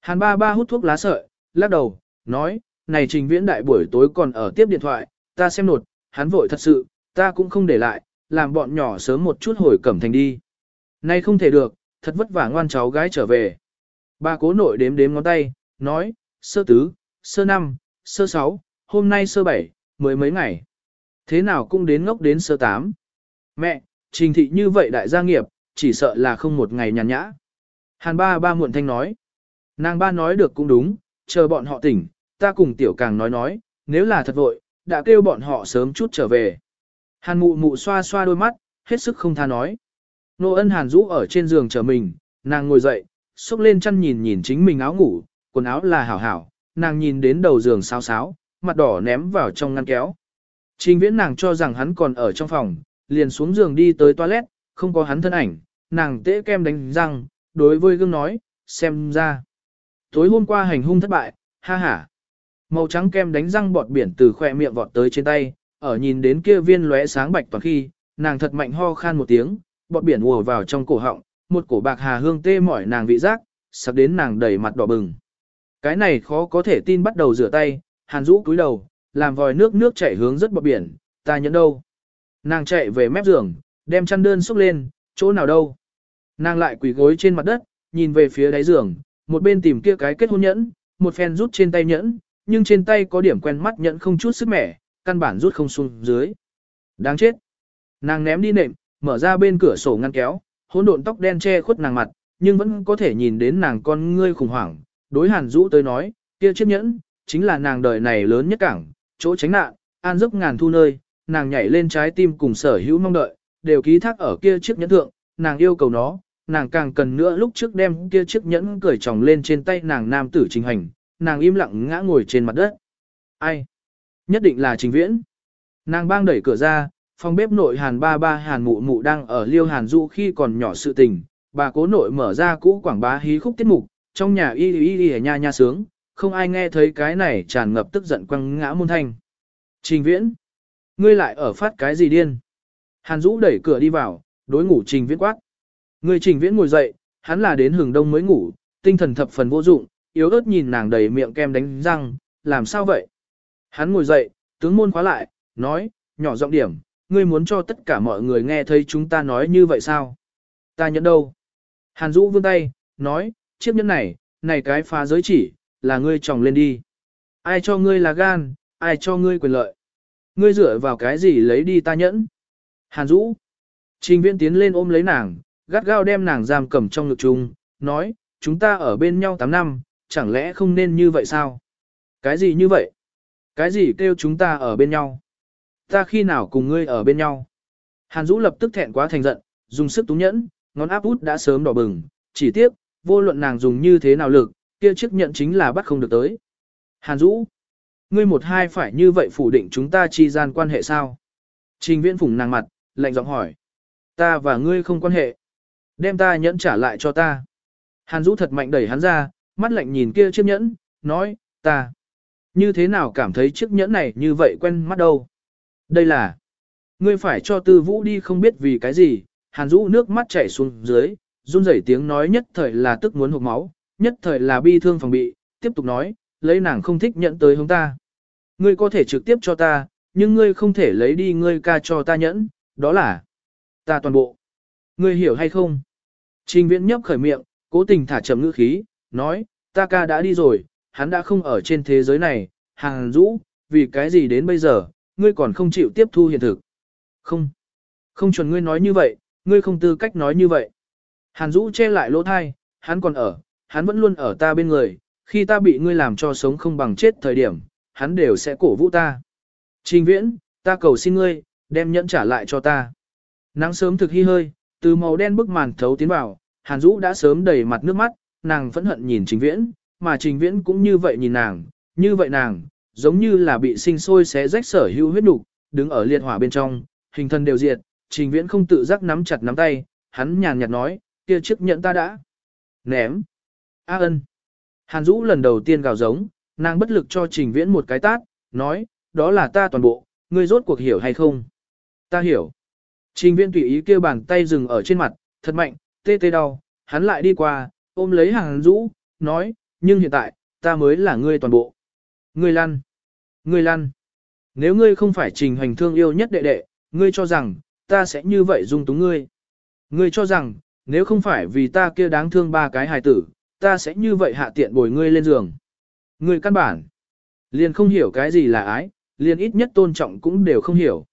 Hàn ba ba hút thuốc lá sợi, lắc đầu, nói, này trình viễn đại buổi tối còn ở tiếp điện thoại, ta xem nột, hắn vội thật sự, ta cũng không để lại, làm bọn nhỏ sớm một chút hồi cẩm thành đi. Nay không thể được, thật vất vả ngoan cháu gái trở về. Ba cố nội đếm đếm ngón tay, nói, sơ tứ, sơ năm, sơ sáu, hôm nay sơ bảy, mới mấy ngày. Thế nào cũng đến ngốc đến sơ tám. Mẹ, trình thị như vậy đại gia nghiệp, chỉ sợ là không một ngày nhàn nhã. Hàn ba ba muộn thanh nói. Nàng ba nói được cũng đúng, chờ bọn họ tỉnh, ta cùng tiểu càng nói nói, nếu là thật vội, đã kêu bọn họ sớm chút trở về. Hàn mụ mụ xoa xoa đôi mắt, hết sức không tha nói. Nô ân hàn rũ ở trên giường chờ mình, nàng ngồi dậy, xúc lên chăn nhìn nhìn chính mình áo ngủ, quần áo là hảo hảo, nàng nhìn đến đầu giường sao sáo, mặt đỏ ném vào trong ngăn kéo. Trình viễn nàng cho rằng hắn còn ở trong phòng, liền xuống giường đi tới toilet, không có hắn thân ảnh, nàng tễ kem đánh răng, đối với gương nói, xem ra. Tối hôm qua hành hung thất bại, ha ha. Màu trắng kem đánh răng bọt biển từ khỏe miệng vọt tới trên tay, ở nhìn đến kia viên lóe sáng bạch toàn khi, nàng thật mạnh ho khan một tiếng, bọt biển ùa vào trong cổ họng, một cổ bạc hà hương tê mỏi nàng vị giác, sắp đến nàng đầy mặt đỏ bừng. Cái này khó có thể tin bắt đầu rửa tay, hàn rũ cúi đầu, làm vòi nước nước chảy hướng rất bọt biển, ta nhẫn đâu. Nàng chạy về mép giường, đem chăn đơn xúc lên, chỗ nào đâu. Nàng lại quỳ gối trên mặt đất, nhìn về phía đáy giường, một bên tìm kia cái kết hôn nhẫn, một phen rút trên tay nhẫn, nhưng trên tay có điểm quen mắt nhẫn không chút sức mẻ, căn bản rút không xuống dưới. Đáng chết. Nàng ném đi nệm, mở ra bên cửa sổ ngăn kéo, hỗn độn tóc đen che khuất nàng mặt, nhưng vẫn có thể nhìn đến nàng con ngươi khủng hoảng. Đối Hàn Dũ tới nói, kia chiếc nhẫn, chính là nàng đời này lớn nhất cảng, chỗ tránh nạn, an giấc ngàn thu nơi, nàng nhảy lên trái tim cùng sở hữu mong đợi, đều ký thác ở kia chiếc nhẫn thượng, nàng yêu cầu nó, nàng càng cần nữa lúc trước đem kia chiếc nhẫn cởi tròng lên trên tay nàng nam tử trình hành, nàng im lặng ngã ngồi trên mặt đất. Ai? Nhất định là trình viễn. Nàng bang đẩy cửa ra, phòng bếp nội hàn ba ba hàn mụ mụ đang ở liêu hàn du khi còn nhỏ sự tình, bà cố nội mở ra cũ quảng bá hí khúc tiết mục, trong nhà y y y nha nha sướng, không ai nghe thấy cái này tràn ngập tức giận quăng ngã môn thanh. Trình viễn, ngươi lại ở phát cái gì điên? Hàn Dũ đẩy cửa đi vào, đối ngủ trình viễn quát. Người trình viễn ngồi dậy, hắn là đến hưởng đông mới ngủ, tinh thần thập phần vô dụng, yếu ớt nhìn nàng đầy miệng kem đánh răng, làm sao vậy? Hắn ngồi dậy, tướng môn khóa lại, nói, nhỏ giọng điểm, ngươi muốn cho tất cả mọi người nghe thấy chúng ta nói như vậy sao? Ta nhẫn đâu? Hàn Dũ vươn tay, nói, chiếc nhẫn này, này cái phá giới chỉ, là ngươi tròng lên đi. Ai cho ngươi là gan, ai cho ngươi quyền lợi. Ngươi dựa vào cái gì lấy đi ta nhẫn. Hàn Dũ. Trình viễn tiến lên ôm lấy nàng, gắt gao đem nàng giam cầm trong ngực chung, nói, chúng ta ở bên nhau 8 năm, chẳng lẽ không nên như vậy sao? Cái gì như vậy? Cái gì kêu chúng ta ở bên nhau? Ta khi nào cùng ngươi ở bên nhau? Hàn Dũ lập tức thẹn quá thành giận, dùng sức túng nhẫn, ngón áp út đã sớm đỏ bừng, chỉ tiếc, vô luận nàng dùng như thế nào lực, kia chiếc nhận chính là bắt không được tới. Hàn Dũ, ngươi một hai phải như vậy phủ định chúng ta chi gian quan hệ sao? Trình viễn phủng nàng mặt, lạnh giọng hỏi. Ta và ngươi không quan hệ. Đem ta nhẫn trả lại cho ta. Hàn Dũ thật mạnh đẩy hắn ra, mắt lạnh nhìn kia chiếc nhẫn, nói, ta. Như thế nào cảm thấy chiếc nhẫn này như vậy quen mắt đâu? Đây là, ngươi phải cho tư vũ đi không biết vì cái gì, hàn Dũ nước mắt chảy xuống dưới, run rẩy tiếng nói nhất thời là tức muốn hụt máu, nhất thời là bi thương phòng bị, tiếp tục nói, lấy nàng không thích nhận tới hướng ta. Ngươi có thể trực tiếp cho ta, nhưng ngươi không thể lấy đi ngươi ca cho ta nhẫn, đó là ta toàn bộ. Ngươi hiểu hay không? Trình viễn nhấp khởi miệng, cố tình thả chậm ngữ khí, nói, ta ca đã đi rồi, hắn đã không ở trên thế giới này, hàng rũ, vì cái gì đến bây giờ, ngươi còn không chịu tiếp thu hiện thực. Không, không chuẩn ngươi nói như vậy, ngươi không tư cách nói như vậy. Hàn Dũ che lại lỗ thai, hắn còn ở, hắn vẫn luôn ở ta bên người, khi ta bị ngươi làm cho sống không bằng chết thời điểm, hắn đều sẽ cổ vũ ta. Trình viễn, ta cầu xin ngươi, đem nhẫn trả lại cho ta. Nắng sớm thực hy hơi, từ màu đen bức màn thấu tiến vào, Hàn Dũ đã sớm đầy mặt nước mắt, nàng phẫn hận nhìn Trình Viễn, mà Trình Viễn cũng như vậy nhìn nàng, như vậy nàng, giống như là bị sinh sôi xé rách sở hữu huyết nục, đứng ở liệt hỏa bên trong, hình thân đều diệt, Trình Viễn không tự giác nắm chặt nắm tay, hắn nhàn nhạt nói, kia chiếc nhận ta đã ném. A ân. Hàn Dũ lần đầu tiên gào giống, nàng bất lực cho Trình Viễn một cái tát, nói, đó là ta toàn bộ, ngươi rốt cuộc hiểu hay không? Ta hiểu. Trình Viên tùy ý kêu bàn tay dừng ở trên mặt, thật mạnh, tê tê đau, hắn lại đi qua, ôm lấy hàng rũ, nói, nhưng hiện tại, ta mới là ngươi toàn bộ. Ngươi lăn. Ngươi lăn. Nếu ngươi không phải trình hành thương yêu nhất đệ đệ, ngươi cho rằng, ta sẽ như vậy dung túng ngươi. Ngươi cho rằng, nếu không phải vì ta kia đáng thương ba cái hài tử, ta sẽ như vậy hạ tiện bồi ngươi lên giường. Ngươi căn bản, liền không hiểu cái gì là ái, liền ít nhất tôn trọng cũng đều không hiểu.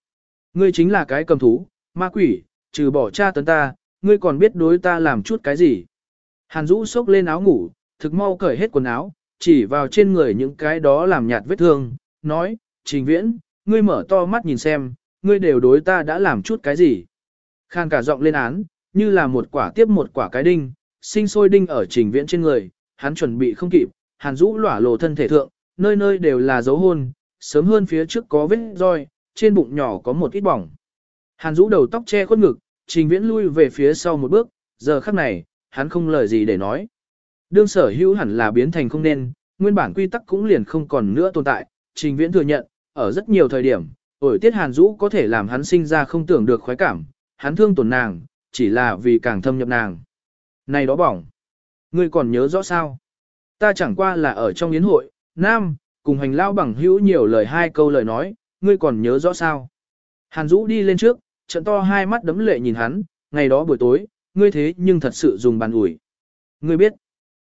Ngươi chính là cái cầm thú, ma quỷ, trừ bỏ cha tấn ta, ngươi còn biết đối ta làm chút cái gì. Hàn Dũ xốc lên áo ngủ, thực mau cởi hết quần áo, chỉ vào trên người những cái đó làm nhạt vết thương, nói, trình viễn, ngươi mở to mắt nhìn xem, ngươi đều đối ta đã làm chút cái gì. Khan cả giọng lên án, như là một quả tiếp một quả cái đinh, sinh sôi đinh ở trình viễn trên người, hắn chuẩn bị không kịp, hàn Dũ lỏa lộ thân thể thượng, nơi nơi đều là dấu hôn, sớm hơn phía trước có vết roi, trên bụng nhỏ có một ít bỏng. Hàn Dũ đầu tóc che khuất ngực, trình viễn lui về phía sau một bước, giờ khắc này, hắn không lời gì để nói. Đương sở hữu hẳn là biến thành không nên, nguyên bản quy tắc cũng liền không còn nữa tồn tại, trình viễn thừa nhận, ở rất nhiều thời điểm, ổi tiết hàn Dũ có thể làm hắn sinh ra không tưởng được khoái cảm, hắn thương tổn nàng, chỉ là vì càng thâm nhập nàng. Này đó bỏng, ngươi còn nhớ rõ sao? Ta chẳng qua là ở trong yến hội, nam, cùng hành lao bằng hữu nhiều lời hai câu lời nói, ngươi còn nhớ rõ sao? Hàn Dũ đi lên trước, trận to hai mắt đấm lệ nhìn hắn, ngày đó buổi tối, ngươi thế nhưng thật sự dùng bàn ủi. Ngươi biết,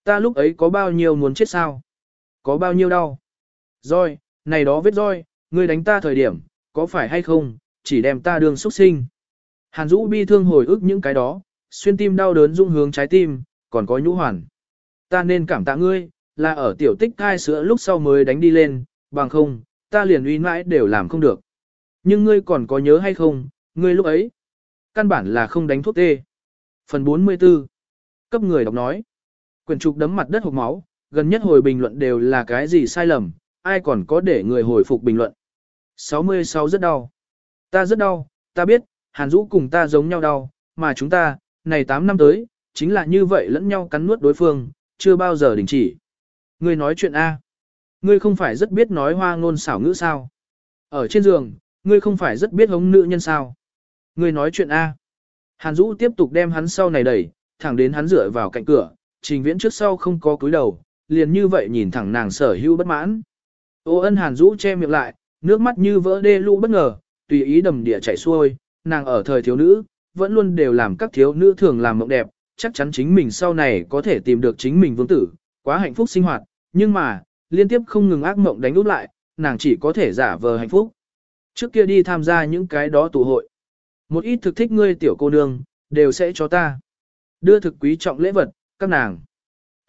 ta lúc ấy có bao nhiêu muốn chết sao? Có bao nhiêu đau? Roi, này đó vết roi, ngươi đánh ta thời điểm, có phải hay không, chỉ đem ta đường xuất sinh. Hàn Dũ bi thương hồi ức những cái đó, xuyên tim đau đớn rung hướng trái tim, còn có nhũ hoàn. Ta nên cảm tạ ngươi, là ở tiểu tích thai sữa lúc sau mới đánh đi lên, bằng không, ta liền uy mãi đều làm không được. Nhưng ngươi còn có nhớ hay không, ngươi lúc ấy, căn bản là không đánh thuốc tê. Phần 44 Cấp người đọc nói Quyền trục đấm mặt đất hộp máu, gần nhất hồi bình luận đều là cái gì sai lầm, ai còn có để người hồi phục bình luận. 66 rất đau. Ta rất đau, ta biết, Hàn Dũ cùng ta giống nhau đau, mà chúng ta, này 8 năm tới, chính là như vậy lẫn nhau cắn nuốt đối phương, chưa bao giờ đình chỉ. Ngươi nói chuyện A. Ngươi không phải rất biết nói hoa ngôn xảo ngữ sao. Ở trên giường, ngươi không phải rất biết hống nữ nhân sao. Ngươi nói chuyện A. Hàn Dũ tiếp tục đem hắn sau này đẩy, thẳng đến hắn dựa vào cạnh cửa, trình viễn trước sau không có cúi đầu, liền như vậy nhìn thẳng nàng sở hữu bất mãn. Ô ân Hàn Dũ che miệng lại, nước mắt như vỡ đê lũ bất ngờ, tùy ý đầm địa chảy xuôi, nàng ở thời thiếu nữ, vẫn luôn đều làm các thiếu nữ thường làm mộng đẹp, chắc chắn chính mình sau này có thể tìm được chính mình vương tử, quá hạnh phúc sinh hoạt, Nhưng mà, liên tiếp không ngừng ác mộng đánh úp lại, nàng chỉ có thể giả vờ hạnh phúc. Trước kia đi tham gia những cái đó tụ hội. Một ít thực thích ngươi tiểu cô nương, đều sẽ cho ta. Đưa thực quý trọng lễ vật, các nàng.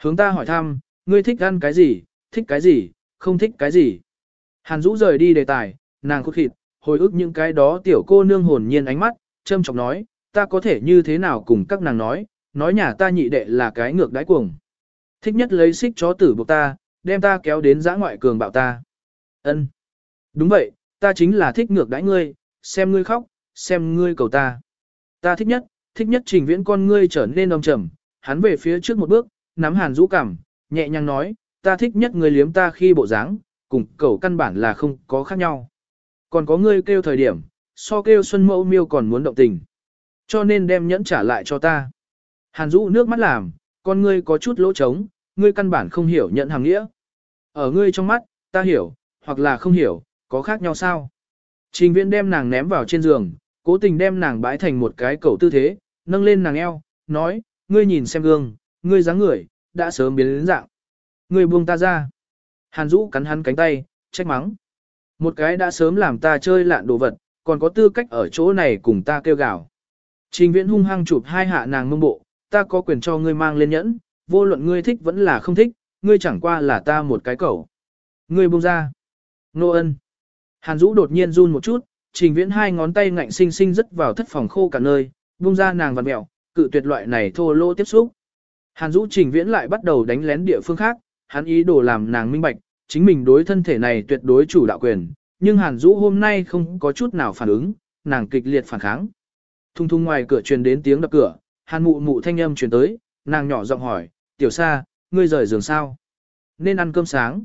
Hướng ta hỏi thăm, ngươi thích ăn cái gì, thích cái gì, không thích cái gì. Hàn Dũ rời đi đề tài, nàng cốt thịt, hồi ức những cái đó tiểu cô nương hồn nhiên ánh mắt, châm chọc nói, ta có thể như thế nào cùng các nàng nói, nói nhà ta nhị đệ là cái ngược đái cuồng. Thích nhất lấy xích chó tử buộc ta, đem ta kéo đến giã ngoại cường bạo ta. Ân, Đúng vậy, ta chính là thích ngược đãi ngươi, xem ngươi khóc, xem ngươi cầu ta. Ta thích nhất, thích nhất trình viễn con ngươi trở nên đông trầm, hắn về phía trước một bước, nắm hàn rũ cảm, nhẹ nhàng nói, ta thích nhất ngươi liếm ta khi bộ dáng, cùng cầu căn bản là không có khác nhau. Còn có ngươi kêu thời điểm, so kêu xuân mẫu miêu còn muốn động tình. Cho nên đem nhẫn trả lại cho ta. Hàn rũ nước mắt làm, con ngươi có chút lỗ trống, ngươi căn bản không hiểu nhận hàng nghĩa. Ở ngươi trong mắt, ta hiểu, hoặc là không hiểu, có khác nhau sao? Trình viễn đem nàng ném vào trên giường, cố tình đem nàng bãi thành một cái cầu tư thế, nâng lên nàng eo, nói, ngươi nhìn xem gương, ngươi dáng người, đã sớm biến đến dạng. Ngươi buông ta ra. Hàn Dũ cắn hắn cánh tay, trách mắng. Một cái đã sớm làm ta chơi lạn đồ vật, còn có tư cách ở chỗ này cùng ta kêu gào. Trình viễn hung hăng chụp hai hạ nàng mông bộ, ta có quyền cho ngươi mang lên nhẫn, vô luận ngươi thích vẫn là không thích, ngươi chẳng qua là ta một cái cẩu. Ngươi buông ra. Nô ân. Hàn Dũ đột nhiên run một chút, trình viễn hai ngón tay ngạnh sinh sinh rất vào thất phòng khô cả nơi, buông ra nàng vặn mẹo, cự tuyệt loại này thô lỗ tiếp xúc. Hàn Dũ trình viễn lại bắt đầu đánh lén địa phương khác, hắn ý đồ làm nàng minh bạch, chính mình đối thân thể này tuyệt đối chủ đạo quyền, nhưng Hàn Dũ hôm nay không có chút nào phản ứng, nàng kịch liệt phản kháng. Thung thung ngoài cửa truyền đến tiếng đập cửa, Hàn mụ mụ thanh âm truyền tới, nàng nhỏ giọng hỏi, tiểu sa, ngươi rời giường sao? Nên ăn cơm sáng.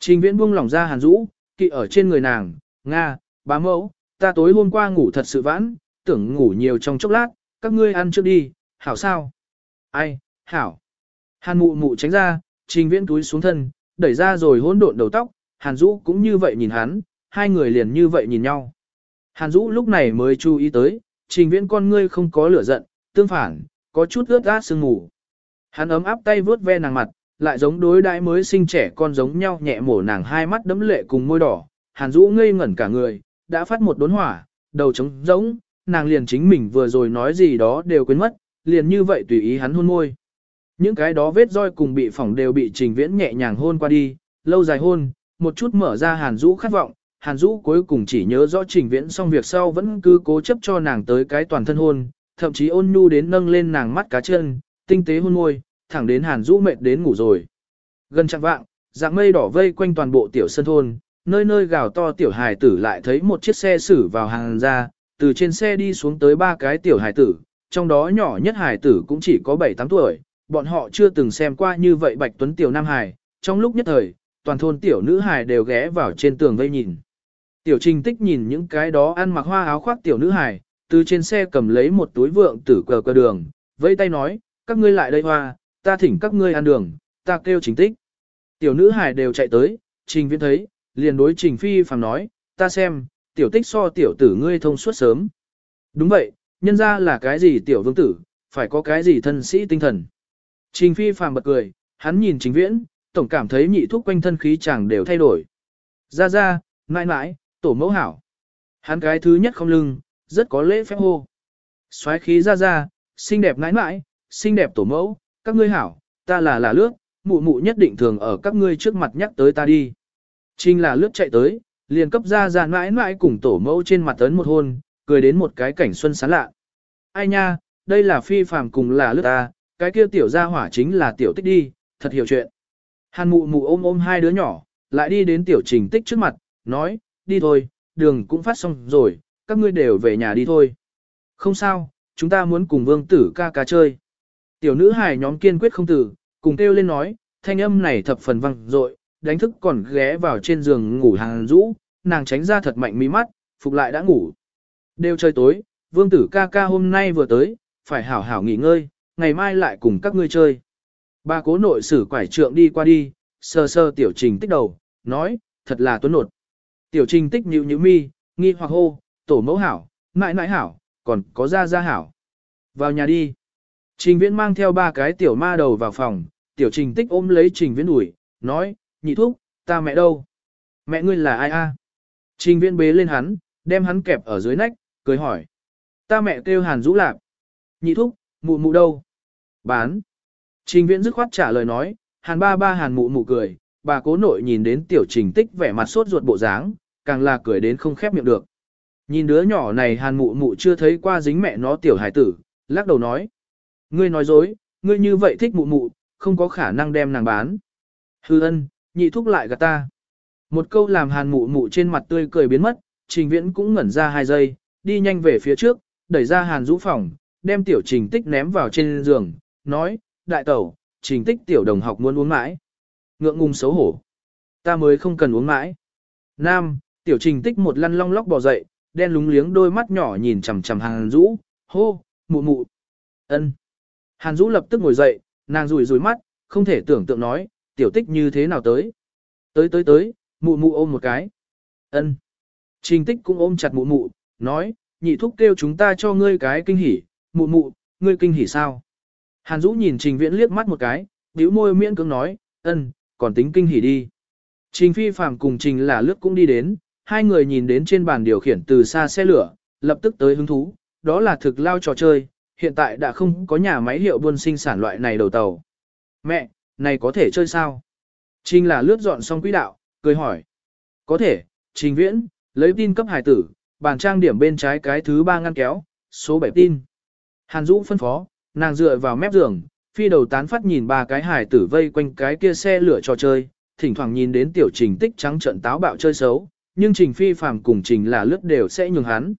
Trình viễn buông lỏng ra Hàn Dũ, kỵ ở trên người nàng, Nga, bá mẫu, ta tối hôm qua ngủ thật sự vãn, tưởng ngủ nhiều trong chốc lát, các ngươi ăn trước đi, hảo sao? Ai, hảo. Hàn mụ mụ tránh ra, trình viễn túi xuống thân, đẩy ra rồi hỗn độn đầu tóc, Hàn Dũ cũng như vậy nhìn hắn, hai người liền như vậy nhìn nhau. Hàn Dũ lúc này mới chú ý tới, trình viễn con ngươi không có lửa giận, tương phản, có chút ướt át sương ngủ. Hắn ấm áp tay vướt ve nàng mặt, lại giống đối đãi mới sinh trẻ con giống nhau nhẹ mổ nàng hai mắt đấm lệ cùng môi đỏ. Hàn Dũ ngây ngẩn cả người, đã phát một đốn hỏa, đầu trống rỗng, nàng liền chính mình vừa rồi nói gì đó đều quên mất, liền như vậy tùy ý hắn hôn môi. Những cái đó vết roi cùng bị phỏng đều bị trình viễn nhẹ nhàng hôn qua đi, lâu dài hôn, một chút mở ra Hàn rũ khát vọng, Hàn rũ cuối cùng chỉ nhớ rõ trình viễn xong việc sau vẫn cứ cố chấp cho nàng tới cái toàn thân hôn, thậm chí ôn nhu đến nâng lên nàng mắt cá chân, tinh tế hôn môi, thẳng đến Hàn rũ mệt đến ngủ rồi. Gần chặng vạng, dạng mây đỏ vây quanh toàn bộ tiểu sân thôn, nơi nơi gào to tiểu hài tử lại thấy một chiếc xe xử vào hàng ra, từ trên xe đi xuống tới ba cái tiểu hài tử, trong đó nhỏ nhất hài tử cũng chỉ có 7-8 tuổi, bọn họ chưa từng xem qua như vậy bạch tuấn tiểu nam hài, trong lúc nhất thời, toàn thôn tiểu nữ hài đều ghé vào trên tường vây nhìn. Tiểu trình tích nhìn những cái đó ăn mặc hoa áo khoác tiểu nữ hài, từ trên xe cầm lấy một túi vượng tử cờ cờ đường, vẫy tay nói, các ngươi lại đây hoa, ta thỉnh các ngươi ăn đường, ta kêu trình tích. Tiểu nữ hài đều chạy tới, trình viễn thấy, liền đối trình phi phàm nói, ta xem, tiểu tích so tiểu tử ngươi thông suốt sớm. Đúng vậy, nhân ra là cái gì tiểu vương tử, phải có cái gì thân sĩ tinh thần. Trình phi phàm bật cười, hắn nhìn trình viễn, tổng cảm thấy nhị thuốc quanh thân khí chẳng đều thay đổi. Ra ra, mãi mãi, tổ mẫu hảo. Hắn cái thứ nhất không lưng, rất có lễ phép hô. Xoáy khí ra ra, xinh đẹp mãi mãi, xinh đẹp tổ mẫu, các ngươi hảo, ta là là lước, mụ mụ nhất định thường ở các ngươi trước mặt nhắc tới ta đi. Trình là lướt chạy tới, liền cấp ra ra mãi mãi cùng tổ mẫu trên mặt ấn một hôn, cười đến một cái cảnh xuân sán lạ. Ai nha, đây là phi phàm cùng là lướt ta, cái kia tiểu gia hỏa chính là tiểu tích đi, thật hiểu chuyện. Hàn mụ mụ ôm ôm hai đứa nhỏ, lại đi đến tiểu trình tích trước mặt, nói, đi thôi, đường cũng phát xong rồi, các ngươi đều về nhà đi thôi. Không sao, chúng ta muốn cùng vương tử ca ca chơi. Tiểu nữ hài nhóm kiên quyết không tử, cùng kêu lên nói, thanh âm này thập phần vang dội, đánh thức còn ghé vào trên giường ngủ hàng rũ, nàng tránh ra thật mạnh mí mắt, phục lại đã ngủ. Đều trời tối, vương tử ca ca hôm nay vừa tới, phải hảo hảo nghỉ ngơi, ngày mai lại cùng các ngươi chơi. Ba cố nội sử quải trượng đi qua đi, sơ sơ tiểu trình tích đầu, nói, thật là tuấn nột. Tiểu trình tích nhịu nhịu mi, nghi hoặc hô, tổ mẫu hảo, mãi mãi hảo, còn có ra ra hảo. Vào nhà đi. Trình viễn mang theo ba cái tiểu ma đầu vào phòng, tiểu trình tích ôm lấy trình viễn ủi, nói, nhị thúc, ta mẹ đâu? Mẹ ngươi là ai a? Trình viễn bế lên hắn, đem hắn kẹp ở dưới nách, cười hỏi. Ta mẹ kêu hàn rũ lạp. Nhị thúc, mụ mụ đâu? Bán. Trình viễn dứt khoát trả lời nói, hàn ba ba hàn mụ mụ cười, bà cố nội nhìn đến tiểu trình tích vẻ mặt sốt ruột bộ dáng, càng là cười đến không khép miệng được. Nhìn đứa nhỏ này hàn mụ mụ chưa thấy qua dính mẹ nó tiểu hải tử, lắc đầu nói. Ngươi nói dối, ngươi như vậy thích mụ mụ, không có khả năng đem nàng bán. Hư ân, nhị thúc lại gạt ta. Một câu làm hàn mụ mụ trên mặt tươi cười biến mất, trình viễn cũng ngẩn ra hai giây, đi nhanh về phía trước, đẩy ra hàn rũ phòng, đem tiểu trình tích ném vào trên giường, nói, đại tẩu, trình tích tiểu đồng học muốn uống mãi. Ngượng ngùng xấu hổ. Ta mới không cần uống mãi. Nam, tiểu trình tích một lăn long lóc bò dậy, đen lúng liếng đôi mắt nhỏ nhìn chằm chằm hàn rũ, hô, mụ mụ. ân. Hàn rũ lập tức ngồi dậy, nàng rủi rủi mắt, không thể tưởng tượng nói, tiểu tích như thế nào tới. Tới tới tới, mụ mụ ôm một cái. ân. Trình tích cũng ôm chặt mụ mụ, nói, nhị thúc kêu chúng ta cho ngươi cái kinh hỉ, mụ mụ, ngươi kinh hỉ sao? Hàn Dũ nhìn Trình Viễn liếc mắt một cái, bĩu môi miễn cưỡng nói, ân, còn tính kinh hỉ đi. Trình Phi Phạm cùng Trình là lướt cũng đi đến, hai người nhìn đến trên bàn điều khiển từ xa xe lửa, lập tức tới hứng thú, đó là thực lao trò chơi, hiện tại đã không có nhà máy hiệu buôn sinh sản loại này đầu tàu. Mẹ, này có thể chơi sao? Trình là lướt dọn xong quỹ đạo, cười hỏi. Có thể, Trình Viễn, lấy tin cấp hải tử, bàn trang điểm bên trái cái thứ ba ngăn kéo, số 7 tin. Hàn Dũ phân phó, nàng dựa vào mép giường, phi đầu tán phát nhìn ba cái hải tử vây quanh cái kia xe lửa trò chơi, thỉnh thoảng nhìn đến tiểu trình tích trắng trận táo bạo chơi xấu, nhưng trình phi phàm cùng trình là lướt đều sẽ nhường hắn.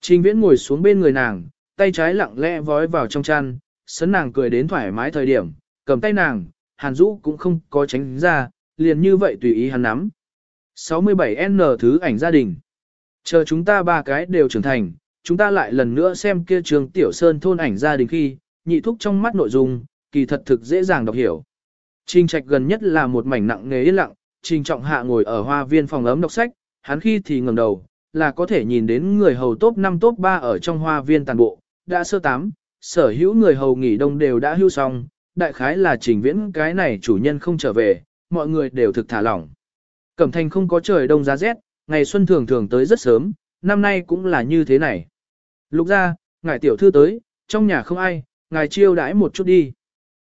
Trình viễn ngồi xuống bên người nàng, tay trái lặng lẽ vói vào trong chăn, sấn nàng cười đến thoải mái thời điểm, cầm tay nàng, hàn Dũ cũng không có tránh ra, liền như vậy tùy ý hắn nắm. 67N thứ ảnh gia đình. Chờ chúng ta ba cái đều trưởng thành, chúng ta lại lần nữa xem kia trường tiểu sơn thôn ảnh gia đình khi, nhị thúc trong mắt nội dung, kỳ thật thực dễ dàng đọc hiểu. Trình trạch gần nhất là một mảnh nặng nề yên lặng, trình trọng hạ ngồi ở hoa viên phòng ấm đọc sách, hắn khi thì ngẩng đầu, là có thể nhìn đến người hầu top 5 top 3 ở trong hoa viên toàn bộ, đã sơ tám, sở hữu người hầu nghỉ đông đều đã hưu xong, đại khái là trình viễn cái này chủ nhân không trở về, mọi người đều thực thả lỏng. Cẩm thành không có trời đông giá rét, ngày xuân thường thường tới rất sớm, năm nay cũng là như thế này. Lục ra, ngài tiểu thư tới, trong nhà không ai, ngài chiêu đãi một chút đi.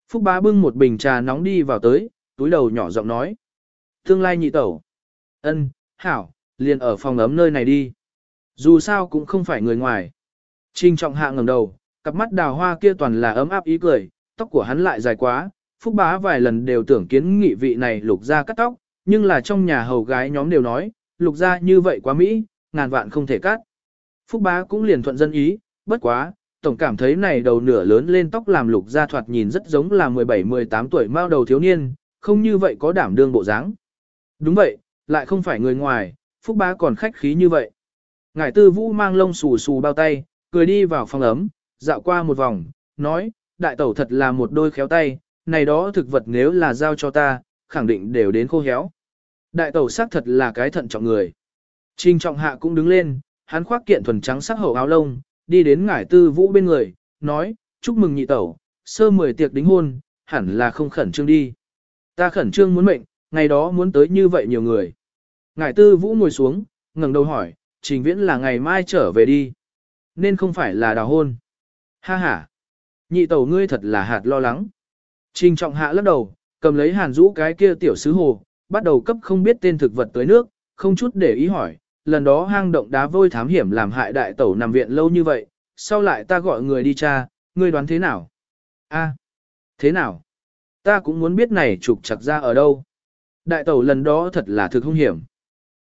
Phúc bá bưng một bình trà nóng đi vào tới, túi đầu nhỏ giọng nói. Tương lai nhị tẩu. ân, hảo, liền ở phòng ấm nơi này đi. Dù sao cũng không phải người ngoài. Trình trọng hạ ngẩng đầu, cặp mắt đào hoa kia toàn là ấm áp ý cười, tóc của hắn lại dài quá. Phúc bá vài lần đều tưởng kiến nghị vị này lục ra cắt tóc, nhưng là trong nhà hầu gái nhóm đều nói, lục ra như vậy quá Mỹ, ngàn vạn không thể cắt. Phúc bá cũng liền thuận dân ý, bất quá, tổng cảm thấy này đầu nửa lớn lên tóc làm lục ra thoạt nhìn rất giống là 17-18 tuổi mao đầu thiếu niên, không như vậy có đảm đương bộ dáng. Đúng vậy, lại không phải người ngoài, Phúc bá còn khách khí như vậy. Ngải tư vũ mang lông xù xù bao tay, cười đi vào phòng ấm, dạo qua một vòng, nói, đại tẩu thật là một đôi khéo tay, này đó thực vật nếu là giao cho ta, khẳng định đều đến khô héo. Đại tẩu xác thật là cái thận trọng người. Trình trọng hạ cũng đứng lên, hắn khoác kiện thuần trắng sắc hậu áo lông, đi đến ngải tư vũ bên người, nói, chúc mừng nhị tẩu, sơ mười tiệc đính hôn, hẳn là không khẩn trương đi. Ta khẩn trương muốn mệnh, ngày đó muốn tới như vậy nhiều người. Ngải tư vũ ngồi xuống, ngẩng đầu hỏi, trình viễn là ngày mai trở về đi. Nên không phải là đào hôn. Ha ha. Nhị tẩu ngươi thật là hạt lo lắng. Trình trọng hạ lắc đầu, cầm lấy hàn rũ cái kia tiểu sứ hồ, bắt đầu cấp không biết tên thực vật tới nước, không chút để ý hỏi, lần đó hang động đá vôi thám hiểm làm hại đại tẩu nằm viện lâu như vậy, sau lại ta gọi người đi tra, ngươi đoán thế nào? A, thế nào? Ta cũng muốn biết này trục chặt ra ở đâu. Đại tẩu lần đó thật là thực hung hiểm.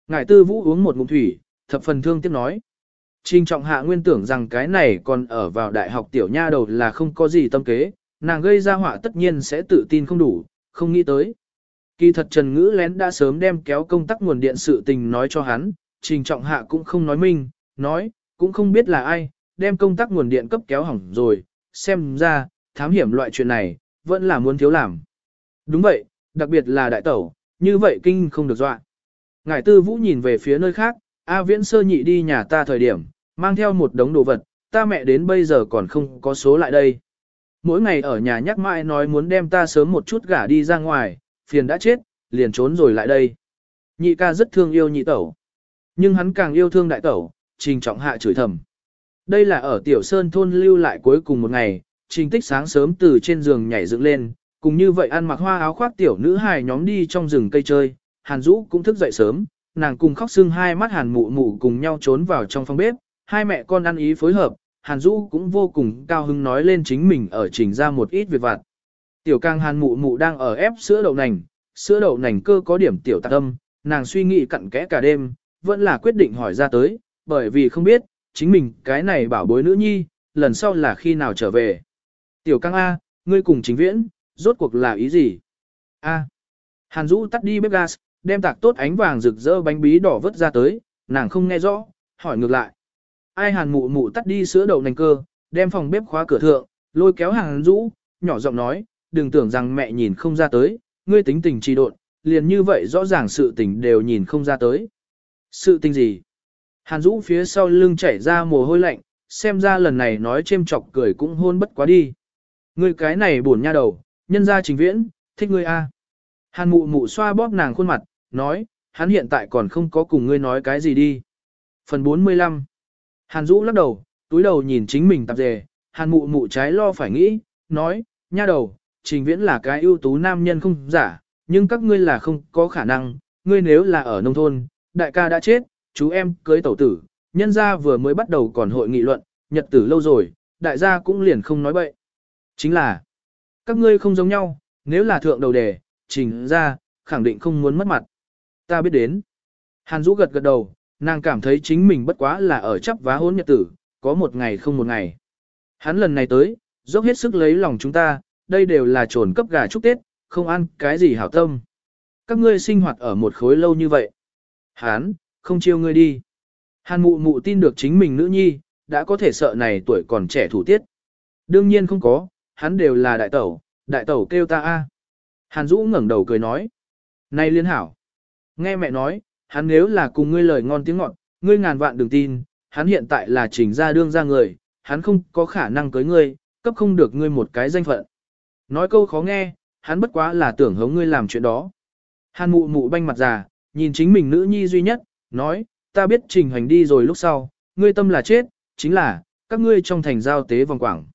Ngải tư vũ uống một ngụm thủy, thập phần thương tiếc nói. Trình trọng hạ nguyên tưởng rằng cái này còn ở vào đại học tiểu nha đầu là không có gì tâm kế, nàng gây ra họa tất nhiên sẽ tự tin không đủ, không nghĩ tới. Kỳ thật Trần Ngữ lén đã sớm đem kéo công tắc nguồn điện sự tình nói cho hắn, trình trọng hạ cũng không nói minh, nói, cũng không biết là ai, đem công tắc nguồn điện cấp kéo hỏng rồi, xem ra, thám hiểm loại chuyện này, vẫn là muốn thiếu làm. Đúng vậy, đặc biệt là đại tẩu, như vậy kinh không được dọa. Ngải tư vũ nhìn về phía nơi khác, A viễn sơ nhị đi nhà ta thời điểm, mang theo một đống đồ vật, ta mẹ đến bây giờ còn không có số lại đây. Mỗi ngày ở nhà nhắc mãi nói muốn đem ta sớm một chút gả đi ra ngoài, phiền đã chết, liền trốn rồi lại đây. Nhị ca rất thương yêu nhị tẩu. Nhưng hắn càng yêu thương đại tẩu, trình trọng hạ chửi thầm. Đây là ở tiểu sơn thôn lưu lại cuối cùng một ngày, trình tích sáng sớm từ trên giường nhảy dựng lên, cùng như vậy ăn mặc hoa áo khoác tiểu nữ hài nhóm đi trong rừng cây chơi, hàn Dũ cũng thức dậy sớm, nàng cùng khóc sưng hai mắt hàn mụ mụ cùng nhau trốn vào trong phòng bếp, hai mẹ con ăn ý phối hợp, hàn Dũ cũng vô cùng cao hứng nói lên chính mình ở trình ra một ít việc vặt. Tiểu càng hàn mụ mụ đang ở ép sữa đậu nành, sữa đậu nành cơ có điểm tiểu tạc âm, nàng suy nghĩ cặn kẽ cả đêm, vẫn là quyết định hỏi ra tới, bởi vì không biết, chính mình cái này bảo bối nữ nhi, lần sau là khi nào trở về. Tiểu căng A, ngươi cùng chính viễn, rốt cuộc là ý gì? A. Hàn Dũ tắt đi bếp gas, đem tạc tốt ánh vàng rực rỡ bánh bí đỏ vớt ra tới, nàng không nghe rõ, hỏi ngược lại. Ai Hàn mụ mụ tắt đi sữa đậu nành cơ, đem phòng bếp khóa cửa thượng, lôi kéo Hàn Dũ, nhỏ giọng nói, đừng tưởng rằng mẹ nhìn không ra tới, ngươi tính tình trì độn, liền như vậy rõ ràng sự tình đều nhìn không ra tới. Sự tình gì? Hàn Dũ phía sau lưng chảy ra mồ hôi lạnh, xem ra lần này nói chêm chọc cười cũng hôn bất quá đi. Ngươi cái này buồn nha đầu, nhân ra trình viễn, thích ngươi a. Hàn mụ mụ xoa bóp nàng khuôn mặt, nói, hắn hiện tại còn không có cùng ngươi nói cái gì đi. Phần 45 Hàn Dũ lắc đầu, túi đầu nhìn chính mình tạp dề, hàn mụ mụ trái lo phải nghĩ, nói, nha đầu, trình viễn là cái ưu tú nam nhân không giả, nhưng các ngươi là không có khả năng, ngươi nếu là ở nông thôn, đại ca đã chết, chú em cưới tẩu tử, nhân gia vừa mới bắt đầu còn hội nghị luận, nhật tử lâu rồi, đại gia cũng liền không nói bậy. Chính là, các ngươi không giống nhau, nếu là thượng đầu đề, trình ra, khẳng định không muốn mất mặt. Ta biết đến. Hàn Dũ gật gật đầu, nàng cảm thấy chính mình bất quá là ở chấp vá hôn nhật tử, có một ngày không một ngày. Hắn lần này tới, dốc hết sức lấy lòng chúng ta, đây đều là trồn cấp gà chúc Tết, không ăn cái gì hảo tâm. Các ngươi sinh hoạt ở một khối lâu như vậy. Hán, không chiêu ngươi đi. Hàn mụ mụ tin được chính mình nữ nhi, đã có thể sợ này tuổi còn trẻ thủ tiết. Đương nhiên không có, hắn đều là đại tẩu, đại tẩu kêu ta a. Hàn Dũ ngẩng đầu cười nói. Này liên hảo. Nghe mẹ nói, hắn nếu là cùng ngươi lời ngon tiếng ngọt, ngươi ngàn vạn đừng tin, hắn hiện tại là trình ra đương ra người, hắn không có khả năng cưới ngươi, cấp không được ngươi một cái danh phận. Nói câu khó nghe, hắn bất quá là tưởng hống ngươi làm chuyện đó. Hàn mụ mụ banh mặt già, nhìn chính mình nữ nhi duy nhất, nói, ta biết trình hành đi rồi lúc sau, ngươi tâm là chết, chính là, các ngươi trong thành giao tế vòng quảng.